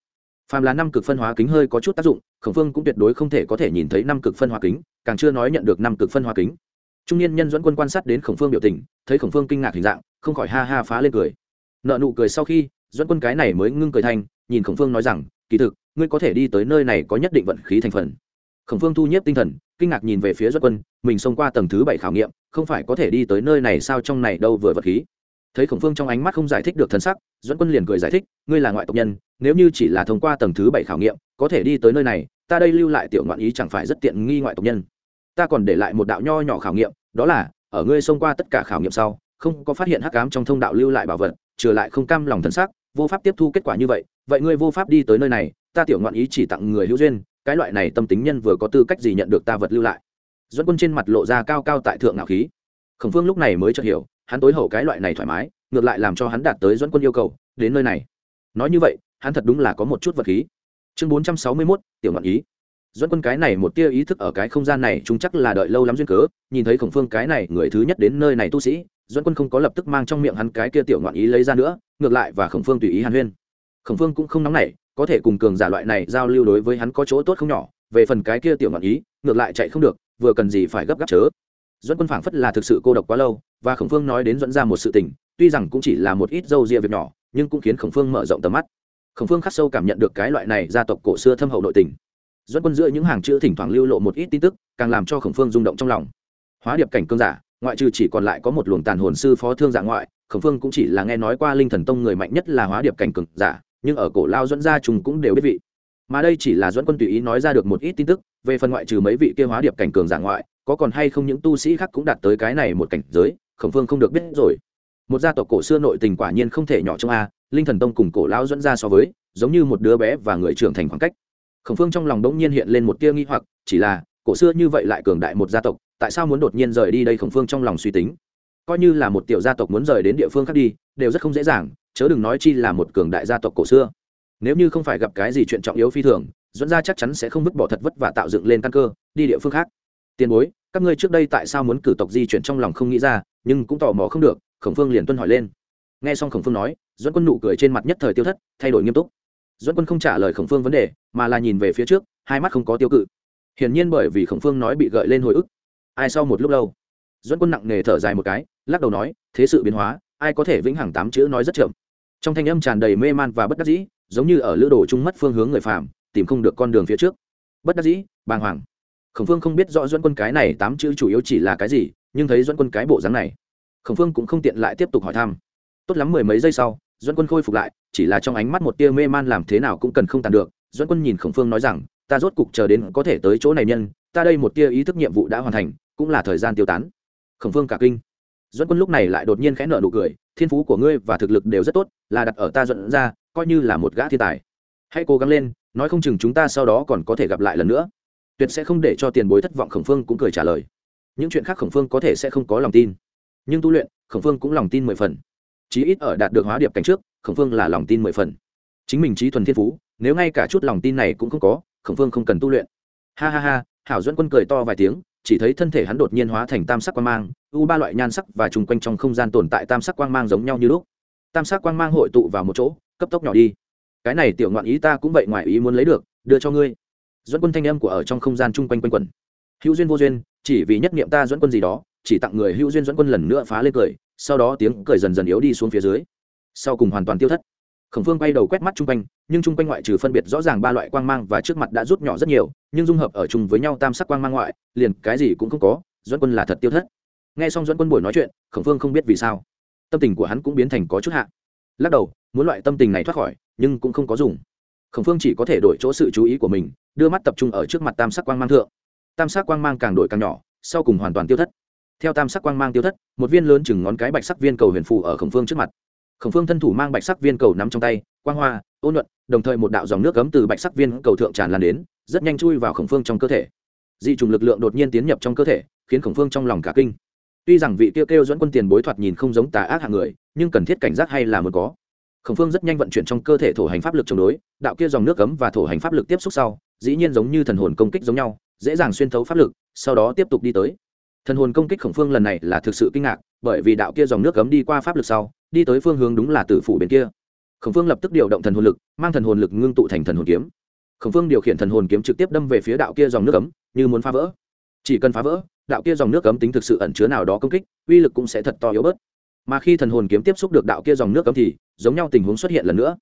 Phàm là năm cực phân hóa kính hơi có chút tác dụng, khổng phương cũng tuyệt đối không thể có thể nhìn thấy năm cực phân hóa kính, càng chưa nói nhận được năm cực phân hóa kính. Trung niên nhân dẫn quân quan sát đến khổng phương biểu tình, thấy khổng phương kinh ngạc hình dạng, không khỏi ha ha phá lên cười. Nợ nụ cười sau khi, dẫn quân cái này mới ngưng cười thanh nhìn khổng phương nói rằng, kỳ thực, ngươi có thể đi tới nơi này có nhất định vận khí thành phần. Khổng phương thu nhếp tinh thần, kinh ngạc nhìn về phía dẫn quân, mình xông qua tầng thứ bảy khảo nghiệm, không phải có thể đi tới nơi này sao trong này đâu vừa vật khí thấy khổng phương trong ánh mắt không giải thích được thân sắc dẫn quân liền cười giải thích, ngươi là ngoại tộc nhân, nếu như chỉ là thông qua tầng thứ bảy khảo nghiệm, có thể đi tới nơi này, ta đây lưu lại tiểu ngoạn ý chẳng phải rất tiện nghi ngoại tộc nhân. Ta còn để lại một đạo nho nhỏ khảo nghiệm, đó là, ở ngươi xông qua tất cả khảo nghiệm sau, không có phát hiện hắc ám trong thông đạo lưu lại bảo vật, trừ lại không cam lòng thân xác vô pháp tiếp thu kết quả như vậy vậy ngươi vô pháp đi tới nơi này, ta tiểu ngoạn ý chỉ tặng người hữu duyên, cái loại này tâm tính nhân vừa có tư cách gì nhận được ta vật lưu lại. Dẫn quân trên mặt lộ ra cao cao tại thượng ngạo khí. Khổng phương lúc này mới chợt hiểu hắn tối hậu cái loại này thoải mái, ngược lại làm cho hắn đạt tới dẫn quân yêu cầu, đến nơi này. Nói như vậy, hắn thật đúng là có một chút vật khí. Chương bốn trăm sáu mươi mốt, tiểu ngọn ý. Dẫn quân cái này một tia ý thức ở cái không gian này chúng chắc là đợi lâu lắm duyên cớ, nhìn thấy khổng phương cái này người thứ nhất đến nơi này tu sĩ dẫn quân không có lập tức mang trong miệng hắn cái kia tiểu ngọn ý lấy ra nữa, ngược lại và khổng phương tùy ý hàn huyên. Khổng phương cũng không nóng nảy, có thể cùng cường giả loại này giao lưu đối với hắn có chỗ tốt không nhỏ, về phần cái kia tiểu ngọn ý, ngược lại chạy không được, vừa cần gì phải gấp gáp chớ dẫn quân phảng phất là thực sự cô độc quá lâu, và khổng phương nói đến dẫn ra một sự tình, tuy rằng cũng chỉ là một ít dâu ria việc nhỏ, nhưng cũng khiến khổng phương mở rộng tầm mắt. Khổng phương khắc sâu cảm nhận được cái loại này gia tộc cổ xưa thâm hậu nội tình. Dẫn quân giữa những hàng chữ thỉnh thoảng lưu lộ một ít tin tức, càng làm cho khổng phương rung động trong lòng. Hóa điệp cảnh cương giả, ngoại trừ chỉ còn lại có một luồng tàn hồn sư phó thương giả ngoại, khổng phương cũng chỉ là nghe nói qua linh thần tông người mạnh nhất là hóa điệp cảnh cường giả, nhưng ở cổ lao dẫn gia chúng cũng đều biết vị. Mà đây chỉ là dẫn quân tùy ý nói ra được một ít tin tức, về phần ngoại trừ mấy vị kia hóa điệp cảnh cường giả ngoại có còn hay không những tu sĩ khác cũng đạt tới cái này một cảnh giới, khổng phương không được biết rồi. Một gia tộc cổ xưa nội tình quả nhiên không thể nhỏ trong a, linh thần tông cùng cổ lão dẫn ra so với, giống như một đứa bé và người trưởng thành khoảng cách. Khổng phương trong lòng đống nhiên hiện lên một tia nghi hoặc, chỉ là, cổ xưa như vậy lại cường đại một gia tộc, tại sao muốn đột nhiên rời đi đây khổng phương trong lòng suy tính. Coi như là một tiểu gia tộc muốn rời đến địa phương khác đi, đều rất không dễ dàng, chớ đừng nói chi là một cường đại gia tộc cổ xưa. Nếu như không phải gặp cái gì chuyện trọng yếu phi thường, dẫn ra chắc chắn sẽ không vứt bỏ thật vất và tạo dựng lên căn cơ, đi địa phương khác. Tiền bối các ngươi trước đây tại sao muốn cử tộc di chuyển trong lòng không nghĩ ra, nhưng cũng tò mò không được, khổng phương liền tuân hỏi lên. Nghe xong khổng phương nói dẫn quân nụ cười trên mặt nhất thời tiêu thất, thay đổi nghiêm túc. Dẫn quân không trả lời khổng phương vấn đề, mà là nhìn về phía trước, hai mắt không có tiêu cự. Hiển nhiên bởi vì khổng phương nói bị gợi lên hồi ức. Ai sau một lúc lâu dẫn quân nặng nề thở dài một cái, lắc đầu nói, thế sự biến hóa, ai có thể vĩnh hằng tám chữ nói rất chậm. Trong thanh âm tràn đầy mê man và bất đắc dĩ, giống như ở lữ đồ trung mất phương hướng người phàm, tìm không được con đường phía trước. Bất đắc dĩ, bàng hoàng khổng phương không biết rõ dẫn quân cái này tám chữ chủ yếu chỉ là cái gì, nhưng thấy dẫn quân cái bộ dáng này, khổng phương cũng không tiện lại tiếp tục hỏi thăm. Tốt lắm mười mấy giây sau dẫn quân khôi phục lại, chỉ là trong ánh mắt một tia mê man làm thế nào cũng cần không tàn được dẫn quân nhìn khổng phương nói rằng, ta rốt cục chờ đến có thể tới chỗ này nhân, ta đây một tia ý thức nhiệm vụ đã hoàn thành, cũng là thời gian tiêu tán. Khổng phương cả kinh. Dẫn quân lúc này lại đột nhiên khẽ nợ nụ cười, thiên phú của ngươi và thực lực đều rất tốt, là đặt ở ta dẫn ra, coi như là một gã thiên tài. Hãy cố gắng lên, nói không chừng chúng ta sau đó còn có thể gặp lại lần nữa tuyệt sẽ không để cho tiền bối thất vọng, khổng phương cũng cười trả lời. Những chuyện khác khổng phương có thể sẽ không có lòng tin. Nhưng tu luyện, khổng phương cũng lòng tin mười phần. Chí ít ở đạt được hóa điệp cảnh trước, khổng phương là lòng tin mười phần. Chính mình trí thuần thiên phú, nếu ngay cả chút lòng tin này cũng không có, khổng phương không cần tu luyện. Ha ha ha, hảo dẫn quân cười to vài tiếng, chỉ thấy thân thể hắn đột nhiên hóa thành tam sắc quang mang, u ba loại nhan sắc và chung quanh trong không gian tồn tại tam sắc quang mang giống nhau như lúc. Tam sắc quang mang hội tụ vào một chỗ, cấp tốc nhỏ đi. Cái này tiểu ngoạn ý ta cũng vậy ngoài ý muốn lấy được, đưa cho ngươi dẫn quân thanh âm của ở trong không gian chung quanh quanh quẩn. Hữu duyên vô duyên, chỉ vì nhất niệm ta dẫn quân gì đó, chỉ tặng người hữu duyên dẫn quân lần nữa phá lên cười, sau đó tiếng cười dần dần yếu đi xuống phía dưới. Sau cùng hoàn toàn tiêu thất. Khổng phương bay đầu quét mắt chung quanh, nhưng chung quanh ngoại trừ phân biệt rõ ràng ba loại quang mang và trước mặt đã rút nhỏ rất nhiều, nhưng dung hợp ở chung với nhau tam sắc quang mang ngoại, liền cái gì cũng không có, dẫn quân là thật tiêu thất. Nghe xong dẫn quân buổi nói chuyện, khổng phương không biết vì sao. Tâm tình của hắn cũng biến thành có chút hạ. Lắc đầu, muốn loại tâm tình này thoát khỏi, nhưng cũng không có dùng khổng phương chỉ có thể đổi chỗ sự chú ý của mình, đưa mắt tập trung ở trước mặt tam sắc quang mang thượng. Tam sắc quang mang càng đổi càng nhỏ, sau cùng hoàn toàn tiêu thất. Theo tam sắc quang mang tiêu thất, một viên lớn chừng ngón cái bạch sắc viên cầu huyền phù ở khổng phương trước mặt. Khổng phương thân thủ mang bạch sắc viên cầu nắm trong tay, quang hoa ôn nhuận, đồng thời một đạo dòng nước cấm từ bạch sắc viên cầu thượng tràn lan đến, rất nhanh chui vào khổng phương trong cơ thể. Dị trùng lực lượng đột nhiên tiến nhập trong cơ thể, khiến khổng phương trong lòng cả kinh. Tuy rằng vị kêu kêu dẫn quân tiền bối thoạt nhìn không giống tà ác hạng người, nhưng cần thiết cảnh giác hay là một có khổng phương rất nhanh vận chuyển trong cơ thể thổ hành pháp lực chống đối, đạo kia dòng nước cấm và thổ hành pháp lực tiếp xúc sau, dĩ nhiên giống như thần hồn công kích giống nhau, dễ dàng xuyên thấu pháp lực, sau đó tiếp tục đi tới. Thần hồn công kích khổng phương lần này là thực sự kinh ngạc, bởi vì đạo kia dòng nước cấm đi qua pháp lực sau, đi tới phương hướng đúng là tử phủ bên kia. Khổng phương lập tức điều động thần hồn lực, mang thần hồn lực ngưng tụ thành thần hồn kiếm. Khổng phương điều khiển thần hồn kiếm trực tiếp đâm về phía đạo kia dòng nước cấm như muốn phá vỡ. Chỉ cần phá vỡ, đạo kia dòng nước cấm tính thực sự ẩn chứa nào đó công kích, uy lực cũng sẽ thật to yếu bớt mà khi thần hồn kiếm tiếp xúc được đạo kia dòng nước cấm thì giống nhau tình huống xuất hiện lần nữa.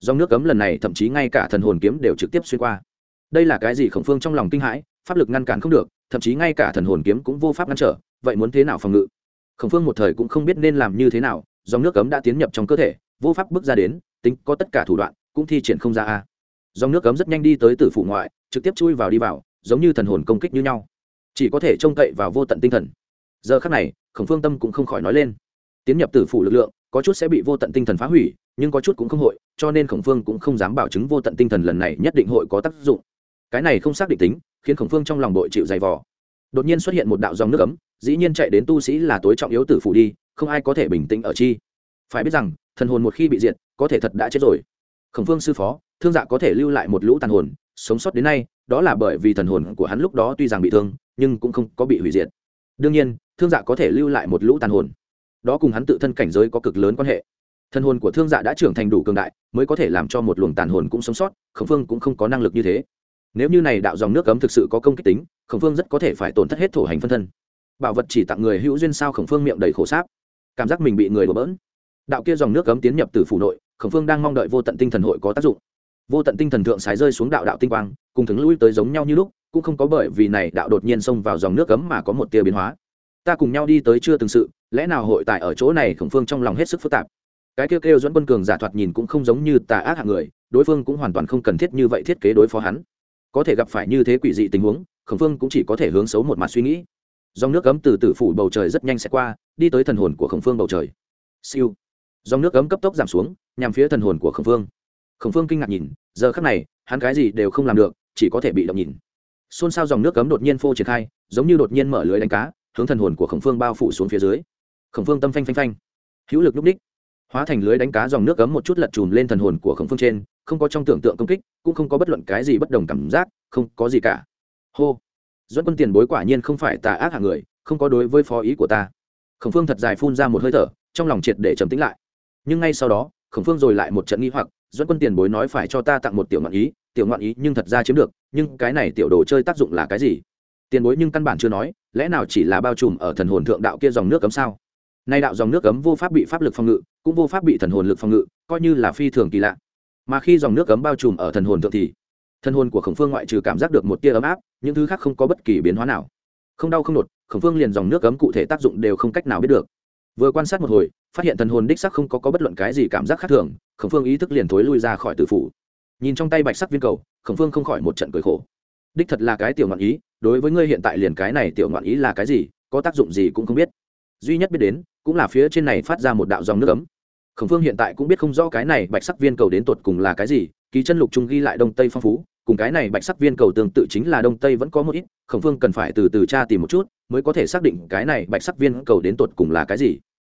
Dòng nước cấm lần này thậm chí ngay cả thần hồn kiếm đều trực tiếp xuyên qua. Đây là cái gì khổng phương trong lòng kinh hãi, pháp lực ngăn cản không được, thậm chí ngay cả thần hồn kiếm cũng vô pháp ngăn trở, vậy muốn thế nào phòng ngự? Khổng phương một thời cũng không biết nên làm như thế nào, dòng nước cấm đã tiến nhập trong cơ thể, vô pháp bước ra đến, tính có tất cả thủ đoạn, cũng thi triển không ra a. Dòng nước cấm rất nhanh đi tới tử phủ ngoại, trực tiếp chui vào đi vào, giống như thần hồn công kích như nhau. Chỉ có thể trông cậy vào vô tận tinh thần. Giờ khắc này, khổng phương tâm cũng không khỏi nói lên tiến nhập tử phủ lực lượng, có chút sẽ bị vô tận tinh thần phá hủy, nhưng có chút cũng không hội, cho nên khổng phương cũng không dám bảo chứng vô tận tinh thần lần này nhất định hội có tác dụng. Cái này không xác định tính, khiến khổng phương trong lòng đội chịu dày vò. Đột nhiên xuất hiện một đạo dòng nước ấm, dĩ nhiên chạy đến tu sĩ là tối trọng yếu tử phủ đi, không ai có thể bình tĩnh ở chi. Phải biết rằng, thần hồn một khi bị diệt, có thể thật đã chết rồi. Khổng phương sư phó, thương dạ có thể lưu lại một lũ tàn hồn, sống sót đến nay, đó là bởi vì thần hồn của hắn lúc đó tuy rằng bị thương, nhưng cũng không có bị hủy diệt. Đương nhiên, thương dạ có thể lưu lại một lũ tàn hồn đó cùng hắn tự thân cảnh giới có cực lớn quan hệ. Thân hồn của thương dạ đã trưởng thành đủ cường đại, mới có thể làm cho một luồng tàn hồn cũng sống sót, khổng phương cũng không có năng lực như thế. Nếu như này đạo dòng nước cấm thực sự có công kích tính, khổng phương rất có thể phải tổn thất hết thổ hành phân thân. Bảo vật chỉ tặng người hữu duyên sao khổng phương miệng đầy khổ sáp. Cảm giác mình bị người đổ bỡn. Đạo kia dòng nước cấm tiến nhập từ phủ nội, khổng phương đang mong đợi vô tận tinh thần hội có tác dụng. Vô tận tinh thần thượng sái rơi xuống đạo đạo tinh quang, cùng thứng lui tới giống nhau như lúc, cũng không có bởi vì này đạo đột nhiên xông vào dòng nước cấm mà có một tia biến hóa ta cùng nhau đi tới chưa từng sự, lẽ nào hội tại ở chỗ này khổng phương trong lòng hết sức phức tạp? Cái kêu kêu dẫn quân cường giả thoạt nhìn cũng không giống như tà ác hạng người, đối phương cũng hoàn toàn không cần thiết như vậy thiết kế đối phó hắn. Có thể gặp phải như thế quỷ dị tình huống, khổng phương cũng chỉ có thể hướng xấu một mặt suy nghĩ. Dòng nước cấm từ tử phủ bầu trời rất nhanh sẽ qua, đi tới thần hồn của khổng phương bầu trời. Siêu. Dòng nước cấm cấp tốc giảm xuống, nhằm phía thần hồn của khổng phương. Khổng phương kinh ngạc nhìn, giờ khắc này, hắn cái gì đều không làm được, chỉ có thể bị động nhìn. Xôn xao dòng nước cấm đột nhiên phô triển khai, giống như đột nhiên mở lưới đánh cá hướng thần hồn của khổng phương bao phủ xuống phía dưới. Khổng phương tâm phanh phanh phanh. Hữu lực núp ních hóa thành lưới đánh cá dòng nước cấm một chút lật chùm lên thần hồn của khổng phương trên, không có trong tưởng tượng công kích, cũng không có bất luận cái gì bất đồng cảm giác, không có gì cả. Hô. Dẫn quân tiền bối quả nhiên không phải tà ác hạng người, không có đối với phó ý của ta. Khổng phương thật dài phun ra một hơi thở, trong lòng triệt để trầm tĩnh lại. Nhưng ngay sau đó, khổng phương rồi lại một trận nghi hoặc dẫn quân tiền bối nói phải cho ta tặng một tiểu ngoạn ý, tiểu ngoạn ý nhưng thật ra chiếm được, nhưng cái này tiểu đồ chơi tác dụng là cái gì? Tiền bối nhưng căn bản chưa nói lẽ nào chỉ là bao trùm ở thần hồn thượng đạo kia dòng nước cấm sao? Nay đạo dòng nước cấm vô pháp bị pháp lực phòng ngự cũng vô pháp bị thần hồn lực phòng ngự coi như là phi thường kỳ lạ. Mà khi dòng nước cấm bao trùm ở thần hồn thượng thì thần hồn của khổng phương ngoại trừ cảm giác được một tia ấm áp những thứ khác không có bất kỳ biến hóa nào. Không đau không đột khổng phương liền dòng nước cấm cụ thể tác dụng đều không cách nào biết được. Vừa quan sát một hồi phát hiện thần hồn đích sắc không có, có bất luận cái gì cảm giác khác thường khổng phương ý thức liền thối lui ra khỏi tử phủ. Nhìn trong tay bạch sắc viên cầu khổng phương không khỏi một trận cười khổ đích thật là cái tiểu ngoạn ý, đối với ngươi hiện tại liền cái này tiểu ngoạn ý là cái gì, có tác dụng gì cũng không biết. Duy nhất biết đến, cũng là phía trên này phát ra một đạo dòng nước ấm. Khổng phương hiện tại cũng biết không rõ cái này bạch sắc viên cầu đến tột cùng là cái gì ký chân lục trung ghi lại đông tây phong phú, cùng cái này bạch sắc viên cầu tương tự chính là đông tây vẫn có một ít, khổng phương cần phải từ từ tra tìm một chút, mới có thể xác định cái này bạch sắc viên cầu đến tột cùng là cái gì.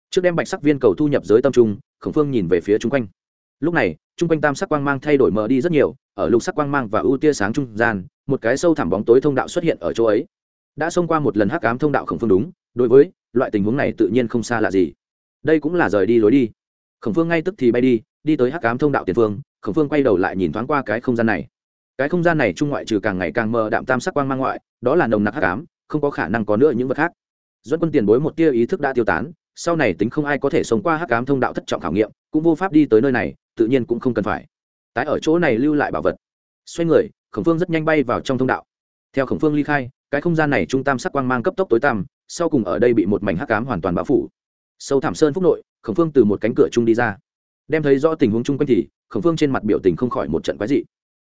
Trước đem bạch sắc viên cầu thu nhập giới tâm trung, khổng phương nhìn về phía chung quanh. Lúc này, chung quanh tam sắc quang mang thay đổi mờ đi rất nhiều ở lục sắc quang mang và ưu tia sáng trung gian, một cái sâu thẳm bóng tối thông đạo xuất hiện ở chỗ ấy. Đã xông qua một lần hắc ám thông đạo khổng phương đúng, đối với loại tình huống này tự nhiên không xa lạ gì. Đây cũng là rời đi lối đi. Khổng phương ngay tức thì bay đi đi tới hắc ám thông đạo tiền phương, khổng phương quay đầu lại nhìn thoáng qua cái không gian này. Cái không gian này trung ngoại trừ càng ngày càng mờ đạm tam sắc quang mang ngoại, đó là nồng nặc hắc ám, không có khả năng có nữa những vật khác. Dẫn quân tiền bối một tia ý thức đã tiêu tán, sau này tính không ai có thể sống qua hắc ám thông đạo thất trọng khảo nghiệm, cũng vô pháp đi tới nơi này, tự nhiên cũng không cần phải tái ở chỗ này lưu lại bảo vật. Xoay người, khổng phương rất nhanh bay vào trong thông đạo. Theo khổng phương ly khai, cái không gian này trung tam sắc quang mang cấp tốc tối tăm, sau cùng ở đây bị một mảnh hắc ám hoàn toàn bao phủ. Sâu thảm sơn phúc nội, khổng phương từ một cánh cửa trung đi ra. Đem thấy rõ tình huống chung quanh thì, khổng phương trên mặt biểu tình không khỏi một trận quái dị.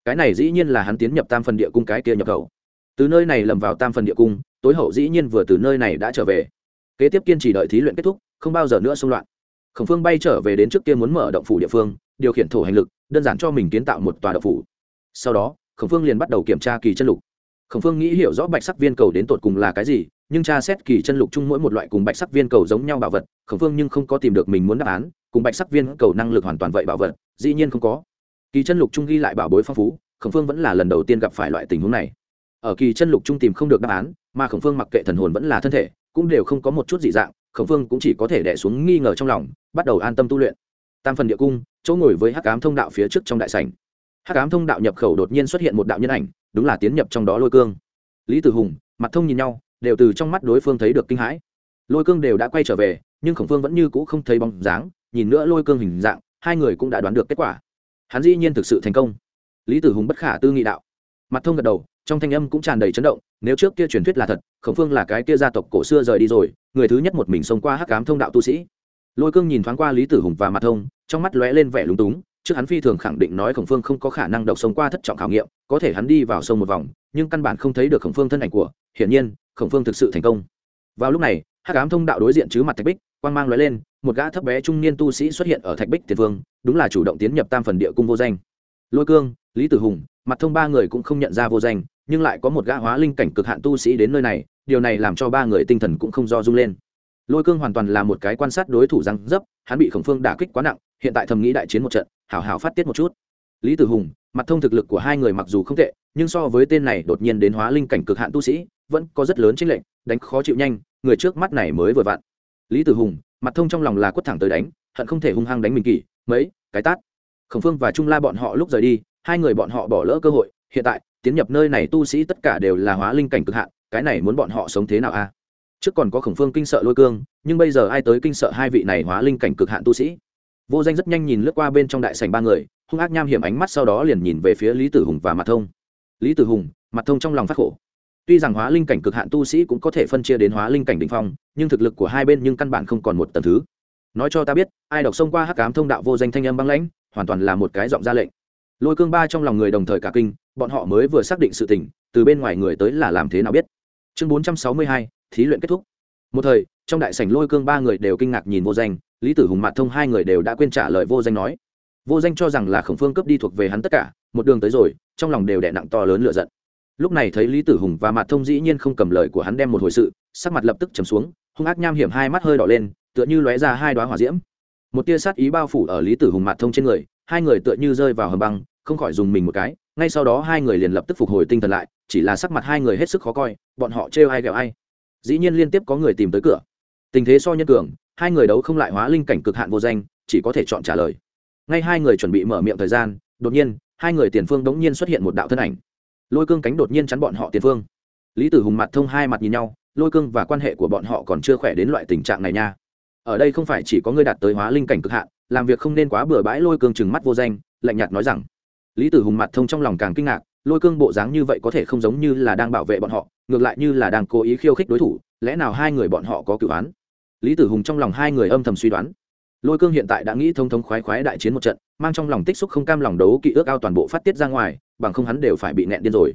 Cái này dĩ nhiên là hắn tiến nhập tam phần địa cung cái kia nhập khẩu. Từ nơi này lầm vào tam phần địa cung, tối hậu dĩ nhiên vừa từ nơi này đã trở về. Kế tiếp kiên trì đợi thí luyện kết thúc, không bao giờ nữa xung loạn. Khổng phương bay trở về đến trước kia muốn mở động phủ địa phương điều khiển thổ hành lực, đơn giản cho mình kiến tạo một tòa đập phủ. Sau đó, khổng phương liền bắt đầu kiểm tra kỳ chân lục. Khổng phương nghĩ hiểu rõ bạch sắc viên cầu đến tột cùng là cái gì, nhưng tra xét kỳ chân lục chung mỗi một loại cùng bạch sắc viên cầu giống nhau bảo vật, khổng phương nhưng không có tìm được mình muốn đáp án, cùng bạch sắc viên cầu năng lực hoàn toàn vậy bảo vật, dĩ nhiên không có. Kỳ chân lục chung ghi lại bảo bối phong phú, khổng phương vẫn là lần đầu tiên gặp phải loại tình huống này. Ở kỳ chân lục chung tìm không được đáp án, mà khổng phương mặc kệ thần hồn vẫn là thân thể, cũng đều không có một chút dị dạng, khổng phương cũng chỉ có thể đẻ xuống nghi ngờ trong lòng, bắt đầu an tâm tu luyện. Tam phần địa cung chỗ ngồi với hắc ám thông đạo phía trước trong đại sảnh. Hắc ám thông đạo nhập khẩu đột nhiên xuất hiện một đạo nhân ảnh, đúng là tiến nhập trong đó lôi cương. Lý tử hùng, mặt thông nhìn nhau, đều từ trong mắt đối phương thấy được kinh hãi. Lôi cương đều đã quay trở về, nhưng khổng phương vẫn như cũ không thấy bóng dáng, nhìn nữa lôi cương hình dạng, hai người cũng đã đoán được kết quả. Hắn dĩ nhiên thực sự thành công. Lý tử hùng bất khả tư nghị đạo. Mặt thông gật đầu, trong thanh âm cũng tràn đầy chấn động, nếu trước kia truyền thuyết là thật, khổng phương là cái kia gia tộc cổ xưa rời đi rồi, người thứ nhất một mình xông qua hắc cám thông đạo tu sĩ. Lôi cương nhìn thoáng qua lý tử hùng và mặt thông trong mắt lóe lên vẻ lúng túng, trước hắn phi thường khẳng định nói khổng phương không có khả năng độc sống qua thất trọng khảo nghiệm, có thể hắn đi vào sông một vòng, nhưng căn bản không thấy được khổng phương thân ảnh của, hiển nhiên, khổng phương thực sự thành công. Vào lúc này, hắc ám thông đạo đối diện chứ mặt thạch bích, quang mang lóe lên, một gã thấp bé trung niên tu sĩ xuất hiện ở thạch bích tiền phương đúng là chủ động tiến nhập tam phần địa cung vô danh. Lôi cương, lý tử hùng, mặt thông ba người cũng không nhận ra vô danh, nhưng lại có một gã hóa linh cảnh cực hạn tu sĩ đến nơi này, điều này làm cho ba người tinh thần cũng không do rung lên. Lôi cương hoàn toàn là một cái quan sát đối thủ răng dấp, hắn bị khổng phương đả kích quá nặng hiện tại thầm nghĩ đại chiến một trận hảo hảo phát tiết một chút. Lý tử hùng, mặt thông thực lực của hai người mặc dù không tệ, nhưng so với tên này đột nhiên đến hóa linh cảnh cực hạn tu sĩ, vẫn có rất lớn chênh lệch, đánh khó chịu nhanh, người trước mắt này mới vừa vặn. Lý tử hùng, mặt thông trong lòng là quất thẳng tới đánh, hận không thể hung hăng đánh mình kỳ, mấy, cái tát. Khổng phương và trung la bọn họ lúc rời đi, hai người bọn họ bỏ lỡ cơ hội, hiện tại, tiến nhập nơi này tu sĩ tất cả đều là hóa linh cảnh cực hạn, cái này muốn bọn họ sống thế nào a? Trước còn có khổng phương kinh sợ lôi cương, nhưng bây giờ ai tới kinh sợ hai vị này hóa linh cảnh cực hạn tu sĩ? Vô danh rất nhanh nhìn lướt qua bên trong đại sành ba người, hung ác nham hiểm ánh mắt sau đó liền nhìn về phía lý tử hùng và mặt thông. Lý tử hùng mặt thông trong lòng phát khổ. Tuy rằng hóa linh cảnh cực hạn tu sĩ cũng có thể phân chia đến hóa linh cảnh đ ỉ n h phong, nhưng thực lực của hai bên nhưng căn bản không còn một tầm thứ. Nói cho ta biết, ai đọc xông qua hắc cám thông đạo vô danh thanh âm băng lãnh, hoàn toàn là một cái giọng ra lệnh. Lôi cương ba trong lòng người đồng thời cả kinh, bọn họ mới vừa xác định sự tình, từ bên ngoài người tới là làm thế nào biết? Chương bốn trăm sáu mươi hai, thí luyện kết thúc một thời, trong đại sảnh lôi cương ba người đều kinh ngạc nhìn vô danh, lý tử hùng mạn thông hai người đều đã quên trả lời vô danh nói. Vô danh cho rằng là khổng phương cướp đi thuộc về hắn tất cả, một đường tới rồi, trong lòng đều đè nặng to lớn lựa giận. Lúc này thấy lý tử hùng và mạn thông dĩ nhiên không cầm lời của hắn đem một hồi sự, sắc mặt lập tức trầm xuống, hung ác nham hiểm hai mắt hơi đỏ lên, tựa như lóe ra hai đoá hỏa diễm. Một tia sát ý bao phủ ở lý tử hùng mạn thông trên người, hai người tựa như rơi vào hầm băng, không khỏi dùng mình một cái, ngay sau đó hai người liền lập tức phục hồi tinh thần lại, chỉ là sắc mặt hai người hết sức khó coi, bọn họ trêu ai ghẹo ai dĩ nhiên liên tiếp có người tìm tới cửa. Tình thế so nhân cường, hai người đấu không lại hóa linh cảnh cực hạn vô danh, chỉ có thể chọn trả lời. Ngay hai người chuẩn bị mở miệng thời gian, đột nhiên, hai người tiền phương đống nhiên xuất hiện một đạo thân ảnh. Lôi cương cánh đột nhiên chắn bọn họ tiền phương. Lý tử hùng mặt thông hai mặt nhìn nhau, lôi cương và quan hệ của bọn họ còn chưa khỏe đến loại tình trạng này nha. Ở đây không phải chỉ có người đạt tới hóa linh cảnh cực hạn, làm việc không nên quá bừa bãi lôi cương chừng mắt vô danh, lạnh nhạt nói rằng. Lý tử hùng mặt thông trong lòng càng kinh ngạc lôi cương bộ dáng như vậy có thể không giống như là đang bảo vệ bọn họ, ngược lại như là đang cố ý khiêu khích đối thủ, lẽ nào hai người bọn họ có cựu án? Lý tử hùng trong lòng hai người âm thầm suy đoán. Lôi cương hiện tại đã nghĩ thông thống khoái khoái đại chiến một trận, mang trong lòng tích xúc không cam lòng đấu kỵ ước ao toàn bộ phát tiết ra ngoài, bằng không hắn đều phải bị nẹn điên rồi.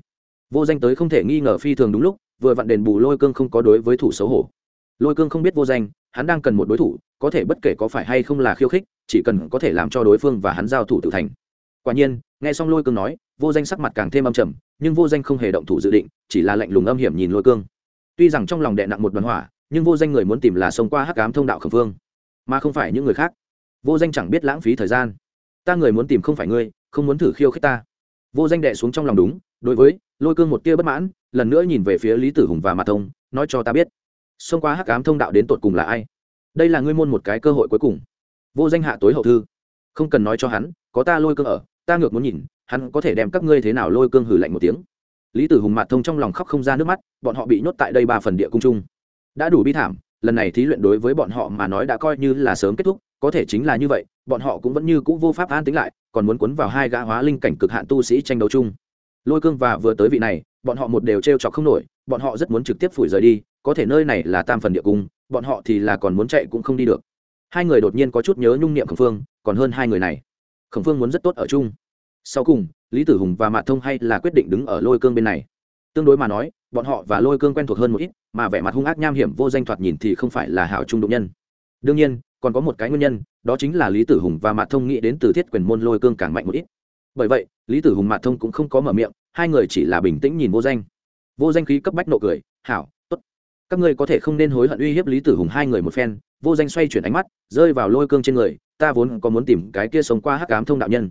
Vô danh tới không thể nghi ngờ phi thường đúng lúc, vừa vặn đền bù lôi cương không có đối với thủ xấu hổ. Lôi cương không biết vô danh, hắn đang cần một đối thủ, có thể bất kể có phải hay không là khiêu khích, chỉ cần có thể làm cho đối phương và hắn giao thủ tự thành. Quả nhiên, nghe xong lôi cương nói vô danh sắc mặt càng thêm âm trầm, nhưng vô danh không hề động thủ dự định, chỉ là lạnh lùng âm hiểm nhìn lôi cương. Tuy rằng trong lòng đệ nặng một đoàn hỏa, nhưng vô danh người muốn tìm là xông qua hắc ám thông đạo khẩn phương, mà không phải những người khác. Vô danh chẳng biết lãng phí thời gian. Ta người muốn tìm không phải ngươi, không muốn thử khiêu khích ta. Vô danh đệ xuống trong lòng đúng, đối với, lôi cương một tia bất mãn, lần nữa nhìn về phía lý tử hùng và mặt thông, nói cho ta biết xông qua hắc ám thông đạo đến tột cùng là ai? Đây là ngươi môn một cái cơ hội cuối cùng. Vô danh hạ tối hậu thư. Không cần nói cho hắn, có ta lôi cương ở ta ngược muốn nhìn, hắn có thể đem các ngươi thế nào lôi cương hử lạnh một tiếng. Lý tử hùng mạt thông trong lòng khóc không ra nước mắt, bọn họ bị nhốt tại đây ba phần địa cung chung. Đã đủ bi thảm, lần này thí luyện đối với bọn họ mà nói đã coi như là sớm kết thúc, có thể chính là như vậy, bọn họ cũng vẫn như cũ vô pháp an tính lại, còn muốn cuốn vào hai gã hóa linh cảnh cực hạn tu sĩ tranh đấu chung. Lôi cương và vừa tới vị này, bọn họ một đều t r e o trọc không nổi, bọn họ rất muốn trực tiếp phủi rời đi, có thể nơi này là tam phần địa cung, bọn họ thì là còn muốn chạy cũng không đi được. Hai người đột nhiên có chút nhớ nhung niệm khẩn phương, còn hơn hai người này khổng phương muốn rất tốt ở chung. Sau cùng, lý tử hùng và mạ thông hay là quyết định đứng ở lôi cương bên này. Tương đối mà nói, bọn họ và lôi cương quen thuộc hơn một ít, mà vẻ mặt hung ác nham hiểm vô danh thoạt nhìn thì không phải là hảo trung đụng nhân. Đương nhiên, còn có một cái nguyên nhân, đó chính là lý tử hùng và mạ thông nghĩ đến từ thiết quyền môn lôi cương càng mạnh một ít. Bởi vậy, lý tử hùng mạ thông cũng không có mở miệng, hai người chỉ là bình tĩnh nhìn vô danh. Vô danh khí cấp bách nộ cười, hảo, tốt. Các ngươi có thể không nên hối hận uy hiếp lý tử hùng hai người một phen. Vô danh xoay chuyển ánh mắt, rơi vào lôi cương trên người ta vốn có muốn tìm cái kia sống qua hắc cám thông đạo nhân.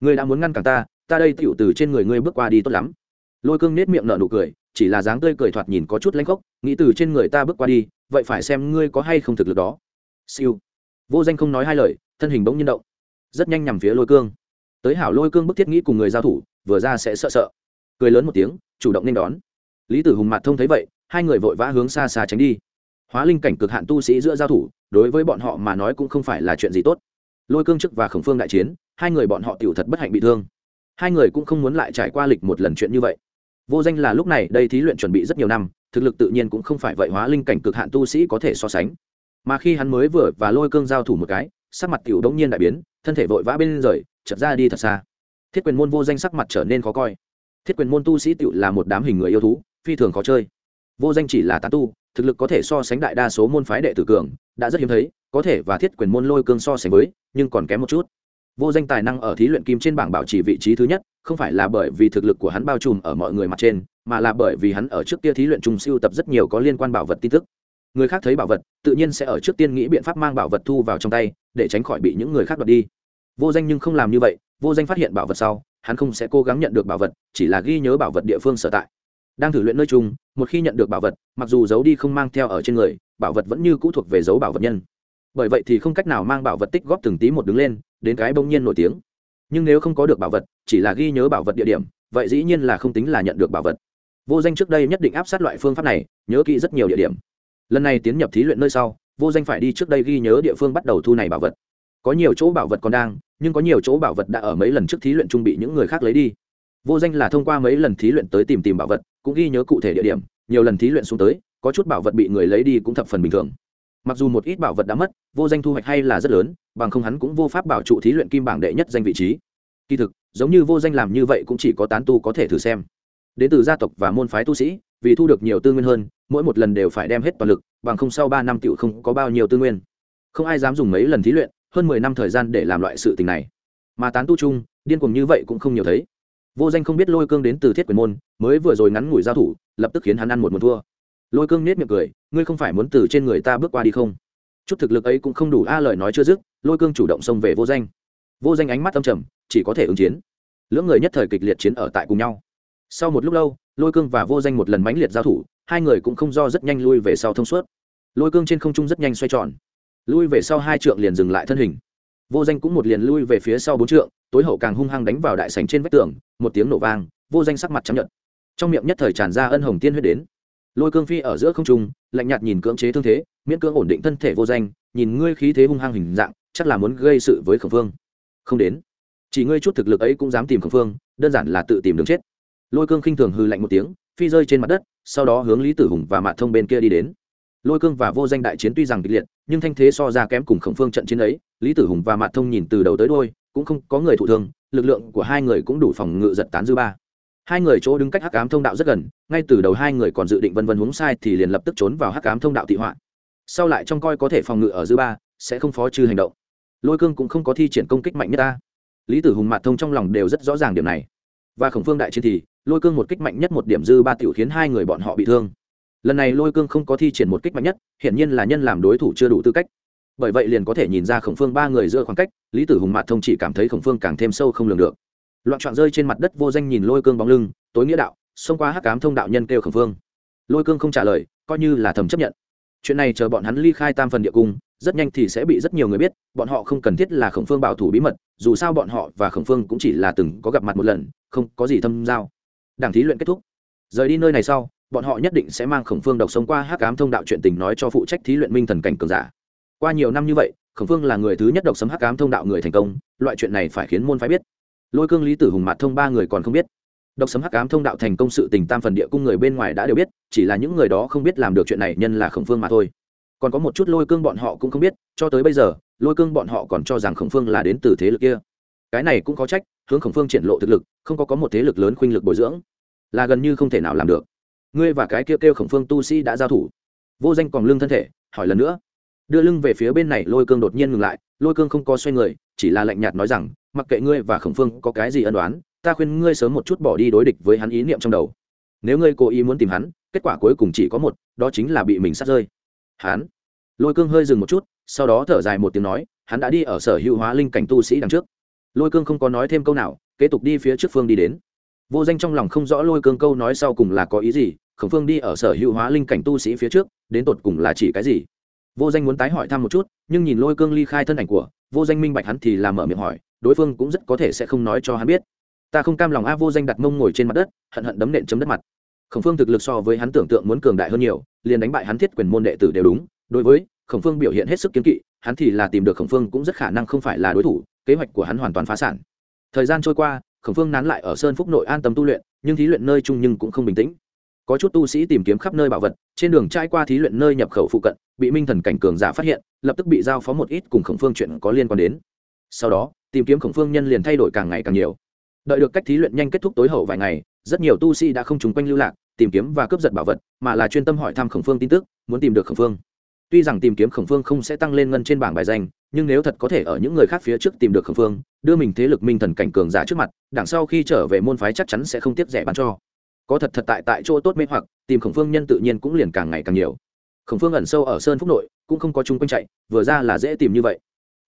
Ngươi đã muốn ngăn cản ta ta đây tựu từ trên người ngươi bước qua đi tốt lắm. Lôi cương nết miệng nở nụ cười, chỉ là dáng tươi cười thoạt nhìn có chút lanh khốc, nghĩ từ trên người ta bước qua đi, vậy phải xem ngươi có hay không thực lực đó. Siêu. Vô danh không nói hai lời, thân hình bỗng nhiên động. Rất nhanh nhằm phía lôi cương. Tới hảo lôi cương bức thiết nghĩ cùng người giao thủ, vừa ra sẽ sợ sợ. Cười lớn một tiếng, chủ động nên đón. Lý tử hùng mặt thông thấy vậy, hai người vội vã hướng xa xa tránh đi. Hóa linh cảnh cực hạn tu sĩ giữa giao thủ đối với bọn họ mà nói cũng không phải là chuyện gì tốt. Lôi cương chức và khổng phương đại chiến, hai người bọn họ tiểu thật bất hạnh bị thương. Hai người cũng không muốn lại trải qua lịch một lần chuyện như vậy. Vô danh là lúc này, đây thí luyện chuẩn bị rất nhiều năm, thực lực tự nhiên cũng không phải vậy, hóa linh cảnh cực hạn tu sĩ có thể so sánh. Mà khi hắn mới vừa và lôi cương giao thủ một cái, sắc mặt tiểu đống nhiên đại biến, thân thể vội vã bên rời chật ra đi thật xa. Thiết quyền môn vô danh sắc mặt trở nên khó coi. Thiết quyền môn tu sĩ tiểu là một đám hình người yêu thú, phi thường khó chơi. Vô danh chỉ là tán tu thực lực có thể so sánh đại đa số môn phái đệ tử cường, đã rất hiếm thấy, có thể và thiết quyền môn lôi cương so sánh với, nhưng còn kém một chút. Vô danh tài năng ở thí luyện kim trên bảng bảo trì vị trí thứ nhất, không phải là bởi vì thực lực của hắn bao trùm ở mọi người mặt trên, mà là bởi vì hắn ở trước kia thí luyện trùng siêu tập rất nhiều có liên quan bảo vật tin tức. Người khác thấy bảo vật, tự nhiên sẽ ở trước tiên nghĩ biện pháp mang bảo vật thu vào trong tay, để tránh khỏi bị những người khác đoạt đi. Vô danh nhưng không làm như vậy, vô danh phát hiện bảo vật sau, hắn không sẽ cố gắng nhận được bảo vật, chỉ là ghi nhớ bảo vật địa phương sở tại đang thử luyện nơi chung, một khi nhận được bảo vật, mặc dù giấu đi không mang theo ở trên người, bảo vật vẫn như cũ thuộc về dấu bảo vật nhân. Bởi vậy thì không cách nào mang bảo vật tích góp từng tí một đứng lên, đến cái bỗng nhiên nổi tiếng. Nhưng nếu không có được bảo vật, chỉ là ghi nhớ bảo vật địa điểm, vậy dĩ nhiên là không tính là nhận được bảo vật. Vô danh trước đây nhất định áp sát loại phương pháp này, nhớ kỹ rất nhiều địa điểm. Lần này tiến nhập thí luyện nơi sau, vô danh phải đi trước đây ghi nhớ địa phương bắt đầu thu này bảo vật. Có nhiều chỗ bảo vật còn đang, nhưng có nhiều chỗ bảo vật đã ở mấy lần trước thí luyện trung bị những người khác lấy đi. Vô danh là thông qua mấy lần thí luyện tới tìm tìm bảo vật cũng ghi nhớ cụ thể địa điểm, nhiều lần thí luyện xuống tới, có chút bảo vật bị người lấy đi cũng thập phần bình thường. Mặc dù một ít bảo vật đã mất, vô danh thu hoạch hay là rất lớn, bằng không hắn cũng vô pháp bảo trụ thí luyện kim bảng đệ nhất danh vị trí. Kỳ thực, giống như vô danh làm như vậy cũng chỉ có tán tu có thể thử xem. Đến từ gia tộc và môn phái tu sĩ, vì thu được nhiều tư nguyên hơn, mỗi một lần đều phải đem hết toàn lực, bằng không sau ba năm tựu không có bao nhiêu tư nguyên. Không ai dám dùng mấy lần thí luyện, hơn mười năm thời gian để làm loại sự tình này. Mà tán tu chung, điên cuồng như vậy cũng không nhiều thấy vô danh không biết lôi cương đến từ thiết quyền môn, mới vừa rồi ngắn ngủi giao thủ, lập tức khiến hắn ăn một một thua. Lôi cương nết miệng cười, ngươi không phải muốn từ trên người ta bước qua đi không? Chút thực lực ấy cũng không đủ a, lời nói chưa dứt, lôi cương chủ động xông về vô danh. Vô danh ánh mắt âm trầm, chỉ có thể ứng chiến. Lưỡng người nhất thời kịch liệt chiến ở tại cùng nhau. Sau một lúc lâu, lôi cương và vô danh một lần mãnh liệt giao thủ, hai người cũng không do rất nhanh lui về sau thông suốt. Lôi cương trên không trung rất nhanh xoay tròn. Lui về sau hai trượng liền dừng lại thân hình vô danh cũng một liền lui về phía sau bốn trượng, tối hậu càng hung hăng đánh vào đại sành trên vách tường, một tiếng nổ vang, vô danh sắc mặt chấp nhận trong miệng nhất thời tràn ra ân hồng tiên huyết đến. Lôi cương phi ở giữa không trung, lạnh nhạt nhìn cưỡng chế thương thế, miễn cưỡng ổn định thân thể vô danh, nhìn ngươi khí thế hung hăng hình dạng, chắc là muốn gây sự với khổng phương không đến. Chỉ ngươi chút thực lực ấy cũng dám tìm khổng phương đơn giản là tự tìm đường chết. Lôi cương khinh thường hư lạnh một tiếng, phi rơi trên mặt đất, sau đó hướng lý tử hùng và mạ thông bên kia đi đến. Lôi cương và vô danh đại chiến tuy rằng kịch liệt, nhưng thanh thế so ra kém cùng khổng phương trận chiến ấy lý tử hùng và mạ thông nhìn từ đầu tới đôi cũng không có người thụ thương, lực lượng của hai người cũng đủ phòng ngự giật tán dư ba. Hai người chỗ đứng cách hắc ám thông đạo rất gần, ngay từ đầu hai người còn dự định vân vân hướng sai thì liền lập tức trốn vào hắc ám thông đạo thị hoạn. sau lại trong coi có thể phòng ngự ở dư ba, sẽ không phó trừ hành động. Lôi cương cũng không có thi triển công kích mạnh nhất ta. Lý tử hùng, mạt thông trong lòng đều rất rõ ràng điểm này. Và khổng phương đại chiến thì, lôi cương một kích mạnh nhất một điểm dư ba tiểu khiến hai người bọn họ bị thương. Lần này lôi cương không có thi triển một kích mạnh nhất, hiển nhiên là nhân làm đối thủ chưa đủ tư cách bởi vậy liền có thể nhìn ra khổng phương ba người giữa khoảng cách, lý tử hùng mạt thông chỉ cảm thấy khổng phương càng thêm sâu không lường được. Loạn trọn rơi trên mặt đất, vô danh nhìn lôi cương bóng lưng, tối nghĩa đạo, xông qua hắc cám thông đạo nhân kêu khổng phương. Lôi cương không trả lời, coi như là thầm chấp nhận. Chuyện này chờ bọn hắn ly khai tam phần địa cung, rất nhanh thì sẽ bị rất nhiều người biết, bọn họ không cần thiết là khổng phương bảo thủ bí mật, dù sao bọn họ và khổng phương cũng chỉ là từng có gặp mặt một lần, không có gì thâm giao. Đảng thí luyện kết thúc. Rời đi nơi này sau, bọn họ nhất định sẽ mang khổng phương độc sống qua hắc cám thông đạo chuyện tình nói cho phụ trách thí luyện minh thần cảnh cường giả qua nhiều năm như vậy, khổng phương là người thứ nhất độc sấm hắc cám thông đạo người thành công, loại chuyện này phải khiến môn phái biết. Lôi cương, lý tử hùng, mạt thông ba người còn không biết. Độc sấm hắc ám thông đạo thành công sự tình tam phần địa cung người bên ngoài đã đều biết, chỉ là những người đó không biết làm được chuyện này nhân là khổng phương mà thôi. Còn có một chút lôi cương bọn họ cũng không biết, cho tới bây giờ, lôi cương bọn họ còn cho rằng khổng phương là đến từ thế lực kia. Cái này cũng có trách, hướng khổng phương triển lộ thực lực, không có có một thế lực lớn khuynh lực bồi dưỡng, là gần như không thể nào làm được. Ngươi và cái kêu kêu khổng phương tu sĩ đã giao thủ. Vô danh còn lương thân thể, hỏi lần nữa đưa lưng về phía bên này, lôi cương đột nhiên ngừng lại. Lôi cương không có xoay người, chỉ là lạnh nhạt nói rằng, mặc kệ ngươi và khổng phương có cái gì ân đoán ta khuyên ngươi sớm một chút bỏ đi đối địch với hắn ý niệm trong đầu. Nếu ngươi cố ý muốn tìm hắn, kết quả cuối cùng chỉ có một, đó chính là bị mình sát rơi. Hắn. Lôi cương hơi dừng một chút, sau đó thở dài một tiếng nói, hắn đã đi ở sở hữu hóa linh cảnh tu sĩ đằng trước. Lôi cương không có nói thêm câu nào, kế tục đi phía trước phương đi đến. Vô danh trong lòng không rõ lôi cương câu nói sau cùng là có ý gì, khổng phương đi ở sở hữu hóa linh cảnh tu sĩ phía trước, đến tột cùng là chỉ cái gì? Vô danh muốn tái hỏi thăm một chút, nhưng nhìn lôi cương ly khai thân ảnh của vô danh minh bạch hắn thì làm mở miệng hỏi, đối phương cũng rất có thể sẽ không nói cho hắn biết. Ta không cam lòng a vô danh đặt mông ngồi trên mặt đất, hận hận đấm nện chấm đất mặt. Khổng phương thực lực so với hắn tưởng tượng muốn cường đại hơn nhiều, liền đánh bại hắn thiết quyền môn đệ tử đều đúng. Đối với khổng phương biểu hiện hết sức kiến kỵ, hắn thì là tìm được khổng phương cũng rất khả năng không phải là đối thủ, kế hoạch của hắn hoàn toàn phá sản. Thời gian trôi qua, khổng phương nán lại ở sơn phúc nội an tâm tu luyện, nhưng thí luyện nơi chung nhưng cũng không bình tĩnh có chút tu sĩ tìm kiếm khắp nơi bảo vật, trên đường trai qua thí luyện nơi nhập khẩu phụ cận, bị minh thần cảnh cường giả phát hiện, lập tức bị giao phó một ít cùng khổng phương chuyện có liên quan đến. Sau đó, tìm kiếm khổng phương nhân liền thay đổi càng ngày càng nhiều. Đợi được cách thí luyện nhanh kết thúc tối hậu vài ngày, rất nhiều tu sĩ đã không trúng quanh lưu lạc, tìm kiếm và cướp giật bảo vật, mà là chuyên tâm hỏi thăm khổng phương tin tức, muốn tìm được khổng phương. Tuy rằng tìm kiếm khổng phương không sẽ tăng lên ngân trên bảng bài danh, nhưng nếu thật có thể ở những người khác phía trước tìm được khổng phương, đưa mình thế lực minh thần cảnh cường giả trước mặt, đằng sau khi trở về môn phái chắc chắn sẽ không tiếp rẻ bán cho có thật thật tại tại chỗ tốt mê hoặc, tìm khổng phương nhân tự nhiên cũng liền càng ngày càng nhiều. Khổng phương ẩn sâu ở sơn phúc nội, cũng không có chung quanh chạy, vừa ra là dễ tìm như vậy.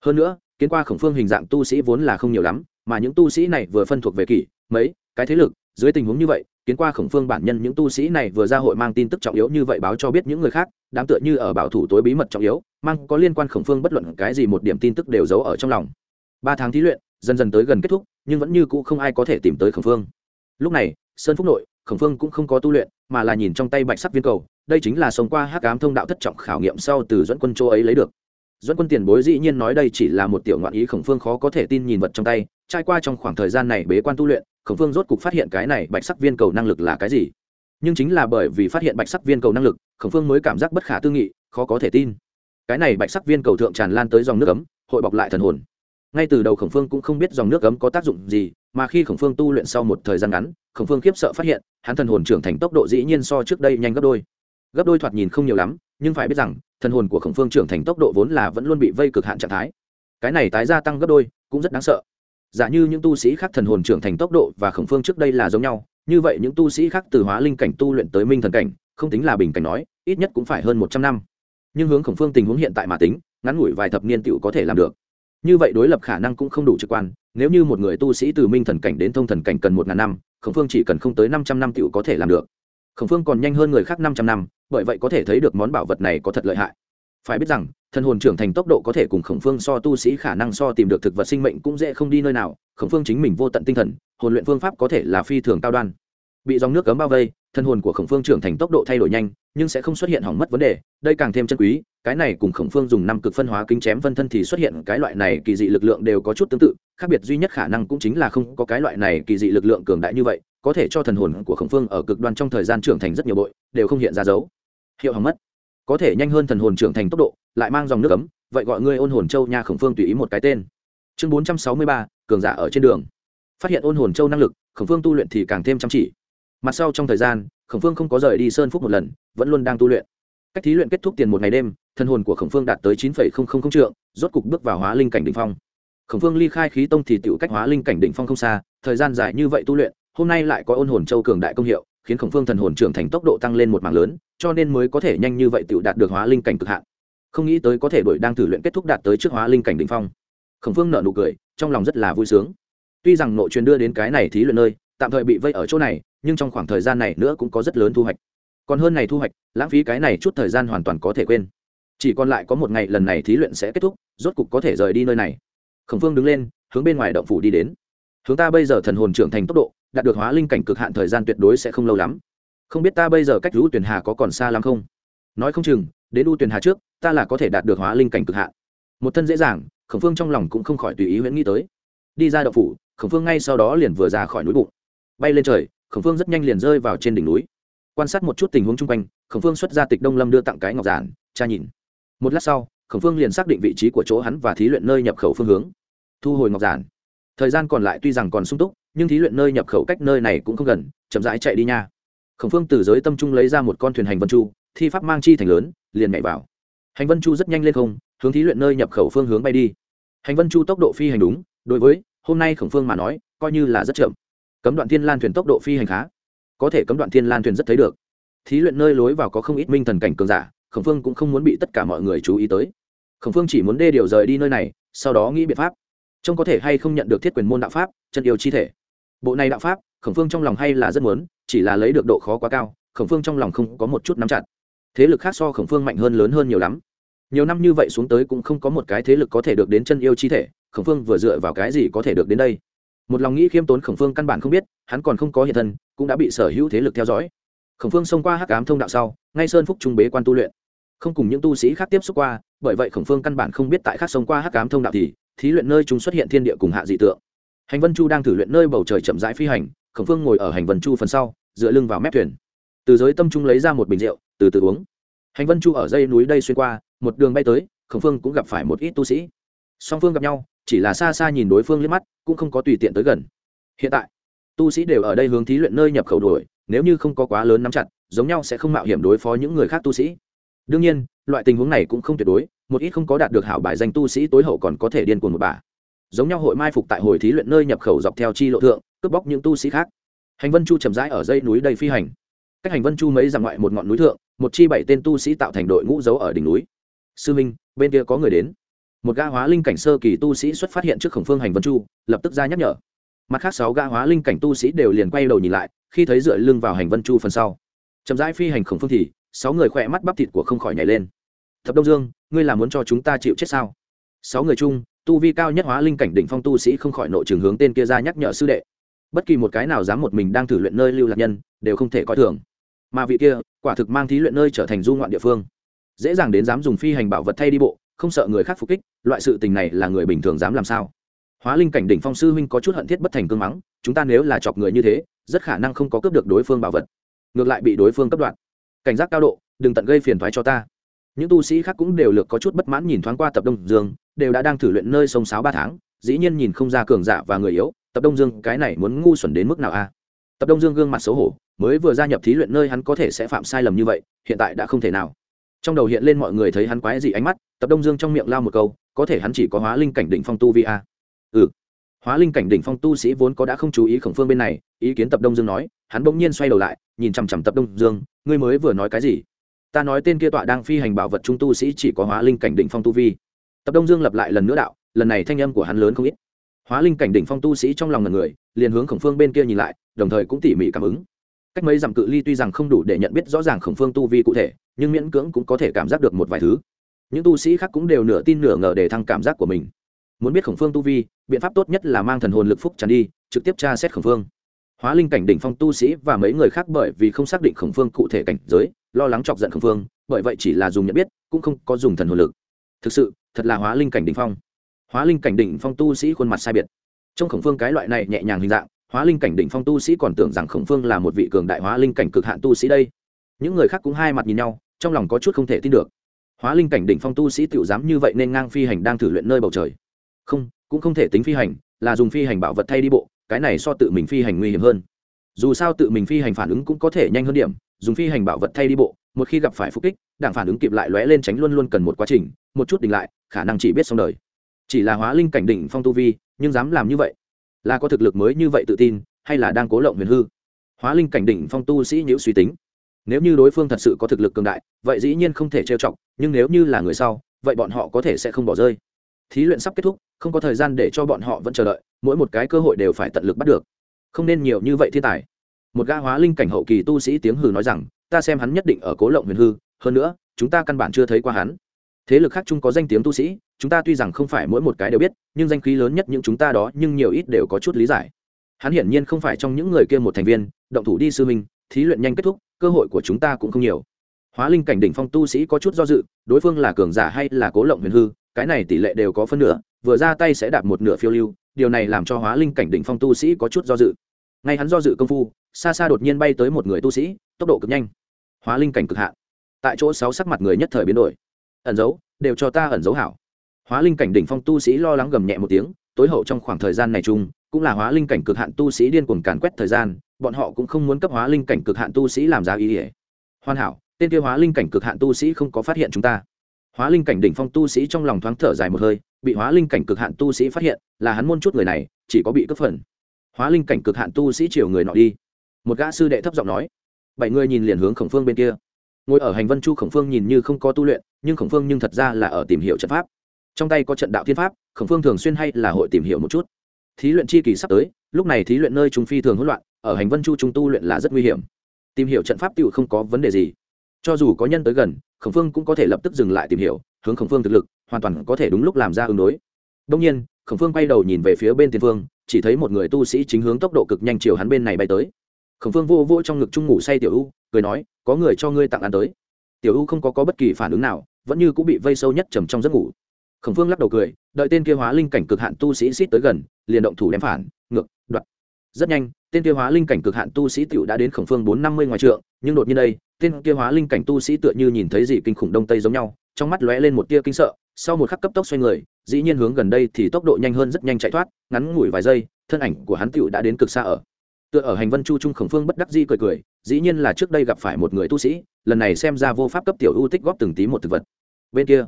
Hơn nữa, kiến qua khổng phương hình dạng tu sĩ vốn là không nhiều lắm, mà những tu sĩ này vừa phân thuộc về kỷ, mấy, cái thế lực, dưới tình huống như vậy, kiến qua khổng phương bản nhân những tu sĩ này vừa ra hội mang tin tức trọng yếu như vậy báo cho biết những người khác, đám tựa như ở bảo thủ tối bí mật trọng yếu, mang có liên quan khổng phương bất luận cái gì một điểm tin tức đều giấu ở trong lòng. Ba tháng thí luyện, dần dần tới gần kết thúc, nhưng vẫn như cũ không ai có thể tìm tới khổng phương. Lúc này, sơn phúc nội khổng phương cũng không có tu luyện, mà là nhìn trong tay bạch sắc viên cầu, đây chính là sống qua hắc ám thông đạo thất trọng khảo nghiệm sau từ dẫn quân châu ấy lấy được. Dẫn quân tiền bối dĩ nhiên nói đây chỉ là một tiểu ngoạn ý, khổng phương khó có thể tin nhìn vật trong tay, trải qua trong khoảng thời gian này bế quan tu luyện, khổng phương rốt cục phát hiện cái này bạch sắc viên cầu năng lực là cái gì. Nhưng chính là bởi vì phát hiện bạch sắc viên cầu năng lực, khổng phương mới cảm giác bất khả tư nghị, khó có thể tin. Cái này bạch sắc viên cầu thượng tràn lan tới dòng nước ấm, hội bọc lại thần hồn. Ngay từ đầu khổng phương cũng không biết dòng nước ấm có tác dụng gì mà khi khổng phương tu luyện sau một thời gian ngắn, khổng phương khiếp sợ phát hiện, hắn thần hồn trưởng thành tốc độ dĩ nhiên so trước đây nhanh gấp đôi. Gấp đôi thoạt nhìn không nhiều lắm, nhưng phải biết rằng, thần hồn của khổng phương trưởng thành tốc độ vốn là vẫn luôn bị vây cực hạn trạng thái. Cái này tái gia tăng gấp đôi, cũng rất đáng sợ. Giả như những tu sĩ khác thần hồn trưởng thành tốc độ và khổng phương trước đây là giống nhau, như vậy những tu sĩ khác từ hóa linh cảnh tu luyện tới minh thần cảnh, không tính là bình cảnh nói, ít nhất cũng phải hơn một trăm năm. Nhưng hướng khổng phương tình huống hiện tại mà tính, ngắn ngủi vài thập niên tựu có thể làm được. Như vậy đối lập khả năng cũng không đủ trực quan nếu như một người tu sĩ từ minh thần cảnh đến thông thần cảnh cần một ngàn năm, khổng phương chỉ cần không tới năm trăm năm tựu có thể làm được. Khổng phương còn nhanh hơn người khác năm trăm năm, bởi vậy có thể thấy được món bảo vật này có thật lợi hại. Phải biết rằng, thần hồn trưởng thành tốc độ có thể cùng khổng phương so tu sĩ khả năng so tìm được thực vật sinh mệnh cũng dễ không đi nơi nào. Khổng phương chính mình vô tận tinh thần, hồn luyện phương pháp có thể là phi thường cao đoan. Bị dòng nước cấm bao vây thân hồn của khổng phương trưởng thành tốc độ thay đổi nhanh, nhưng sẽ không xuất hiện hỏng mất vấn đề, đây càng thêm chân quý, cái này cùng khổng phương dùng năm cực phân hóa kính chém phân thân thì xuất hiện cái loại này kỳ dị lực lượng đều có chút tương tự, khác biệt duy nhất khả năng cũng chính là không có cái loại này kỳ dị lực lượng cường đại như vậy, có thể cho thần hồn của khổng phương ở cực đoan trong thời gian trưởng thành rất nhiều bội, đều không hiện ra dấu. Hiệu hỏng mất. Có thể nhanh hơn thần hồn trưởng thành tốc độ, lại mang dòng nước ấm, vậy gọi ngươi ôn hồn châu nha khổng phương tùy ý một cái tên. Chương bốn trăm sáu mươi ba, cường giả ở trên đường. Phát hiện ôn hồn châu năng lực, khổng phương tu luyện thì càng thêm chăm chỉ mặt sau trong thời gian, khổng phương không có rời đi sơn phúc một lần, vẫn luôn đang tu luyện. Cách thí luyện kết thúc tiền một ngày đêm, thân hồn của khổng phương đạt tới chín trượng, rốt cục bước vào hóa linh cảnh đ ỉ n h phong. Khổng phương ly khai khí tông thì tựu cách hóa linh cảnh đ ỉ n h phong không xa, thời gian dài như vậy tu luyện, hôm nay lại có ôn hồn châu cường đại công hiệu, khiến khổng phương thần hồn trưởng thành tốc độ tăng lên một mảng lớn, cho nên mới có thể nhanh như vậy tựu đạt được hóa linh cảnh cực hạn. Không nghĩ tới có thể đổi đang thử luyện kết thúc đạt tới trước hóa linh cảnh đ ỉ n h phong. Khổng phương nợ nụ cười, trong lòng rất là vui sướng. Tuy rằng nội truyền đưa đến cái này thí luyện nơi, tạm thời bị vây ở chỗ này nhưng trong khoảng thời gian này nữa cũng có rất lớn thu hoạch. Còn hơn này thu hoạch, lãng phí cái này chút thời gian hoàn toàn có thể quên. Chỉ còn lại có một ngày lần này thí luyện sẽ kết thúc, rốt cục có thể rời đi nơi này. Khổng phương đứng lên, hướng bên ngoài động phủ đi đến. Hướng ta bây giờ thần hồn trưởng thành tốc độ, đạt được hóa linh cảnh cực hạn thời gian tuyệt đối sẽ không lâu lắm. Không biết ta bây giờ cách lũ tuyển hà có còn xa lắm không? Nói không chừng, đến u tuyển hà trước, ta là có thể đạt được hóa linh cảnh cực hạn. Một thân dễ dàng, khổng phương trong lòng cũng không khỏi tùy ý huyễn nghĩ tới. Đi ra động phủ, khổng phương ngay sau đó liền vừa ra khỏi núi bụng. Bay lên trời khổng phương rất nhanh liền rơi vào trên đỉnh núi. Quan sát một chút tình huống chung quanh, khổng phương xuất ra tịch đông lâm đưa tặng cái ngọc giản, cha nhìn. Một lát sau, khổng phương liền xác định vị trí của chỗ hắn và thí luyện nơi nhập khẩu phương hướng. Thu hồi ngọc giản. Thời gian còn lại tuy rằng còn sung túc, nhưng thí luyện nơi nhập khẩu cách nơi này cũng không gần, chậm rãi chạy đi nha. Khổng phương từ giới tâm trung lấy ra một con thuyền hành vân chu, thi pháp mang chi thành lớn, liền nhảy vào. Hành vân chu rất nhanh lên không, hướng thí luyện nơi nhập khẩu phương hướng bay đi. Hành vân chu tốc độ phi hành đúng, đối với hôm nay khổng phương mà nói, coi như là rất chậm cấm đoạn thiên lan thuyền tốc độ phi hành khá. Có thể cấm đoạn thiên lan thuyền rất thấy được. Thí luyện nơi lối vào có không ít minh thần cảnh cường giả, khổng phương cũng không muốn bị tất cả mọi người chú ý tới. Khổng phương chỉ muốn đê điều rời đi nơi này, sau đó nghĩ biện pháp. Trông có thể hay không nhận được thiết quyền môn đạo pháp, chân yêu chi thể. Bộ này đạo pháp, khổng phương trong lòng hay là rất muốn, chỉ là lấy được độ khó quá cao, khổng phương trong lòng không có một chút nắm chặt. Thế lực khác so khổng phương mạnh hơn lớn hơn nhiều lắm. Nhiều năm như vậy xuống tới cũng không có một cái thế lực có thể được đến chân yêu chi thể, khổng phương vừa dựa vào cái gì có thể được đến đây? Một lòng nghĩ khiêm tốn khổng phương căn bản không biết, hắn còn không có hiện thân, cũng đã bị sở hữu thế lực theo dõi. Khổng phương xông qua hắc cám thông đạo sau, ngay sơn phúc trung bế quan tu luyện. Không cùng những tu sĩ khác tiếp xúc qua, bởi vậy khổng phương căn bản không biết tại khác xông qua hắc cám thông đạo thì, thí luyện nơi chúng xuất hiện thiên địa cùng hạ dị tượng. Hành vân chu đang thử luyện nơi bầu trời chậm rãi phi hành, khổng phương ngồi ở hành vân chu phần sau, dựa lưng vào mép thuyền. Từ giới tâm trung lấy ra một bình rượu, từ từ uống. Hành vân chu ở dây núi đây xuyên qua, một đường bay tới, khổng phương cũng gặp phải một ít tu sĩ. Song phương gặp nhau chỉ là xa xa nhìn đối phương liếc mắt, cũng không có tùy tiện tới gần. Hiện tại, tu sĩ đều ở đây hướng thí luyện nơi nhập khẩu đuổi, nếu như không có quá lớn nắm chặt, giống nhau sẽ không mạo hiểm đối phó những người khác tu sĩ. Đương nhiên, loại tình huống này cũng không tuyệt đối, một ít không có đạt được hảo bài danh tu sĩ tối hậu còn có thể điên cuồng một bà. Giống nhau hội mai phục tại hồi thí luyện nơi nhập khẩu dọc theo chi lộ thượng, cướp bóc những tu sĩ khác. Hành vân chu chậm rãi ở dây núi đầy phi hành. Cách hành vân chu mấy dặm ngoại một ngọn núi thượng, một chi bảy tên tu sĩ tạo thành đội ngũ giấu ở đỉnh núi. Sư minh, bên kia có người đến một ga hóa linh cảnh sơ kỳ tu sĩ xuất phát hiện trước khổng phương hành vân chu, lập tức ra nhắc nhở. Mặt khác sáu ga hóa linh cảnh tu sĩ đều liền quay đầu nhìn lại, khi thấy dựa lưng vào hành vân chu phần sau. Chậm rãi phi hành khổng phương thì, sáu người khỏe mắt bắp thịt của không khỏi nhảy lên. Thập đông dương, ngươi là muốn cho chúng ta chịu chết sao? Sáu người chung, tu vi cao nhất hóa linh cảnh đỉnh phong tu sĩ không khỏi nội trường hướng tên kia ra nhắc nhở sư đệ. Bất kỳ một cái nào dám một mình đang thử luyện nơi lưu lạc nhân, đều không thể coi thường. Mà vị kia, quả thực mang thí luyện nơi trở thành du ngoạn địa phương. Dễ dàng đến dám dùng phi hành bảo vật thay đi bộ không sợ người khác phục kích, loại sự tình này là người bình thường dám làm sao? Hóa linh cảnh đỉnh phong sư huynh có chút hận thiết bất thành cương mắng, chúng ta nếu là chọc người như thế, rất khả năng không có cướp được đối phương bảo vật. Ngược lại bị đối phương cấp đoạn cảnh giác cao độ, đừng tận gây phiền thoái cho ta. Những tu sĩ khác cũng đều lược có chút bất mãn nhìn thoáng qua tập đông dương, đều đã đang thử luyện nơi sông sáo ba tháng, dĩ nhiên nhìn không ra cường giả và người yếu, tập đông dương, cái này muốn ngu xuẩn đến mức nào a? Tập đông dương gương mặt xấu hổ, mới vừa gia nhập thí luyện nơi hắn có thể sẽ phạm sai lầm như vậy, hiện tại đã không thể nào trong đầu hiện lên mọi người thấy hắn quái gì ánh mắt, tập đông dương trong miệng lao một câu, có thể hắn chỉ có hóa linh cảnh đỉnh phong tu vi a ừ. Hóa linh cảnh đỉnh phong tu sĩ vốn có đã không chú ý khổng phương bên này, ý kiến tập đông dương nói, hắn bỗng nhiên xoay đầu lại, nhìn chằm chằm tập đông dương, ngươi mới vừa nói cái gì? Ta nói tên kia tọa đang phi hành bảo vật trung tu sĩ chỉ có hóa linh cảnh đỉnh phong tu vi. Tập đông dương lập lại lần nữa đạo, lần này thanh âm của hắn lớn không ít. Hóa linh cảnh đỉnh phong tu sĩ trong lòng ngần người, liền hướng khổng phương bên kia nhìn lại, đồng thời cũng tỉ mỉ cảm ứng. Cách mấy dặm cự ly tuy rằng không đủ để nhận biết rõ ràng khổng phương tu vi cụ thể nhưng miễn cưỡng cũng có thể cảm giác được một vài thứ. Những tu sĩ khác cũng đều nửa tin nửa ngờ để thăng cảm giác của mình. Muốn biết khổng phương tu vi, biện pháp tốt nhất là mang thần hồn lực phúc tràn đi, trực tiếp tra xét khổng phương. Hóa linh cảnh đỉnh phong tu sĩ và mấy người khác bởi vì không xác định khổng phương cụ thể cảnh giới, lo lắng chọc giận khổng phương, bởi vậy chỉ là dùng nhận biết, cũng không có dùng thần hồn lực. Thực sự, thật là hóa linh cảnh đỉnh phong. Hóa linh cảnh đỉnh phong tu sĩ khuôn mặt sai biệt. Trong khổng phương cái loại này nhẹ nhàng hình dạng, hóa linh cảnh đỉnh phong tu sĩ còn tưởng rằng khổng phương là một vị cường đại hóa linh cảnh cực hạn tu sĩ đây. Những người khác cũng hai mặt nhìn nhau trong lòng có chút không thể tin được. Hóa linh cảnh đỉnh phong tu sĩ tiểu dám như vậy nên ngang phi hành đang thử luyện nơi bầu trời. Không, cũng không thể tính phi hành, là dùng phi hành bảo vật thay đi bộ, cái này so tự mình phi hành nguy hiểm hơn. Dù sao tự mình phi hành phản ứng cũng có thể nhanh hơn điểm, dùng phi hành bảo vật thay đi bộ, một khi gặp phải phục kích, đảng phản ứng kịp lại lóe lên tránh luôn luôn cần một quá trình, một chút đỉnh lại, khả năng chỉ biết xong đời. Chỉ là hóa linh cảnh đỉnh phong tu vi, nhưng dám làm như vậy, là có thực lực mới như vậy tự tin, hay là đang cố lộng huyền hư? Hóa linh cảnh đỉnh phong tu sĩ nhiễu suy tính nếu như đối phương thật sự có thực lực cường đại, vậy dĩ nhiên không thể trêu chọc, nhưng nếu như là người sau, vậy bọn họ có thể sẽ không bỏ rơi. Thí luyện sắp kết thúc, không có thời gian để cho bọn họ vẫn chờ đợi, mỗi một cái cơ hội đều phải tận lực bắt được. Không nên nhiều như vậy thiên tài. Một ga hóa linh cảnh hậu kỳ tu sĩ tiếng hừ nói rằng, ta xem hắn nhất định ở cố lộng huyền hư, hơn nữa, chúng ta căn bản chưa thấy qua hắn. Thế lực khác chung có danh tiếng tu sĩ, chúng ta tuy rằng không phải mỗi một cái đều biết, nhưng danh khí lớn nhất những chúng ta đó, nhưng nhiều ít đều có chút lý giải. Hắn hiển nhiên không phải trong những người kia một thành viên, động thủ đi sư minh thí luyện nhanh kết thúc cơ hội của chúng ta cũng không nhiều. Hóa linh cảnh đỉnh phong tu sĩ có chút do dự, đối phương là cường giả hay là cố lộng huyền hư, cái này tỷ lệ đều có phân nửa, vừa ra tay sẽ đạp một nửa phiêu lưu, điều này làm cho hóa linh cảnh đỉnh phong tu sĩ có chút do dự. Ngay hắn do dự công phu, xa xa đột nhiên bay tới một người tu sĩ, tốc độ cực nhanh. Hóa linh cảnh cực hạn. Tại chỗ sáu sắc mặt người nhất thời biến đổi. Ẩn giấu đều cho ta ẩn giấu hảo. Hóa linh cảnh đỉnh phong tu sĩ lo lắng gầm nhẹ một tiếng, tối hậu trong khoảng thời gian này chung, cũng là hóa linh cảnh cực hạn tu sĩ điên cuồng càn quét thời gian bọn họ cũng không muốn cấp hóa linh cảnh cực hạn tu sĩ làm giá ý ỉa. Hoàn hảo, tên kia hóa linh cảnh cực hạn tu sĩ không có phát hiện chúng ta. Hóa linh cảnh đỉnh phong tu sĩ trong lòng thoáng thở dài một hơi, bị hóa linh cảnh cực hạn tu sĩ phát hiện, là hắn môn chút người này, chỉ có bị cấp phần. Hóa linh cảnh cực hạn tu sĩ chiều người nọ đi. Một gã sư đệ thấp giọng nói. Bảy người nhìn liền hướng khổng phương bên kia. Ngồi ở hành vân chu khổng phương nhìn như không có tu luyện, nhưng khổng phương nhưng thật ra là ở tìm hiểu trận pháp. Trong tay có trận đạo thiên pháp, khổng phương thường xuyên hay là hội tìm hiểu một chút. Thí luyện chi kỳ sắp tới, lúc này thí luyện nơi trung phi thường hỗn loạn ở hành vân chu trung tu luyện là rất nguy hiểm. Tìm hiểu trận pháp tựu không có vấn đề gì. Cho dù có nhân tới gần khổng phương cũng có thể lập tức dừng lại tìm hiểu hướng khổng phương thực lực hoàn toàn có thể đúng lúc làm ra ứng đối. Đông nhiên khổng phương quay đầu nhìn về phía bên tiền phương chỉ thấy một người tu sĩ chính hướng tốc độ cực nhanh chiều hắn bên này bay tới. Khổng phương vô vô trong ngực trung ngủ say tiểu u cười nói có người cho ngươi tặng ăn tới. Tiểu u không có, có bất kỳ phản ứng nào vẫn như cũng bị vây sâu nhất trầm trong giấc ngủ. Khổng phương lắc đầu cười đợi tên kia hóa linh cảnh cực hạn tu sĩ xít tới gần liền động thủ đem phản ngược đoạt rất nhanh, tên kia hóa linh cảnh cực hạn tu sĩ tiểu đã đến khổng phương bốn năm mươi ngoài trượng, nhưng đột nhiên đây, tên kia hóa linh cảnh tu sĩ tựa như nhìn thấy gì kinh khủng đông tây giống nhau, trong mắt lóe lên một tia kinh sợ, sau một khắc cấp tốc xoay người, dĩ nhiên hướng gần đây thì tốc độ nhanh hơn rất nhanh chạy thoát, ngắn ngủi vài giây, thân ảnh của hắn tiểu đã đến cực xa ở. Tựa ở hành vân chu trung khổng phương bất đắc di cười cười, dĩ nhiên là trước đây gặp phải một người tu sĩ, lần này xem ra vô pháp cấp tiểu ưu tích góp từng tí một thực vật. Bên kia,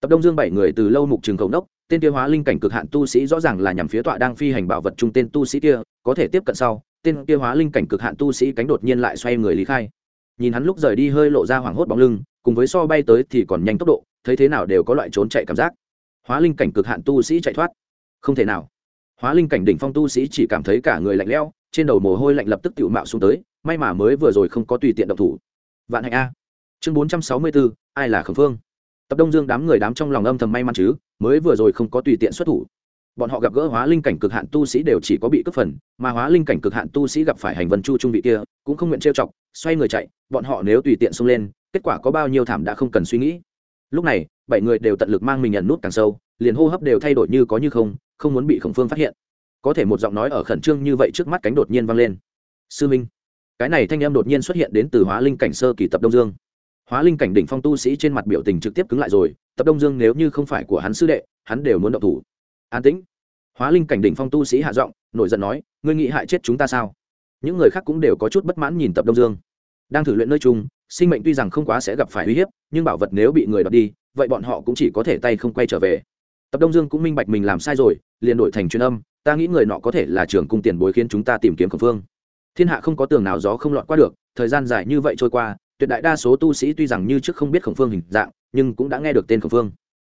tập đông dương bảy người từ lâu mục trường khổng đốc tên kia hóa linh cảnh cực hạn tu sĩ rõ ràng là nhằm phía tọa đang phi hành bảo vật chung tên tu sĩ kia, có thể tiếp cận sau, tên kia hóa linh cảnh cực hạn tu sĩ cánh đột nhiên lại xoay người lý khai. Nhìn hắn lúc rời đi hơi lộ ra hoảng hốt bóng lưng, cùng với so bay tới thì còn nhanh tốc độ, thấy thế nào đều có loại trốn chạy cảm giác. Hóa linh cảnh cực hạn tu sĩ chạy thoát. Không thể nào. Hóa linh cảnh đỉnh phong tu sĩ chỉ cảm thấy cả người lạnh lẽo, trên đầu mồ hôi lạnh lập tức tự mạo xuống tới, may mà mới vừa rồi không có tùy tiện động thủ. Vạn hạnh a. Chương bốn trăm sáu mươi bốn ai là khẩn phương? Tập đông dương đám người đám trong lòng âm thầm may mắn chứ, mới vừa rồi không có tùy tiện xuất thủ. Bọn họ gặp gỡ hóa linh cảnh cực hạn tu sĩ đều chỉ có bị cướp phần, mà hóa linh cảnh cực hạn tu sĩ gặp phải hành vân chu trung vị kia, cũng không nguyện trêu chọc, xoay người chạy, bọn họ nếu tùy tiện xông lên, kết quả có bao nhiêu thảm đã không cần suy nghĩ. Lúc này, bảy người đều tận lực mang mình nhận nút càng sâu, liền hô hấp đều thay đổi như có như không không muốn bị khổng phương phát hiện. Có thể một giọng nói ở khẩn trương như vậy trước mắt cánh đột nhiên vang lên. Sư minh. Cái này thanh em đột nhiên xuất hiện đến từ hóa linh cảnh sơ kỳ tập đông dương hóa linh cảnh đỉnh phong tu sĩ trên mặt biểu tình trực tiếp cứng lại rồi, tập đông dương nếu như không phải của hắn sư đệ, hắn đều muốn động thủ. An tĩnh. Hóa linh cảnh đỉnh phong tu sĩ hạ giọng, nổi giận nói, ngươi nghĩ hại chết chúng ta sao? Những người khác cũng đều có chút bất mãn nhìn tập đông dương. Đang thử luyện nơi chung, sinh mệnh tuy rằng không quá sẽ gặp phải uy hiếp, nhưng bảo vật nếu bị người đọc đi, vậy bọn họ cũng chỉ có thể tay không quay trở về. Tập đông dương cũng minh bạch mình làm sai rồi, liền đổi thành truyền âm, ta nghĩ người nọ có thể là trưởng cung tiền bối khiến chúng ta tìm kiếm khẩn phương thiên hạ không có tường nào gió không lọt qua được, thời gian dài như vậy trôi qua tuyệt đại đa số tu sĩ tuy rằng như trước không biết khổng phương hình dạng, nhưng cũng đã nghe được tên khổng phương.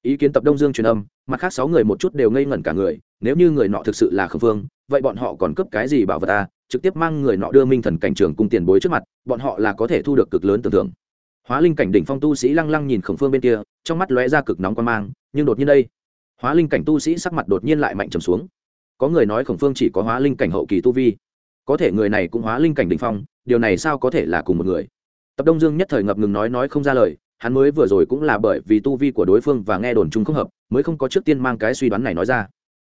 Ý kiến tập đông dương truyền âm, mặt khác sáu người một chút đều ngây ngẩn cả người, nếu như người nọ thực sự là khổng phương, vậy bọn họ còn cướp cái gì bảo vật ta trực tiếp mang người nọ đưa minh thần cảnh trường cung tiền bối trước mặt, bọn họ là có thể thu được cực lớn tưởng tượng. Hóa linh cảnh đỉnh phong tu sĩ lăng lăng nhìn khổng phương bên kia, trong mắt lóe ra cực nóng quan mang, nhưng đột nhiên đây, hóa linh cảnh tu sĩ sắc mặt đột nhiên lại mạnh trầm xuống. Có người nói khổng phương chỉ có hóa linh cảnh hậu kỳ tu vi. Có thể người này cũng hóa linh cảnh đỉnh phong, điều này sao có thể là cùng một người? Tập đông dương nhất thời ngập ngừng nói nói không ra lời, hắn mới vừa rồi cũng là bởi vì tu vi của đối phương và nghe đồn chúng không hợp, mới không có trước tiên mang cái suy đoán này nói ra.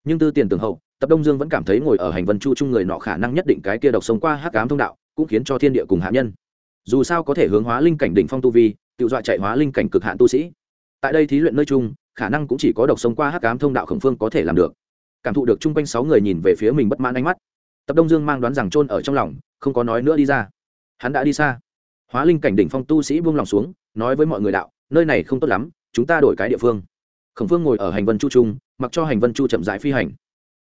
Nhưng tư tiền tường hậu, tập đông dương vẫn cảm thấy ngồi ở hành vân chu chung người nọ khả năng nhất định cái kia độc sống qua hắc cám thông đạo, cũng khiến cho thiên địa cùng hạ nhân. Dù sao có thể hướng hóa linh cảnh đỉnh phong tu vi, tự dọa chạy hóa linh cảnh cực hạn tu sĩ. Tại đây thí luyện nơi chung, khả năng cũng chỉ có độc sống qua hắc cám thông đạo khổng phương có thể làm được. Cảm thụ được chung quanh sáu người nhìn về phía mình bất mãn ánh mắt, tập đông dương mang đoán rằng trôn ở trong lòng, không có nói nữa đi ra. Hắn đã đi xa hóa linh cảnh đỉnh phong tu sĩ buông lòng xuống, nói với mọi người đạo, nơi này không tốt lắm, chúng ta đổi cái địa phương. Khổng phương ngồi ở hành vân chu trung, mặc cho hành vân chu chậm rãi phi hành.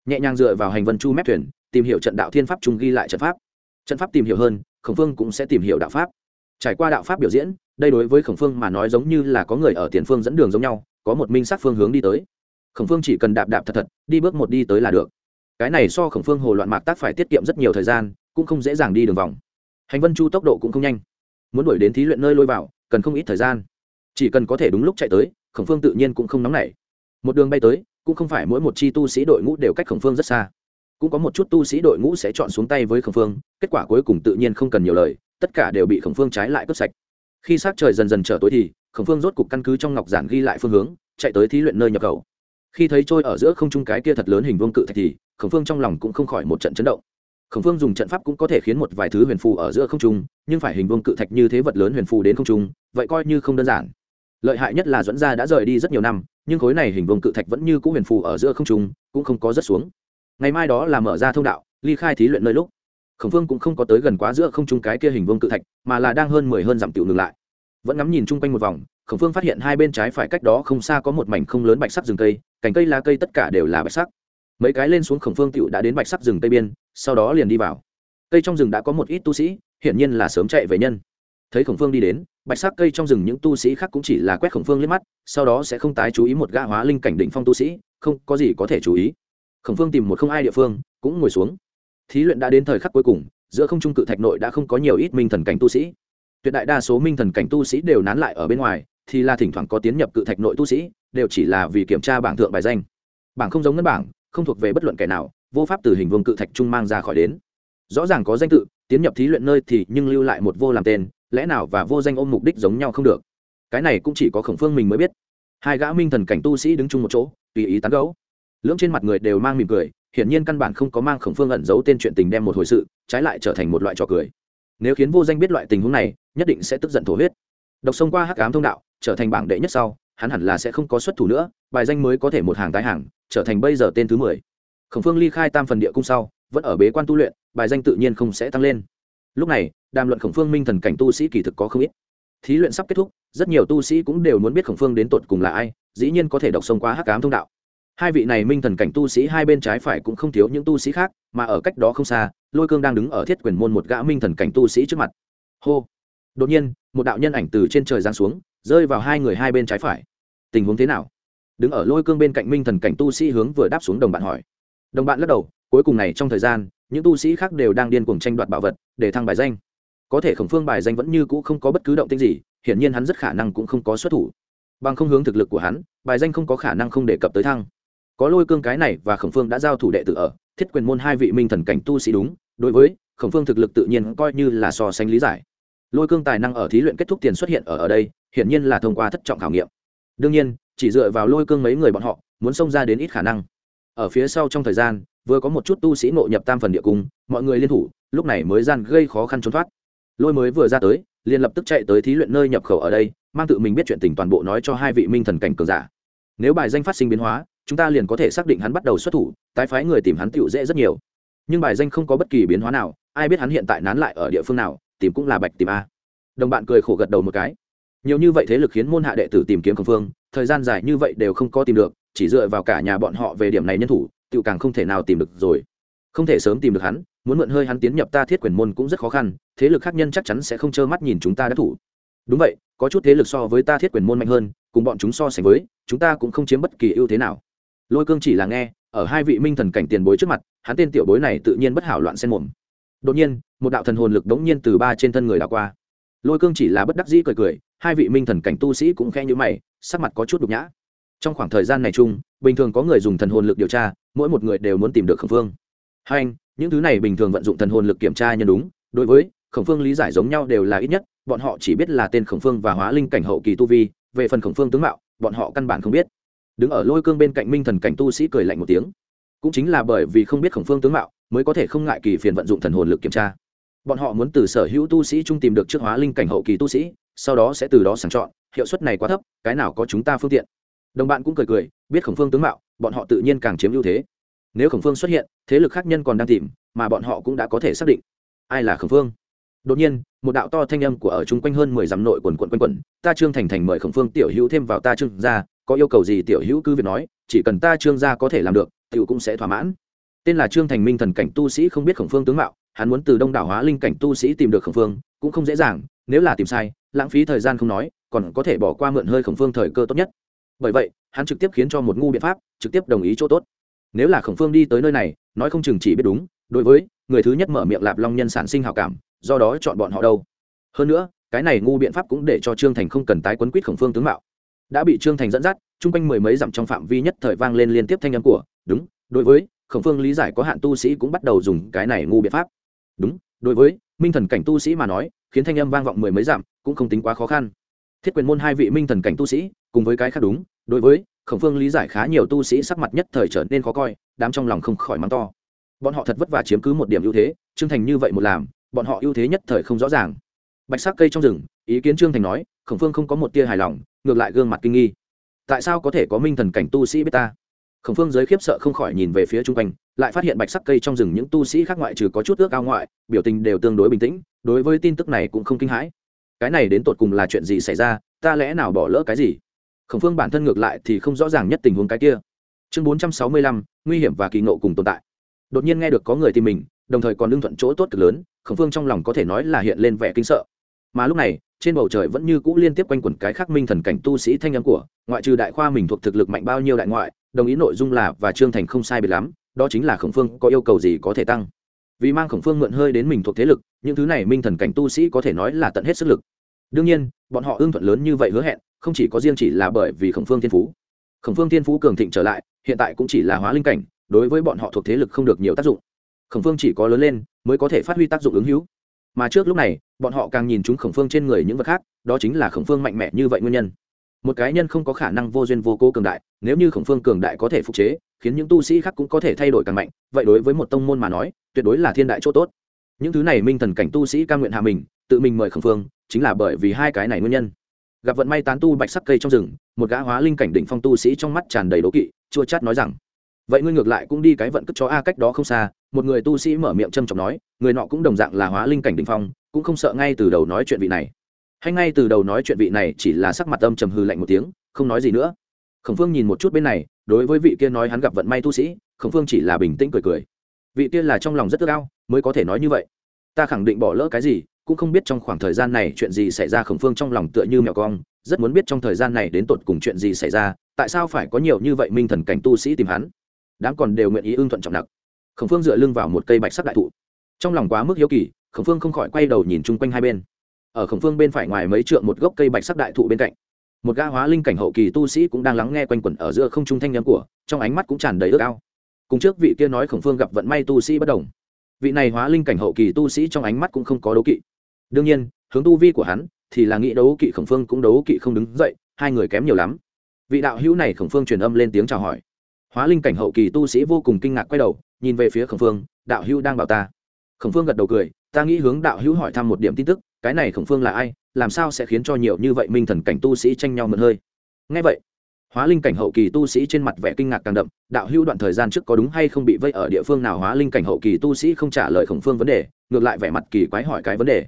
Nhẹ nhàng dựa vào hành vân chu mép thuyền, tìm hiểu trận đạo thiên pháp trung ghi lại trận pháp. Trận pháp tìm hiểu hơn, khổng phương cũng sẽ tìm hiểu đạo pháp. Trải qua đạo pháp biểu diễn, đây đối với khổng phương mà nói giống như là có người ở tiền phương dẫn đường giống nhau, có một minh sắc phương hướng đi tới. Khổng phương chỉ cần đạp đạp thật thật, đi bước một đi tới là được. Cái này so khổng phương hồ loạn mạc tác phải tiết kiệm rất nhiều thời gian, cũng không dễ dàng đi đường vòng. Hành vân chu tốc độ cũng không nhanh muốn đuổi đến thí luyện nơi lôi vào, cần không ít thời gian. Chỉ cần có thể đúng lúc chạy tới, khổng phương tự nhiên cũng không nóng nảy. Một đường bay tới, cũng không phải mỗi một chi tu sĩ đội ngũ đều cách khổng phương rất xa. Cũng có một chút tu sĩ đội ngũ sẽ chọn xuống tay với khổng phương, kết quả cuối cùng tự nhiên không cần nhiều lời, tất cả đều bị khổng phương trái lại cướp sạch. Khi s á trời dần dần trở tối thì, khổng phương rốt cục căn cứ trong ngọc giản ghi lại phương hướng, chạy tới thí luyện nơi nhập khẩu. Khi thấy trôi ở giữa không trung cái kia thật lớn hình vương cự thạch thì, khổng phương trong lòng cũng không khỏi một trận chấn động khổng phương dùng trận pháp cũng có thể khiến một vài thứ huyền phù ở giữa không trung, nhưng phải hình vương cự thạch như thế vật lớn huyền phù đến không trung, vậy coi như không đơn giản. Lợi hại nhất là dẫn ra đã rời đi rất nhiều năm, nhưng khối này hình vương cự thạch vẫn như cũ huyền phù ở giữa không trung, cũng không có rất xuống. Ngày mai đó là mở ra thông đạo, ly khai thí luyện nơi lúc. Khổng phương cũng không có tới gần quá giữa không trung cái kia hình vương cự thạch, mà là đang hơn mười hơn dặm tiểu ngừng lại. Vẫn ngắm nhìn chung quanh một vòng, khổng phương phát hiện hai bên trái phải cách đó không xa có một mảnh không lớn bạch sắc rừng cây, cành cây lá cây tất cả đều là bạch sắc. Mấy cái lên xuống khổng phương tựu đã đến bạch sắc rừng cây biên sau đó liền đi vào. Cây trong rừng đã có một ít tu sĩ, hiển nhiên là sớm chạy về nhân. Thấy khổng phương đi đến, bạch sắc cây trong rừng những tu sĩ khác cũng chỉ là quét khổng phương liếc mắt, sau đó sẽ không tái chú ý một gã hóa linh cảnh định phong tu sĩ, không có gì có thể chú ý. Khổng phương tìm một không ai địa phương, cũng ngồi xuống. Thí luyện đã đến thời khắc cuối cùng, giữa không trung cự thạch nội đã không có nhiều ít minh thần cảnh tu sĩ. Tuyệt đại đa số minh thần cảnh tu sĩ đều nán lại ở bên ngoài, thì là thỉnh thoảng có tiến nhập cự thạch nội tu sĩ, đều chỉ là vì kiểm tra bảng thượng bài danh. Bảng không giống ngân bảng, không thuộc về bất luận kẻ nào vô pháp từ hình vương cự thạch trung mang ra khỏi đến. Rõ ràng có danh tự, tiến nhập thí luyện nơi thì nhưng lưu lại một vô làm tên, lẽ nào và vô danh ôm mục đích giống nhau không được? Cái này cũng chỉ có khổng phương mình mới biết. Hai gã minh thần cảnh tu sĩ đứng chung một chỗ, tùy ý tán gấu lưỡng trên mặt người đều mang mỉm cười, hiển nhiên căn bản không có mang khổng phương ẩn giấu tên chuyện tình đem một hồi sự, trái lại trở thành một loại trò cười. Nếu khiến vô danh biết loại tình huống này, nhất định sẽ tức giận thổ huyết. Đọc xông qua hắc ám thông đạo, trở thành bảng đệ nhất sau, hắn hẳn là sẽ không có xuất thủ nữa, bài danh mới có thể một hàng tái hàng, trở thành bây giờ tên thứ mười khổng phương ly khai tam phần địa cung sau, vẫn ở bế quan tu luyện, bài danh tự nhiên không sẽ tăng lên. Lúc này, đàm luận khổng phương minh thần cảnh tu sĩ kỳ thực có không ít. Thí luyện sắp kết thúc, rất nhiều tu sĩ cũng đều muốn biết khổng phương đến tột cùng là ai, dĩ nhiên có thể đọc sông qua hắc ám thông đạo. Hai vị này minh thần cảnh tu sĩ hai bên trái phải cũng không thiếu những tu sĩ khác, mà ở cách đó không xa, lôi cương đang đứng ở thiết quyền môn một gã minh thần cảnh tu sĩ trước mặt. Hô! Đột nhiên, một đạo nhân ảnh từ trên trời giáng xuống, rơi vào hai người hai bên trái phải. Tình huống thế nào? Đứng ở lôi cương bên cạnh minh thần cảnh tu sĩ hướng vừa đáp xuống đồng bạn hỏi đồng bạn lắc đầu, cuối cùng này trong thời gian, những tu sĩ khác đều đang điên cuồng tranh đoạt bảo vật, để thăng bài danh. Có thể khổng phương bài danh vẫn như cũ không có bất cứ động tĩnh gì, hiển nhiên hắn rất khả năng cũng không có xuất thủ. Bằng không hướng thực lực của hắn, bài danh không có khả năng không đề cập tới thăng. Có lôi cương cái này và khổng phương đã giao thủ đệ tử ở, thiết quyền môn hai vị minh thần cảnh tu sĩ đúng, đối với, khổng phương thực lực tự nhiên coi như là so sánh lý giải. Lôi cương tài năng ở thí luyện kết thúc tiền xuất hiện ở ở đây, hiển nhiên là thông qua thất trọng khảo nghiệm. Đương nhiên, chỉ dựa vào lôi cương mấy người bọn họ, muốn xông ra đến ít khả năng ở phía sau trong thời gian, vừa có một chút tu sĩ ngộ nhập tam phần địa cung, mọi người liên thủ, lúc này mới gian gây khó khăn trốn thoát. Lôi mới vừa ra tới, liền lập tức chạy tới thí luyện nơi nhập khẩu ở đây, mang tự mình biết chuyện tình toàn bộ nói cho hai vị minh thần cảnh cường giả. Nếu bài danh phát sinh biến hóa, chúng ta liền có thể xác định hắn bắt đầu xuất thủ, tái phái người tìm hắn tựu dễ rất nhiều. Nhưng bài danh không có bất kỳ biến hóa nào, ai biết hắn hiện tại nán lại ở địa phương nào, tìm cũng là bạch tìm a. Đồng bạn cười khổ gật đầu một cái. Nhiều như vậy thế lực khiến môn hạ đệ tử tìm kiếm khổng phương, thời gian dài như vậy đều không có tìm được chỉ dựa vào cả nhà bọn họ về điểm này nhân thủ tự càng không thể nào tìm được rồi. Không thể sớm tìm được hắn, muốn mượn hơi hắn tiến nhập ta thiết quyền môn cũng rất khó khăn, thế lực khác nhân chắc chắn sẽ không trơ mắt nhìn chúng ta đã thủ. Đúng vậy, có chút thế lực so với ta thiết quyền môn mạnh hơn, cùng bọn chúng so sánh với, chúng ta cũng không chiếm bất kỳ ưu thế nào. Lôi cương chỉ là nghe, ở hai vị minh thần cảnh tiền bối trước mặt, hắn tên tiểu bối này tự nhiên bất hảo loạn xen mồm. Đột nhiên, một đạo thần hồn lực đống nhiên từ ba trên thân người đảo qua. Lôi cương chỉ là bất đắc dĩ cười cười, hai vị minh thần cảnh tu sĩ cũng khẽ như mày, sắc mặt có chút đục nhã trong khoảng thời gian này chung, bình thường có người dùng thần hồn lực điều tra, mỗi một người đều muốn tìm được khẩn phương. Hai anh, những thứ này bình thường vận dụng thần hồn lực kiểm tra nhân đúng, đối với khổng phương lý giải giống nhau đều là ít nhất, bọn họ chỉ biết là tên khổng phương và hóa linh cảnh hậu kỳ tu vi, về phần khổng phương tướng mạo, bọn họ căn bản không biết. Đứng ở lôi cương bên cạnh minh thần cảnh tu sĩ cười lạnh một tiếng. Cũng chính là bởi vì không biết khổng phương tướng mạo, mới có thể không ngại kỳ phiền vận dụng thần hồn lực kiểm tra. Bọn họ muốn từ sở hữu tu sĩ chung tìm được trước hóa linh cảnh hậu kỳ tu sĩ, sau đó sẽ từ đó sàng chọn, hiệu suất này quá thấp, cái nào có chúng ta phương tiện đồng bạn cũng cười cười, biết khổng phương tướng mạo, bọn họ tự nhiên càng chiếm ưu thế. Nếu khổng phương xuất hiện, thế lực khác nhân còn đang tìm, mà bọn họ cũng đã có thể xác định ai là khổng phương. Đột nhiên, một đạo to thanh âm của ở chung quanh hơn mười dặm nội quần quận quanh quẩn, ta trương thành thành mời khổng phương tiểu hữu thêm vào ta trương gia, có yêu cầu gì tiểu hữu cứ việc nói, chỉ cần ta trương gia có thể làm được, tiểu cũng sẽ thỏa mãn. Tên là trương thành minh thần cảnh tu sĩ không biết khổng phương tướng mạo, hắn muốn từ đông đảo hóa linh cảnh tu sĩ tìm được khổng phương, cũng không dễ dàng, nếu là tìm sai, lãng phí thời gian không nói, còn có thể bỏ qua mượn hơi khổng phương thời cơ tốt nhất bởi vậy, hắn trực tiếp khiến cho một ngu biện pháp, trực tiếp đồng ý chỗ tốt. Nếu là khổng phương đi tới nơi này, nói không chừng chỉ biết đúng, đối với người thứ nhất mở miệng lạp long nhân sản sinh hào cảm, do đó chọn bọn họ đâu. Hơn nữa, cái này ngu biện pháp cũng để cho trương thành không cần tái quấn quýt khổng phương tướng mạo. Đã bị trương thành dẫn dắt, chung quanh mười mấy dặm trong phạm vi nhất thời vang lên liên tiếp thanh âm của, đúng, đối với khổng phương lý giải có hạn tu sĩ cũng bắt đầu dùng cái này ngu biện pháp. Đúng, đối với minh thần cảnh tu sĩ mà nói, khiến thanh âm vang vọng mười mấy dặm cũng không tính quá khó khăn thiết quyền môn hai vị minh thần cảnh tu sĩ, cùng với cái khác đúng, đối với khổng phương lý giải khá nhiều tu sĩ sắc mặt nhất thời trở nên khó coi, đám trong lòng không khỏi mắng to. Bọn họ thật vất vả chiếm cứ một điểm ưu thế, trương thành như vậy một làm, bọn họ ưu thế nhất thời không rõ ràng. Bạch sắc cây trong rừng, ý kiến trương thành nói, khổng phương không có một tia hài lòng, ngược lại gương mặt kinh nghi. Tại sao có thể có minh thần cảnh tu sĩ biết ta? Khổng phương giới khiếp sợ không khỏi nhìn về phía chung quanh, lại phát hiện bạch sắc cây trong rừng những tu sĩ khác ngoại trừ có chút ước ao ngoại, biểu tình đều tương đối bình tĩnh, đối với tin tức này cũng không kinh hãi cái này đến tột cùng là chuyện gì xảy ra, ta lẽ nào bỏ lỡ cái gì? Khổng phương bản thân ngược lại thì không rõ ràng nhất tình huống cái kia. Chương bốn trăm sáu mươi lăm, nguy hiểm và kỳ nộ cùng tồn tại. Đột nhiên nghe được có người tìm mình, đồng thời còn lương thuận chỗ tốt cực lớn, khổng phương trong lòng có thể nói là hiện lên vẻ kinh sợ. Mà lúc này, trên bầu trời vẫn như cũ liên tiếp quanh quẩn cái khắc minh thần cảnh tu sĩ thanh âm của, ngoại trừ đại khoa mình thuộc thực lực mạnh bao nhiêu đại ngoại, đồng ý nội dung là và trương thành không sai biệt lắm, đó chính là khổng phương có yêu cầu gì có thể tăng vì mang khổng phương mượn hơi đến mình thuộc thế lực, những thứ này minh thần cảnh tu sĩ có thể nói là tận hết sức lực. Đương nhiên, bọn họ ưng thuận lớn như vậy hứa hẹn, không chỉ có riêng chỉ là bởi vì khổng phương thiên phú. Khổng phương thiên phú cường thịnh trở lại, hiện tại cũng chỉ là hóa linh cảnh, đối với bọn họ thuộc thế lực không được nhiều tác dụng. Khổng phương chỉ có lớn lên, mới có thể phát huy tác dụng ứng hữu. Mà trước lúc này, bọn họ càng nhìn chúng khổng phương trên người những vật khác, đó chính là khổng phương mạnh mẽ như vậy nguyên nhân một cái nhân không có khả năng vô duyên vô cố cường đại, nếu như khổng phương cường đại có thể phục chế, khiến những tu sĩ khác cũng có thể thay đổi càng mạnh, vậy đối với một tông môn mà nói, tuyệt đối là thiên đại chỗ tốt. Những thứ này minh thần cảnh tu sĩ ca nguyện hạ mình, tự mình mời khổng phương, chính là bởi vì hai cái này nguyên nhân. Gặp vận may tán tu bạch sắc cây trong rừng, một gã hóa linh cảnh đỉnh phong tu sĩ trong mắt tràn đầy đố kỵ, chua chát nói rằng, vậy ngươi ngược lại cũng đi cái vận cất chó a cách đó không xa. Một người tu sĩ mở miệng trầm trọng nói, người nọ cũng đồng dạng là hóa linh cảnh đỉnh phong, cũng không sợ ngay từ đầu nói chuyện vị này hay ngay từ đầu nói chuyện vị này chỉ là sắc mặt âm trầm hư lạnh một tiếng, không nói gì nữa. Khổng phương nhìn một chút bên này, đối với vị kia nói hắn gặp vận may tu sĩ, khổng phương chỉ là bình tĩnh cười cười. Vị kia là trong lòng rất ước ao, mới có thể nói như vậy. Ta khẳng định bỏ lỡ cái gì, cũng không biết trong khoảng thời gian này chuyện gì xảy ra, khổng phương trong lòng tựa như mèo cong, rất muốn biết trong thời gian này đến tột cùng chuyện gì xảy ra, tại sao phải có nhiều như vậy minh thần cảnh tu sĩ tìm hắn. Đám còn đều nguyện ý ưng thuận trọng nặc khổng phương dựa lưng vào một cây bạch sắc đại thụ. Trong lòng quá mức hiếu kỳ, khổng phương không khỏi quay đầu nhìn chung quanh hai bên ở khổng phương bên phải ngoài mấy trượng một gốc cây bạch sắc đại thụ bên cạnh. Một ga hóa linh cảnh hậu kỳ tu sĩ cũng đang lắng nghe quanh quẩn ở giữa không trung thanh nhắm của, trong ánh mắt cũng tràn đầy ước ao. Cùng trước vị kia nói khổng phương gặp vận may tu sĩ bất đồng. Vị này hóa linh cảnh hậu kỳ tu sĩ trong ánh mắt cũng không có đấu kỵ. Đương nhiên, hướng tu vi của hắn thì là nghĩ đấu kỵ khổng phương cũng đấu kỵ không đứng dậy, hai người kém nhiều lắm. Vị đạo hữu này khổng phương truyền âm lên tiếng chào hỏi. Hóa linh cảnh hậu kỳ tu sĩ vô cùng kinh ngạc quay đầu, nhìn về phía khổng phương, đạo hữu đang bảo ta. Khổng phương gật đầu cười, ta nghĩ hướng đạo hữu hỏi thăm một điểm tin tức cái này khổng phương là ai, làm sao sẽ khiến cho nhiều như vậy minh thần cảnh tu sĩ tranh nhau mượn hơi? Ngay vậy, hóa linh cảnh hậu kỳ tu sĩ trên mặt vẻ kinh ngạc càng đậm, đạo hữu đoạn thời gian trước có đúng hay không bị vây ở địa phương nào hóa linh cảnh hậu kỳ tu sĩ không trả lời khổng phương vấn đề, ngược lại vẻ mặt kỳ quái hỏi cái vấn đề.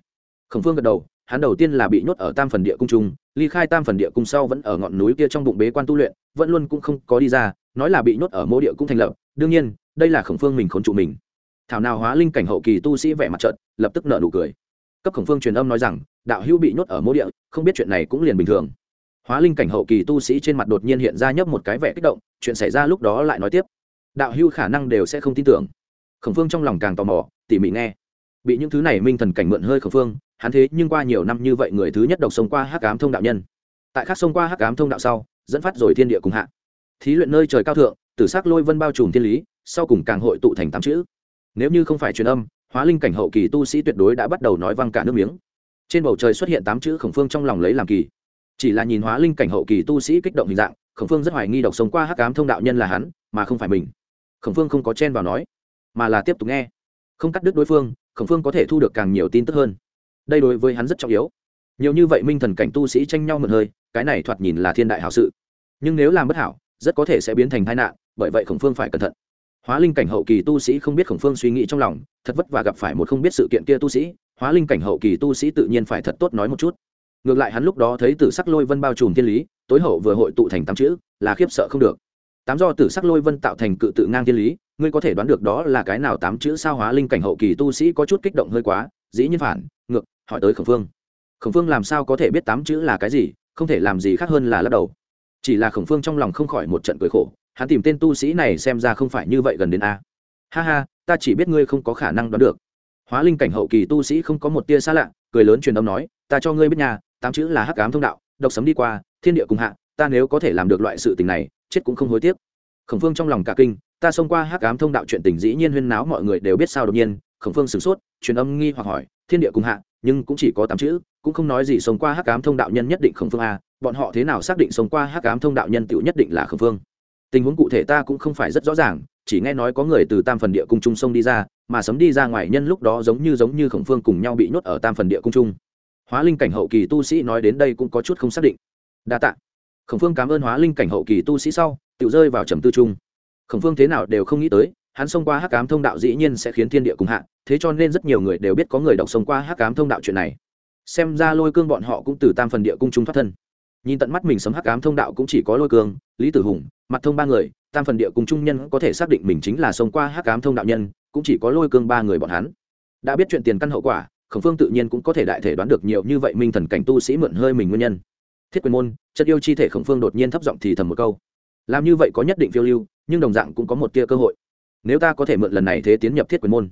Khổng phương gật đầu, hắn đầu tiên là bị nhốt ở tam phần địa cung trung, ly khai tam phần địa cung sau vẫn ở ngọn núi kia trong bụng bế quan tu luyện, vẫn luôn cũng không có đi ra, nói là bị nhốt ở mô địa cung thành lập, đương nhiên, đây là khổng phương mình khốn trụ mình. Thảo nào hóa linh cảnh hậu kỳ tu sĩ vẻ mặt trận lập tức nợ nụ cười cấp khổng phương truyền âm nói rằng, đạo hữu bị nhốt ở mô địa, không biết chuyện này cũng liền bình thường. Hóa linh cảnh hậu kỳ tu sĩ trên mặt đột nhiên hiện ra nhấp một cái vẻ kích động, chuyện xảy ra lúc đó lại nói tiếp. Đạo hữu khả năng đều sẽ không tin tưởng. Khổng phương trong lòng càng tò mò, tỉ mỉ nghe. Bị những thứ này minh thần cảnh mượn hơi khổng phương, hắn thế nhưng qua nhiều năm như vậy người thứ nhất độc sống qua hắc ám thông đạo nhân. Tại khắc sông qua hắc ám thông đạo sau, dẫn phát rồi thiên địa cùng hạ. Thí luyện nơi trời cao thượng, tử sắc lôi vân bao trùm thiên lý, sau cùng càng hội tụ thành tám chữ. Nếu như không phải truyền âm hóa linh cảnh hậu kỳ tu sĩ tuyệt đối đã bắt đầu nói văng cả nước miếng. Trên bầu trời xuất hiện tám chữ khổng phương trong lòng lấy làm kỳ. Chỉ là nhìn hóa linh cảnh hậu kỳ tu sĩ kích động hình dạng, khổng phương rất hoài nghi độc sống qua hắc ám thông đạo nhân là hắn, mà không phải mình. Khổng phương không có chen vào nói, mà là tiếp tục nghe. Không cắt đứt đối phương, khổng phương có thể thu được càng nhiều tin tức hơn. Đây đối với hắn rất trọng yếu. Nhiều như vậy minh thần cảnh tu sĩ tranh nhau mượn hơi, cái này thoạt nhìn là thiên đại hảo sự. Nhưng nếu làm bất hảo, rất có thể sẽ biến thành tai nạn, bởi vậy khổng phương phải cẩn thận hóa linh cảnh hậu kỳ tu sĩ không biết khổng phương suy nghĩ trong lòng, thật vất và gặp phải một không biết sự kiện kia tu sĩ. Hóa linh cảnh hậu kỳ tu sĩ tự nhiên phải thật tốt nói một chút. Ngược lại hắn lúc đó thấy tử sắc lôi vân bao trùm thiên lý, tối hậu vừa hội tụ thành tám chữ, là khiếp sợ không được. Tám do tử sắc lôi vân tạo thành cự tự ngang thiên lý, ngươi có thể đoán được đó là cái nào tám chữ sao? Hóa linh cảnh hậu kỳ tu sĩ có chút kích động hơi quá, dĩ nhiên phản, ngược, hỏi tới khổng phương. Khổng phương làm sao có thể biết tám chữ là cái gì, không thể làm gì khác hơn là lắc đầu. Chỉ là khổng phương trong lòng không khỏi một trận cười khổ hắn tìm tên tu sĩ này xem ra không phải như vậy gần đến a. Ha ha, ta chỉ biết ngươi không có khả năng đoán được. Hóa linh cảnh hậu kỳ tu sĩ không có một tia xa lạ, cười lớn truyền âm nói, ta cho ngươi biết nhà tám chữ là hắc ám thông đạo, độc sấm đi qua, thiên địa cùng hạ, ta nếu có thể làm được loại sự tình này, chết cũng không hối tiếc. Khổng phương trong lòng cả kinh, ta xông qua hắc ám thông đạo chuyện tình dĩ nhiên huyên náo mọi người đều biết sao đột nhiên, khổng phương sửng sốt, truyền âm nghi hoặc hỏi, thiên địa cùng hạ, nhưng cũng chỉ có tám chữ, cũng không nói gì xông qua hắc ám thông đạo nhân nhất định khổng phương a, bọn họ thế nào xác định xông qua hắc ám thông đạo nhân tựu nhất định là khổng phương? Tình huống cụ thể ta cũng không phải rất rõ ràng, chỉ nghe nói có người từ tam phần địa cung trung sông đi ra, mà sấm đi ra ngoài nhân lúc đó giống như giống như khổng phương cùng nhau bị nhốt ở tam phần địa cung trung. Hóa linh cảnh hậu kỳ tu sĩ nói đến đây cũng có chút không xác định. Đa tạ. Khổng phương cảm ơn hóa linh cảnh hậu kỳ tu sĩ sau, tự rơi vào trầm tư trung khổng phương thế nào đều không nghĩ tới, hắn xông qua hắc cám thông đạo dĩ nhiên sẽ khiến thiên địa cùng hạ, thế cho nên rất nhiều người đều biết có người đọc xông qua hắc cám thông đạo chuyện này. Xem ra lôi cương bọn họ cũng từ tam phần địa cung trung thoát thân nhìn tận mắt mình sấm hắc ám thông đạo cũng chỉ có lôi cường lý tử hùng, mặt thông ba người, tam phần địa cung trung nhân có thể xác định mình chính là xông qua hắc ám thông đạo nhân, cũng chỉ có lôi cương ba người bọn hắn. Đã biết chuyện tiền căn hậu quả, khổng phương tự nhiên cũng có thể đại thể đoán được nhiều như vậy minh thần cảnh tu sĩ mượn hơi mình nguyên nhân. Thiết quyền môn, chất yêu chi thể khổng phương đột nhiên thấp giọng thì thầm một câu. Làm như vậy có nhất định phiêu lưu, nhưng đồng dạng cũng có một tia cơ hội. Nếu ta có thể mượn lần này thế tiến nhập thiết quyền môn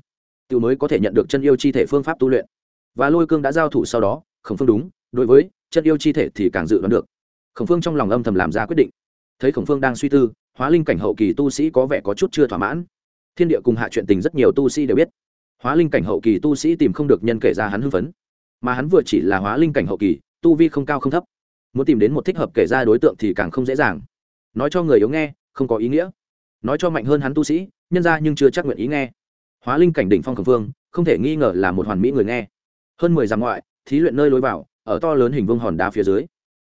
tự mới có thể nhận được chân yêu chi thể phương pháp tu luyện. Và lôi cương đã giao thủ sau đó, khổng phương đúng đối với chân yêu chi thể thì càng dự đoán được. Khổng phương trong lòng âm thầm làm ra quyết định. Thấy khổng phương đang suy tư, hóa linh cảnh hậu kỳ tu sĩ có vẻ có chút chưa thỏa mãn. Thiên địa cùng hạ chuyện tình rất nhiều tu sĩ đều biết. Hóa linh cảnh hậu kỳ tu sĩ tìm không được nhân kể ra hắn hưng phấn. Mà hắn vừa chỉ là hóa linh cảnh hậu kỳ, tu vi không cao không thấp. Muốn tìm đến một thích hợp kể ra đối tượng thì càng không dễ dàng. Nói cho người yếu nghe, không có ý nghĩa. Nói cho mạnh hơn hắn tu sĩ, nhân ra nhưng chưa chắc nguyện ý nghe. Hóa linh cảnh đỉnh phong khẩn phương, không thể nghi ngờ là một hoàn mỹ người nghe. Hơn mười dặm ngoại, thí luyện nơi lối vào ở to lớn hình vương hòn đá phía dưới.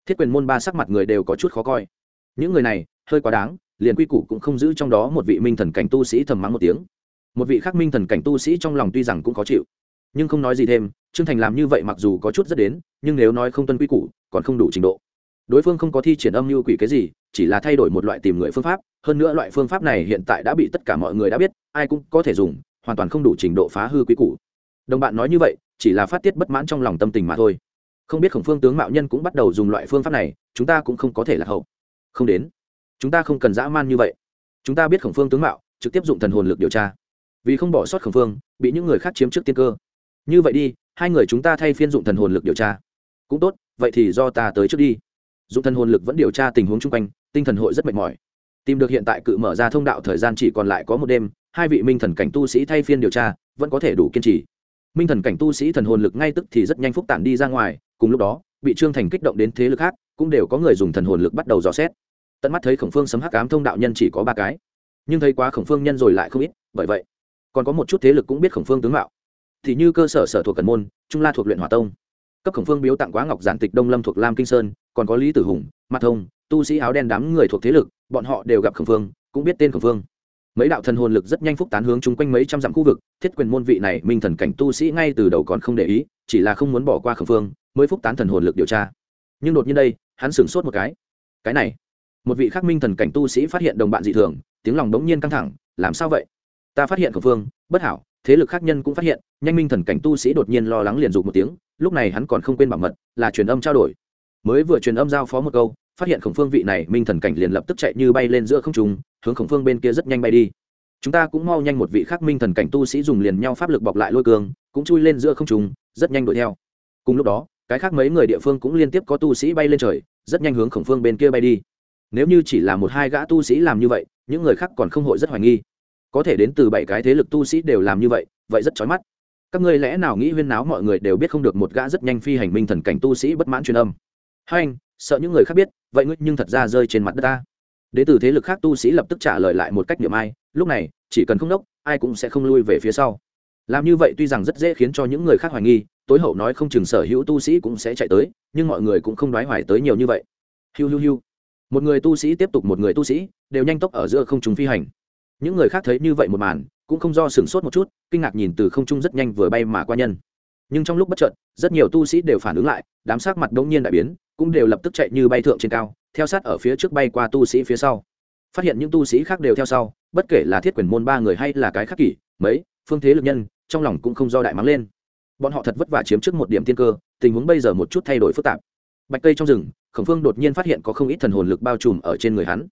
Thiết quyền môn ba sắc mặt người đều có chút khó coi. Những người này, hơi quá đáng, liền quy củ cũng không giữ trong đó một vị minh thần cảnh tu sĩ thầm mắng một tiếng. Một vị khác minh thần cảnh tu sĩ trong lòng tuy rằng cũng khó chịu, nhưng không nói gì thêm, trương thành làm như vậy mặc dù có chút rất đến, nhưng nếu nói không tuân quy củ, còn không đủ trình độ. Đối phương không có thi triển âm mưu quỷ cái gì, chỉ là thay đổi một loại tìm người phương pháp, hơn nữa loại phương pháp này hiện tại đã bị tất cả mọi người đã biết, ai cũng có thể dùng, hoàn toàn không đủ trình độ phá hư quý củ. Đồng bạn nói như vậy, chỉ là phát tiết bất mãn trong lòng tâm tình mà thôi không biết khổng phương tướng mạo nhân cũng bắt đầu dùng loại phương pháp này, chúng ta cũng không có thể là hậu. Không đến. Chúng ta không cần dã man như vậy. Chúng ta biết khổng phương tướng mạo, trực tiếp dụng thần hồn lực điều tra. Vì không bỏ sót khổng phương, bị những người khác chiếm trước tiên cơ. Như vậy đi, hai người chúng ta thay phiên dụng thần hồn lực điều tra. Cũng tốt, vậy thì do ta tới trước đi. Dụng thần hồn lực vẫn điều tra tình huống chung quanh, tinh thần hội rất mệt mỏi. Tìm được hiện tại cự mở ra thông đạo thời gian chỉ còn lại có một đêm, hai vị minh thần cảnh tu sĩ thay phiên điều tra, vẫn có thể đủ kiên trì minh thần cảnh tu sĩ thần hồn lực ngay tức thì rất nhanh phúc tản đi ra ngoài, cùng lúc đó, bị trương thành kích động đến thế lực khác, cũng đều có người dùng thần hồn lực bắt đầu dò xét. Tận mắt thấy khổng phương sấm hắc ám thông đạo nhân chỉ có ba cái. Nhưng thấy quá khổng phương nhân rồi lại không ít, bởi vậy, còn có một chút thế lực cũng biết khổng phương tướng mạo. Thì như cơ sở sở thuộc cần môn, trung la thuộc luyện hỏa tông. Cấp khổng phương biếu tặng quá ngọc giản tịch đông lâm thuộc lam kinh sơn, còn có lý tử hùng mặt thông, tu sĩ áo đen đám người thuộc thế lực, bọn họ đều gặp khổng phương, cũng biết tên khổng phương mấy đạo thần hồn lực rất nhanh phúc tán hướng chung quanh mấy trăm dặm khu vực, thiết quyền môn vị này minh thần cảnh tu sĩ ngay từ đầu còn không để ý, chỉ là không muốn bỏ qua khẩn phương, mới phúc tán thần hồn lực điều tra. Nhưng đột nhiên đây, hắn sửng sốt một cái. Cái này, một vị khắc minh thần cảnh tu sĩ phát hiện đồng bạn dị thường, tiếng lòng đống nhiên căng thẳng, làm sao vậy? Ta phát hiện khẩn phương, bất hảo, thế lực khác nhân cũng phát hiện, nhanh minh thần cảnh tu sĩ đột nhiên lo lắng liền dục một tiếng, lúc này hắn còn không quên bảo mật, là truyền âm trao đổi. Mới vừa truyền âm giao phó một câu phát hiện khổng phương vị này minh thần cảnh liền lập tức chạy như bay lên giữa không trung, hướng khổng phương bên kia rất nhanh bay đi. Chúng ta cũng mau nhanh một vị khác minh thần cảnh tu sĩ dùng liền nhau pháp lực bọc lại lôi cường, cũng chui lên giữa không trung, rất nhanh đuổi theo. Cùng lúc đó, cái khác mấy người địa phương cũng liên tiếp có tu sĩ bay lên trời, rất nhanh hướng khổng phương bên kia bay đi. Nếu như chỉ là một hai gã tu sĩ làm như vậy, những người khác còn không hội rất hoài nghi. Có thể đến từ bảy cái thế lực tu sĩ đều làm như vậy vậy rất chói mắt. Các ngươi lẽ nào nghĩ huyên náo mọi người đều biết không được một gã rất nhanh phi hành minh thần cảnh tu sĩ bất mãn truyền âm? Hai anh sợ những người khác biết, vậy ngươi nhưng thật ra rơi trên mặt đất ta. Đ ế từ thế lực khác tu sĩ lập tức trả lời lại một cách niệm ai, lúc này, chỉ cần không đốc, ai cũng sẽ không lui về phía sau. Làm như vậy tuy rằng rất dễ khiến cho những người khác hoài nghi, tối hậu nói không chừng sở hữu tu sĩ cũng sẽ chạy tới, nhưng mọi người cũng không đoái hoài tới nhiều như vậy. Hiu hiu hiu. Một người tu sĩ tiếp tục một người tu sĩ, đều nhanh tốc ở giữa không trung phi hành. Những người khác thấy như vậy một màn, cũng không do sửng sốt một chút, kinh ngạc nhìn từ không trung rất nhanh vừa bay mà qua nhân. Nhưng trong lúc bất chợt, rất nhiều tu sĩ đều phản ứng lại, đám sắc mặt đống nhiên đại biến cũng đều lập tức chạy như bay thượng trên cao, theo sát ở phía trước bay qua tu sĩ phía sau. Phát hiện những tu sĩ khác đều theo sau, bất kể là thiết quyền môn ba người hay là cái khắc kỷ, mấy, phương thế lực nhân, trong lòng cũng không do đại mắng lên. Bọn họ thật vất vả chiếm trước một điểm tiên cơ, tình huống bây giờ một chút thay đổi phức tạp. Bạch cây trong rừng, khổng phương đột nhiên phát hiện có không ít thần hồn lực bao trùm ở trên người hắn.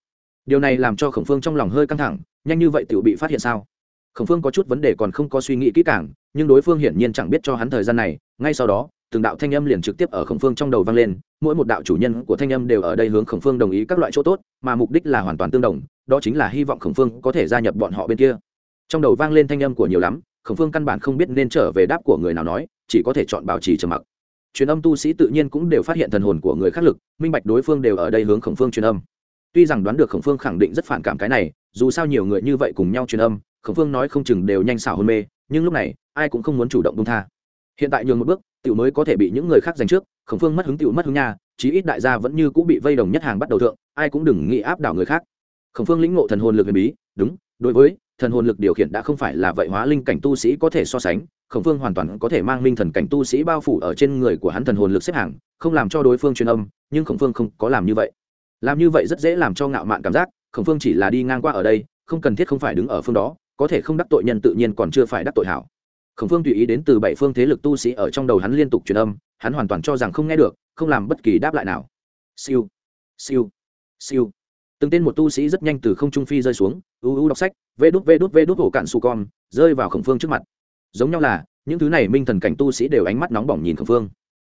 Điều này làm cho khổng phương trong lòng hơi căng thẳng, nhanh như vậy tự bị phát hiện sao? Khổng phương có chút vấn đề còn không có suy nghĩ kỹ càng, nhưng đối phương hiển nhiên chẳng biết cho hắn thời gian này, ngay sau đó từng đạo thanh âm liền trực tiếp ở khổng phương trong đầu vang lên, mỗi một đạo chủ nhân của thanh âm đều ở đây hướng khổng phương đồng ý các loại chỗ tốt, mà mục đích là hoàn toàn tương đồng, đó chính là hy vọng khổng phương có thể gia nhập bọn họ bên kia. Trong đầu vang lên thanh âm của nhiều lắm, khổng phương căn bản không biết nên trở về đáp của người nào nói, chỉ có thể chọn bảo trì trầm mặc. Truyền âm tu sĩ tự nhiên cũng đều phát hiện thần hồn của người khác lực, minh bạch đối phương đều ở đây hướng khổng phương truyền âm. Tuy rằng đoán được khổng phương khẳng định rất phản cảm cái này, dù sao nhiều người như vậy cùng nhau truyền âm, khổng phương nói không chừng đều nhanh xảo hôn mê, nhưng lúc này, ai cũng không muốn chủ động bông tha. Hiện tại nhường một bước tiểu mới có thể bị những người khác giành trước, khổng phương mất hứng tiểu mất hứng nha, chí ít đại gia vẫn như cũng bị vây đồng nhất hàng bắt đầu thượng, ai cũng đừng nghĩ áp đảo người khác. Khổng phương lĩnh ngộ thần hồn lực huyền bí, đúng, đối với thần hồn lực điều khiển đã không phải là vậy hóa linh cảnh tu sĩ có thể so sánh, khổng phương hoàn toàn có thể mang minh thần cảnh tu sĩ bao phủ ở trên người của hắn thần hồn lực xếp hàng, không làm cho đối phương truyền âm, nhưng khổng phương không có làm như vậy. Làm như vậy rất dễ làm cho ngạo mạn cảm giác, khổng phương chỉ là đi ngang qua ở đây, không cần thiết không phải đứng ở phương đó, có thể không đắc tội nhân tự nhiên còn chưa phải đắc tội hảo khổng phương tùy ý đến từ bảy phương thế lực tu sĩ ở trong đầu hắn liên tục truyền âm, hắn hoàn toàn cho rằng không nghe được, không làm bất kỳ đáp lại nào. Siêu siêu siêu. Từng tên một tu sĩ rất nhanh từ không trung phi rơi xuống, u u đọc sách, vê đút vê đút vê đút hổ cạn su con, rơi vào khổng phương trước mặt. Giống nhau là, những thứ này minh thần cảnh tu sĩ đều ánh mắt nóng bỏng nhìn khổng phương.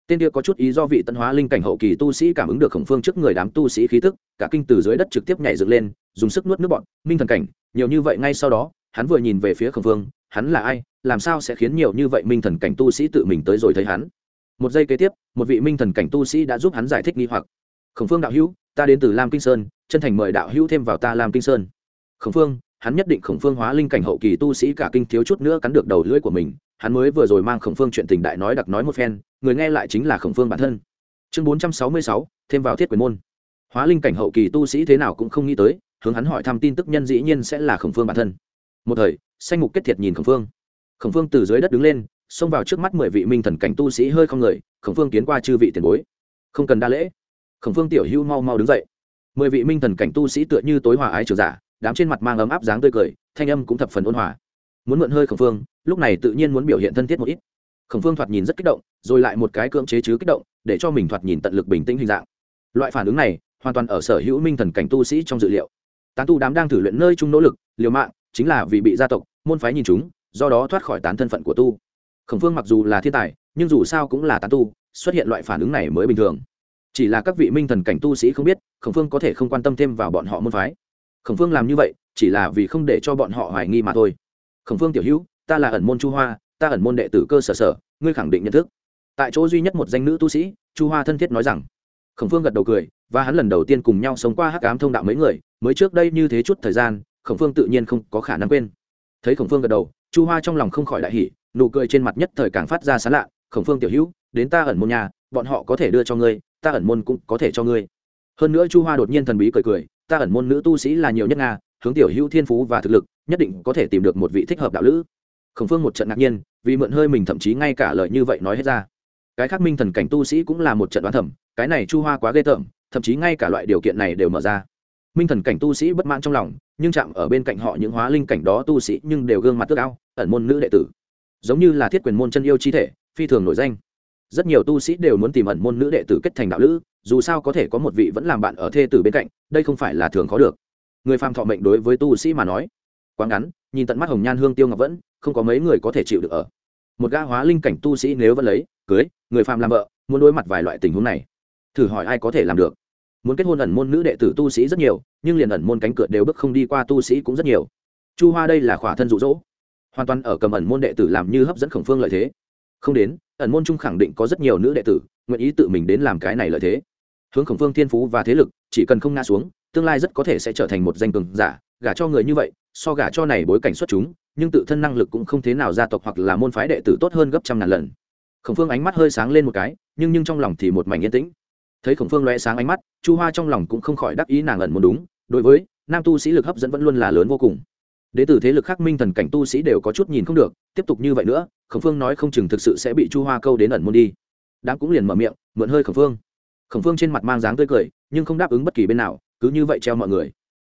Tên kia có chút ý do vị tân hóa linh cảnh hậu kỳ tu sĩ cảm ứng được khổng phương trước người đám tu sĩ khí tức, cả kinh từ dưới đất trực tiếp nhảy dựng lên, dùng sức nuốt nước bọn. Minh thần cảnh, nhiều như vậy ngay sau đó, hắn vừa nhìn về phía khổng phương, hắn là ai? Làm sao sẽ khiến nhiều như vậy minh thần cảnh tu sĩ tự mình tới rồi thấy hắn? Một giây kế tiếp, một vị minh thần cảnh tu sĩ đã giúp hắn giải thích nghi hoặc. Khổng phương đạo hữu, ta đến từ lam kinh sơn, chân thành mời đạo hữu thêm vào ta lam kinh sơn. Khổng phương, hắn nhất định khổng phương hóa linh cảnh hậu kỳ tu sĩ cả kinh thiếu chút nữa cắn được đầu lưỡi của mình. Hắn mới vừa rồi mang khổng phương chuyện tình đại nói đặc nói một phen, người nghe lại chính là khổng phương bản thân. Chương bốn trăm sáu mươi sáu, thêm vào thiết quyền môn. Hóa linh cảnh hậu kỳ tu sĩ thế nào cũng không nghĩ tới, hướng hắn hỏi thăm tin tức nhân dĩ nhiên sẽ là khổng phương bản thân. Một thời, sanh mục kết thiệt nhìn khổng phương khổng phương từ dưới đất đứng lên, xông vào trước mắt mười vị minh thần cảnh tu sĩ hơi không người, khổng phương kiến qua chư vị tiền bối. Không cần đa lễ. Khổng phương tiểu hưu mau mau đứng dậy. Mười vị minh thần cảnh tu sĩ tựa như tối hòa ái trường giả, đám trên mặt mang ấm áp dáng tươi cười, thanh âm cũng thập phần ôn hòa. Muốn mượn hơi khổng phương, lúc này tự nhiên muốn biểu hiện thân thiết một ít. Khổng phương thoạt nhìn rất kích động, rồi lại một cái cưỡng chế chứ kích động, để cho mình thoạt nhìn tận lực bình tĩnh hình dạng. Loại phản ứng này, hoàn toàn ở sở hữu minh thần cảnh tu sĩ trong dự liệu. Tán tu đám đang thử luyện nơi chung nỗ lực, liều mạng, chính là vì bị gia tộc, môn phái nhìn chúng do đó thoát khỏi tán thân phận của tu. Khổng phương mặc dù là thiên tài, nhưng dù sao cũng là tán tu, xuất hiện loại phản ứng này mới bình thường. Chỉ là các vị minh thần cảnh tu sĩ không biết, khổng phương có thể không quan tâm thêm vào bọn họ môn phái. Khổng phương làm như vậy, chỉ là vì không để cho bọn họ hoài nghi mà thôi. Khổng phương tiểu hữu, ta là ẩn môn chu hoa, ta ẩn môn đệ tử cơ sở sở, ngươi khẳng định nhận thức. Tại chỗ duy nhất một danh nữ tu sĩ, chu hoa thân thiết nói rằng. Khổng phương gật đầu cười, và hắn lần đầu tiên cùng nhau sống qua hắc ám thông đạo mấy người, mới trước đây như thế chút thời gian, khổng phương tự nhiên không có khả năng quên. Thấy khổng phương gật đầu chu hoa trong lòng không khỏi đại hỉ, nụ cười trên mặt nhất thời càng phát ra sán lạ, khổng phương tiểu hữu, đến ta ẩn môn nhà, bọn họ có thể đưa cho ngươi, ta ẩn môn cũng có thể cho ngươi. Hơn nữa chu hoa đột nhiên thần bí cười cười, ta ẩn môn nữ tu sĩ là nhiều nhất nga, hướng tiểu hữu thiên phú và thực lực, nhất định có thể tìm được một vị thích hợp đạo lữ. Khổng phương một trận ngạc nhiên, vì mượn hơi mình thậm chí ngay cả lời như vậy nói hết ra. Cái khác minh thần cảnh tu sĩ cũng là một trận đoán thẩm cái này chu hoa quá ghê tởm, thậm chí ngay cả loại điều kiện này đều mở ra. Minh thần cảnh tu sĩ bất mãn trong lòng nhưng chạm ở bên cạnh họ những hóa linh cảnh đó tu sĩ nhưng đều gương mặt tước ao, ẩn môn nữ đệ tử. Giống như là thiết quyền môn chân yêu chi thể, phi thường nổi danh. Rất nhiều tu sĩ đều muốn tìm ẩn môn nữ đệ tử kết thành đạo lữ, dù sao có thể có một vị vẫn làm bạn ở thê tử bên cạnh, đây không phải là thường khó được. Người phàm thọ mệnh đối với tu sĩ mà nói, quá ngắn, nhìn tận mắt hồng nhan hương tiêu ngọc vẫn, không có mấy người có thể chịu được ở. Một gã hóa linh cảnh tu sĩ nếu vẫn lấy, cưới, người phàm làm vợ, muốn đối mặt vài loại tình huống này, thử hỏi ai có thể làm được muốn kết hôn ẩn môn nữ đệ tử tu sĩ rất nhiều, nhưng liền ẩn môn cánh cửa đều bước không đi qua tu sĩ cũng rất nhiều. Chu hoa đây là khỏa thân rụ rỗ hoàn toàn ở cầm ẩn môn đệ tử làm như hấp dẫn khổng phương lợi thế. Không đến, ẩn môn trung khẳng định có rất nhiều nữ đệ tử, nguyện ý tự mình đến làm cái này lợi thế. Hướng khổng phương thiên phú và thế lực, chỉ cần không ngã xuống, tương lai rất có thể sẽ trở thành một danh cường giả, gả cho người như vậy, so gả cho này bối cảnh xuất chúng, nhưng tự thân năng lực cũng không thế nào gia tộc hoặc là môn phái đệ tử tốt hơn gấp trăm ngàn lần. Khổng phương ánh mắt hơi sáng lên một cái, nhưng nhưng trong lòng thì một mảnh yên tĩnh thấy khổng phương loe sáng ánh mắt, chu hoa trong lòng cũng không khỏi đắc ý nàng ẩn muốn đúng, đối với, nam tu sĩ lực hấp dẫn vẫn luôn là lớn vô cùng. Đ ế thế lực khác minh thần cảnh tu sĩ đều có chút nhìn không được, tiếp tục như vậy nữa, khổng phương nói không chừng thực sự sẽ bị chu hoa câu đến ẩn môn đi. Đám cũng liền mở miệng, mượn hơi khổng phương. Khổng phương trên mặt mang dáng tươi cười, nhưng không đáp ứng bất kỳ bên nào, cứ như vậy treo mọi người.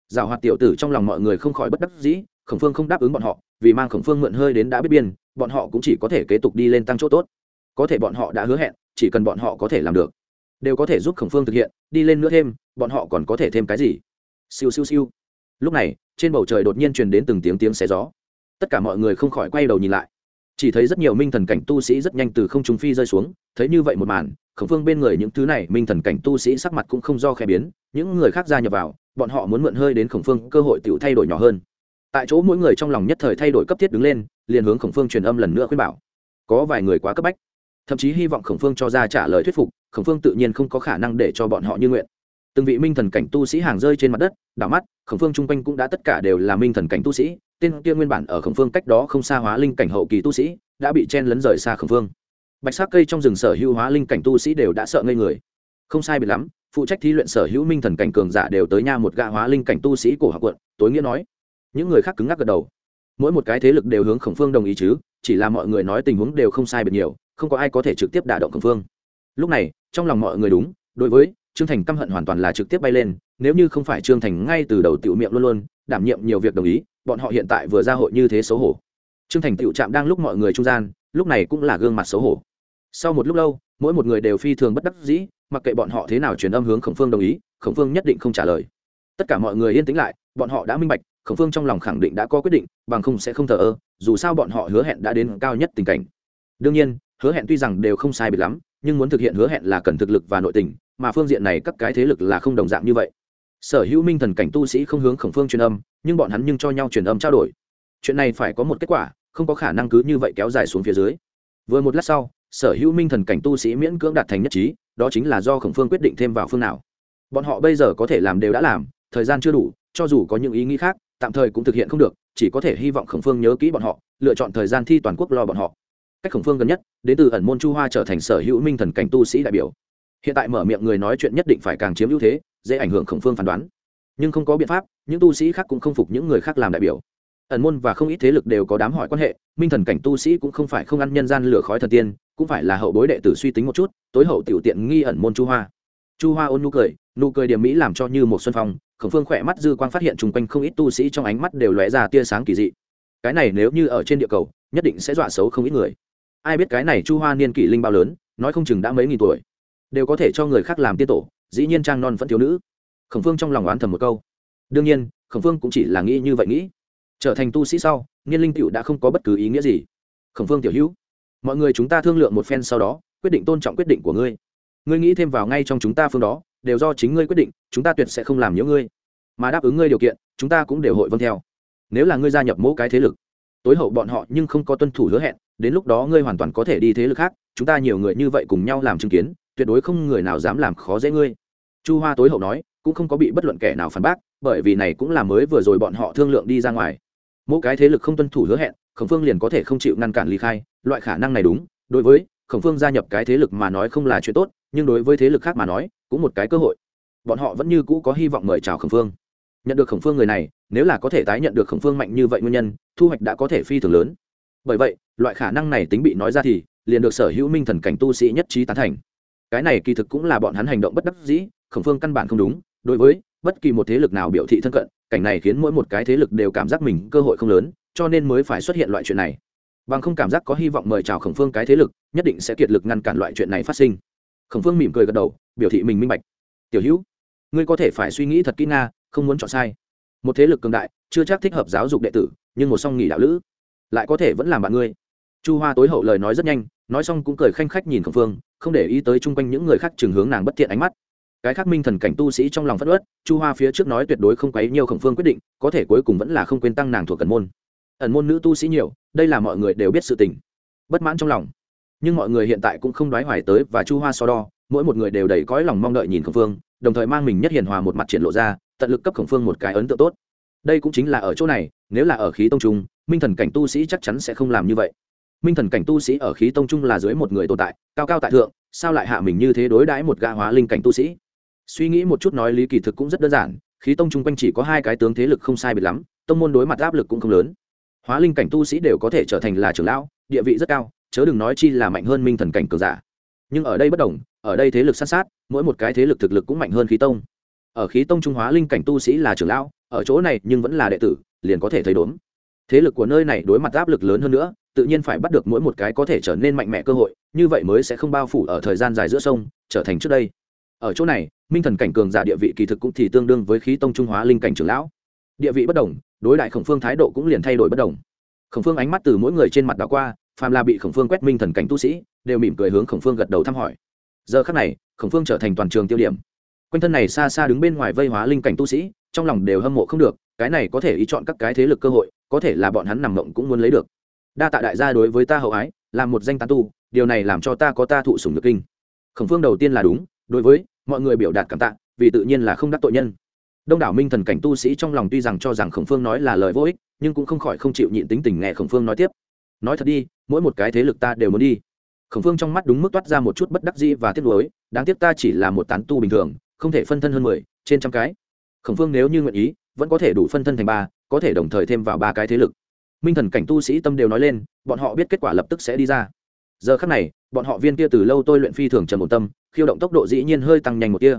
Giảo hoạt tiểu tử trong lòng mọi người không khỏi bất đắc dĩ, khổng phương không đáp ứng bọn họ, vì mang khổng phương mượn hơi đến đã biết biên, bọn họ cũng chỉ có thể kế tục đi lên tăng chỗ tốt. Có thể bọn họ đã hứa hẹn, chỉ cần bọn họ có thể làm được đều có thể giúp khổng phương thực hiện, đi lên nữa thêm, bọn họ còn có thể thêm cái gì? Siêu siêu siêu. Lúc này, trên bầu trời đột nhiên truyền đến từng tiếng tiếng xé gió. Tất cả mọi người không khỏi quay đầu nhìn lại. Chỉ thấy rất nhiều minh thần cảnh tu sĩ rất nhanh từ không trung phi rơi xuống, thấy như vậy một màn, khổng phương bên người những thứ này minh thần cảnh tu sĩ sắc mặt cũng không do khẽ biến, những người khác gia nhập vào, bọn họ muốn mượn hơi đến khổng phương cơ hội tự thay đổi nhỏ hơn. Tại chỗ mỗi người trong lòng nhất thời thay đổi cấp thiết đứng lên, liền hướng khổng phương truyền âm lần nữa khuyên bảo. Có vài người quá cấp bách, thậm chí hy vọng khổng phương cho ra trả lời thuyết phục khổng phương tự nhiên không có khả năng để cho bọn họ như nguyện. Từng vị minh thần cảnh tu sĩ hàng rơi trên mặt đất, đảo mắt, khổng phương chung quanh cũng đã tất cả đều là minh thần cảnh tu sĩ. Tên kia nguyên bản ở khổng phương cách đó không xa hóa linh cảnh hậu kỳ tu sĩ, đã bị chen lấn rời xa khổng phương. Bạch sắc cây trong rừng sở hữu hóa linh cảnh tu sĩ đều đã sợ ngây người. Không sai biệt lắm, phụ trách thí luyện sở hữu minh thần cảnh cường giả đều tới nha một gã hóa linh cảnh tu sĩ cổ học quận, tối nghĩa nói. Những người khác cứng ngắc gật đầu. Mỗi một cái thế lực đều hướng khổng phương đồng ý chứ, chỉ là mọi người nói tình huống đều không sai biệt nhiều, không có ai có thể trực tiếp đả động khổng phương. Lúc này trong lòng mọi người đúng, đối với trương thành căm hận hoàn toàn là trực tiếp bay lên, nếu như không phải trương thành ngay từ đầu tiểu miệng luôn luôn đảm nhiệm nhiều việc đồng ý, bọn họ hiện tại vừa ra hội như thế xấu hổ. Trương thành tiểu chạm đang lúc mọi người trung gian, lúc này cũng là gương mặt xấu hổ. Sau một lúc lâu, mỗi một người đều phi thường bất đắc dĩ, mặc kệ bọn họ thế nào truyền âm hướng khổng phương đồng ý, khổng phương nhất định không trả lời. Tất cả mọi người yên tĩnh lại, bọn họ đã minh bạch, khổng phương trong lòng khẳng định đã có quyết định, bằng không sẽ không thờ ơ, dù sao bọn họ hứa hẹn đã đến cao nhất tình cảnh. Đương nhiên, hứa hẹn tuy rằng đều không sai biệt lắm nhưng muốn thực hiện hứa hẹn là cần thực lực và nội tình, mà phương diện này các cái thế lực là không đồng dạng như vậy. Sở hữu minh thần cảnh tu sĩ không hướng khổng phương truyền âm, nhưng bọn hắn nhưng cho nhau truyền âm trao đổi. Chuyện này phải có một kết quả, không có khả năng cứ như vậy kéo dài xuống phía dưới. Vừa một lát sau, sở hữu minh thần cảnh tu sĩ miễn cưỡng đạt thành nhất trí, đó chính là do khổng phương quyết định thêm vào phương nào. Bọn họ bây giờ có thể làm đều đã làm, thời gian chưa đủ, cho dù có những ý nghĩ khác, tạm thời cũng thực hiện không được, chỉ có thể hy vọng khổng phương nhớ kỹ bọn họ, lựa chọn thời gian thi toàn quốc lo bọn họ cách khổng phương gần nhất, đến từ ẩn môn chu hoa trở thành sở hữu minh thần cảnh tu sĩ đại biểu. Hiện tại mở miệng người nói chuyện nhất định phải càng chiếm ưu thế, dễ ảnh hưởng khổng phương phán đoán. Nhưng không có biện pháp, những tu sĩ khác cũng không phục những người khác làm đại biểu. Ẩn môn và không ít thế lực đều có đám hỏi quan hệ, minh thần cảnh tu sĩ cũng không phải không ăn nhân gian lửa khói thần tiên, cũng phải là hậu bối đệ tử suy tính một chút, tối hậu tiểu tiện nghi ẩn môn chu hoa. Chu hoa ôn nụ cười nụ cười điểm mỹ làm cho như một xuân phong, khổng phương khỏe mắt dư quang phát hiện chung quanh không ít tu sĩ trong ánh mắt đều lóe ra tia sáng kỳ dị. Cái này nếu như ở trên địa cầu, nhất định sẽ dọa xấu không ít người ai biết cái này chu hoa niên kỷ linh bao lớn, nói không chừng đã mấy nghìn tuổi. Đều có thể cho người khác làm tiên tổ, dĩ nhiên trang non vẫn thiếu nữ. Khổng phương trong lòng oán thầm một câu. Đương nhiên, khổng phương cũng chỉ là nghĩ như vậy nghĩ. Trở thành tu sĩ sau, niên linh cựu đã không có bất cứ ý nghĩa gì. Khổng phương tiểu hữu, mọi người chúng ta thương lượng một phen sau đó, quyết định tôn trọng quyết định của ngươi. Ngươi nghĩ thêm vào ngay trong chúng ta phương đó, đều do chính ngươi quyết định, chúng ta tuyệt sẽ không làm nhiễu ngươi. Mà đáp ứng ngươi điều kiện, chúng ta cũng đều hội vâng theo. Nếu là ngươi gia nhập mỗi cái thế lực, tối hậu bọn họ nhưng không có tuân thủ hứa hẹn đến lúc đó ngươi hoàn toàn có thể đi thế lực khác, chúng ta nhiều người như vậy cùng nhau làm chứng kiến, tuyệt đối không người nào dám làm khó dễ ngươi. Chu hoa tối hậu nói, cũng không có bị bất luận kẻ nào phản bác, bởi vì này cũng là mới vừa rồi bọn họ thương lượng đi ra ngoài. Mỗi cái thế lực không tuân thủ hứa hẹn, khổng phương liền có thể không chịu ngăn cản ly khai, loại khả năng này đúng, đối với khổng phương gia nhập cái thế lực mà nói không là chuyện tốt, nhưng đối với thế lực khác mà nói, cũng một cái cơ hội. Bọn họ vẫn như cũ có hy vọng mời chào khổng phương. Nhận được khổng phương người này, nếu là có thể tái nhận được khổng phương mạnh như vậy nguyên nhân, thu hoạch đã có thể phi thường lớn. Bởi vậy loại khả năng này tính bị nói ra thì, liền được sở hữu minh thần cảnh tu sĩ nhất trí tán thành. Cái này kỳ thực cũng là bọn hắn hành động bất đắc dĩ, khổng phương căn bản không đúng. Đối với bất kỳ một thế lực nào biểu thị thân cận, cảnh này khiến mỗi một cái thế lực đều cảm giác mình cơ hội không lớn, cho nên mới phải xuất hiện loại chuyện này. Bằng không cảm giác có hy vọng mời chào khổng phương cái thế lực, nhất định sẽ kiệt lực ngăn cản loại chuyện này phát sinh. Khổng phương mỉm cười gật đầu, biểu thị mình minh bạch. Tiểu hữu, ngươi có thể phải suy nghĩ thật kỹ nga, không muốn chọn sai. Một thế lực cường đại, chưa chắc thích hợp giáo dục đệ tử, nhưng một song nghỉ đạo lữ, lại có thể vẫn làm bạn ngươi chu hoa tối hậu lời nói rất nhanh, nói xong cũng cười khanh khách nhìn khổng phương, không để ý tới chung quanh những người khác chừng hướng nàng bất thiện ánh mắt. Cái khác minh thần cảnh tu sĩ trong lòng phất ớt chu hoa phía trước nói tuyệt đối không quấy nhiều khổng phương quyết định, có thể cuối cùng vẫn là không quên tăng nàng thuộc ẩn môn. Ẩn môn nữ tu sĩ nhiều, đây là mọi người đều biết sự tình. Bất mãn trong lòng. Nhưng mọi người hiện tại cũng không đoái hoài tới và chu hoa so đo, mỗi một người đều đầy cõi lòng mong đợi nhìn khổng phương, đồng thời mang mình nhất hiền hòa một mặt triển lộ ra, tận lực cấp khổng phương một cái ấn tượng tốt. Đây cũng chính là ở chỗ này, nếu là ở khí tông trung, minh thần cảnh tu sĩ chắc chắn sẽ không làm như vậy minh thần cảnh tu sĩ ở khí tông trung là dưới một người tồn tại, cao cao tại thượng, sao lại hạ mình như thế đối đãi một gã hóa linh cảnh tu sĩ? Suy nghĩ một chút nói lý kỳ thực cũng rất đơn giản, khí tông chung quanh chỉ có hai cái tướng thế lực không sai biệt lắm, tông môn đối mặt áp lực cũng không lớn. Hóa linh cảnh tu sĩ đều có thể trở thành là trưởng lão, địa vị rất cao, chớ đừng nói chi là mạnh hơn minh thần cảnh cường giả. Nhưng ở đây bất đồng, ở đây thế lực sát sát, mỗi một cái thế lực thực lực cũng mạnh hơn khí tông. Ở khí tông trung hóa linh cảnh tu sĩ là trưởng lão, ở chỗ này nhưng vẫn là đệ tử, liền có thể thấy đốn thế lực của nơi này đối mặt áp lực lớn hơn nữa tự nhiên phải bắt được mỗi một cái có thể trở nên mạnh mẽ cơ hội, như vậy mới sẽ không bao phủ ở thời gian dài giữa sông, trở thành trước đây. Ở chỗ này, minh thần cảnh cường giả địa vị kỳ thực cũng thì tương đương với khí tông trung hóa linh cảnh trưởng lão. Địa vị bất đồng, đối đại khổng phương thái độ cũng liền thay đổi bất đồng. Khổng phương ánh mắt từ mỗi người trên mặt đảo qua, phàm là bị khổng phương quét minh thần cảnh tu sĩ, đều mỉm cười hướng khổng phương gật đầu thăm hỏi. Giờ khắc này, khổng phương trở thành toàn trường tiêu điểm. Quanh thân này xa xa đứng bên ngoài vây hóa linh cảnh tu sĩ, trong lòng đều hâm mộ không được, cái này có thể ý chọn các cái thế lực cơ hội, có thể là bọn hắn nằm mộng cũng muốn lấy được đa tạ đại gia đối với ta hậu ái là một danh tán tu, điều này làm cho ta có ta thụ sủng được kinh. Khổng phương đầu tiên là đúng, đối với mọi người biểu đạt cảm tạ, vì tự nhiên là không đắc tội nhân. Đông đảo minh thần cảnh tu sĩ trong lòng tuy rằng cho rằng khổng phương nói là lời vô ích, nhưng cũng không khỏi không chịu nhịn tính tình nghe khổng phương nói tiếp. Nói thật đi, mỗi một cái thế lực ta đều muốn đi. Khổng phương trong mắt đúng mức toát ra một chút bất đắc dĩ và tiếc nuối, đáng tiếc ta chỉ là một tán tu bình thường, không thể phân thân hơn mười, trên trăm cái. Khổng phương nếu như nguyện ý, vẫn có thể đủ phân thân thành ba, có thể đồng thời thêm vào ba cái thế lực minh thần cảnh tu sĩ tâm đều nói lên, bọn họ biết kết quả lập tức sẽ đi ra. Giờ khắc này, bọn họ viên kia từ lâu tôi luyện phi thường trầm một tâm, khiêu động tốc độ dĩ nhiên hơi tăng nhanh một kia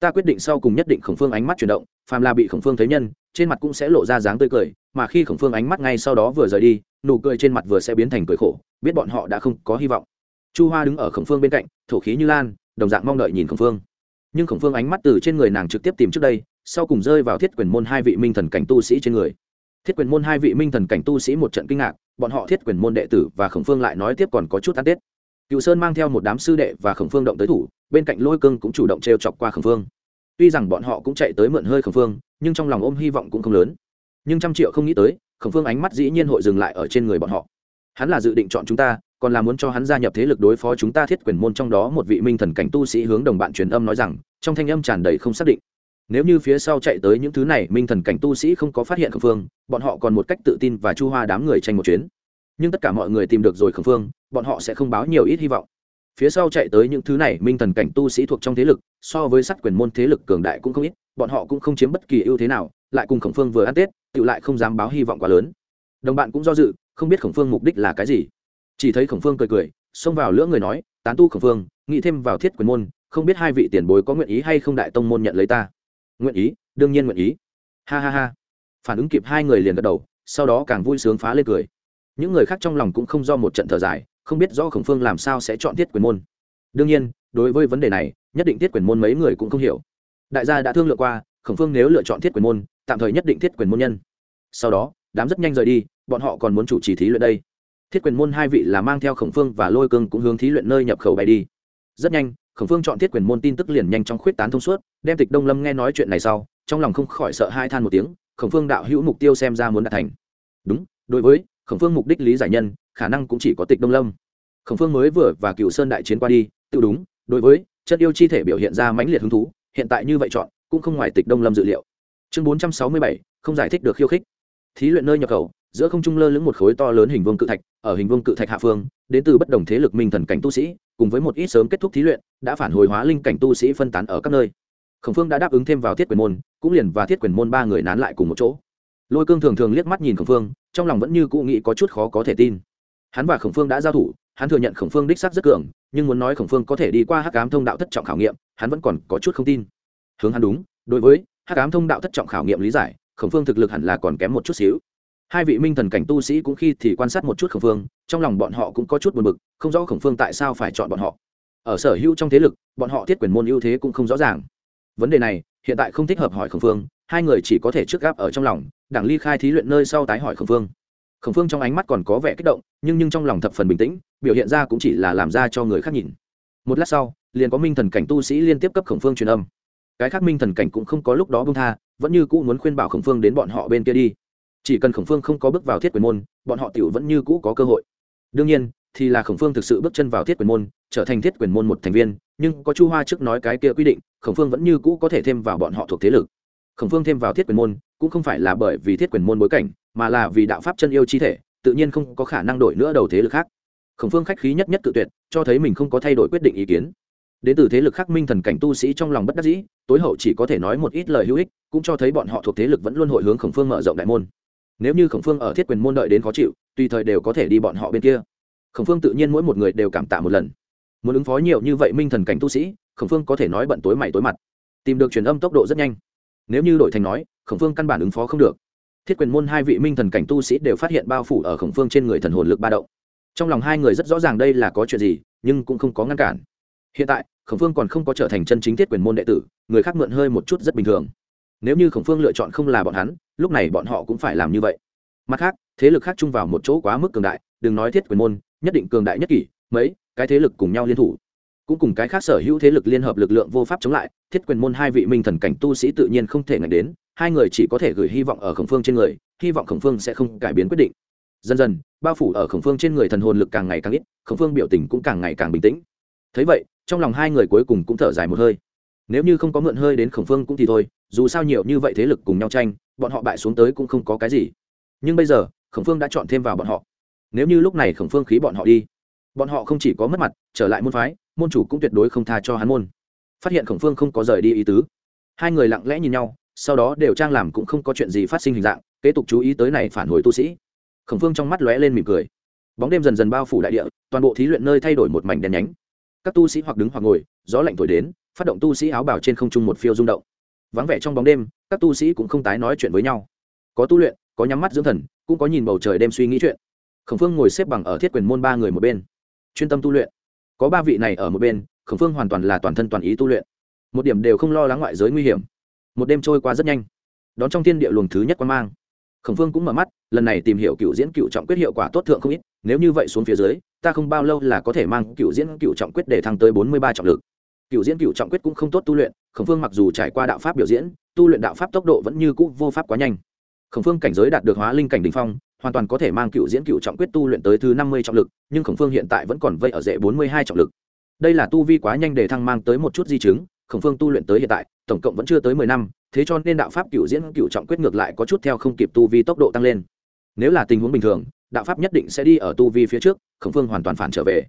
ta quyết định sau cùng nhất định khổng phương ánh mắt chuyển động, phàm là bị khổng phương thấy nhân, trên mặt cũng sẽ lộ ra dáng tươi cười, mà khi khổng phương ánh mắt ngay sau đó vừa rời đi, nụ cười trên mặt vừa sẽ biến thành cười khổ, biết bọn họ đã không có hy vọng. Chu hoa đứng ở khổng phương bên cạnh, thổ khí như lan, đồng dạng mong đợi nhìn khổng phương. Nhưng khổng phương ánh mắt từ trên người nàng trực tiếp tìm trước đây, sau cùng rơi vào thiết quyền môn hai vị minh thần cảnh tu sĩ trên người thiết quyền môn hai vị minh thần cảnh tu sĩ một trận kinh ngạc, bọn họ thiết quyền môn đệ tử và khổng phương lại nói tiếp còn có chút ăn tết. Cựu sơn mang theo một đám sư đệ và khổng phương động tới thủ, bên cạnh lôi cương cũng chủ động t r e o chọc qua khổng phương. Tuy rằng bọn họ cũng chạy tới mượn hơi khổng phương, nhưng trong lòng ôm hy vọng cũng không lớn. Nhưng trăm triệu không nghĩ tới, khổng phương ánh mắt dĩ nhiên hội dừng lại ở trên người bọn họ. Hắn là dự định chọn chúng ta, còn là muốn cho hắn gia nhập thế lực đối phó chúng ta thiết quyền môn trong đó một vị minh thần cảnh tu sĩ hướng đồng bạn truyền âm nói rằng, trong thanh âm tràn đầy không xác định nếu như phía sau chạy tới những thứ này, minh thần cảnh tu sĩ không có phát hiện khẩn phương, bọn họ còn một cách tự tin và chu hoa đám người tranh một chuyến. Nhưng tất cả mọi người tìm được rồi khẩn phương, bọn họ sẽ không báo nhiều ít hy vọng. Phía sau chạy tới những thứ này, minh thần cảnh tu sĩ thuộc trong thế lực, so với sát quyền môn thế lực cường đại cũng không ít, bọn họ cũng không chiếm bất kỳ ưu thế nào, lại cùng khổng phương vừa ăn tết, tự lại không dám báo hy vọng quá lớn. Đồng bạn cũng do dự, không biết khổng phương mục đích là cái gì. Chỉ thấy khổng phương cười cười, xông vào lưỡng người nói, tán tu khổng phương, nghĩ thêm vào thiết quyền môn, không biết hai vị tiền bối có nguyện ý hay không đại tông môn nhận lấy ta? Nguyện ý, đương nhiên nguyện ý. Ha ha ha. Phản ứng kịp hai người liền gật đầu, sau đó càng vui sướng phá lên cười. Những người khác trong lòng cũng không do một trận thở dài, không biết do khổng phương làm sao sẽ chọn tiết quyền môn. Đương nhiên, đối với vấn đề này, nhất định tiết quyền môn mấy người cũng không hiểu. Đại gia đã thương lượng qua, khổng phương nếu lựa chọn thiết quyền môn, tạm thời nhất định thiết quyền môn nhân. Sau đó, đám rất nhanh rời đi, bọn họ còn muốn chủ trì thí luyện đây. Thiết quyền môn hai vị là mang theo khổng phương và lôi cương cũng hướng thí luyện nơi nhập khẩu bay đi. Rất nhanh khổng phương chọn thiết quyền môn tin tức liền nhanh chóng khuyết tán thông suốt, đem tịch đông lâm nghe nói chuyện này sau, trong lòng không khỏi sợ hai than một tiếng, khổng phương đạo hữu mục tiêu xem ra muốn đạt thành. Đúng, đối với khổng phương mục đích lý giải nhân, khả năng cũng chỉ có tịch đông lâm. Khổng phương mới vừa và cựu sơn đại chiến qua đi, tự đúng, đối với chất yêu chi thể biểu hiện ra mãnh liệt hứng thú, hiện tại như vậy chọn, cũng không ngoài tịch đông lâm dự liệu. Chương bốn trăm sáu mươi bảy, không giải thích được khiêu khích. Thí luyện nơi nhập khẩu giữa không trung lơ lửng một khối to lớn hình vương cự thạch, ở hình vương cự thạch hạ phương, đến từ bất đồng thế lực minh thần cảnh tu sĩ, cùng với một ít sớm kết thúc thí luyện, đã phản hồi hóa linh cảnh tu sĩ phân tán ở các nơi. Khổng phương đã đáp ứng thêm vào thiết quyền môn, cũng liền và thiết quyền môn ba người nán lại cùng một chỗ. Lôi cương thường thường liếc mắt nhìn khổng phương, trong lòng vẫn như cũ nghĩ có chút khó có thể tin. Hắn và khổng phương đã giao thủ, hắn thừa nhận khổng phương đích xác rất cường, nhưng muốn nói khổng phương có thể đi qua hắc ám thông đạo thất trọng khảo nghiệm, hắn vẫn còn có chút không tin. Hướng hắn đúng, đối với hắc ám thông đạo thất trọng khảo nghiệm lý giải, khổng phương thực lực hẳn là còn kém một chút xíu hai vị minh thần cảnh tu sĩ cũng khi thì quan sát một chút khổng phương, trong lòng bọn họ cũng có chút buồn bực, không rõ khổng phương tại sao phải chọn bọn họ. Ở sở hữu trong thế lực, bọn họ thiết quyền môn ưu thế cũng không rõ ràng. Vấn đề này, hiện tại không thích hợp hỏi khổng phương, hai người chỉ có thể trước gáp ở trong lòng, đảng ly khai thí luyện nơi sau tái hỏi khổng phương. Khổng phương trong ánh mắt còn có vẻ kích động, nhưng nhưng trong lòng thập phần bình tĩnh, biểu hiện ra cũng chỉ là làm ra cho người khác nhìn. Một lát sau, liền có minh thần cảnh tu sĩ liên tiếp cấp khổng phương truyền âm. Cái khác minh thần cảnh cũng không có lúc đó bông tha, vẫn như cũ muốn khuyên bảo khổng phương đến bọn họ bên kia đi chỉ cần khổng phương không có bước vào thiết quyền môn, bọn họ tiểu vẫn như cũ có cơ hội. Đương nhiên, thì là khổng phương thực sự bước chân vào thiết quyền môn, trở thành thiết quyền môn một thành viên, nhưng có chu hoa trước nói cái kia quy định, khổng phương vẫn như cũ có thể thêm vào bọn họ thuộc thế lực. Khổng phương thêm vào thiết quyền môn, cũng không phải là bởi vì thiết quyền môn bối cảnh, mà là vì đạo pháp chân yêu chi thể, tự nhiên không có khả năng đổi nữa đầu thế lực khác. Khổng phương khách khí nhất nhất tự tuyệt, cho thấy mình không có thay đổi quyết định ý kiến. Đến từ thế lực khác minh thần cảnh tu sĩ trong lòng bất đắc dĩ, tối hậu chỉ có thể nói một ít lời hữu ích, cũng cho thấy bọn họ thuộc thế lực vẫn luôn hội hướng khổng phương mở rộng đại môn nếu như khổng phương ở thiết quyền môn đợi đến khó chịu, tùy thời đều có thể đi bọn họ bên kia. Khổng phương tự nhiên mỗi một người đều cảm tạ một lần. Muốn ứng phó nhiều như vậy minh thần cảnh tu sĩ, khổng phương có thể nói bận tối mày tối mặt. Tìm được truyền âm tốc độ rất nhanh. Nếu như đổi thành nói, khổng phương căn bản ứng phó không được. Thiết quyền môn hai vị minh thần cảnh tu sĩ đều phát hiện bao phủ ở khổng phương trên người thần hồn lực ba động. Trong lòng hai người rất rõ ràng đây là có chuyện gì, nhưng cũng không có ngăn cản. Hiện tại, khổng phương còn không có trở thành chân chính thiết quyền môn đệ tử, người khác mượn hơi một chút rất bình thường. Nếu như khổng phương lựa chọn không là bọn hắn lúc này bọn họ cũng phải làm như vậy. Mặt khác, thế lực khác chung vào một chỗ quá mức cường đại, đừng nói thiết quyền môn, nhất định cường đại nhất kỷ, mấy, cái thế lực cùng nhau liên thủ. Cũng cùng cái khác sở hữu thế lực liên hợp lực lượng vô pháp chống lại, thiết quyền môn hai vị minh thần cảnh tu sĩ tự nhiên không thể ngạch đến, hai người chỉ có thể gửi hy vọng ở khổng phương trên người, hy vọng khổng phương sẽ không cải biến quyết định. Dần dần, bao phủ ở khổng phương trên người thần hồn lực càng ngày càng ít, khổng phương biểu tình cũng càng ngày càng bình tĩnh. Thấy vậy, trong lòng hai người cuối cùng cũng thở dài một hơi. Nếu như không có mượn hơi đến khổng phương cũng thì thôi, dù sao nhiều như vậy thế lực cùng nhau tranh bọn họ bại xuống tới cũng không có cái gì. Nhưng bây giờ, khổng phương đã chọn thêm vào bọn họ. Nếu như lúc này khổng phương khí bọn họ đi, bọn họ không chỉ có mất mặt, trở lại môn phái, môn chủ cũng tuyệt đối không tha cho hắn môn. Phát hiện khổng phương không có rời đi ý tứ. Hai người lặng lẽ nhìn nhau, sau đó đều trang làm cũng không có chuyện gì phát sinh hình dạng, kế tục chú ý tới này phản hồi tu sĩ. Khổng phương trong mắt lóe lên mỉm cười. Bóng đêm dần dần bao phủ đại địa, toàn bộ thí luyện nơi thay đổi một mảnh đen nhánh. Các tu sĩ hoặc đứng hoặc ngồi, gió lạnh thổi đến, phát động tu sĩ áo bào trên không trung một phiêu rung động vắng vẻ trong bóng đêm, các tu sĩ cũng không tái nói chuyện với nhau. Có tu luyện, có nhắm mắt dưỡng thần, cũng có nhìn bầu trời đêm suy nghĩ chuyện. Khổng phương ngồi xếp bằng ở thiết quyền môn ba người một bên, chuyên tâm tu luyện. Có ba vị này ở một bên, khổng phương hoàn toàn là toàn thân toàn ý tu luyện. Một điểm đều không lo lắng ngoại giới nguy hiểm. Một đêm trôi qua rất nhanh. Đón trong thiên địa luồng thứ nhất quan mang. Khổng phương cũng mở mắt, lần này tìm hiểu cựu diễn cựu trọng quyết hiệu quả tốt thượng không ít, nếu như vậy xuống phía dưới, ta không bao lâu là có thể mang cựu diễn cựu trọng quyết để thăng tới bốn mươi ba trọng lực. Cựu diễn cựu trọng quyết cũng không tốt tu luyện khổng phương mặc dù trải qua đạo pháp biểu diễn, tu luyện đạo pháp tốc độ vẫn như cũ vô pháp quá nhanh. Khổng phương cảnh giới đạt được hóa linh cảnh đỉnh phong, hoàn toàn có thể mang cựu diễn cựu trọng quyết tu luyện tới thứ năm mươi trọng lực, nhưng khổng phương hiện tại vẫn còn vây ở dễ bốn mươi hai trọng lực. Đây là tu vi quá nhanh để thăng mang tới một chút di chứng, khổng phương tu luyện tới hiện tại, tổng cộng vẫn chưa tới mười năm, thế cho nên đạo pháp cựu diễn cựu trọng quyết ngược lại có chút theo không kịp tu vi tốc độ tăng lên. Nếu là tình huống bình thường, đạo pháp nhất định sẽ đi ở tu vi phía trước, khổng phương hoàn toàn phản trở về.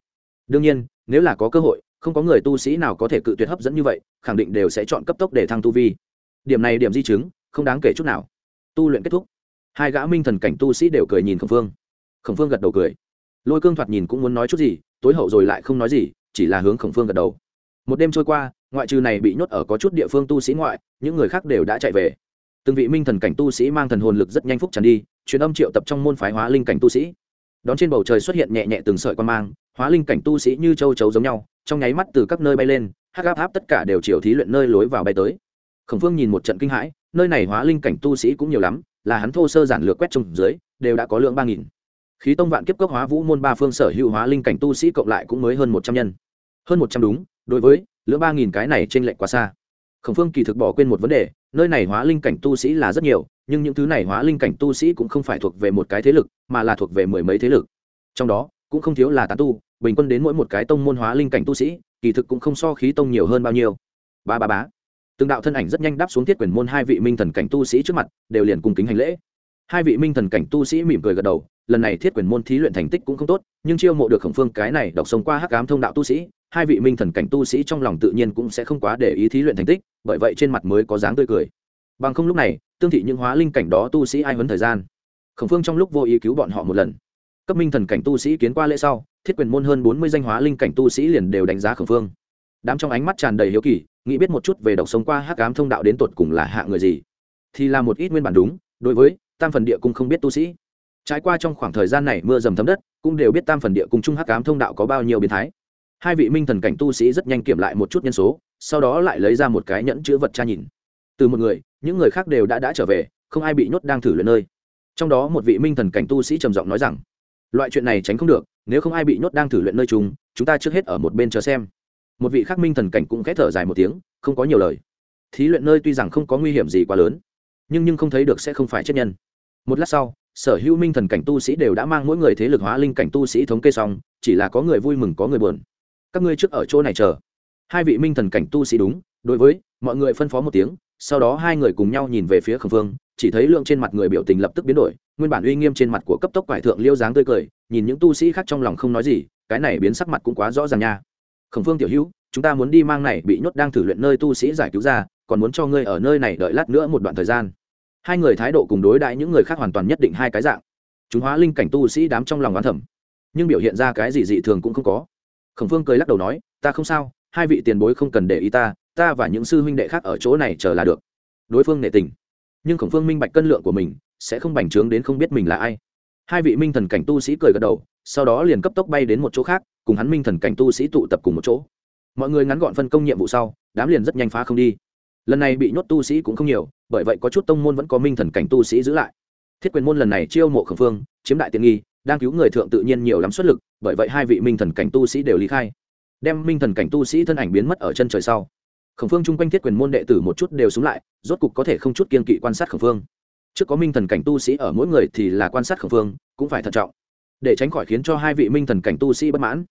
Đương nhiên, nếu là có cơ hội không có người tu sĩ nào có thể cự tuyệt hấp dẫn như vậy, khẳng định đều sẽ chọn cấp tốc để thăng tu vi. Điểm này điểm di chứng, không đáng kể chút nào. Tu luyện kết thúc. Hai gã minh thần cảnh tu sĩ đều cười nhìn khổng phương. Khổng phương gật đầu cười. Lôi cương thoạt nhìn cũng muốn nói chút gì, tối hậu rồi lại không nói gì, chỉ là hướng khổng phương gật đầu. Một đêm trôi qua, ngoại trừ này bị nhốt ở có chút địa phương tu sĩ ngoại, những người khác đều đã chạy về. Từng vị minh thần cảnh tu sĩ mang thần hồn lực rất nhanh phúc tràn đi, truyền âm triệu tập trong môn phái hóa linh cảnh tu sĩ đón trên bầu trời xuất hiện nhẹ nhẹ từng sợi quan mang, hóa linh cảnh tu sĩ như châu chấu giống nhau, trong nháy mắt từ các nơi bay lên, hắc áp áp tất cả đều chiều thí luyện nơi lối vào bay tới. Khổng phương nhìn một trận kinh hãi, nơi này hóa linh cảnh tu sĩ cũng nhiều lắm, là hắn thô sơ giản lược quét trông dưới, đều đã có lượng ba nghìn. Khí tông vạn kiếp cốc hóa vũ môn ba phương sở hữu hóa linh cảnh tu sĩ cộng lại cũng mới hơn một trăm nhân. Hơn một trăm đúng, đối với, lượng ba nghìn cái này t r ê n lệch quá xa. Khổng phương kỳ thực bỏ quên một vấn đề nơi này hóa linh cảnh tu sĩ là rất nhiều, nhưng những thứ này hóa linh cảnh tu sĩ cũng không phải thuộc về một cái thế lực, mà là thuộc về mười mấy thế lực. Trong đó, cũng không thiếu là tán tu, bình quân đến mỗi một cái tông môn hóa linh cảnh tu sĩ, kỳ thực cũng không so khí tông nhiều hơn bao nhiêu. Ba ba bá từng đạo thân ảnh rất nhanh đáp xuống thiết quyền môn hai vị minh thần cảnh tu sĩ trước mặt, đều liền cùng kính hành lễ. Hai vị minh thần cảnh tu sĩ mỉm cười gật đầu, lần này thiết quyền môn thí luyện thành tích cũng không tốt, nhưng chiêu mộ được khổng phương cái này đọc sống qua hắc ám thông đạo tu sĩ hai vị minh thần cảnh tu sĩ trong lòng tự nhiên cũng sẽ không quá để ý thí luyện thành tích, bởi vậy trên mặt mới có dáng tươi cười. Bằng không lúc này, tương thị những hóa linh cảnh đó tu sĩ ai huấn thời gian? Khổng phương trong lúc vô ý cứu bọn họ một lần. Cấp minh thần cảnh tu sĩ kiến qua lễ sau, thiết quyền môn hơn bốn mươi danh hóa linh cảnh tu sĩ liền đều đánh giá khổng phương. Đám trong ánh mắt tràn đầy hiếu kỳ, nghĩ biết một chút về độc sống qua hắc ám thông đạo đến tột cùng là hạ người gì. Thì là một ít nguyên bản đúng, đối với tam phần địa cung không biết tu sĩ. Trải qua trong khoảng thời gian này mưa dầm thấm đất, cũng đều biết tam phần địa cung trung hắc ám thông đạo có bao nhiêu biến thái hai vị minh thần cảnh tu sĩ rất nhanh kiểm lại một chút nhân số, sau đó lại lấy ra một cái nhẫn chữ vật tra nhìn. Từ một người, những người khác đều đã đã trở về, không ai bị nhốt đang thử luyện nơi. Trong đó một vị minh thần cảnh tu sĩ trầm giọng nói rằng, loại chuyện này tránh không được, nếu không ai bị nhốt đang thử luyện nơi chúng chúng ta trước hết ở một bên chờ xem. Một vị khắc minh thần cảnh cũng khẽ thở dài một tiếng, không có nhiều lời. Thí luyện nơi tuy rằng không có nguy hiểm gì quá lớn, nhưng nhưng không thấy được sẽ không phải chết nhân. Một lát sau, sở hữu minh thần cảnh tu sĩ đều đã mang mỗi người thế lực hóa linh cảnh tu sĩ thống kê xong, chỉ là có người vui mừng có người buồn các ngươi trước ở chỗ này chờ. Hai vị minh thần cảnh tu sĩ đúng, đối với, mọi người phân phó một tiếng, sau đó hai người cùng nhau nhìn về phía khẩn phương chỉ thấy lượng trên mặt người biểu tình lập tức biến đổi, nguyên bản uy nghiêm trên mặt của cấp tốc quải thượng liêu dáng tươi cười, nhìn những tu sĩ khác trong lòng không nói gì, cái này biến sắc mặt cũng quá rõ ràng nha. Khẩn phương tiểu hữu, chúng ta muốn đi mang này bị nhốt đang thử luyện nơi tu sĩ giải cứu ra, còn muốn cho ngươi ở nơi này đợi lát nữa một đoạn thời gian. Hai người thái độ cùng đối đãi những người khác hoàn toàn nhất định hai cái dạng. Chúng hóa linh cảnh tu sĩ đám trong lòng oán thẩm nhưng biểu hiện ra cái gì dị thường cũng không có khổng phương cười lắc đầu nói, ta không sao, hai vị tiền bối không cần để ý ta ta và những sư huynh đệ khác ở chỗ này chờ là được. Đối phương nể tình. Nhưng khổng phương minh bạch cân lượng của mình, sẽ không bành trướng đến không biết mình là ai. Hai vị minh thần cảnh tu sĩ cười gật đầu, sau đó liền cấp tốc bay đến một chỗ khác, cùng hắn minh thần cảnh tu sĩ tụ tập cùng một chỗ. Mọi người ngắn gọn phân công nhiệm vụ sau, đám liền rất nhanh phá không đi. Lần này bị nhốt tu sĩ cũng không nhiều, bởi vậy có chút tông môn vẫn có minh thần cảnh tu sĩ giữ lại. Thiết quyền môn lần này chiêu mộ khẩn phương chiếm đại tiện nghi đang cứu người thượng tự nhiên nhiều lắm xuất lực, bởi vậy hai vị minh thần cảnh tu sĩ đều lý khai. Đem minh thần cảnh tu sĩ thân ảnh biến mất ở chân trời sau. Khẩn phương chung quanh thiết quyền môn đệ tử một chút đều xuống lại, rốt cục có thể không chút kiên kỵ quan sát khẩn phương. Trước có minh thần cảnh tu sĩ ở mỗi người thì là quan sát khẩn phương, cũng phải thận trọng. Để tránh khỏi khiến cho hai vị minh thần cảnh tu sĩ bất mãn.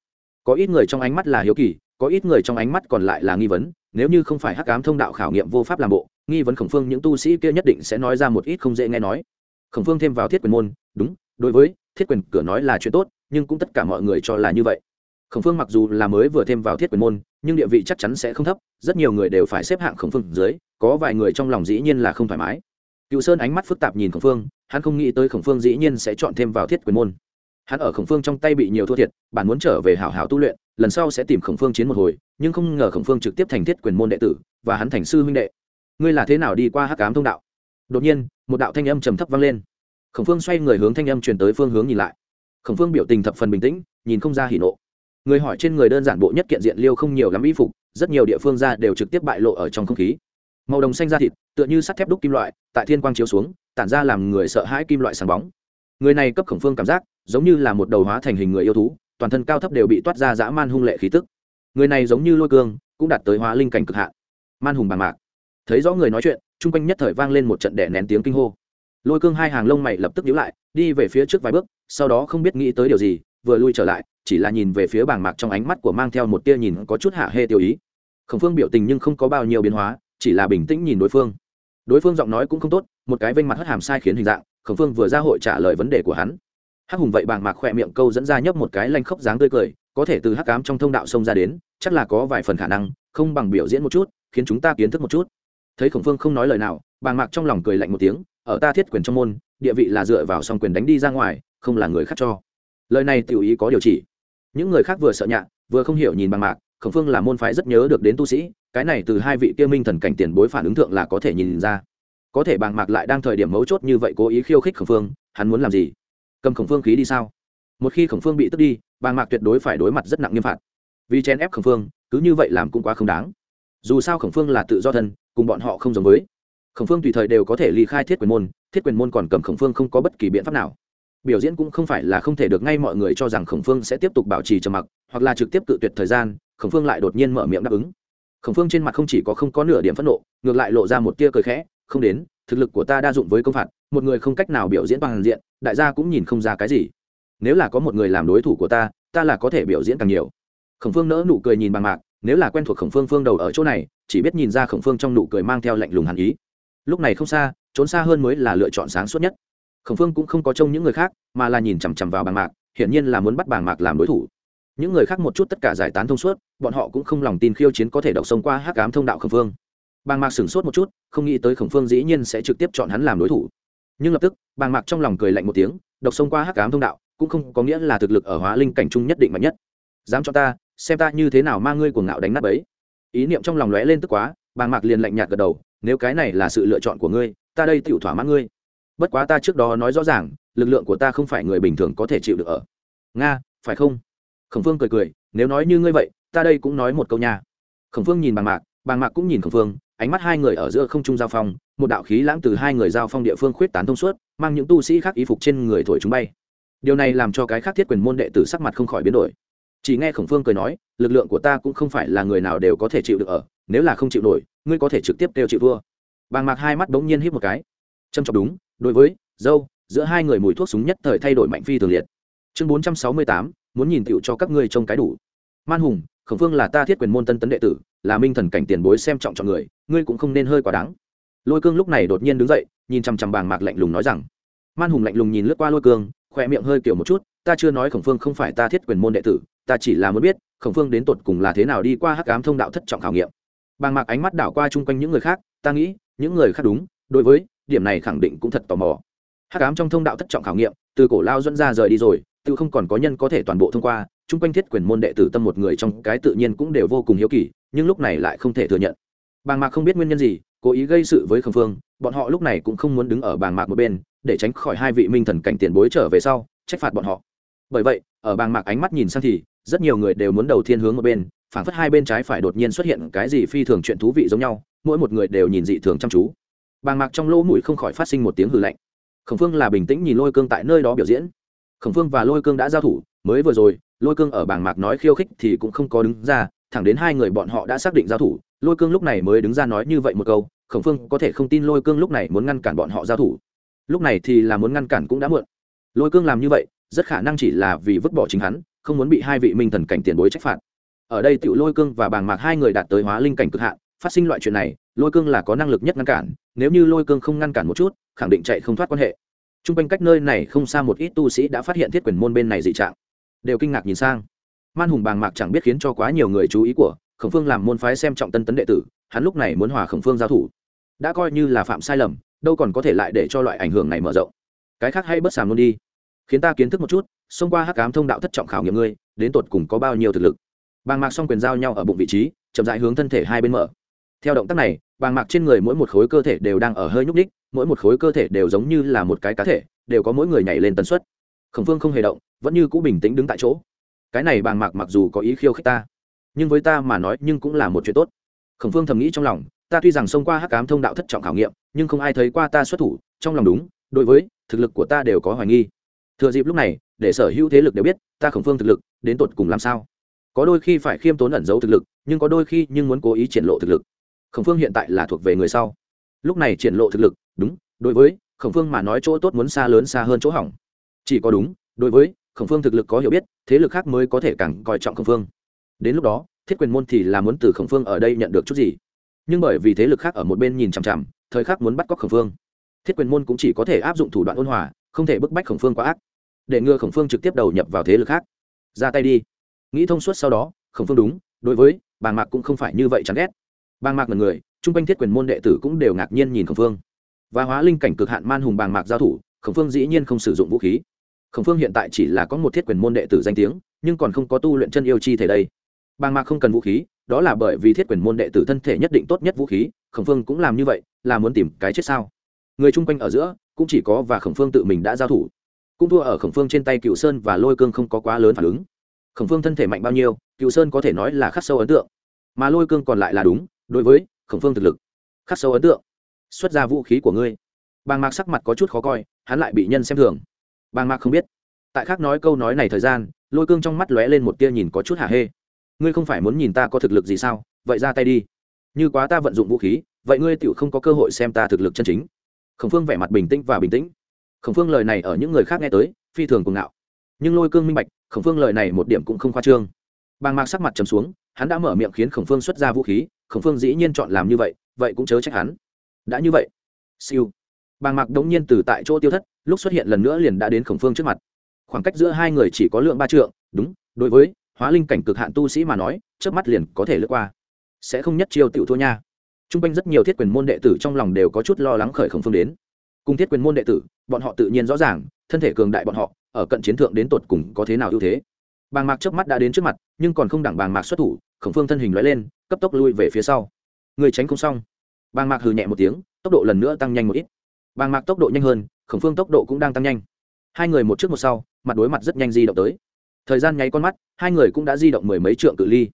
Có ít người trong ánh mắt là hiếu kỳ, có ít người trong ánh mắt còn lại là nghi vấn, nếu như không phải hắc ám thông đạo khảo nghiệm vô pháp làm bộ, nghi vấn khổng phương những tu sĩ kia nhất định sẽ nói ra một ít không dễ nghe nói. Khổng phương thêm vào thiết quyền môn, đúng, đối với thiết quyền cửa nói là chuyện tốt, nhưng cũng tất cả mọi người cho là như vậy. Khổng phương mặc dù là mới vừa thêm vào thiết quyền môn, nhưng địa vị chắc chắn sẽ không thấp, rất nhiều người đều phải xếp hạng khổng phương dưới, có vài người trong lòng dĩ nhiên là không thoải mái. Cựu sơn ánh mắt phức tạp nhìn khổng phương, hắn không nghĩ tới khổng phương dĩ nhiên sẽ chọn thêm vào thiết quyền môn. Hắn ở khổng phương trong tay bị nhiều thua thiệt bạn muốn trở về hảo hảo tu luyện, lần sau sẽ tìm khổng phương chiến một hồi, nhưng không ngờ khổng phương trực tiếp thành thiết quyền môn đệ tử, và hắn thành sư huynh đệ. Ngươi là thế nào đi qua hắc cám thông đạo? Đột nhiên, một đạo thanh âm trầm thấp vang lên khổng phương xoay người hướng thanh âm truyền tới phương hướng nhìn lại. Khổng phương biểu tình thập phần bình tĩnh, nhìn không ra hỉ nộ. Người hỏi trên người đơn giản bộ nhất kiện diện liêu không nhiều lắm y phục, rất nhiều địa phương ra đều trực tiếp bại lộ ở trong không khí. Màu đồng xanh da thịt, tựa như sắt thép đúc kim loại, tại thiên quang chiếu xuống, tản ra làm người sợ hãi kim loại sáng bóng. Người này cấp khổng phương cảm giác, giống như là một đầu hóa thành hình người yêu thú, toàn thân cao thấp đều bị toát ra dã man hung lệ khí tức. Người này giống như lôi cương, cũng đạt tới hóa linh cảnh cực hạn. Man hùng bàng mạc. Thấy rõ người nói chuyện, chung quanh nhất thời vang lên một trận đẻ nén tiếng kinh hô lôi cương hai hàng lông mày lập tức nhíu lại, đi về phía trước vài bước, sau đó không biết nghĩ tới điều gì, vừa lui trở lại, chỉ là nhìn về phía bảng mạc trong ánh mắt của mang theo một tia nhìn có chút hạ hê tiêu ý. Khổng phương biểu tình nhưng không có bao nhiêu biến hóa, chỉ là bình tĩnh nhìn đối phương. Đối phương giọng nói cũng không tốt, một cái vênh mặt hất hàm sai khiến hình dạng, khổng phương vừa ra hội trả lời vấn đề của hắn. Hắc hùng vậy bàng mạc khỏe miệng câu dẫn ra nhấp một cái lanh khóc dáng tươi cười, có thể từ hắc cám trong thông đạo sông ra đến, chắc là có vài phần khả năng, không bằng biểu diễn một chút, khiến chúng ta kiến thức một chút. Thấy khổng phương không nói lời nào, bàng mạc trong lòng cười lạnh một tiếng ở ta thiết quyền trong môn, địa vị là dựa vào song quyền đánh đi ra ngoài, không là người khác cho. Lời này tiểu ý có điều chỉ. Những người khác vừa sợ nhạ, vừa không hiểu nhìn bằng mạc, khổng phương là môn phái rất nhớ được đến tu sĩ, cái này từ hai vị kia minh thần cảnh tiền bối phản ứng thượng là có thể nhìn ra. Có thể bàng mạc lại đang thời điểm mấu chốt như vậy cố ý khiêu khích khổng phương, hắn muốn làm gì? Cầm khổng phương khí đi sao? Một khi khổng phương bị tức đi bàng mạc tuyệt đối phải đối mặt rất nặng nghiêm phạt. Vì chen ép khổng phương, cứ như vậy làm cũng quá không đáng. Dù sao khổng phương là tự do thân, cùng bọn họ không giống với khổng phương tùy thời đều có thể ly khai thiết quyền môn, thiết quyền môn còn cầm khổng phương không có bất kỳ biện pháp nào. Biểu diễn cũng không phải là không thể được, ngay mọi người cho rằng khổng phương sẽ tiếp tục bảo trì trầm mặc, hoặc là trực tiếp cự tuyệt thời gian, khổng phương lại đột nhiên mở miệng đáp ứng. Khổng phương trên mặt không chỉ có không có nửa điểm phẫn nộ, ngược lại lộ ra một tia cười khẽ, không đến, thực lực của ta đa dụng với công phạt, một người không cách nào biểu diễn bằng diện, đại gia cũng nhìn không ra cái gì. Nếu là có một người làm đối thủ của ta ta là có thể biểu diễn càng nhiều. Khổng phương nỡ nụ cười nhìn bằng mạc, nếu là quen thuộc khổng phương phương đầu ở chỗ này, chỉ biết nhìn ra khổng phương trong nụ cười mang theo lạnh lùng hàn ý lúc này không xa, trốn xa hơn mới là lựa chọn sáng suốt nhất. Khổng phương cũng không có trông những người khác, mà là nhìn chằm chằm vào Bàng mạc, hiển nhiên là muốn bắt bàng mạc làm đối thủ. Những người khác một chút tất cả giải tán thông suốt, bọn họ cũng không lòng tin khiêu chiến có thể đọc sông qua hắc ám thông đạo khổng phương. Bàng mạc sửng sốt một chút, không nghĩ tới khổng phương dĩ nhiên sẽ trực tiếp chọn hắn làm đối thủ. Nhưng lập tức, bàng mạc trong lòng cười lạnh một tiếng đọc sông qua hắc ám thông đạo cũng không có nghĩa là thực lực ở hóa linh cảnh trung nhất định mạnh nhất. Dám cho ta, xem ta như thế nào mang ngươi cuồng ngạo đánh nát ấy ý niệm trong lòng lóe lên tức quá, bàng mạc liền lạnh nhạt gật đầu nếu cái này là sự lựa chọn của ngươi, ta đây tự thỏa mãn ngươi. Bất quá ta trước đó nói rõ ràng, lực lượng của ta không phải người bình thường có thể chịu được ở. Nga, phải không? Khổng phương cười cười, nếu nói như ngươi vậy, ta đây cũng nói một câu nha. Khổng phương nhìn bàng mạc bàng mạc cũng nhìn khổng phương, ánh mắt hai người ở giữa không trung giao phong, một đạo khí lãng từ hai người giao phong địa phương khuyết tán thông suốt, mang những tu sĩ khác y phục trên người thổi chúng bay. Điều này làm cho cái khác thiết quyền môn đệ tử sắc mặt không khỏi biến đổi. Chỉ nghe khổng phương cười nói, lực lượng của ta cũng không phải là người nào đều có thể chịu được ở nếu là không chịu nổi, ngươi có thể trực tiếp kêu chịu vua. Bàng mạc hai mắt bỗng nhiên hít một cái. Trâm trọng đúng, đối với, dâu, giữa hai người mùi thuốc súng nhất thời thay đổi mạnh phi thường liệt. Chương bốn trăm sáu mươi tám, muốn nhìn tựu cho các ngươi trông cái đủ. Man hùng, khổng phương là ta thiết quyền môn tân tấn đệ tử, là minh thần cảnh tiền bối xem trọng trọng người, ngươi cũng không nên hơi quá đáng. Lôi cương lúc này đột nhiên đứng dậy, nhìn chằm chằm bàng mạc lạnh lùng nói rằng, man hùng lạnh lùng nhìn lướt qua lôi cương khoe miệng hơi kiểu một chút, ta chưa nói khổng phương không phải ta thiết quyền môn đệ tử, ta chỉ là muốn biết, khổng phương đến tột cùng là thế nào đi qua hắc ám thông đạo thất trọng khảo nghiệm bàng mạc ánh mắt đảo qua chung quanh những người khác, ta nghĩ, những người khác đúng, đối với, điểm này khẳng định cũng thật tò mò. Hắc ám trong thông đạo thất trọng khảo nghiệm, từ cổ lao dẫn ra rời đi rồi, tự không còn có nhân có thể toàn bộ thông qua, chung quanh thiết quyền môn đệ tử tâm một người trong cái tự nhiên cũng đều vô cùng hiếu kỳ, nhưng lúc này lại không thể thừa nhận. Bàng mạc không biết nguyên nhân gì, cố ý gây sự với khổng phương, bọn họ lúc này cũng không muốn đứng ở bàng mạc một bên, để tránh khỏi hai vị minh thần cảnh tiền bối trở về sau, trách phạt bọn họ. Bởi vậy, ở bàng mạc ánh mắt nhìn sang thì, rất nhiều người đều muốn đầu thiên hướng một bên phảng phất hai bên trái phải đột nhiên xuất hiện cái gì phi thường chuyện thú vị giống nhau, mỗi một người đều nhìn dị thường chăm chú. Bàng mạc trong lỗ mũi không khỏi phát sinh một tiếng hư lạnh. Khổng phương là bình tĩnh nhìn lôi cương tại nơi đó biểu diễn. Khổng phương và lôi cương đã giao thủ, mới vừa rồi, lôi cương ở Bàng mạc nói khiêu khích thì cũng không có đứng ra, thẳng đến hai người bọn họ đã xác định giao thủ, lôi cương lúc này mới đứng ra nói như vậy một câu, khổng phương có thể không tin lôi cương lúc này muốn ngăn cản bọn họ giao thủ. Lúc này thì là muốn ngăn cản cũng đã muộn. Lôi cương làm như vậy, rất khả năng chỉ là vì vứt bỏ chính hắn, không muốn bị hai vị minh thần cảnh tiền bối trách phạt ở đây tiểu lôi cương và bàng mạc hai người đạt tới hóa linh cảnh cực hạn, phát sinh loại chuyện này, lôi cương là có năng lực nhất ngăn cản, nếu như lôi cương không ngăn cản một chút, khẳng định chạy không thoát quan hệ. T r u n g quanh cách nơi này không xa một ít tu sĩ đã phát hiện thiết quyền môn bên này dị trạng. Đều kinh ngạc nhìn sang. Man hùng bàng mạc chẳng biết khiến cho quá nhiều người chú ý của khổng phương làm môn phái xem trọng tân tấn đệ tử, hắn lúc này muốn hòa khổng phương giao thủ. Đã coi như là phạm sai lầm, đâu còn có thể lại để cho loại ảnh hưởng này mở rộng. Cái khác hay bất sàm luôn đi. Khiến ta kiến thức một chút, xông qua hắc ám thông đạo thất trọng khảo nghiệm ngươi, đến tột cùng có bao nhiêu thực lực? Bàng mạc xong quyền giao nhau ở bụng vị trí, chậm dại hướng thân thể hai bên mở. Theo động tác này, bàng mạc trên người mỗi một khối cơ thể đều đang ở hơi nhúc ních mỗi một khối cơ thể đều giống như là một cái cá thể, đều có mỗi người nhảy lên tần suất. Khổng phương không hề động, vẫn như cũ bình tĩnh đứng tại chỗ. Cái này bàng mạc mặc dù có ý khiêu khích ta, nhưng với ta mà nói nhưng cũng là một chuyện tốt. Khổng phương thầm nghĩ trong lòng, ta tuy rằng xông qua hắc cám thông đạo thất trọng khảo nghiệm, nhưng không ai thấy qua ta xuất thủ, trong lòng đúng, đối với, thực lực của ta đều có hoài nghi. Thừa dịp lúc này, để sở hữu thế lực đều biết, ta khổng phương thực lực, đến tột cùng làm sao? Có đôi khi phải khiêm tốn ẩn giấu thực lực, nhưng có đôi khi nhưng muốn cố ý triển lộ thực lực. Khổng phương hiện tại là thuộc về người sau. Lúc này triển lộ thực lực, đúng, đối với khổng phương mà nói chỗ tốt muốn xa lớn xa hơn chỗ hỏng. Chỉ có đúng, đối với khổng phương thực lực có hiểu biết, thế lực khác mới có thể càng coi trọng khổng phương. Đến lúc đó, thiết quyền môn thì là muốn từ khổng phương ở đây nhận được chút gì. Nhưng bởi vì thế lực khác ở một bên nhìn chằm chằm, thời khắc muốn bắt cóc khổng phương. Thiết quyền môn cũng chỉ có thể áp dụng thủ đoạn ôn hòa, không thể bức bách khổng phương quá ác. Để ngừa khổng phương trực tiếp đầu nhập vào thế lực khác. Ra tay đi nghĩ thông suốt sau đó, khổng phương đúng, đối với bàng mạc cũng không phải như vậy chẳng ghét. Bàng mạc là người, chung quanh thiết quyền môn đệ tử cũng đều ngạc nhiên nhìn khổng phương. Và hóa linh cảnh cực hạn man hùng bàng mạc giao thủ, khổng phương dĩ nhiên không sử dụng vũ khí. Khổng phương hiện tại chỉ là có một thiết quyền môn đệ tử danh tiếng, nhưng còn không có tu luyện chân yêu chi thể đây. Bàng mạc không cần vũ khí, đó là bởi vì thiết quyền môn đệ tử thân thể nhất định tốt nhất vũ khí, khổng phương cũng làm như vậy, là muốn tìm cái chết sao? Người chung quanh ở giữa, cũng chỉ có và khổng phương tự mình đã giao thủ. Cũng thua ở khổng phương trên tay cựu sơn và lôi cương không có quá lớn phản ứng khổng phương thân thể mạnh bao nhiêu cựu sơn có thể nói là khắc sâu ấn tượng. Mà lôi cương còn lại là đúng, đối với khổng phương thực lực, khắc sâu ấn tượng. Xuất ra vũ khí của ngươi. Bàng mạc sắc mặt có chút khó coi, hắn lại bị nhân xem thường. Bàng mạc không biết. Tại khác nói câu nói này thời gian, lôi cương trong mắt lóe lên một tia nhìn có chút hả hê. Ngươi không phải muốn nhìn ta có thực lực gì sao? Vậy ra tay đi. Như quá ta vận dụng vũ khí, vậy ngươi tựu không có cơ hội xem ta thực lực chân chính. Khổng phương vẻ mặt bình tĩnh và bình tĩnh. Khổng phương lời này ở những người khác nghe tới, phi thường cuồng ngạo. Nhưng lôi cương minh bạch khổng phương lời này một điểm cũng không khoa trương. Bàng mạc sắc mặt trầm xuống, hắn đã mở miệng khiến khổng phương xuất ra vũ khí, khổng phương dĩ nhiên chọn làm như vậy vậy cũng chớ trách hắn. Đã như vậy. Siêu. Bàng mạc đống nhiên từ tại chỗ tiêu thất, lúc xuất hiện lần nữa liền đã đến khổng phương trước mặt. Khoảng cách giữa hai người chỉ có lượng ba trượng, đúng, đối với hóa linh cảnh cực hạn tu sĩ mà nói trước mắt liền có thể lướt qua. Sẽ không nhất chiêu tiểu thua nha. T r u n g quanh rất nhiều thiết quyền môn đệ tử trong lòng đều có chút lo lắng khởi khổng phương đến. Cùng thiết quyền môn đệ tử, bọn họ tự nhiên rõ ràng, thân thể cường đại bọn họ ở cận chiến thượng đến tột cùng có thế nào ưu thế. Bàng mạc trước mắt đã đến trước mặt, nhưng còn không đẳng bàng mạc xuất thủ, khổng phương thân hình loại lên, cấp tốc lui về phía sau. Người tránh không xong. Bàng mạc hừ nhẹ một tiếng, tốc độ lần nữa tăng nhanh một ít. Bàng mạc tốc độ nhanh hơn, khổng phương tốc độ cũng đang tăng nhanh. Hai người một trước một sau, mặt đối mặt rất nhanh di động tới. Thời gian nháy con mắt, hai người cũng đã di động mười mấy trượng cự ly.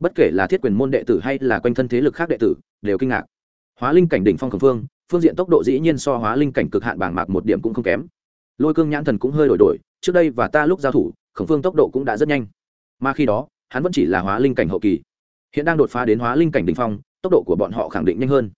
Bất kể là thiết quyền môn đệ tử hay là quanh thân thế lực khác đệ tử, đều kinh ngạc. Hóa linh cảnh đỉnh phong khổng phương phương diện tốc độ dĩ nhiên so hóa linh cảnh cực hạn bảng mạc một điểm cũng không kém. Lôi cương nhãn thần cũng hơi đổi đổi trước đây và ta lúc giao thủ, khổng phương tốc độ cũng đã rất nhanh. Mà khi đó, hắn vẫn chỉ là hóa linh cảnh hậu kỳ. Hiện đang đột phá đến hóa linh cảnh đỉnh phong, tốc độ của bọn họ khẳng định nhanh hơn.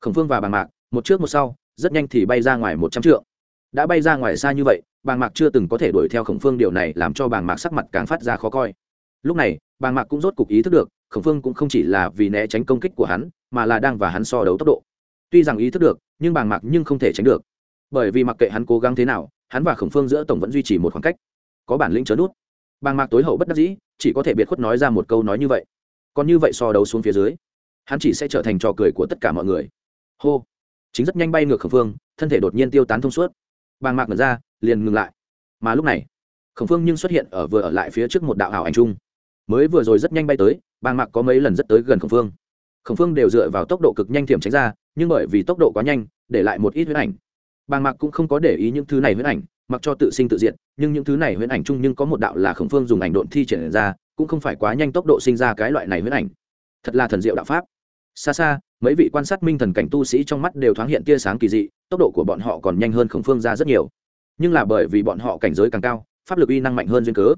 Khổng phương và bàng mạc, một trước một sau, rất nhanh thì bay ra ngoài một trăm trượng. Đã bay ra ngoài xa như vậy, bàng mạc chưa từng có thể đuổi theo khổng phương, điều này làm cho bàng mạc sắc mặt càng phát ra khó coi. Lúc này, bàng mạc cũng rốt cục ý thức được, khổng phương cũng không chỉ là vì né tránh công kích của hắn, mà là đang và hắn so đấu tốc độ. Tuy rằng ý thức được, nhưng bàng mạc nhưng không thể tránh được. Bởi vì mặc kệ hắn cố gắng thế nào hắn và khổng phương giữa tổng vẫn duy trì một khoảng cách, có bản lĩnh chớ nút. Bàng mạc tối hậu bất đắc dĩ, chỉ có thể biệt khuất nói ra một câu nói như vậy. Còn như vậy so đấu xuống phía dưới, hắn chỉ sẽ trở thành trò cười của tất cả mọi người. Hô! Chính rất nhanh bay ngược khổng phương, thân thể đột nhiên tiêu tán thông suốt. Bàng mạc ngẩn ra, liền ngừng lại. Mà lúc này, khổng phương nhưng xuất hiện ở vừa ở lại phía trước một đạo ảo ảnh trung mới vừa rồi rất nhanh bay tới, bàng mạc có mấy lần rất tới gần khổng phương. Khổng phương đều dựa vào tốc độ cực nhanh thiểm tránh ra, nhưng bởi vì tốc độ quá nhanh, để lại một ít huyết ảnh bàng mạc cũng không có để ý những thứ này huyễn ảnh, mặc cho tự sinh tự diện nhưng những thứ này huyễn ảnh chung nhưng có một đạo là khổng phương dùng ảnh độn thi triển ra, cũng không phải quá nhanh tốc độ sinh ra cái loại này huyễn ảnh. Thật là thần diệu đạo pháp. Xa xa, mấy vị quan sát minh thần cảnh tu sĩ trong mắt đều thoáng hiện tia sáng kỳ dị, tốc độ của bọn họ còn nhanh hơn khổng phương ra rất nhiều. Nhưng là bởi vì bọn họ cảnh giới càng cao, pháp lực uy năng mạnh hơn duyên cớ.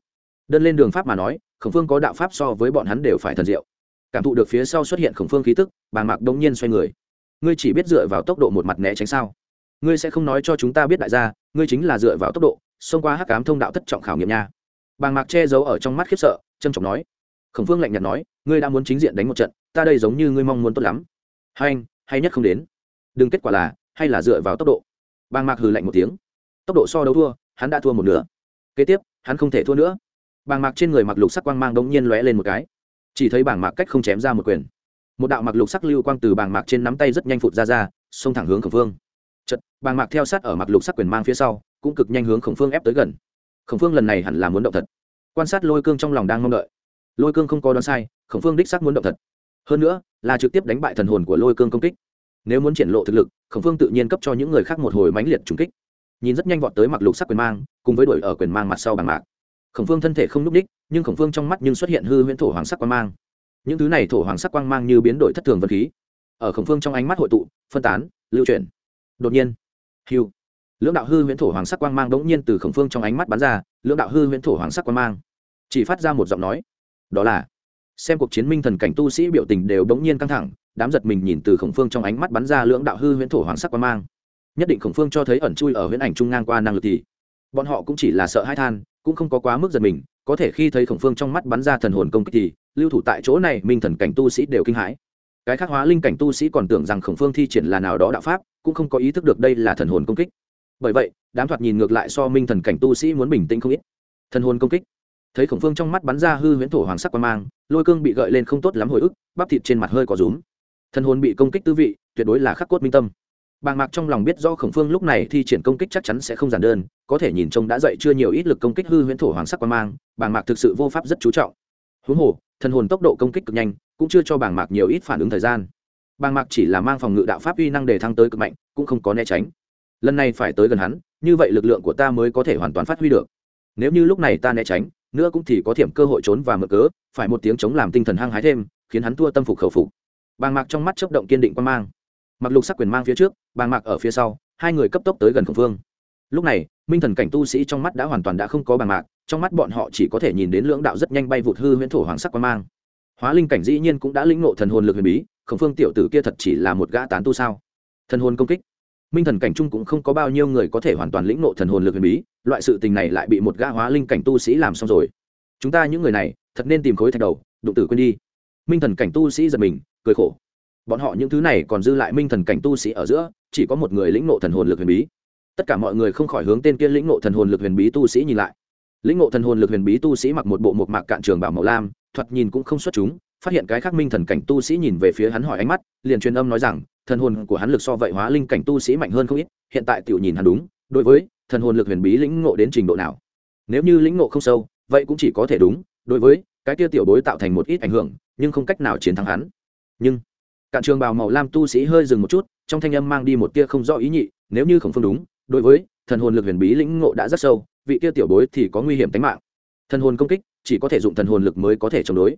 Đơn lên đường pháp mà nói, khổng phương có đạo pháp so với bọn hắn đều phải thần diệu. Cảm thụ được phía sau xuất hiện khổng phương khí tức bà mạc đông nhiên xoay người. Ngươi chỉ biết dựa vào tốc độ một mặt né tránh sao? Ngươi sẽ không nói cho chúng ta biết đại gia, ngươi chính là dựa vào tốc độ, xông qua hắc cám thông đạo thất trọng khảo nghiệm nha. Bàng mạc che giấu ở trong mắt khiếp sợ trân trọng nói. Khổng phương lạnh nhạt nói, ngươi đã muốn chính diện đánh một trận, ta đây giống như ngươi mong muốn tốt lắm. Hai anh hay nhất không đến. Đừng kết quả là, hay là dựa vào tốc độ. Bàng mạc hừ lạnh một tiếng. Tốc độ so đấu thua, hắn đã thua một nửa. Kế tiếp, hắn không thể thua nữa. Bàng mạc trên người mặc lục sắc quang mang đống nhiên lóe lên một cái. Chỉ thấy bàng mạc cách không chém ra một quyền. Một đạo mặc lục sắc lưu quang từ bàng mạc trên nắm tay rất nhanh phụt ra ra, xông thẳng hướng khổng phương chật, bàng mạc theo sát ở mặc lục sắc quyền mang phía sau, cũng cực nhanh hướng khổng phương ép tới gần. Khổng phương lần này hẳn là muốn động thật. Quan sát lôi cương trong lòng đang mong đợi. Lôi cương không có đoán sai, khổng phương đích xác muốn động thật. Hơn nữa, là trực tiếp đánh bại thần hồn của lôi cương công kích. Nếu muốn triển lộ thực lực, khổng phương tự nhiên cấp cho những người khác một hồi mãnh liệt trúng kích. Nhìn rất nhanh vọt tới mặc lục sắc quyền mang, cùng với đuổi ở quyền mang mặt sau bằng mạc. Khổng phương thân thể không n ú c đích nhưng khổng phương trong mắt nhưng xuất hiện hư huyễn thổ hoàng sắc quang mang. Những thứ này thổ hoàng sắc quang mang như biến đổi thất thường vật khí. Ở khổng phương trong ánh mắt hội tụ, phân tán, lưu chuyển đột nhiên, hiu, lưỡng đạo hư huyễn thổ hoàng sắc quang mang đ ỗ n g nhiên từ khổng phương trong ánh mắt bắn ra, lưỡng đạo hư huyễn thổ hoàng sắc quang mang, chỉ phát ra một giọng nói. Đó là, xem cuộc chiến minh thần cảnh tu sĩ biểu tình đều đ ỗ n g nhiên căng thẳng, đám giật mình nhìn từ khổng phương trong ánh mắt bắn ra lưỡng đạo hư huyễn thổ hoàng sắc quang mang. Nhất định khổng phương cho thấy ẩn chui ở huyễn ảnh trung ngang qua năng lực thì, bọn họ cũng chỉ là sợ hai than, cũng không có quá mức giật mình, có thể khi thấy khổng phương trong mắt bắn ra thần hồn công kích thì, lưu thủ tại chỗ này minh thần cảnh tu sĩ đều kinh hãi. Cái khác hóa linh cảnh tu sĩ còn tưởng rằng khổng phương thi triển là nào đó đạo pháp cũng không có ý thức được đây là thần hồn công kích. Bởi vậy, đám thoạt nhìn ngược lại so minh thần cảnh tu sĩ muốn bình tĩnh không ít. Thần hồn công kích. Thấy khổng phương trong mắt bắn ra hư huyễn thổ hoàng sắc qua mang, lôi cương bị gợi lên không tốt lắm hồi ức, bắp thịt trên mặt hơi có rúm. Thần hồn bị công kích tư vị, tuyệt đối là khắc cốt minh tâm. Bàng mạc trong lòng biết do khổng phương lúc này thi triển công kích chắc chắn sẽ không giản đơn, có thể nhìn trông đã dậy chưa nhiều ít lực công kích hư huyễn thổ hoàng sắc qua mang, bàng mạc thực sự vô pháp rất chú trọng. Huống hồ, thần hồn tốc độ công kích cực nhanh, cũng chưa cho bàng mạc nhiều ít phản ứng thời gian bàng mạc chỉ là mang phòng ngự đạo pháp uy năng để thăng tới cực mạnh, cũng không có né tránh. Lần này phải tới gần hắn, như vậy lực lượng của ta mới có thể hoàn toàn phát huy được. Nếu như lúc này ta né tránh, nữa cũng thì có thiểm cơ hội trốn và mở cớ, phải một tiếng chống làm tinh thần hăng hái thêm, khiến hắn thua tâm phục khẩu phục. Bàng mạc trong mắt chấp động kiên định quan mang. Mặc lục sắc quyền mang phía trước, bàng mạc ở phía sau, hai người cấp tốc tới gần khổng phương lúc này, minh thần cảnh tu sĩ trong mắt đã hoàn toàn đã không có bàng mạc, trong mắt bọn họ chỉ có thể nhìn đến lưỡng đạo rất nhanh bay vụt hư huyễn thổ hoàng sắc quan mang. Hóa linh cảnh dĩ nhiên cũng đã lĩnh ngộ thần hồn lực huyền bí khổng phương tiểu tử kia thật chỉ là một gã tán tu sao? Thần hồn công kích. Minh thần cảnh trung cũng không có bao nhiêu người có thể hoàn toàn lĩnh ngộ thần hồn lực huyền bí, loại sự tình này lại bị một gã hóa linh cảnh tu sĩ làm xong rồi. Chúng ta những người này, thật nên tìm khối thạch đầu, đụng tử quên đi. Minh thần cảnh tu sĩ giật mình, cười khổ. Bọn họ những thứ này còn dư lại minh thần cảnh tu sĩ ở giữa, chỉ có một người lĩnh ngộ thần hồn lực huyền bí. Tất cả mọi người không khỏi hướng tên kia lĩnh ngộ thần hồn lực huyền bí tu sĩ nhìn lại. Lĩnh ngộ thần hồn lực huyền bí tu sĩ mặc một bộ một mạc cạn trường bảo màu lam, thoạt nhìn cũng không xuất chúng phát hiện cái khác minh thần cảnh tu sĩ nhìn về phía hắn hỏi ánh mắt, liền truyền âm nói rằng, thần hồn của hắn lực so vậy hóa linh cảnh tu sĩ mạnh hơn không ít, hiện tại tiểu nhìn hắn đúng, đối với, thần hồn lực huyền bí lĩnh ngộ đến trình độ nào? Nếu như lĩnh ngộ không sâu, vậy cũng chỉ có thể đúng, đối với, cái kia tiểu bối tạo thành một ít ảnh hưởng, nhưng không cách nào chiến thắng hắn. Nhưng, cạn trường bào màu lam tu sĩ hơi dừng một chút, trong thanh âm mang đi một tia không rõ ý nhị, nếu như khổng phương đúng, đối với, thần hồn lực huyền bí lĩnh ngộ đã rất sâu, vị kia tiểu bối thì có nguy hiểm tính mạng. Thần hồn công kích, chỉ có thể dụng thần hồn lực mới có thể chống đối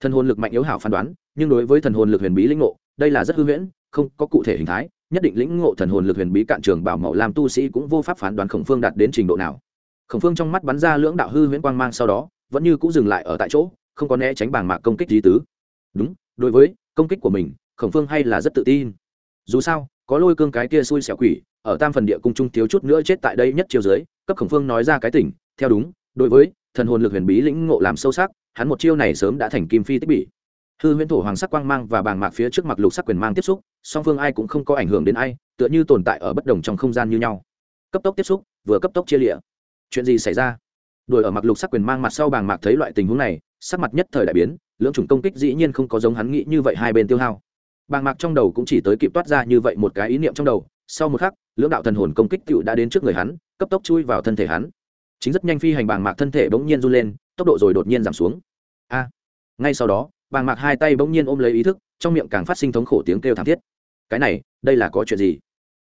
thần hồn lực mạnh yếu hảo phán đoán, nhưng đối với thần hồn lực huyền bí lĩnh ngộ, đây là rất hư huyễn, không có cụ thể hình thái, nhất định lĩnh ngộ thần hồn lực huyền bí cạn trường bảo mẫu làm tu sĩ cũng vô pháp phán đoán khổng phương đạt đến trình độ nào. Khổng phương trong mắt bắn ra lưỡng đạo hư huyễn quang mang sau đó, vẫn như cũng dừng lại ở tại chỗ, không có né tránh bảng mạc công kích lý tứ. Đúng, đối với công kích của mình, khổng phương hay là rất tự tin. Dù sao, có lôi cương cái kia xui xẻo quỷ, ở tam phần địa cung trung thiếu chút nữa chết tại đây nhất chiêu dưới, cấp khổng phương nói ra cái tỉnh, theo đúng, đối với thần hồn lực huyền bí lĩnh ngộ làm sâu sắc, hắn một chiêu này sớm đã thành kim phi tích bị hư huyễn thổ hoàng sắc quang mang và bàng mạc phía trước mặt lục sắc quyền mang tiếp xúc, song phương ai cũng không có ảnh hưởng đến ai, tựa như tồn tại ở bất đồng trong không gian như nhau. Cấp tốc tiếp xúc, vừa cấp tốc chia lịa. Chuyện gì xảy ra? Đuổi ở mặc lục sắc quyền mang mặt sau bàng mạc thấy loại tình huống này, sắc mặt nhất thời đại biến, lưỡng chủng công kích dĩ nhiên không có giống hắn nghĩ như vậy hai bên tiêu hao. Bàng mạc trong đầu cũng chỉ tới kịp toát ra như vậy một cái ý niệm trong đầu, sau một khắc, lưỡng đạo thần hồn công kích tựu đã đến trước người hắn, cấp tốc chui vào thân thể hắn chính rất nhanh phi hành bàng mạc thân thể bỗng nhiên run lên, tốc độ rồi đột nhiên giảm xuống. A! Ngay sau đó, bàng mạc hai tay bỗng nhiên ôm lấy ý thức, trong miệng càng phát sinh thống khổ tiếng kêu thảm thiết. Cái này, đây là có chuyện gì?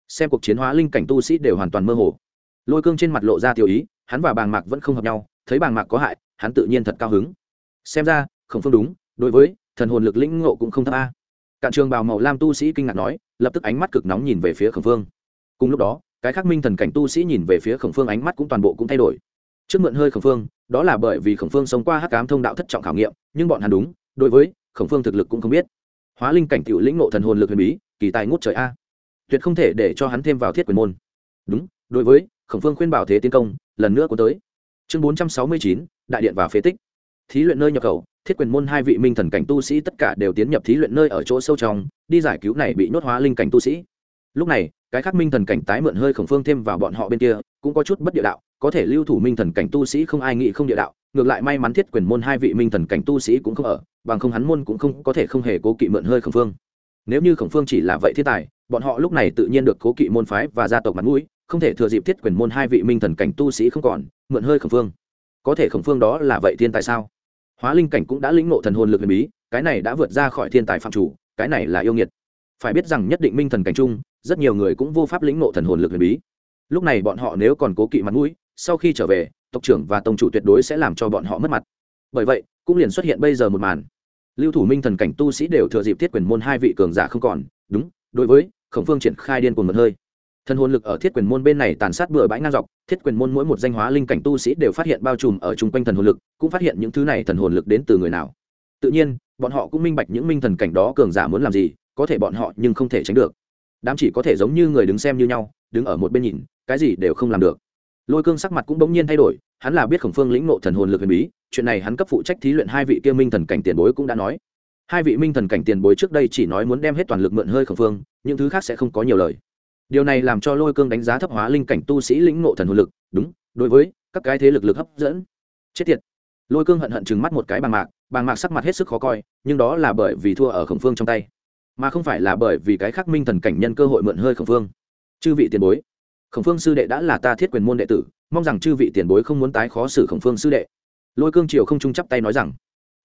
Xem cuộc chiến hóa linh cảnh tu sĩ đều hoàn toàn mơ hồ. Lôi cương trên mặt lộ ra tiêu ý, hắn và bàng mạc vẫn không hợp nhau, thấy bàng mạc có hại, hắn tự nhiên thật cao hứng. Xem ra khổng phương đúng, đối với, thần hồn lực lĩnh ngộ cũng không thấp a. Cạn trường bào màu lam tu sĩ kinh ngạc nói, lập tức ánh mắt cực nóng nhìn về phía khổng phương. Cùng lúc đó, cái khắc minh thần cảnh tu sĩ nhìn về phía khổng phương ánh mắt cũng toàn bộ cũng thay đổi trước mượn hơi khổng phương, đó là bởi vì khổng phương sống qua hắc cám thông đạo thất trọng khảo nghiệm, nhưng bọn hắn đúng, đối với khổng phương thực lực cũng không biết. Hóa linh cảnh tiểu lĩnh ngộ thần hồn lực huyền bí, kỳ tài ngút trời a. Tuyệt không thể để cho hắn thêm vào thiết quyền môn. Đúng, đối với khổng phương khuyên bảo thế tiến công, lần nữa có tới. Chương bốn trăm sáu mươi chín, đại điện và phế tích. Thí luyện nơi nhập khẩu, thiết quyền môn hai vị minh thần cảnh tu sĩ tất cả đều tiến nhập thí luyện nơi ở chỗ sâu trong, đi giải cứu này bị nhốt hóa linh cảnh tu sĩ lúc này, cái khác minh thần cảnh tái mượn hơi khổng phương thêm vào bọn họ bên kia, cũng có chút bất địa đạo, có thể lưu thủ minh thần cảnh tu sĩ không ai nghĩ không địa đạo, ngược lại may mắn thiết quyền môn hai vị minh thần cảnh tu sĩ cũng không ở, bằng không hắn môn cũng không có thể không hề cố kỵ mượn hơi khổng phương. Nếu như khổng phương chỉ là vậy thiên tài, bọn họ lúc này tự nhiên được cố kỵ môn phái và gia tộc mặt mũi, không thể thừa dịp thiết quyền môn hai vị minh thần cảnh tu sĩ không còn, mượn hơi khổng phương. Có thể khổng phương đó là vậy thiên tài sao? Hóa linh cảnh cũng đã lĩnh ngộ thần hồn lực huyền bí, cái này đã vượt ra khỏi thiên tài phạm chủ, cái này là yêu nghiệt phải biết rằng nhất định minh thần cảnh chung rất nhiều người cũng vô pháp lĩnh ngộ thần hồn lực huyền bí. Lúc này bọn họ nếu còn cố kỵ mặt mũi, sau khi trở về, tộc trưởng và tông chủ tuyệt đối sẽ làm cho bọn họ mất mặt. Bởi vậy, cũng liền xuất hiện bây giờ một màn. Lưu thủ minh thần cảnh tu sĩ đều thừa dịp thiết quyền môn hai vị cường giả không còn, đúng, đối với, khổng phương triển khai điên cuồng một hơi. Thần hồn lực ở thiết quyền môn bên này tàn sát bừa bãi ngang dọc, thiết quyền môn mỗi một danh hóa linh cảnh tu sĩ đều phát hiện bao trùm ở chung quanh thần hồn lực, cũng phát hiện những thứ này thần hồn lực đến từ người nào. Tự nhiên, bọn họ cũng minh bạch những minh thần cảnh đó cường giả muốn làm gì có thể bọn họ nhưng không thể tránh được. Đám chỉ có thể giống như người đứng xem như nhau, đứng ở một bên nhìn, cái gì đều không làm được. Lôi cương sắc mặt cũng bỗng nhiên thay đổi, hắn là biết khổng phương lĩnh nộ thần hồn lực huyền bí, chuyện này hắn cấp phụ trách thí luyện hai vị kia minh thần cảnh tiền bối cũng đã nói. Hai vị minh thần cảnh tiền bối trước đây chỉ nói muốn đem hết toàn lực mượn hơi khổng phương, những thứ khác sẽ không có nhiều lời. Điều này làm cho lôi cương đánh giá thấp hóa linh cảnh tu sĩ lĩnh nộ thần hồn lực, đúng, đối với các cái thế lực lực hấp dẫn. Chết tiệt. Lôi cương hận hận chừng mắt một cái bàng mạc bàng mạc sắc mặt hết sức khó coi, nhưng đó là bởi vì thua ở khổng phương trong tay mà không phải là bởi vì cái khắc minh thần cảnh nhân cơ hội mượn hơi khổng phương. Chư vị tiền bối, khổng phương sư đệ đã là ta thiết quyền môn đệ tử, mong rằng chư vị tiền bối không muốn tái khó xử khổng phương sư đệ. Lôi cương triều không trung chắp tay nói rằng,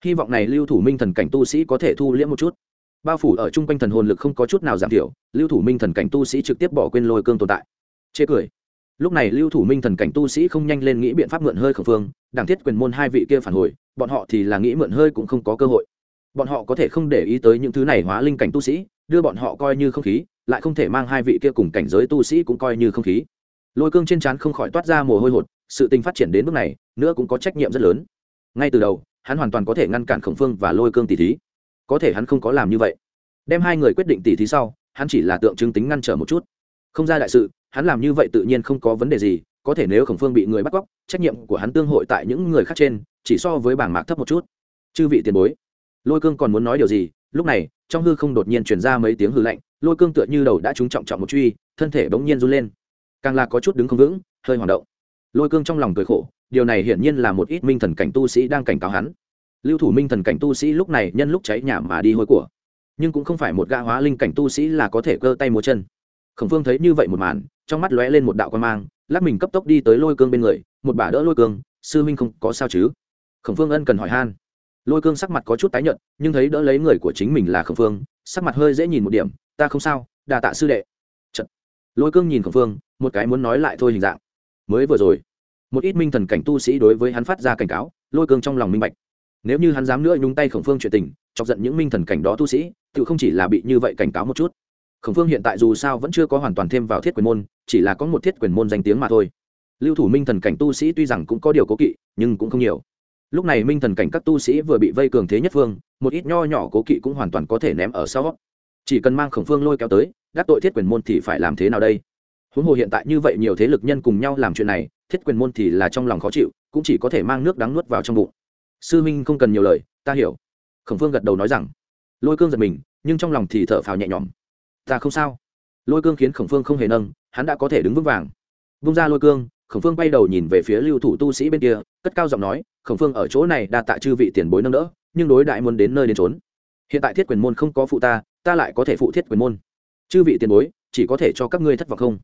hy vọng này lưu thủ minh thần cảnh tu sĩ có thể thu liễm một chút. Bao phủ ở chung quanh thần hồn lực không có chút nào giảm thiểu, lưu thủ minh thần cảnh tu sĩ trực tiếp bỏ quên lôi cương tồn tại. Chê cười. Lúc này lưu thủ minh thần cảnh tu sĩ không nhanh lên nghĩ biện pháp mượn hơi khẩn phương, đảng thiết quyền môn hai vị kia phản hồi, bọn họ thì là nghĩ mượn hơi cũng không có cơ hội bọn họ có thể không để ý tới những thứ này hóa linh cảnh tu sĩ, đưa bọn họ coi như không khí, lại không thể mang hai vị kia cùng cảnh giới tu sĩ cũng coi như không khí. Lôi cương trên trán không khỏi toát ra mồ hôi hột, sự tình phát triển đến bước này, nữa cũng có trách nhiệm rất lớn. Ngay từ đầu, hắn hoàn toàn có thể ngăn cản khổng phương và lôi cương tỷ thí. Có thể hắn không có làm như vậy. Đem hai người quyết định tỷ thí sau, hắn chỉ là tượng trưng tính ngăn trở một chút. Không ra đại sự, hắn làm như vậy tự nhiên không có vấn đề gì, có thể nếu khổng phương bị người bắt cóc, trách nhiệm của hắn tương hội tại những người khác trên, chỉ so với bảng mạc thấp một chút. Chư vị tiền bối lôi cương còn muốn nói điều gì? Lúc này, trong hư không đột nhiên chuyển ra mấy tiếng hư lạnh, lôi cương tựa như đầu đã trúng trọng trọng một truy, thân thể bỗng nhiên run lên. Càng là có chút đứng không vững, hơi hoạt động. Lôi cương trong lòng cười khổ, điều này hiển nhiên là một ít minh thần cảnh tu sĩ đang cảnh cáo hắn. Lưu thủ minh thần cảnh tu sĩ lúc này nhân lúc cháy nhà mà đi hôi của. Nhưng cũng không phải một gã hóa linh cảnh tu sĩ là có thể cơ tay múa chân. Khổng phương thấy như vậy một màn, trong mắt lóe lên một đạo quan mang, lắc mình cấp tốc đi tới lôi cương bên người, một bả đỡ lôi cương, sư minh không có sao chứ? Khổng phương ân cần hỏi han lôi cương sắc mặt có chút tái nhợt, nhưng thấy đỡ lấy người của chính mình là khổng phương, sắc mặt hơi dễ nhìn một điểm, ta không sao đà tạ sư đệ. Chật. lôi cương nhìn khổng phương, một cái muốn nói lại thôi hình dạng. Mới vừa rồi, một ít minh thần cảnh tu sĩ đối với hắn phát ra cảnh cáo, lôi cương trong lòng minh bạch. Nếu như hắn dám nữa nhúng tay khổng phương chuyện tình, chọc giận những minh thần cảnh đó tu sĩ, tự không chỉ là bị như vậy cảnh cáo một chút. Khổng phương hiện tại dù sao vẫn chưa có hoàn toàn thêm vào thiết quyền môn, chỉ là có một thiết quyền môn danh tiếng mà thôi. Lưu thủ minh thần cảnh tu sĩ tuy rằng cũng có điều cố kỵ, nhưng cũng không nhiều lúc này minh thần cảnh các tu sĩ vừa bị vây cường thế nhất phương, một ít nho nhỏ cố kỵ cũng hoàn toàn có thể ném ở sau. Chỉ cần mang khổng phương lôi kéo tới gác tội thiết quyền môn thì phải làm thế nào đây? Huống hồ hiện tại như vậy nhiều thế lực nhân cùng nhau làm chuyện này, thiết quyền môn thì là trong lòng khó chịu, cũng chỉ có thể mang nước đắng nuốt vào trong bụng. Sư minh không cần nhiều lời, ta hiểu. Khổng phương gật đầu nói rằng. Lôi cương giật mình, nhưng trong lòng thì thở phào nhẹ nhõm. Ta không sao. Lôi cương khiến khổng phương không hề nâng, hắn đã có thể đứng vững vàng. Vung ra lôi cương khổng phương bay đầu nhìn về phía lưu thủ tu sĩ bên kia, cất cao giọng nói, khổng phương ở chỗ này đa tạ chư vị tiền bối nâng đỡ, nhưng đối đại muốn đến nơi đến trốn hiện tại thiết quyền môn không có phụ ta ta lại có thể phụ thiết quyền môn. Chư vị tiền bối, chỉ có thể cho các ngươi thất vọng không?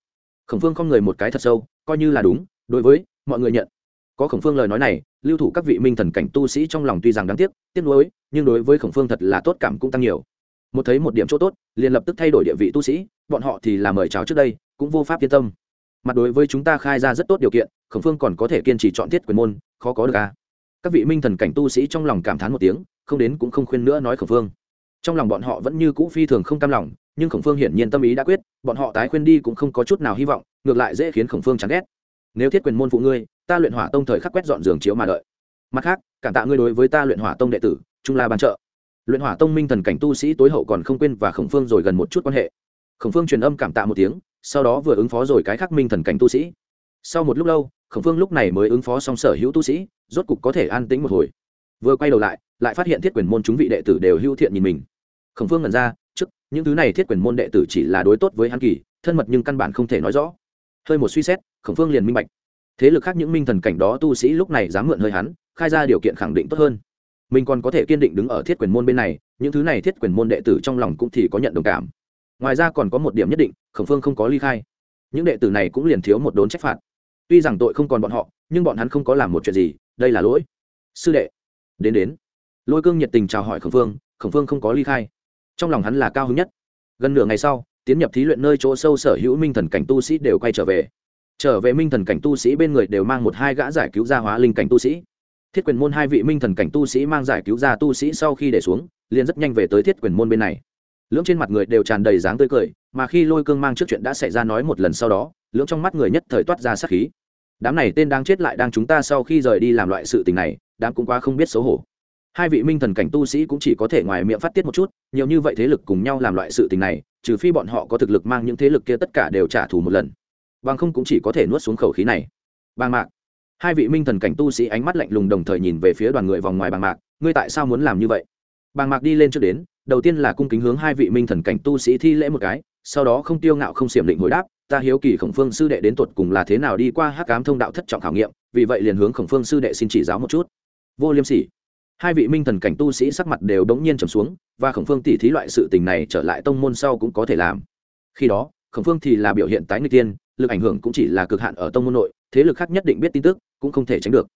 Khổng phương không người một cái thật sâu, coi như là đúng, đối với, mọi người nhận. Có khổng phương lời nói này, lưu thủ các vị minh thần cảnh tu sĩ trong lòng tuy rằng đáng tiếc tiếc nuối, nhưng đối với khổng phương thật là tốt cảm cũng tăng nhiều. Một thấy một điểm chỗ tốt, liền lập tức thay đổi địa vị tu sĩ, bọn họ thì là mời chào trước đây, cũng vô pháp yên tâm mặt đối với chúng ta khai ra rất tốt điều kiện, khổng phương còn có thể kiên trì chọn thiết quyền môn, khó có được à. các vị minh thần cảnh tu sĩ trong lòng cảm thán một tiếng, không đến cũng không khuyên nữa nói khổng phương. Trong lòng bọn họ vẫn như cũ phi thường không cam lòng, nhưng khổng phương hiển nhiên tâm ý đã quyết, bọn họ tái khuyên đi cũng không có chút nào hy vọng, ngược lại dễ khiến khổng phương chán ghét. Nếu thiết quyền môn phụ ngươi, ta luyện hỏa tông thời khắc quét dọn giường chiếu mà đợi. Mặt khác, cảm tạ ngươi đối với ta luyện hỏa tông đệ tử, trung la ban trợ luyện hỏa tông minh thần cảnh tu sĩ tối hậu còn không quên và khổng phương rồi gần một chút quan hệ. Khổng phương truyền âm cảm tạ một tiếng sau đó vừa ứng phó rồi cái khác minh thần cảnh tu sĩ. Sau một lúc lâu, khổng phương lúc này mới ứng phó xong sở hữu tu sĩ, rốt cục có thể an tĩnh một hồi. Vừa quay đầu lại lại phát hiện thiết quyền môn chúng vị đệ tử đều hữu thiện nhìn mình. Khổng phương ngẩn ra, trước, những thứ này thiết quyền môn đệ tử chỉ là đối tốt với hắn kỳ, thân mật nhưng căn bản không thể nói rõ. Hơi một suy xét, khổng phương liền minh bạch. Thế lực khác những minh thần cảnh đó tu sĩ lúc này dám mượn hơi hắn, khai ra điều kiện khẳng định tốt hơn. Mình còn có thể kiên định đứng ở thiết quyền môn bên này, những thứ này thiết quyền môn đệ tử trong lòng cũng thì có nhận đồng cảm ngoài ra còn có một điểm nhất định, khổng phương không có ly khai. Những đệ tử này cũng liền thiếu một đốn trách phạt. Tuy rằng tội không còn bọn họ, nhưng bọn hắn không có làm một chuyện gì, đây là lỗi. Sư đệ, đến đến. Lôi cương nhiệt tình chào hỏi khổng phương khổng phương không có ly khai. Trong lòng hắn là cao hứng nhất. Gần nửa ngày sau, tiến nhập thí luyện nơi chỗ sâu sở hữu minh thần cảnh tu sĩ đều quay trở về. Trở về minh thần cảnh tu sĩ bên người đều mang một hai gã giải cứu gia hóa linh cảnh tu sĩ. Thiết quyền môn hai vị minh thần cảnh tu sĩ mang giải cứu gia tu sĩ sau khi để xuống, liền rất nhanh về tới thiết quyền môn bên này lưỡng trên mặt người đều tràn đầy dáng tươi cười, mà khi lôi cương mang trước chuyện đã xảy ra nói một lần sau đó, lưỡng trong mắt người nhất thời toát ra sát khí. Đám này tên đang chết lại đang chúng ta sau khi rời đi làm loại sự tình này, đám cũng quá không biết xấu hổ. Hai vị minh thần cảnh tu sĩ cũng chỉ có thể ngoài miệng phát tiết một chút, nhiều như vậy thế lực cùng nhau làm loại sự tình này, trừ phi bọn họ có thực lực mang những thế lực kia tất cả đều trả thù một lần. Bằng không cũng chỉ có thể nuốt xuống khẩu khí này. Bàng mạc. Hai vị minh thần cảnh tu sĩ ánh mắt lạnh lùng đồng thời nhìn về phía đoàn người vòng ngoài bàng mạc, ngươi tại sao muốn làm như vậy? Bàng mạc đi lên trước đến đầu tiên là cung kính hướng hai vị minh thần cảnh tu sĩ thi lễ một cái, sau đó không tiêu ngạo không xiểm định hồi đáp, ta hiếu kỳ khổng phương sư đệ đến tột cùng là thế nào đi qua hắc cám thông đạo thất trọng khảo nghiệm, vì vậy liền hướng khổng phương sư đệ xin chỉ giáo một chút. Vô liêm sỉ. Hai vị minh thần cảnh tu sĩ sắc mặt đều đống nhiên trầm xuống, và khổng phương tỉ thí loại sự tình này trở lại tông môn sau cũng có thể làm. Khi đó, khổng phương thì là biểu hiện tái người tiên, lực ảnh hưởng cũng chỉ là cực hạn ở tông môn nội, thế lực khác nhất định biết tin tức, cũng không thể tránh được.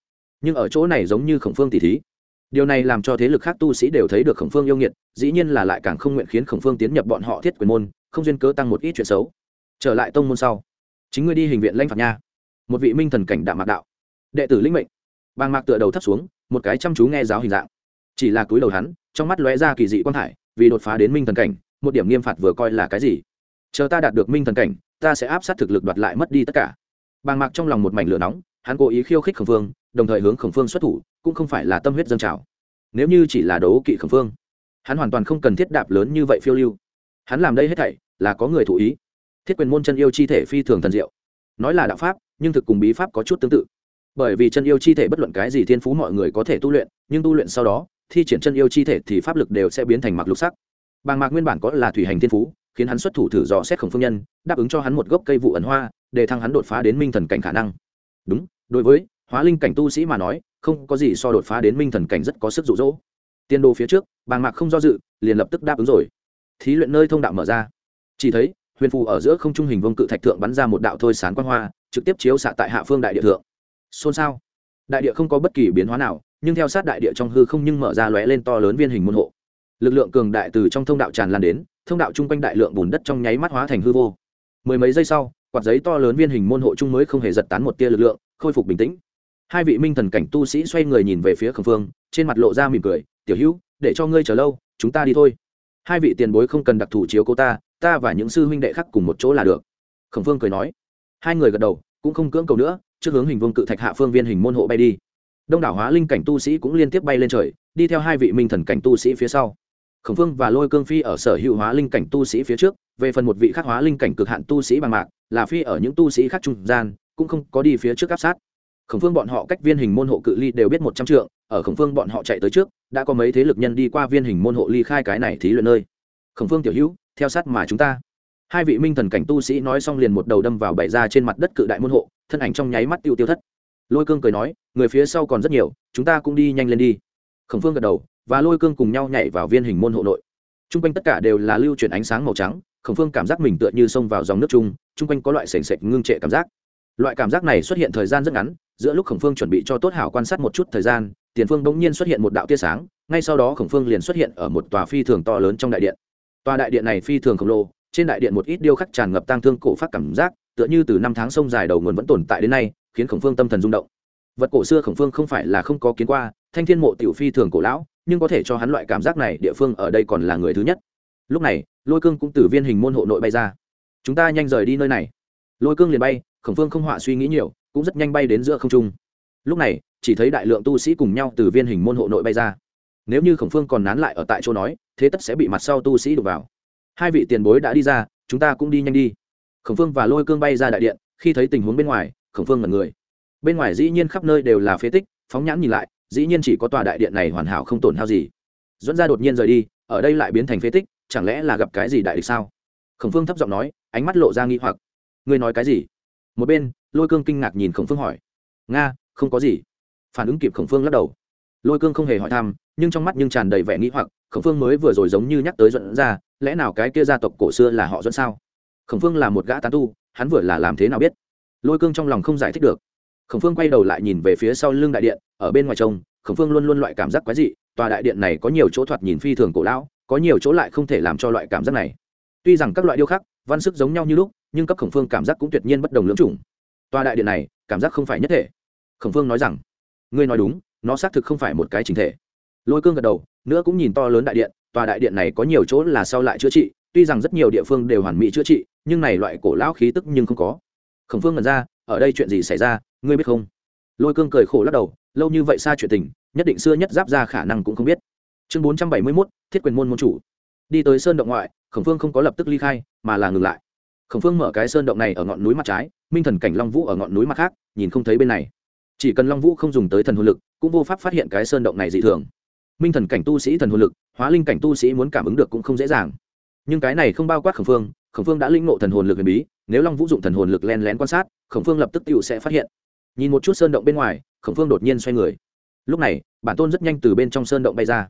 Nhưng ở chỗ này giống như khổng phương tỉ thí điều này làm cho thế lực khác tu sĩ đều thấy được khổng phương yêu nghiệt, dĩ nhiên là lại càng không nguyện khiến khổng phương tiến nhập bọn họ thiết quyền môn, không duyên cớ tăng một ít chuyện xấu. Trở lại tông môn sau. Chính ngươi đi hình viện lãnh phạt nha. Một vị minh thần cảnh đạo mạc đạo. Đệ tử linh mệnh. Bàng mạc tựa đầu thấp xuống, một cái chăm chú nghe giáo hình dạng. Chỉ là túi đầu hắn, trong mắt lóe ra kỳ dị quan hải vì đột phá đến minh thần cảnh, một điểm nghiêm phạt vừa coi là cái gì? Chờ ta đạt được minh thần cảnh, ta sẽ áp sát thực lực đoạt lại mất đi tất cả. Bàng mạc trong lòng một mảnh lửa nóng, hắn cố ý khiêu khích khổng phương đồng thời hướng khổng phương xuất thủ, cũng không phải là tâm huyết dân trào. Nếu như chỉ là đấu kỵ khổng phương, hắn hoàn toàn không cần thiết đạp lớn như vậy phiêu lưu. Hắn làm đây hết thảy là có người thụ ý. Thiết quyền môn chân yêu chi thể phi thường thần diệu. Nói là đạo pháp, nhưng thực cùng bí pháp có chút tương tự. Bởi vì chân yêu chi thể bất luận cái gì thiên phú mọi người có thể tu luyện, nhưng tu luyện sau đó, thi triển chân yêu chi thể thì pháp lực đều sẽ biến thành mặc lục sắc. Bàng mạc nguyên bản có là thủy hành thiên phú, khiến hắn xuất thủ thử dò xét khổng phương nhân, đáp ứng cho hắn một gốc cây vụ ẩn hoa, để thăng hắn đột phá đến minh thần cảnh khả năng. Đúng, đối với hóa linh cảnh tu sĩ mà nói, không có gì so đột phá đến minh thần cảnh rất có sức rụ rỗ tiên đồ phía trước, bàng mạc không do dự, liền lập tức đáp ứng rồi. Thí luyện nơi thông đạo mở ra. Chỉ thấy, huyền phù ở giữa không trung hình vông cự thạch thượng bắn ra một đạo thôi sán quan hoa, trực tiếp chiếu xạ tại hạ phương đại địa thượng. Xôn xao. Đại địa không có bất kỳ biến hóa nào, nhưng theo sát đại địa trong hư không nhưng mở ra lóe lên to lớn viên hình môn hộ. Lực lượng cường đại từ trong thông đạo tràn lan đến, thông đạo chung quanh đại lượng bùn đất trong nháy mắt hóa thành hư vô. Mười mấy giây sau, quạt giấy to lớn viên hình môn hộ chung mới không hề giật tán một tia lực lượng, khôi phục bình tĩnh hai vị minh thần cảnh tu sĩ xoay người nhìn về phía khẩn phương, trên mặt lộ ra mỉm cười, tiểu hữu, để cho ngươi chờ lâu, chúng ta đi thôi. Hai vị tiền bối không cần đặc thù chiếu cô ta ta và những sư huynh đệ khác cùng một chỗ là được. Khẩn phương cười nói. Hai người gật đầu, cũng không cưỡng cầu nữa, trước hướng hình vương cự thạch hạ phương viên hình môn hộ bay đi. Đông đảo hóa linh cảnh tu sĩ cũng liên tiếp bay lên trời, đi theo hai vị minh thần cảnh tu sĩ phía sau. Khổng phương và lôi cương phi ở sở hữu hóa linh cảnh tu sĩ phía trước, về phần một vị khác hóa linh cảnh cực hạn tu sĩ bằng mạc, là phi ở những tu sĩ khác trung gian, cũng không có đi phía trước áp sát khổng phương bọn họ cách viên hình môn hộ cự ly đều biết một trăm trượng, ở khổng phương bọn họ chạy tới trước, đã có mấy thế lực nhân đi qua viên hình môn hộ ly khai cái này thí luyện nơi. Khổng phương tiểu hữu, theo sát mà chúng ta. Hai vị minh thần cảnh tu sĩ nói xong liền một đầu đâm vào bảy ra trên mặt đất cự đại môn hộ, thân ảnh trong nháy mắt tiêu tiêu thất. Lôi cương cười nói, người phía sau còn rất nhiều, chúng ta cũng đi nhanh lên đi. Khổng phương gật đầu, và lôi cương cùng nhau nhảy vào viên hình môn hộ nội. T r u n g quanh tất cả đều là lưu chuyển ánh sáng màu trắng, khổng phương cảm giác mình tựa như xông vào dòng nước chung t r u n g quanh có loại s ề n sệch ngưng trệ cảm giác. Loại cảm giác này xuất hiện thời gian rất ngắn giữa lúc khổng phương chuẩn bị cho tốt hảo quan sát một chút thời gian, tiền phương bỗng nhiên xuất hiện một đạo tia sáng, ngay sau đó khổng phương liền xuất hiện ở một tòa phi thường to lớn trong đại điện. Tòa đại điện này phi thường khổng lồ, trên đại điện một ít điêu khắc tràn ngập tang thương cổ phát cảm giác, tựa như từ năm tháng sông dài đầu nguồn vẫn tồn tại đến nay, khiến khổng phương tâm thần rung động. Vật cổ xưa khổng phương không phải là không có kiến qua, thanh thiên mộ tiểu phi thường cổ lão, nhưng có thể cho hắn loại cảm giác này, địa phương ở đây còn là người thứ nhất. Lúc này, lôi cương cũng từ viên hình môn hộ nội bay ra. Chúng ta nhanh rời đi nơi này. Lôi cương liền bay, khổng phương không họa suy nghĩ nhiều cũng rất nhanh bay đến giữa không trung. Lúc này, chỉ thấy đại lượng tu sĩ cùng nhau từ viên hình môn hộ nội bay ra. Nếu như khổng phương còn nán lại ở tại chỗ nói, thế tất sẽ bị mặt sau tu sĩ đục vào. Hai vị tiền bối đã đi ra, chúng ta cũng đi nhanh đi. Khổng phương và lôi cương bay ra đại điện, khi thấy tình huống bên ngoài, khổng phương ngẩn người. Bên ngoài dĩ nhiên khắp nơi đều là phế tích, phóng nhãn nhìn lại, dĩ nhiên chỉ có tòa đại điện này hoàn hảo không tổn hao gì. Dẫn ra đột nhiên rời đi, ở đây lại biến thành phế tích, chẳng lẽ là gặp cái gì đại địch sao? Khổng phương thấp giọng nói, ánh mắt lộ ra nghi hoặc. Ngươi nói cái gì? Một bên lôi cương kinh ngạc nhìn khổng phương hỏi. Nga, không có gì. Phản ứng kịp khổng phương lắc đầu. Lôi cương không hề hỏi thăm, nhưng trong mắt nhưng tràn đầy vẻ nghĩ hoặc, khổng phương mới vừa rồi giống như nhắc tới dẫn ra lẽ nào cái kia gia tộc cổ xưa là họ dẫn sao? Khổng phương là một gã tán tu, hắn vừa là làm thế nào biết? Lôi cương trong lòng không giải thích được. Khổng phương quay đầu lại nhìn về phía sau lưng đại điện, ở bên ngoài trông, khổng phương luôn luôn loại cảm giác quái dị, tòa đại điện này có nhiều chỗ thoạt nhìn phi thường cổ lão, có nhiều chỗ lại không thể làm cho loại cảm giác này. Tuy rằng các loại điêu khắc, văn sức giống nhau như lúc, nhưng cấp khổng phương cảm giác cũng tuyệt nhiên bất đồng lưỡng chủng tòa đại điện này, cảm giác không phải nhất thể. Khổng phương nói rằng, ngươi nói đúng, nó xác thực không phải một cái chính thể. Lôi cương gật đầu, nữa cũng nhìn to lớn đại điện, tòa đại điện này có nhiều chỗ là sau lại chữa trị, tuy rằng rất nhiều địa phương đều hoàn mỹ chữa trị, nhưng này loại cổ lão khí tức nhưng không có. Khổng phương ngẩn ra, ở đây chuyện gì xảy ra, ngươi biết không? Lôi cương cười khổ lắc đầu, lâu như vậy xa chuyện tình, nhất định xưa nhất giáp ra khả năng cũng không biết. Chương bốn trăm bảy mươi mốt, thiết quyền môn môn chủ. Đi tới sơn động ngoại, khổng phương không có lập tức ly khai, mà là ngừng lại. Khổng phương mở cái sơn động này ở ngọn núi mặt trái minh thần cảnh long vũ ở ngọn núi mặt khác nhìn không thấy bên này chỉ cần long vũ không dùng tới thần hồn lực cũng vô pháp phát hiện cái sơn động này dị thường minh thần cảnh tu sĩ thần hồn lực hóa linh cảnh tu sĩ muốn cảm ứng được cũng không dễ dàng nhưng cái này không bao quát khổng phương khổng phương đã linh ngộ thần hồn lực huyền bí nếu long vũ dụng thần hồn lực len lén quan sát khổng phương lập tức tự sẽ phát hiện nhìn một chút sơn động bên ngoài khổng phương đột nhiên xoay người lúc này bản tôn rất nhanh từ bên trong sơn động bay ra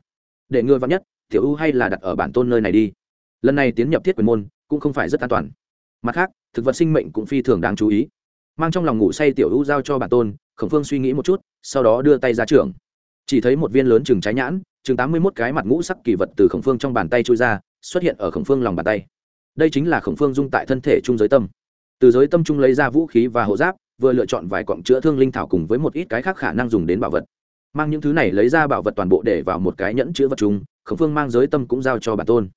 để ngừa vắng nhất tiểu u hay là đặt ở bản tôn nơi này đi lần này tiến nhập thiết quyền môn cũng không phải rất an toàn mặt khác, thực vật sinh mệnh cũng phi thường đáng chú ý. Mang trong lòng ngủ say tiểu u giao cho bản tôn, khổng phương suy nghĩ một chút, sau đó đưa tay ra trường chỉ thấy một viên lớn chừng trái nhãn, chừng tám mươi một cái mặt ngũ sắc kỳ vật từ khổng phương trong bàn tay trôi ra, xuất hiện ở khổng phương lòng bàn tay. Đây chính là khổng phương dung tại thân thể trung giới tâm. Từ giới tâm trung lấy ra vũ khí và hộ giáp, vừa lựa chọn vài quặng chữa thương linh thảo cùng với một ít cái khác khả năng dùng đến bảo vật. Mang những thứ này lấy ra bảo vật toàn bộ để vào một cái nhẫn chứa vật chung, khổng phương mang giới tâm cũng giao cho bản tôn.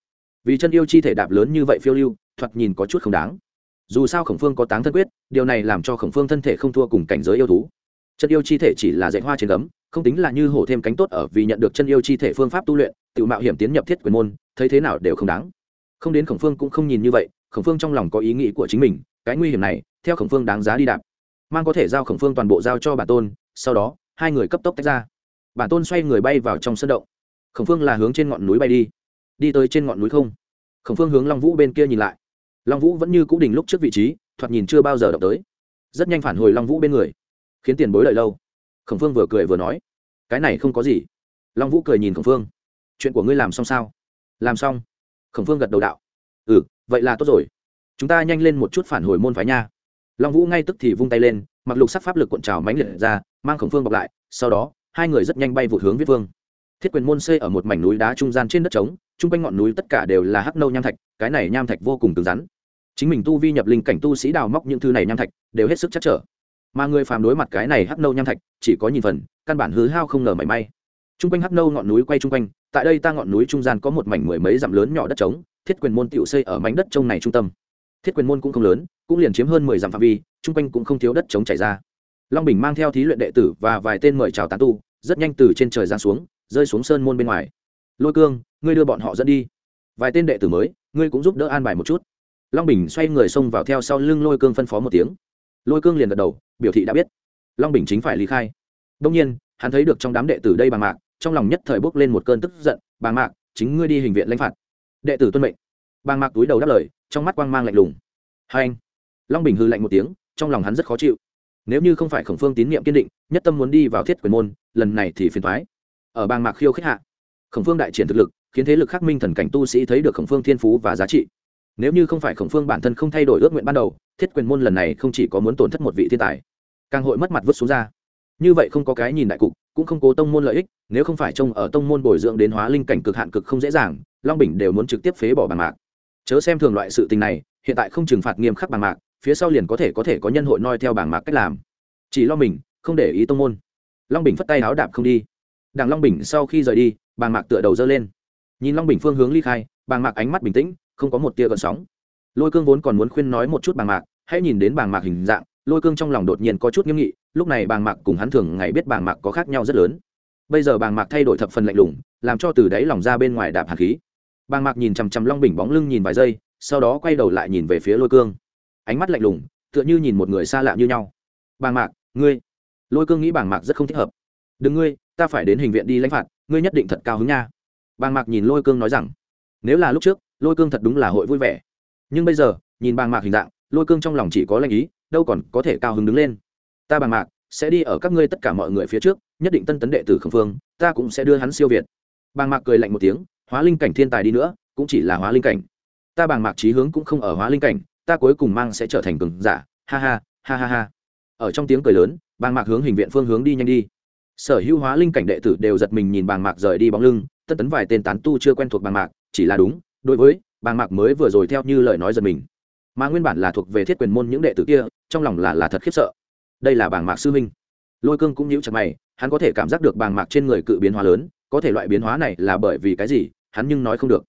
Vì chân yêu chi thể đạp lớn như vậy phiêu lưu thoạt nhìn có chút không đáng. Dù sao khổng phương có táng thân quyết, điều này làm cho khổng phương thân thể không thua cùng cảnh giới yêu thú. Chân yêu chi thể chỉ là dạy hoa trên gấm, không tính là như hổ thêm cánh tốt ở vì nhận được chân yêu chi thể phương pháp tu luyện, tự mạo hiểm tiến nhập thiết quyền môn, thấy thế nào đều không đáng. Không đến khổng phương cũng không nhìn như vậy, khổng phương trong lòng có ý nghĩ của chính mình, cái nguy hiểm này, theo khổng phương đáng giá đi đạp. Mang có thể giao khổng phương toàn bộ giao cho bản tôn, sau đó, hai người cấp tốc tách ra. Bản tôn xoay người bay vào trong sân động. Khổng phương là hướng trên ngọn núi bay đi. Đi tới trên ngọn núi không. Khổng phương hướng long vũ bên kia nhìn lại long vũ vẫn như cũ đỉnh lúc trước vị trí, thoạt nhìn chưa bao giờ động tới. Rất nhanh phản hồi long vũ bên người, khiến tiền bối lợi lâu. Khổng phương vừa cười vừa nói, cái này không có gì. Long vũ cười nhìn khổng phương, chuyện của ngươi làm xong sao? Làm xong. Khổng phương gật đầu đạo ừ vậy là tốt rồi. Chúng ta nhanh lên một chút phản hồi môn phái nha. Long vũ ngay tức thì vung tay lên, mặc lục sắc pháp lực cuộn trào mánh liệt ra, mang khổng phương bọc lại, sau đó, hai người rất nhanh bay vụt hướng viết vương. Thiết quyền môn xây ở một mảnh núi đá trung gian trên đất trống, chung quanh ngọn núi tất cả đều là hắc nâu nham thạch, cái này nham thạch vô cùng cứng rắn chính mình tu vi nhập linh cảnh tu sĩ đào móc những thứ này nham thạch, đều hết sức chắc trở. Mà người phàm đối mặt cái này hắc nâu nham thạch, chỉ có nhìn phần, căn bản hứa hao không ngờ mảy may. Chung quanh hắc nâu ngọn núi quay chung quanh, tại đây ta ngọn núi trung gian có một mảnh mười mấy dặm lớn nhỏ đất trống, thiết quyền môn tựu xây ở mảnh đất trông này trung tâm. Thiết quyền môn cũng không lớn, cũng liền chiếm hơn mười dặm phạm vi, chung quanh cũng không thiếu đất trống chảy ra. Long bình mang theo thí luyện đệ tử và vài tên mời chào tán tu, rất nhanh từ trên trời giang xuống, rơi xuống sơn môn bên ngoài. Lôi cương, ngươi đưa bọn họ dẫn đi. Vài tên đệ tử mới, ngươi cũng giúp đỡ an bài một chút long bình xoay người xông vào theo sau lưng lôi cương phân phó một tiếng. Lôi cương liền gật đầu, biểu thị đã biết. Long bình chính phải lý khai. Đông nhiên, hắn thấy được trong đám đệ tử đây bà mạc, trong lòng nhất thời bốc lên một cơn tức giận, bà mạc, chính ngươi đi hình viện lãnh phạt. Đệ tử tuân mệnh. Bà mạc túi đầu đáp lời, trong mắt quang mang lạnh lùng. Hai anh. Long bình hư lạnh một tiếng, trong lòng hắn rất khó chịu. Nếu như không phải khổng phương tín nhiệm kiên định, nhất tâm muốn đi vào thiết quyền môn, lần này thì phiền thoái ở bang mạc khiêu khích hạ, khổng phương đại triển thực lực, khiến thế lực khắc minh thần cảnh tu sĩ thấy được khổng phương thiên phú và giá trị nếu như không phải khổng phương bản thân không thay đổi ước nguyện ban đầu, thiết quyền môn lần này không chỉ có muốn tổn thất một vị thiên tài, càng hội mất mặt vứt xuống ra. Như vậy không có cái nhìn đại cục, cũng không cố tông môn lợi ích, nếu không phải trông ở tông môn bồi dưỡng đến hóa linh cảnh cực hạn cực không dễ dàng, long bình đều muốn trực tiếp phế bỏ bàn mạc. Chớ xem thường loại sự tình này, hiện tại không trừng phạt nghiêm khắc bàn mạc, phía sau liền có thể có thể có nhân hội noi theo bảng mạc cách làm. Chỉ lo mình, không để ý tông môn. Long bình phất tay áo đạp không đi. Đảng long bình sau khi rời đi bàn mạc tựa đầu dơ lên. Nhìn long bình phương hướng ly khai bàn mạc ánh mắt bình tĩnh không có một tia gợn sóng. Lôi cương vốn còn muốn khuyên nói một chút bàng mạc, hãy nhìn đến bàng mạc hình dạng, lôi cương trong lòng đột nhiên có chút nghiêm nghị, lúc này bàng mạc cùng hắn thường ngày biết bàng mạc có khác nhau rất lớn. Bây giờ bàng mạc thay đổi thập phần lạnh lùng, làm cho từ đáy lòng ra bên ngoài đạp hạt khí. Bàng mạc nhìn chằm chằm long bình bóng lưng nhìn vài giây, sau đó quay đầu lại nhìn về phía lôi cương. Ánh mắt lạnh lùng, tựa như nhìn một người xa lạ như nhau. Bàng mạc, ngươi. Lôi cương nghĩ bàng mạc rất không thích hợp. Đừng ngươi, ta phải đến hình viện đi lãnh phạt, ngươi nhất định thật cao hứng nha. Bàng mạc nhìn lôi cương nói rằng, nếu là lúc trước lôi cương thật đúng là hội vui vẻ. Nhưng bây giờ, nhìn bàng mạc hình dạng, lôi cương trong lòng chỉ có lanh ý, đâu còn có thể cao hứng đứng lên. Ta bàng mạc, sẽ đi ở các ngươi tất cả mọi người phía trước, nhất định tân tấn đệ tử khẩn phương, ta cũng sẽ đưa hắn siêu việt. Bàng mạc cười lạnh một tiếng, hóa linh cảnh thiên tài đi nữa, cũng chỉ là hóa linh cảnh. Ta bàng mạc trí hướng cũng không ở hóa linh cảnh, ta cuối cùng mang sẽ trở thành cường giả, ha ha ha ha ha. Ở trong tiếng cười lớn, bàng mạc hướng hình viện phương hướng đi nhanh đi. Sở hữu hóa linh cảnh đệ tử đều giật mình nhìn bàng mạc rời đi bóng lưng tất tấn vài tên tán tu chưa quen thuộc bàng mạc, chỉ là đúng đối với bàng mạc mới vừa rồi theo như lời nói giật mình. Mà nguyên bản là thuộc về thiết quyền môn những đệ tử kia, trong lòng là là thật khiếp sợ. Đây là bàng mạc sư huynh. Lôi cương cũng nhíu chặt mày, hắn có thể cảm giác được bàng mạc trên người cự biến hóa lớn, có thể loại biến hóa này là bởi vì cái gì, hắn nhưng nói không được.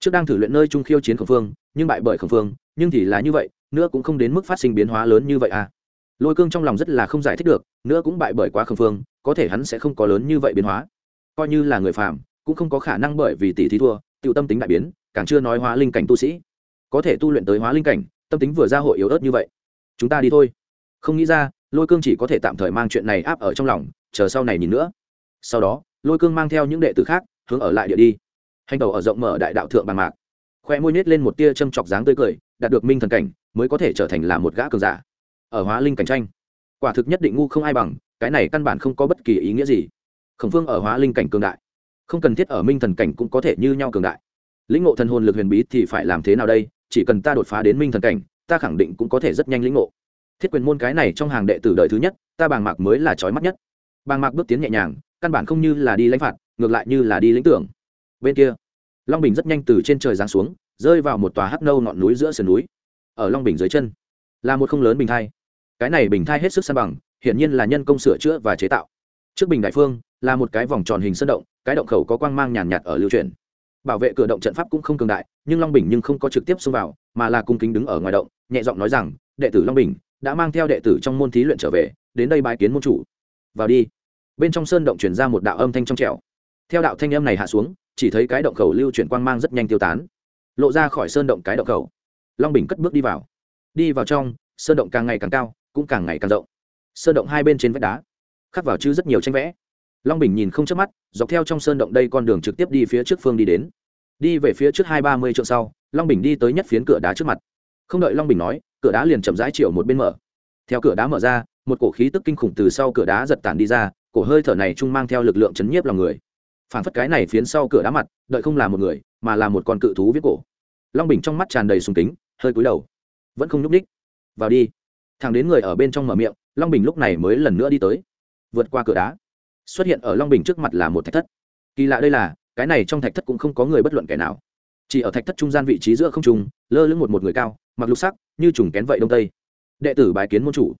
Trước đang thử luyện nơi trung khiêu chiến khẩn phương, nhưng bại bởi khẩn phương, nhưng thì là như vậy, nữa cũng không đến mức phát sinh biến hóa lớn như vậy à. Lôi cương trong lòng rất là không giải thích được, nữa cũng bại bởi quá khẩn phương, có thể hắn sẽ không có lớn như vậy biến hóa. Coi như là người phàm, cũng không có khả năng bởi vì tỷ thí thua tự tâm tính đại biến càng chưa nói hóa linh cảnh tu sĩ. Có thể tu luyện tới hóa linh cảnh, tâm tính vừa ra hội yếu ớt như vậy. Chúng ta đi thôi. Không nghĩ ra, lôi cương chỉ có thể tạm thời mang chuyện này áp ở trong lòng, chờ sau này nhìn nữa. Sau đó, lôi cương mang theo những đệ tử khác, hướng ở lại địa đi. Hành tàu ở rộng mở đại đạo thượng bằng mạc. Khoe môi nết lên một tia châm chọc dáng tươi cười, đạt được minh thần cảnh, mới có thể trở thành là một gã cường giả. Ở hóa linh cảnh tranh, quả thực nhất định ngu không ai bằng, cái này căn bản không có bất kỳ ý nghĩa gì. Khổng phương ở hóa linh cảnh cường đại. Không cần thiết ở minh thần cảnh cũng có thể như nhau cường đại lĩnh ngộ thần hồn lực huyền bí thì phải làm thế nào đây? Chỉ cần ta đột phá đến minh thần cảnh, ta khẳng định cũng có thể rất nhanh lĩnh ngộ. Thiết quyền môn cái này trong hàng đệ tử đời thứ nhất, ta bàng mạc mới là trói mắt nhất. Bàng mạc bước tiến nhẹ nhàng, căn bản không như là đi lãnh phạt, ngược lại như là đi lĩnh tưởng. Bên kia, long bình rất nhanh từ trên trời giáng xuống, rơi vào một tòa hắc nâu ngọn núi giữa sườn núi. Ở long bình dưới chân, là một không lớn bình thai. Cái này bình thai hết sức san bằng, hiển nhiên là nhân công sửa chữa và chế tạo. Trước bình đại phương, là một cái vòng tròn hình sơn động, cái động khẩu có quang mang nhàn nhạt ở lưu truyền bảo vệ cửa động trận pháp cũng không cường đại, nhưng long bình nhưng không có trực tiếp xông vào, mà là cung kính đứng ở ngoài động, nhẹ giọng nói rằng, đệ tử long bình đã mang theo đệ tử trong môn thí luyện trở về, đến đây bái kiến môn chủ. Vào đi. Bên trong sơn động chuyển ra một đạo âm thanh trong trẻo. Theo đạo thanh âm này hạ xuống, chỉ thấy cái động khẩu lưu chuyển quang mang rất nhanh tiêu tán, lộ ra khỏi sơn động cái động khẩu. Long bình cất bước đi vào. Đi vào trong, sơn động càng ngày càng cao, cũng càng ngày càng rộng. Sơn động hai bên trên vách đá, khắc vào chứ rất nhiều tranh vẽ. Long bình nhìn không chớp mắt, dọc theo trong sơn động đây con đường trực tiếp đi phía trước phương đi đến đi về phía trước hai ba mươi trượng sau, long bình đi tới nhất phiến cửa đá trước mặt. Không đợi long bình nói, cửa đá liền chậm rãi chiều một bên mở. Theo cửa đá mở ra, một cổ khí tức kinh khủng từ sau cửa đá giật tản đi ra, cổ hơi thở này chung mang theo lực lượng chấn nhiếp lòng người. Phản phất cái này phiến sau cửa đá mặt, đợi không là một người, mà là một con cự thú viết cổ. Long bình trong mắt tràn đầy sùng kính, hơi cúi đầu. Vẫn không nhúc ních vào đi. Thằng đến người ở bên trong mở miệng, long bình lúc này mới lần nữa đi tới. Vượt qua cửa đá. Xuất hiện ở long bình trước mặt là một thạch thất. Kỳ lạ đây là cái này trong thạch thất cũng không có người bất luận kẻ nào. Chỉ ở thạch thất trung gian vị trí giữa không trùng lơ lưng một một người cao, mặc lục sắc, như trùng kén vậy đông tây. Đệ tử bài kiến môn chủ.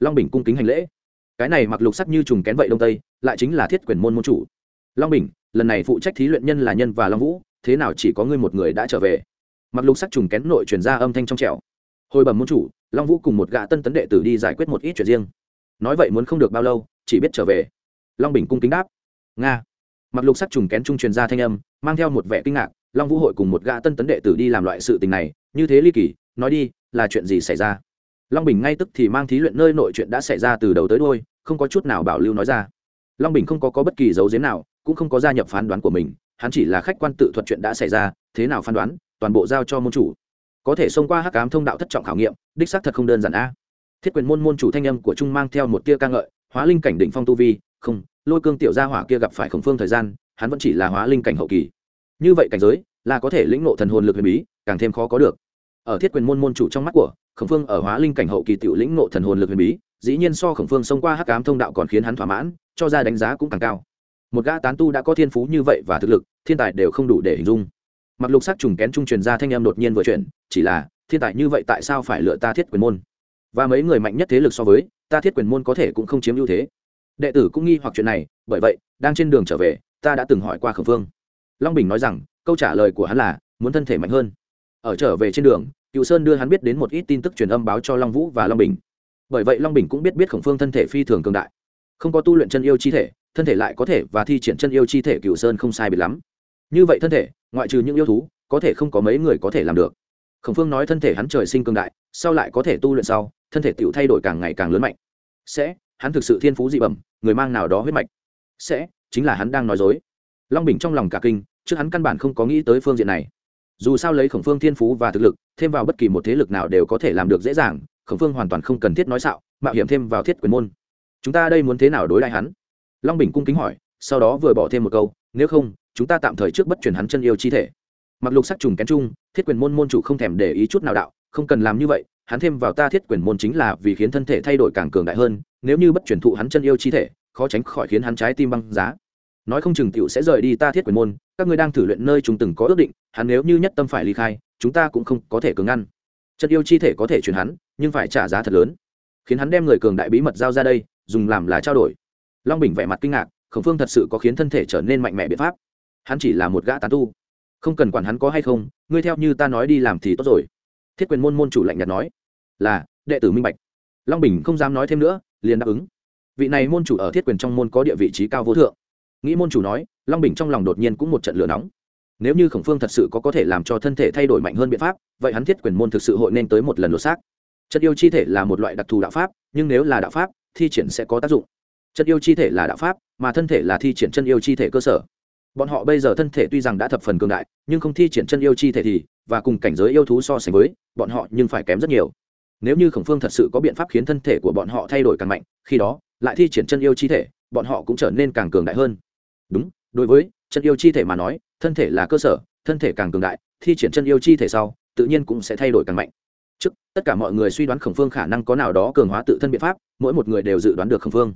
Long bình cung kính hành lễ. Cái này mặc lục sắc như trùng kén vậy đông tây, lại chính là thiết quyền môn môn chủ. Long bình, lần này phụ trách thí luyện nhân là nhân và long vũ, thế nào chỉ có ngươi một người đã trở về? Mặc lục sắc trùng kén nội truyền ra âm thanh trong trẻo. Hồi bẩm môn chủ, long vũ cùng một gã tân tấn đệ tử đi giải quyết một ít chuyện riêng. Nói vậy muốn không được bao lâu, chỉ biết trở về. Long bình cung kính đáp. Nga mặc lục sắc trùng kén trung truyền ra thanh âm mang theo một vẻ kinh ngạc long vũ hội cùng một gã tân tấn đệ tử đi làm loại sự tình này như thế ly kỳ nói đi là chuyện gì xảy ra? Long bình ngay tức thì mang thí luyện nơi nội chuyện đã xảy ra từ đầu tới đôi không có chút nào bảo lưu nói ra. Long bình không có, có bất kỳ dấu giếm nào cũng không có gia nhập phán đoán của mình hắn chỉ là khách quan tự thuật chuyện đã xảy ra thế nào phán đoán toàn bộ giao cho môn chủ. Có thể xông qua hắc cám thông đạo thất trọng khảo nghiệm đích xác thật không đơn giản a. Thiết quyền môn môn chủ thanh âm của trung mang theo một tia ca ngợi hóa linh cảnh đỉnh phong tu vi không lôi cương tiểu gia hỏa kia gặp phải khổng phương thời gian, hắn vẫn chỉ là hóa linh cảnh hậu kỳ. Như vậy cảnh giới, là có thể lĩnh ngộ thần hồn lực huyền bí, càng thêm khó có được. Ở thiết quyền môn môn chủ trong mắt của, khổng phương ở hóa linh cảnh hậu kỳ tiểu lĩnh ngộ thần hồn lực huyền bí, dĩ nhiên so khổng phương xông qua hắc ám thông đạo còn khiến hắn thỏa mãn, cho ra đánh giá cũng càng cao. Một gã tán tu đã có thiên phú như vậy và thực lực, thiên tài đều không đủ để hình dung. Mặc lục sắc trùng kén trung truyền ra thanh em đột nhiên vừa chuyển, chỉ là, thiên tài như vậy tại sao phải lựa ta thiết quyền môn? Và mấy người mạnh nhất thế lực so với, ta thiết quyền môn có thể cũng không chiếm ưu thế đệ tử cũng nghi hoặc chuyện này, bởi vậy, đang trên đường trở về, ta đã từng hỏi qua khẩn phương long bình nói rằng, câu trả lời của hắn là, muốn thân thể mạnh hơn. Ở trở về trên đường, cựu sơn đưa hắn biết đến một ít tin tức truyền âm báo cho long vũ và long bình. Bởi vậy long bình cũng biết biết khổng phương thân thể phi thường cường đại. Không có tu luyện chân yêu chi thể, thân thể lại có thể và thi triển chân yêu chi thể cựu sơn không sai biệt lắm. Như vậy thân thể, ngoại trừ những yêu thú, có thể không có mấy người có thể làm được. Khổng phương nói thân thể hắn trời sinh cường đại, sau lại có thể tu luyện sau, thân thể tựu thay đổi càng ngày càng lớn mạnh. Sẽ, hắn thực sự thiên phú dị bẩm người mang nào đó huyết mạch. Sẽ, chính là hắn đang nói dối. Long bình trong lòng cả kinh, trước hắn căn bản không có nghĩ tới phương diện này. Dù sao lấy khổng phương thiên phú và thực lực, thêm vào bất kỳ một thế lực nào đều có thể làm được dễ dàng, khổng phương hoàn toàn không cần thiết nói xạo, mạo hiểm thêm vào thiết quyền môn. Chúng ta đây muốn thế nào đối lại hắn? Long bình cung kính hỏi, sau đó vừa bỏ thêm một câu, nếu không, chúng ta tạm thời trước bất chuyển hắn chân yêu chi thể. Mặc lục sắc trùng kén chung, thiết quyền môn môn chủ không thèm để ý chút nào đạo, không cần làm như vậy hắn thêm vào ta thiết quyền môn chính là vì khiến thân thể thay đổi càng cường đại hơn, nếu như bất chuyển thụ hắn chân yêu chi thể, khó tránh khỏi khiến hắn trái tim băng giá. Nói không chừng tiểu sẽ rời đi ta thiết quyền môn, các ngươi đang thử luyện nơi chúng từng có ước định, hắn nếu như nhất tâm phải ly khai, chúng ta cũng không có thể cường ngăn. Chân yêu chi thể có thể chuyển hắn, nhưng phải trả giá thật lớn. Khiến hắn đem người cường đại bí mật giao ra đây, dùng làm là trao đổi. Long bình vẻ mặt kinh ngạc, khổng phương thật sự có khiến thân thể trở nên mạnh mẽ biện pháp. Hắn chỉ là một gã tán tu. Không cần quản hắn có hay không, ngươi theo như ta nói đi làm thì tốt rồi. Thiết quyền môn môn chủ lạnh nhạt nói là, đệ tử minh bạch. Long bình không dám nói thêm nữa, liền đáp ứng. Vị này môn chủ ở thiết quyền trong môn có địa vị trí cao vô thượng. Nghĩ môn chủ nói, long bình trong lòng đột nhiên cũng một trận lửa nóng. Nếu như khổng phương thật sự có có thể làm cho thân thể thay đổi mạnh hơn biện pháp, vậy hắn thiết quyền môn thực sự hội nên tới một lần lột xác. Chất yêu chi thể là một loại đặc thù đạo pháp, nhưng nếu là đạo pháp, thi triển sẽ có tác dụng. Chất yêu chi thể là đạo pháp, mà thân thể là thi triển chân yêu chi thể cơ sở. Bọn họ bây giờ thân thể tuy rằng đã thập phần cường đại, nhưng không thi triển chân yêu chi thể thì, và cùng cảnh giới yêu thú so sánh với, bọn họ nhưng phải kém rất nhiều nếu như khổng phương thật sự có biện pháp khiến thân thể của bọn họ thay đổi càng mạnh, khi đó, lại thi triển chân yêu chi thể, bọn họ cũng trở nên càng cường đại hơn. Đúng, đối với chân yêu chi thể mà nói, thân thể là cơ sở, thân thể càng cường đại, thi triển chân yêu chi thể sau, tự nhiên cũng sẽ thay đổi càng mạnh. Trước, tất cả mọi người suy đoán khổng phương khả năng có nào đó cường hóa tự thân biện pháp, mỗi một người đều dự đoán được khổng phương.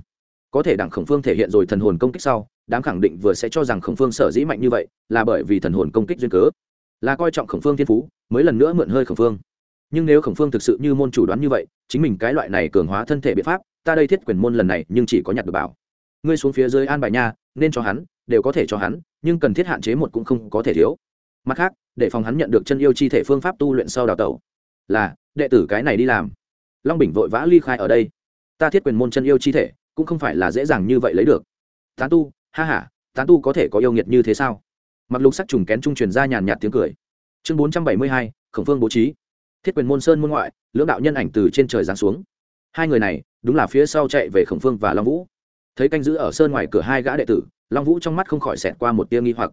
Có thể đảng khổng phương thể hiện rồi thần hồn công kích sau, đám khẳng định vừa sẽ cho rằng khổng phương sở dĩ mạnh như vậy, là bởi vì thần hồn công kích duyên cớ. Là coi trọng khổng phương thiên phú, mới lần nữa mượn hơi khổng phương nhưng nếu khổng phương thực sự như môn chủ đoán như vậy, chính mình cái loại này cường hóa thân thể biện pháp, ta đây thiết quyền môn lần này nhưng chỉ có nhặt được bảo. Ngươi xuống phía dưới an bài nha, nên cho hắn, đều có thể cho hắn, nhưng cần thiết hạn chế một cũng không có thể thiếu. Mặt khác, để phòng hắn nhận được chân yêu chi thể phương pháp tu luyện sau đào tẩu. Là, đệ tử cái này đi làm. Long bình vội vã ly khai ở đây. Ta thiết quyền môn chân yêu chi thể, cũng không phải là dễ dàng như vậy lấy được. Tán tu, ha h a tán tu có thể có yêu nghiệt như thế sao? Mặc lục sắc trùng kén trung truyền ra nhàn nhạt tiếng cười. Chương bốn trăm bảy mươi hai, khổng phương bố trí thiết quyền môn sơn môn ngoại, lưỡng đạo nhân ảnh từ trên trời giáng xuống. Hai người này, đúng là phía sau chạy về khổng phương và long vũ. Thấy canh giữ ở sơn ngoài cửa hai gã đệ tử, long vũ trong mắt không khỏi xẹt qua một tia nghi hoặc.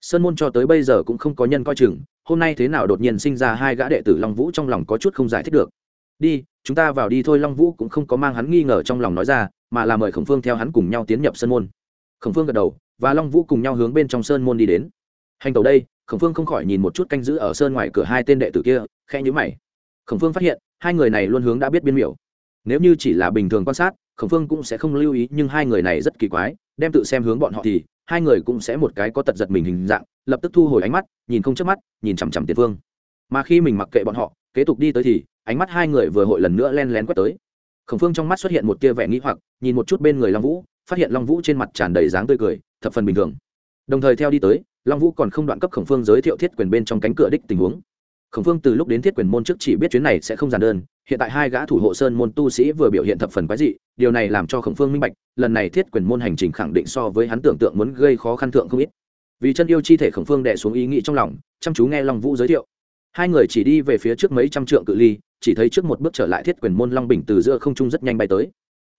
Sơn môn cho tới bây giờ cũng không có nhân coi chừng, hôm nay thế nào đột nhiên sinh ra hai gã đệ tử long vũ trong lòng có chút không giải thích được. Đi, chúng ta vào đi thôi, long vũ cũng không có mang hắn nghi ngờ trong lòng nói ra, mà là mời khổng phương theo hắn cùng nhau tiến nhập sơn môn. Khổng phương gật đầu, và long vũ cùng nhau hướng bên trong sơn môn đi đến. Hành tàu đây khổng phương không khỏi nhìn một chút canh giữ ở sơn ngoài cửa hai tên đệ tử kia khe nhữ mày. Khổng phương phát hiện, hai người này luôn hướng đã biết biên miểu. Nếu như chỉ là bình thường quan sát, khổng phương cũng sẽ không lưu ý, nhưng hai người này rất kỳ quái, đem tự xem hướng bọn họ thì, hai người cũng sẽ một cái có tật giật mình hình dạng, lập tức thu hồi ánh mắt, nhìn không chớp mắt, nhìn chằm chằm tiền phương mà khi mình mặc kệ bọn họ, kế tục đi tới thì, ánh mắt hai người vừa hội lần nữa len lén quét tới. Khổng phương trong mắt xuất hiện một tia vẻ nghĩ hoặc, nhìn một chút bên người long vũ, phát hiện long vũ trên mặt tràn đầy dáng tươi cười, thập phần bình thường. Đồng thời theo đi tới long vũ còn không đoạn cấp khổng phương giới thiệu thiết quyền bên trong cánh cửa đích tình huống. Khổng phương từ lúc đến thiết quyền môn trước chỉ biết chuyến này sẽ không giản đơn, hiện tại hai gã thủ hộ sơn môn tu sĩ vừa biểu hiện thập phần quái dị, điều này làm cho khổng phương minh bạch, lần này thiết quyền môn hành trình khẳng định so với hắn tưởng tượng muốn gây khó khăn thượng không ít. Vì chân yêu chi thể khổng phương đẻ xuống ý nghĩ trong lòng, chăm chú nghe long vũ giới thiệu. Hai người chỉ đi về phía trước mấy trăm trượng cự ly, chỉ thấy trước một bước trở lại thiết quyền môn long bình từ giữa không trung rất nhanh bay tới.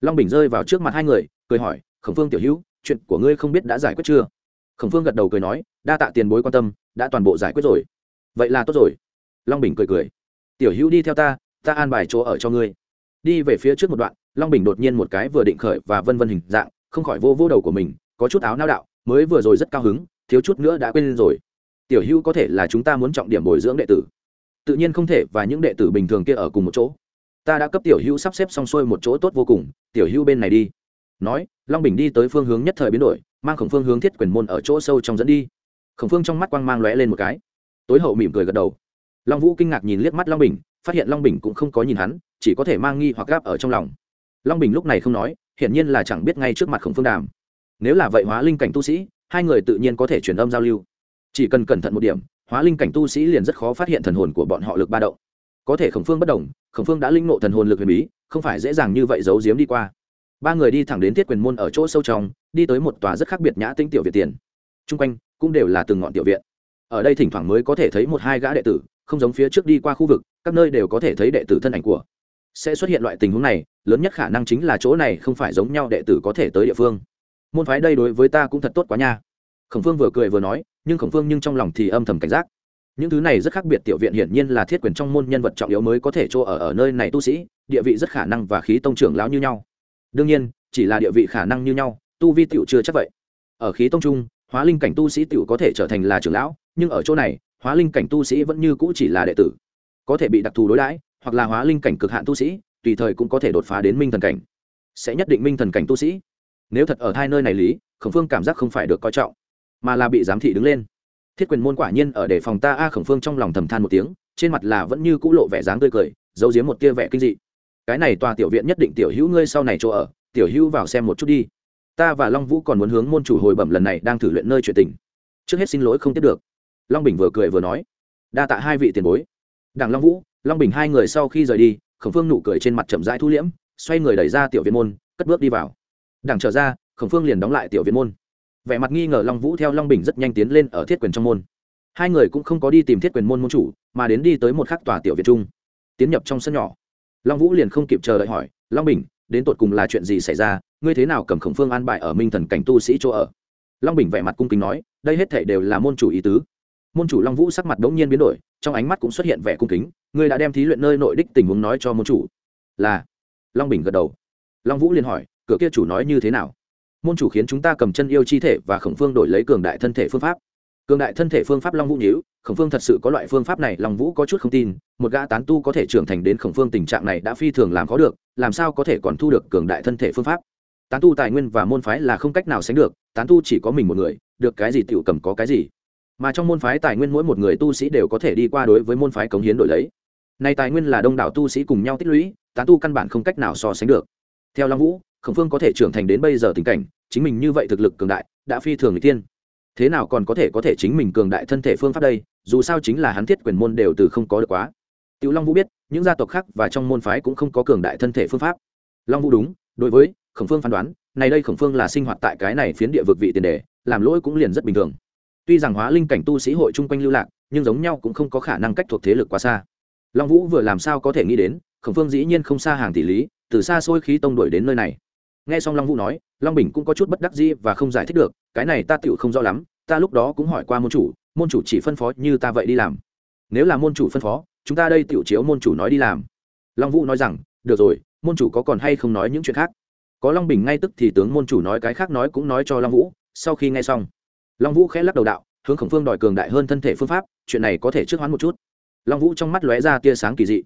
Long bình rơi vào trước mặt hai người, cười hỏi, khổng phương tiểu hữu, chuyện của ngươi không biết đã giải quyết chưa? Khổng phương gật đầu cười nói, đa tạ tiền bối quan tâm, đã toàn bộ giải quyết rồi. Vậy là tốt rồi. Long bình cười cười, tiểu hữu đi theo ta ta an bài chỗ ở cho ngươi. Đi về phía trước một đoạn, long bình đột nhiên một cái vừa định khởi và vân vân hình dạng, không khỏi vô vô đầu của mình, có chút áo nao đạo, mới vừa rồi rất cao hứng, thiếu chút nữa đã quên rồi. Tiểu hữu có thể là chúng ta muốn trọng điểm bồi dưỡng đệ tử. Tự nhiên không thể, và những đệ tử bình thường kia ở cùng một chỗ. Ta đã cấp tiểu hữu sắp xếp xong xuôi một chỗ tốt vô cùng, tiểu hữu bên này đi. Nói, long bình đi tới phương hướng nhất thời biến đổi mang khổng phương hướng thiết quyền môn ở chỗ sâu trong dẫn đi. Khổng phương trong mắt quang mang lóe lên một cái. Tối hậu mỉm cười gật đầu. Long vũ kinh ngạc nhìn liếc mắt long bình, phát hiện long bình cũng không có nhìn hắn, chỉ có thể mang nghi hoặc gáp ở trong lòng. Long bình lúc này không nói, hiển nhiên là chẳng biết ngay trước mặt khổng phương đàm. Nếu là vậy hóa linh cảnh tu sĩ, hai người tự nhiên có thể truyền âm giao lưu. Chỉ cần cẩn thận một điểm, hóa linh cảnh tu sĩ liền rất khó phát hiện thần hồn của bọn họ lực ba động. Có thể khổng phương bất đồng khổng phương đã linh ngộ thần hồn lực huyền bí, không phải dễ dàng như vậy giấu giếm đi qua. Ba người đi thẳng đến thiết quyền môn ở chỗ sâu trong đi tới một tòa rất khác biệt nhã tinh tiểu viện tiền. T r u n g quanh cũng đều là từng ngọn tiểu viện. Ở đây thỉnh thoảng mới có thể thấy một hai gã đệ tử, không giống phía trước đi qua khu vực, các nơi đều có thể thấy đệ tử thân ảnh của. Sẽ xuất hiện loại tình huống này, lớn nhất khả năng chính là chỗ này không phải giống nhau đệ tử có thể tới địa phương. Môn phái đây đối với ta cũng thật tốt quá nha. Khổng phương vừa cười vừa nói, nhưng khổng phương nhưng trong lòng thì âm thầm cảnh giác. Những thứ này rất khác biệt tiểu viện hiển nhiên là thiết quyền trong môn nhân vật trọng yếu mới có thể chỗ ở ở nơi này tu sĩ, địa vị rất khả năng và khí tông trưởng lão như nhau. Đương nhiên, chỉ là địa vị khả năng như nhau tu vi tiểu chưa chắc vậy. Ở khí tông trung, hóa linh cảnh tu sĩ tiểu có thể trở thành là trưởng lão, nhưng ở chỗ này, hóa linh cảnh tu sĩ vẫn như cũ chỉ là đệ tử. Có thể bị đặc thù đối đãi, hoặc là hóa linh cảnh cực hạn tu sĩ, tùy thời cũng có thể đột phá đến minh thần cảnh. Sẽ nhất định minh thần cảnh tu sĩ. Nếu thật ở hai nơi này lý, khổng phương cảm giác không phải được coi trọng, mà là bị giám thị đứng lên. Thiết quyền môn quả nhiên ở để phòng ta a, khổng phương trong lòng thầm than một tiếng, trên mặt là vẫn như cũ lộ vẻ dáng tươi cười, giấu giếm một tia vẻ kinh dị. Cái này tòa tiểu viện nhất định tiểu hữu ngươi sau này chỗ ở, tiểu hữu vào xem một chút đi ta và long vũ còn muốn hướng môn chủ hồi bẩm lần này đang thử luyện nơi chuyện tình. Trước hết xin lỗi không tiếp được. Long bình vừa cười vừa nói. Đa tạ hai vị tiền bối. Đảng long vũ, long bình hai người sau khi rời đi, khổng phương nụ cười trên mặt chậm rãi thu liễm, xoay người đẩy ra tiểu viện môn, cất bước đi vào. Đảng trở ra, khổng phương liền đóng lại tiểu viện môn. Vẻ mặt nghi ngờ long vũ theo long bình rất nhanh tiến lên ở thiết quyền trong môn. Hai người cũng không có đi tìm thiết quyền môn môn chủ, mà đến đi tới một khắc tòa tiểu viện trung tiến nhập trong sân nhỏ. Long vũ liền không kịp chờ đợi hỏi, long bình đến tột cùng là chuyện gì xảy ra, ngươi thế nào cầm khổng phương an bài ở minh thần cảnh tu sĩ chỗ ở? Long bình vẻ mặt cung kính nói, đây hết thể đều là môn chủ ý tứ. Môn chủ long vũ sắc mặt đống nhiên biến đổi, trong ánh mắt cũng xuất hiện vẻ cung kính, ngươi đã đem thí luyện nơi nội đích tình huống nói cho môn chủ. Là. Long bình gật đầu. Long vũ liền hỏi, cửa kia chủ nói như thế nào? Môn chủ khiến chúng ta cầm chân yêu chi thể và khổng phương đổi lấy cường đại thân thể phương pháp cường đại thân thể phương pháp long vũ nhíu, khổng phương thật sự có loại phương pháp này, long vũ có chút không tin, một gã tán tu có thể trưởng thành đến khổng phương tình trạng này đã phi thường làm có được, làm sao có thể còn thu được cường đại thân thể phương pháp? Tán tu tài nguyên và môn phái là không cách nào sánh được, tán tu chỉ có mình một người, được cái gì tựu cầm có cái gì. Mà trong môn phái tài nguyên mỗi một người tu sĩ đều có thể đi qua đối với môn phái cống hiến đổi lấy. Nay tài nguyên là đông đảo tu sĩ cùng nhau tích lũy, tán tu căn bản không cách nào so sánh được. Theo long vũ, khổng phương có thể trưởng thành đến bây giờ tình cảnh, chính mình như vậy thực lực cường đại, đã phi thường người tiên thế nào còn có thể có thể chính mình cường đại thân thể phương pháp đây, dù sao chính là hắn thiết quyền môn đều từ không có được quá. Tiểu long vũ biết, những gia tộc khác và trong môn phái cũng không có cường đại thân thể phương pháp. Long vũ đúng, đối với khổng phương phán đoán, này đây khổng phương là sinh hoạt tại cái này phiến địa vực vị tiền đề, làm lỗi cũng liền rất bình thường. Tuy rằng hóa linh cảnh tu sĩ hội chung quanh lưu lạc, nhưng giống nhau cũng không có khả năng cách thuộc thế lực quá xa. Long vũ vừa làm sao có thể nghĩ đến, khổng phương dĩ nhiên không xa hàng tỷ lý, từ xa xôi khí tông đuổi đến nơi này nghe xong long vũ nói, long bình cũng có chút bất đắc dĩ và không giải thích được, cái này ta tựu không rõ lắm, ta lúc đó cũng hỏi qua môn chủ môn chủ chỉ phân phó như ta vậy đi làm. Nếu là môn chủ phân phó, chúng ta đây tựu chiếu môn chủ nói đi làm. Long vũ nói rằng, được rồi, môn chủ có còn hay không nói những chuyện khác? Có long bình ngay tức thì tướng môn chủ nói cái khác nói cũng nói cho long vũ, sau khi nghe xong, long vũ khẽ lắc đầu đạo, hướng khổng phương đòi cường đại hơn thân thể phương pháp, chuyện này có thể trước hoán một chút. Long vũ trong mắt lóe ra tia sáng kỳ dị.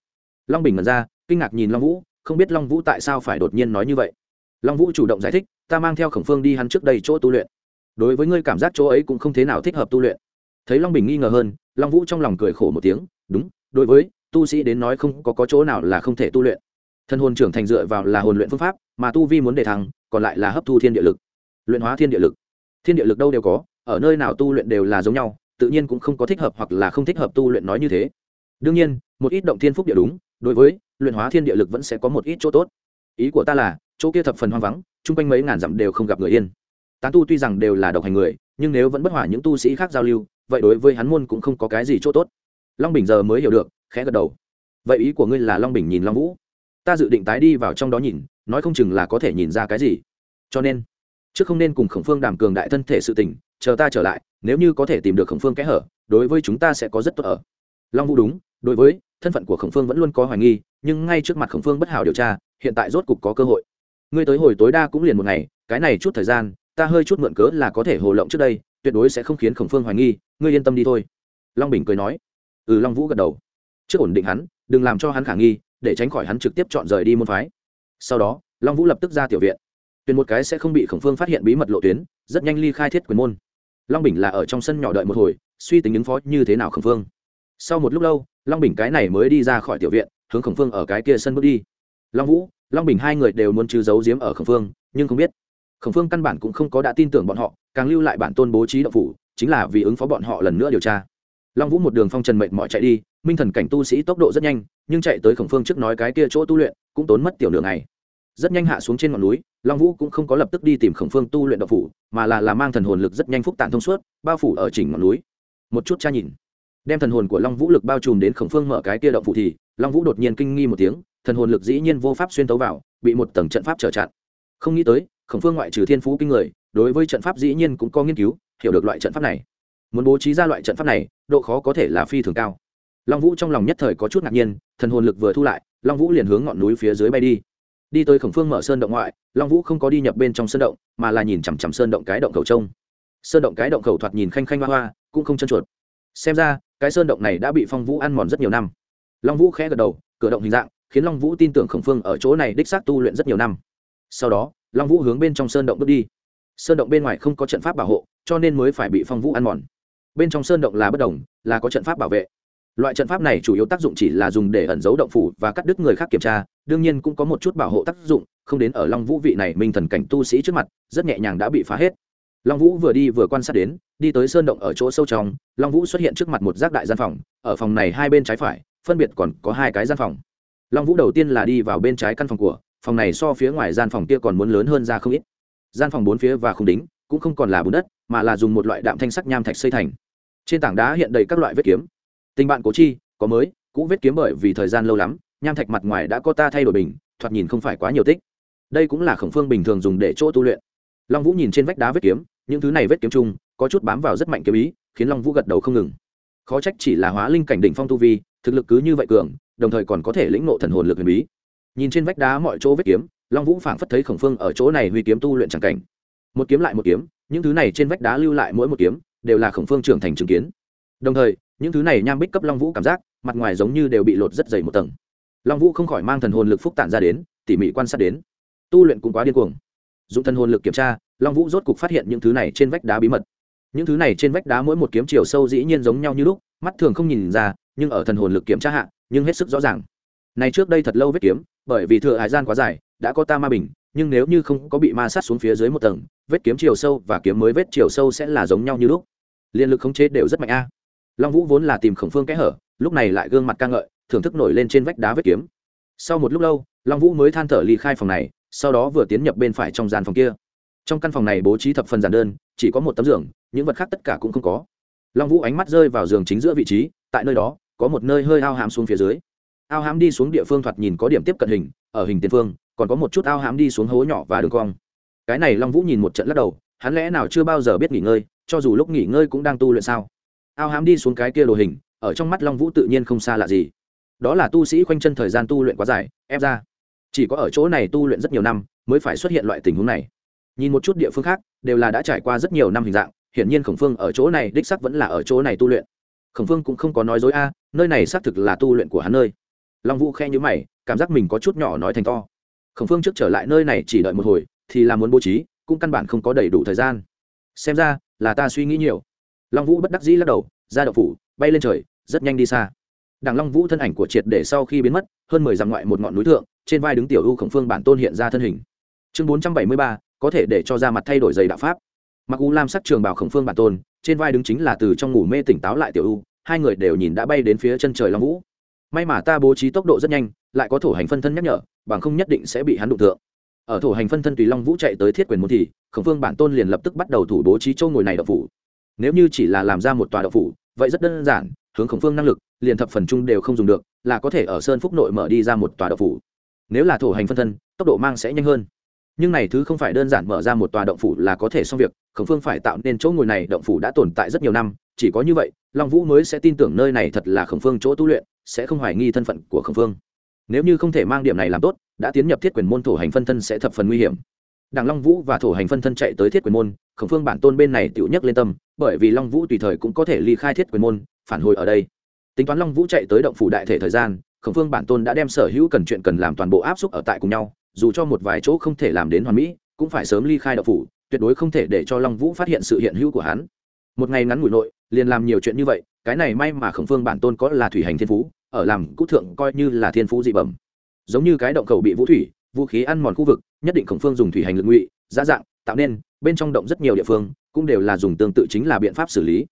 Long bình ngẩn ra, kinh ngạc nhìn long vũ, không biết long vũ tại sao phải đột nhiên nói như vậy long vũ chủ động giải thích ta mang theo khổng phương đi hắn trước đây chỗ tu luyện. Đối với ngươi cảm giác chỗ ấy cũng không thế nào thích hợp tu luyện. Thấy long bình nghi ngờ hơn long vũ trong lòng cười khổ một tiếng đúng đối với tu sĩ đến nói không có, có chỗ nào là không thể tu luyện. Thân hồn trưởng thành dựa vào là hồn luyện phương pháp mà tu vi muốn đề thăng còn lại là hấp thu thiên địa lực luyện hóa thiên địa lực. Thiên địa lực đâu đều có ở nơi nào tu luyện đều là giống nhau tự nhiên cũng không có thích hợp hoặc là không thích hợp tu luyện nói như thế. Đương nhiên một ít động thiên phúc địa đúng đối với luyện hóa thiên địa lực vẫn sẽ có một ít chỗ tốt. Ý của ta là chỗ kia thập phần hoang vắng, chung quanh mấy ngàn dặm đều không gặp người yên. Tán tu tuy rằng đều là độc hành người, nhưng nếu vẫn bất hòa những tu sĩ khác giao lưu, vậy đối với hắn môn cũng không có cái gì chỗ tốt. Long bình giờ mới hiểu được, khẽ gật đầu. Vậy ý của ngươi là long bình nhìn long vũ? Ta dự định tái đi vào trong đó nhìn, nói không chừng là có thể nhìn ra cái gì. Cho nên, trước không nên cùng khổng phương đàm cường đại thân thể sự tình, chờ ta trở lại, nếu như có thể tìm được khổng phương kẽ hở, đối với chúng ta sẽ có rất tốt ở. Long vũ đúng, đối với, thân phận của khổng phương vẫn luôn có hoài nghi, nhưng ngay trước mặt khổng phương bất hảo điều tra, hiện tại rốt cục có cơ hội ngươi tới hồi tối đa cũng liền một ngày, cái này chút thời gian, ta hơi chút mượn cớ là có thể hồ lộng trước đây, tuyệt đối sẽ không khiến khổng phương hoài nghi, ngươi yên tâm đi thôi. Long bình cười nói. Ừ long vũ gật đầu. Trước ổn định hắn, đừng làm cho hắn khả nghi, để tránh khỏi hắn trực tiếp chọn rời đi môn phái. Sau đó, long vũ lập tức ra tiểu viện. Tuyển một cái sẽ không bị khổng phương phát hiện bí mật lộ tuyến, rất nhanh ly khai thiết quyền môn. Long bình là ở trong sân nhỏ đợi một hồi, suy tính ứng phó như thế nào khổng phương. Sau một lúc lâu, long bình cái này mới đi ra khỏi tiểu viện, hướng khổng phương ở cái kia sân bước đi. Long vũ long bình hai người đều muốn trừ giấu giếm ở khổng phương, nhưng không biết. Khổng phương căn bản cũng không có đã tin tưởng bọn họ, càng lưu lại bản tôn bố trí đậu phủ, chính là vì ứng phó bọn họ lần nữa điều tra. Long vũ một đường phong trần mệnh mọi chạy đi, minh thần cảnh tu sĩ tốc độ rất nhanh, nhưng chạy tới khổng phương trước nói cái kia chỗ tu luyện, cũng tốn mất tiểu lượng này rất nhanh hạ xuống trên ngọn núi, long vũ cũng không có lập tức đi tìm khổng phương tu luyện đậu phủ, mà là là mang thần hồn lực rất nhanh phúc tản thông suốt, bao phủ ở chỉnh ngọn núi. Một chút cha nhìn. Đem thần hồn của long vũ lực bao trùm đến khổng phương mở cái kia đậu phủ thì, long vũ đột nhiên kinh nghi một tiếng thần hồn lực dĩ nhiên vô pháp xuyên tấu vào, bị một tầng trận pháp trở chặn. Không nghĩ tới, khổng phương ngoại trừ thiên phú kinh người, đối với trận pháp dĩ nhiên cũng có nghiên cứu, hiểu được loại trận pháp này. Muốn bố trí ra loại trận pháp này, độ khó có thể là phi thường cao. Long vũ trong lòng nhất thời có chút ngạc nhiên, thần hồn lực vừa thu lại, long vũ liền hướng ngọn núi phía dưới bay đi. Đi tới khổng phương mở sơn động ngoại, long vũ không có đi nhập bên trong sơn động, mà là nhìn chằm chằm sơn động cái động khẩu trông. Sơn động cái động khẩu thoạt nhìn khanh khanh hoa hoa, cũng không chân chuột xem ra, cái sơn động này đã bị phong vũ ăn mòn rất nhiều năm. Long vũ khẽ gật đầu, cửa động hình dạng khiến long vũ tin tưởng khổng phương ở chỗ này đích xác tu luyện rất nhiều năm. Sau đó, long vũ hướng bên trong sơn động bước đi. Sơn động bên ngoài không có trận pháp bảo hộ, cho nên mới phải bị phong vũ ăn mòn. Bên trong sơn động là bất đồng, là có trận pháp bảo vệ. Loại trận pháp này chủ yếu tác dụng chỉ là dùng để ẩn giấu động phủ và cắt đứt người khác kiểm tra, đương nhiên cũng có một chút bảo hộ tác dụng, không đến ở long vũ vị này minh thần cảnh tu sĩ trước mặt, rất nhẹ nhàng đã bị phá hết. Long vũ vừa đi vừa quan sát đến, đi tới sơn động ở chỗ sâu trong, long vũ xuất hiện trước mặt một giác đại gian phòng, ở phòng này hai bên trái phải, phân biệt còn có hai cái gian phòng long vũ đầu tiên là đi vào bên trái căn phòng của, phòng này so phía ngoài gian phòng kia còn muốn lớn hơn ra không ít. Gian phòng bốn phía và không đính cũng không còn là bùn đất, mà là dùng một loại đạm thanh sắc nham thạch xây thành. Trên tảng đá hiện đầy các loại vết kiếm. Tình bạn cố chi, có mới, cũ vết kiếm bởi vì thời gian lâu lắm, nham thạch mặt ngoài đã có ta thay đổi bình, thoạt nhìn không phải quá nhiều tích. Đây cũng là khổng phương bình thường dùng để chỗ tu luyện. Long vũ nhìn trên vách đá vết kiếm, những thứ này vết kiếm chung, có chút bám vào rất mạnh kiếm ý, khiến long vũ gật đầu không ngừng. Khó trách chỉ là hóa linh cảnh đỉnh phong tu vi, thực lực cứ như vậy cường đồng thời còn có thể lĩnh nộ thần hồn lực huyền bí. Nhìn trên vách đá mọi chỗ vết kiếm, long vũ phảng phất thấy khổng phương ở chỗ này huy kiếm tu luyện c cảnh. Một kiếm lại một kiếm, những thứ này trên vách đá lưu lại mỗi một kiếm, đều là khổng phương trưởng thành chứng kiến. Đồng thời, những thứ này nham bích cấp long vũ cảm giác, mặt ngoài giống như đều bị lột rất dày một tầng. Long vũ không khỏi mang thần hồn lực phúc tản ra đến, tỉ mỉ quan sát đến. Tu luyện cũng quá điên cuồng. Dùng thần hồn lực kiểm tra, long vũ rốt cục phát hiện những thứ này trên vách đá bí mật. Những thứ này trên vách đá mỗi một kiếm chiều sâu dĩ nhiên giống nhau như lúc, mắt thường không nhìn ra, nhưng ở thần hồn lực kiểm tra hạ nhưng hết sức rõ ràng. Này trước đây thật lâu vết kiếm, bởi vì thừa hải gian quá dài, đã có ta ma bình, nhưng nếu như không có bị ma sát xuống phía dưới một tầng, vết kiếm chiều sâu và kiếm mới vết chiều sâu sẽ là giống nhau như lúc. Liên lực khống chế đều rất mạnh a. Long vũ vốn là tìm khổng phương kẽ hở, lúc này lại gương mặt ca ngợi, thưởng thức nổi lên trên vách đá vết kiếm. Sau một lúc lâu, long vũ mới than thở ly khai phòng này, sau đó vừa tiến nhập bên phải trong gian phòng kia. Trong căn phòng này bố trí thập phần giản đơn, chỉ có một tấm giường, những vật khác tất cả cũng không có. Long vũ ánh mắt rơi vào giường chính giữa vị trí, tại nơi đó có một nơi hơi ao hám xuống phía dưới. Ao hám đi xuống địa phương thoạt nhìn có điểm tiếp cận hình, ở hình tiền phương, còn có một chút ao hám đi xuống hố nhỏ và đường cong. Cái này long vũ nhìn một trận lắc đầu, hắn lẽ nào chưa bao giờ biết nghỉ ngơi, cho dù lúc nghỉ ngơi cũng đang tu luyện sao? Ao hám đi xuống cái kia đồ hình, ở trong mắt long vũ tự nhiên không xa lạ gì. Đó là tu sĩ khoanh chân thời gian tu luyện quá dài, ép ra. Chỉ có ở chỗ này tu luyện rất nhiều năm, mới phải xuất hiện loại tình huống này. Nhìn một chút địa phương khác, đều là đã trải qua rất nhiều năm hình dạng, hiển nhiên khổng phương ở chỗ này đích sắc vẫn là ở chỗ này tu luyện. Khổng phương cũng không có nói dối a nơi này xác thực là tu luyện của hắn nơi. Long vũ khe nhữ mày, cảm giác mình có chút nhỏ nói thành to. Khổng phương trước trở lại nơi này chỉ đợi một hồi, thì là muốn bố trí, cũng căn bản không có đầy đủ thời gian. Xem ra, là ta suy nghĩ nhiều. Long vũ bất đắc dĩ lắc đầu, ra đậu phủ, bay lên trời, rất nhanh đi xa. Đằng long vũ thân ảnh của triệt để sau khi biến mất, hơn mười dặm ngoại một ngọn núi thượng, trên vai đứng tiểu u khổng phương bản tôn hiện ra thân hình. Chương bốn trăm bảy mươi ba, có thể để cho ra mặt thay đổi giày đạo pháp. Mặc u lam sắc trường bảo khổng phương bản tôn, trên vai đứng chính là từ trong ngủ mê tỉnh táo lại tiểu u hai người đều nhìn đã bay đến phía chân trời long vũ. May mà ta bố trí tốc độ rất nhanh, lại có thổ hành phân thân nhắc nhở, bằng không nhất định sẽ bị hắn đụng thượng. Ở thổ hành phân thân tùy long vũ chạy tới thiết quyền môn thì, khổng phương bản tôn liền lập tức bắt đầu thủ bố trí châu ngồi này đậu phủ. Nếu như chỉ là làm ra một tòa đậu phủ, vậy rất đơn giản, hướng khổng phương năng lực, liền thập phần chung đều không dùng được, là có thể ở sơn phúc nội mở đi ra một tòa đậu phủ. Nếu là thổ hành phân thân, tốc độ mang sẽ nhanh hơn nhưng này thứ không phải đơn giản mở ra một tòa động phủ là có thể xong việc, khổng phương phải tạo nên chỗ ngồi này, động phủ đã tồn tại rất nhiều năm, chỉ có như vậy, long vũ mới sẽ tin tưởng nơi này thật là khổng phương chỗ tu luyện, sẽ không hoài nghi thân phận của khổng phương. Nếu như không thể mang điểm này làm tốt, đã tiến nhập thiết quyền môn thổ hành phân thân sẽ thập phần nguy hiểm. Đảng long vũ và thổ hành phân thân chạy tới thiết quyền môn, khổng phương bản tôn bên này tựu nhắc lên tâm, bởi vì long vũ tùy thời cũng có thể ly khai thiết quyền môn, phản hồi ở đây. Tính toán long vũ chạy tới động phủ đại thể thời gian, khổng phương bản tôn đã đem sở hữu cần chuyện cần làm toàn bộ áp xúc ở tại cùng nhau dù cho một vài chỗ không thể làm đến hoàn mỹ, cũng phải sớm ly khai đạo phủ, tuyệt đối không thể để cho long vũ phát hiện sự hiện hữu của hắn. Một ngày ngắn ngủi nội, liền làm nhiều chuyện như vậy, cái này may mà khổng phương bản tôn có là thủy hành thiên phú, ở làm cũ thượng coi như là thiên phú dị bẩm. Giống như cái động cầu bị vũ thủy, vũ khí ăn mòn khu vực, nhất định khổng phương dùng thủy hành lực ngụy giá dạng, tạo nên, bên trong động rất nhiều địa phương, cũng đều là dùng tương tự chính là biện pháp xử lý.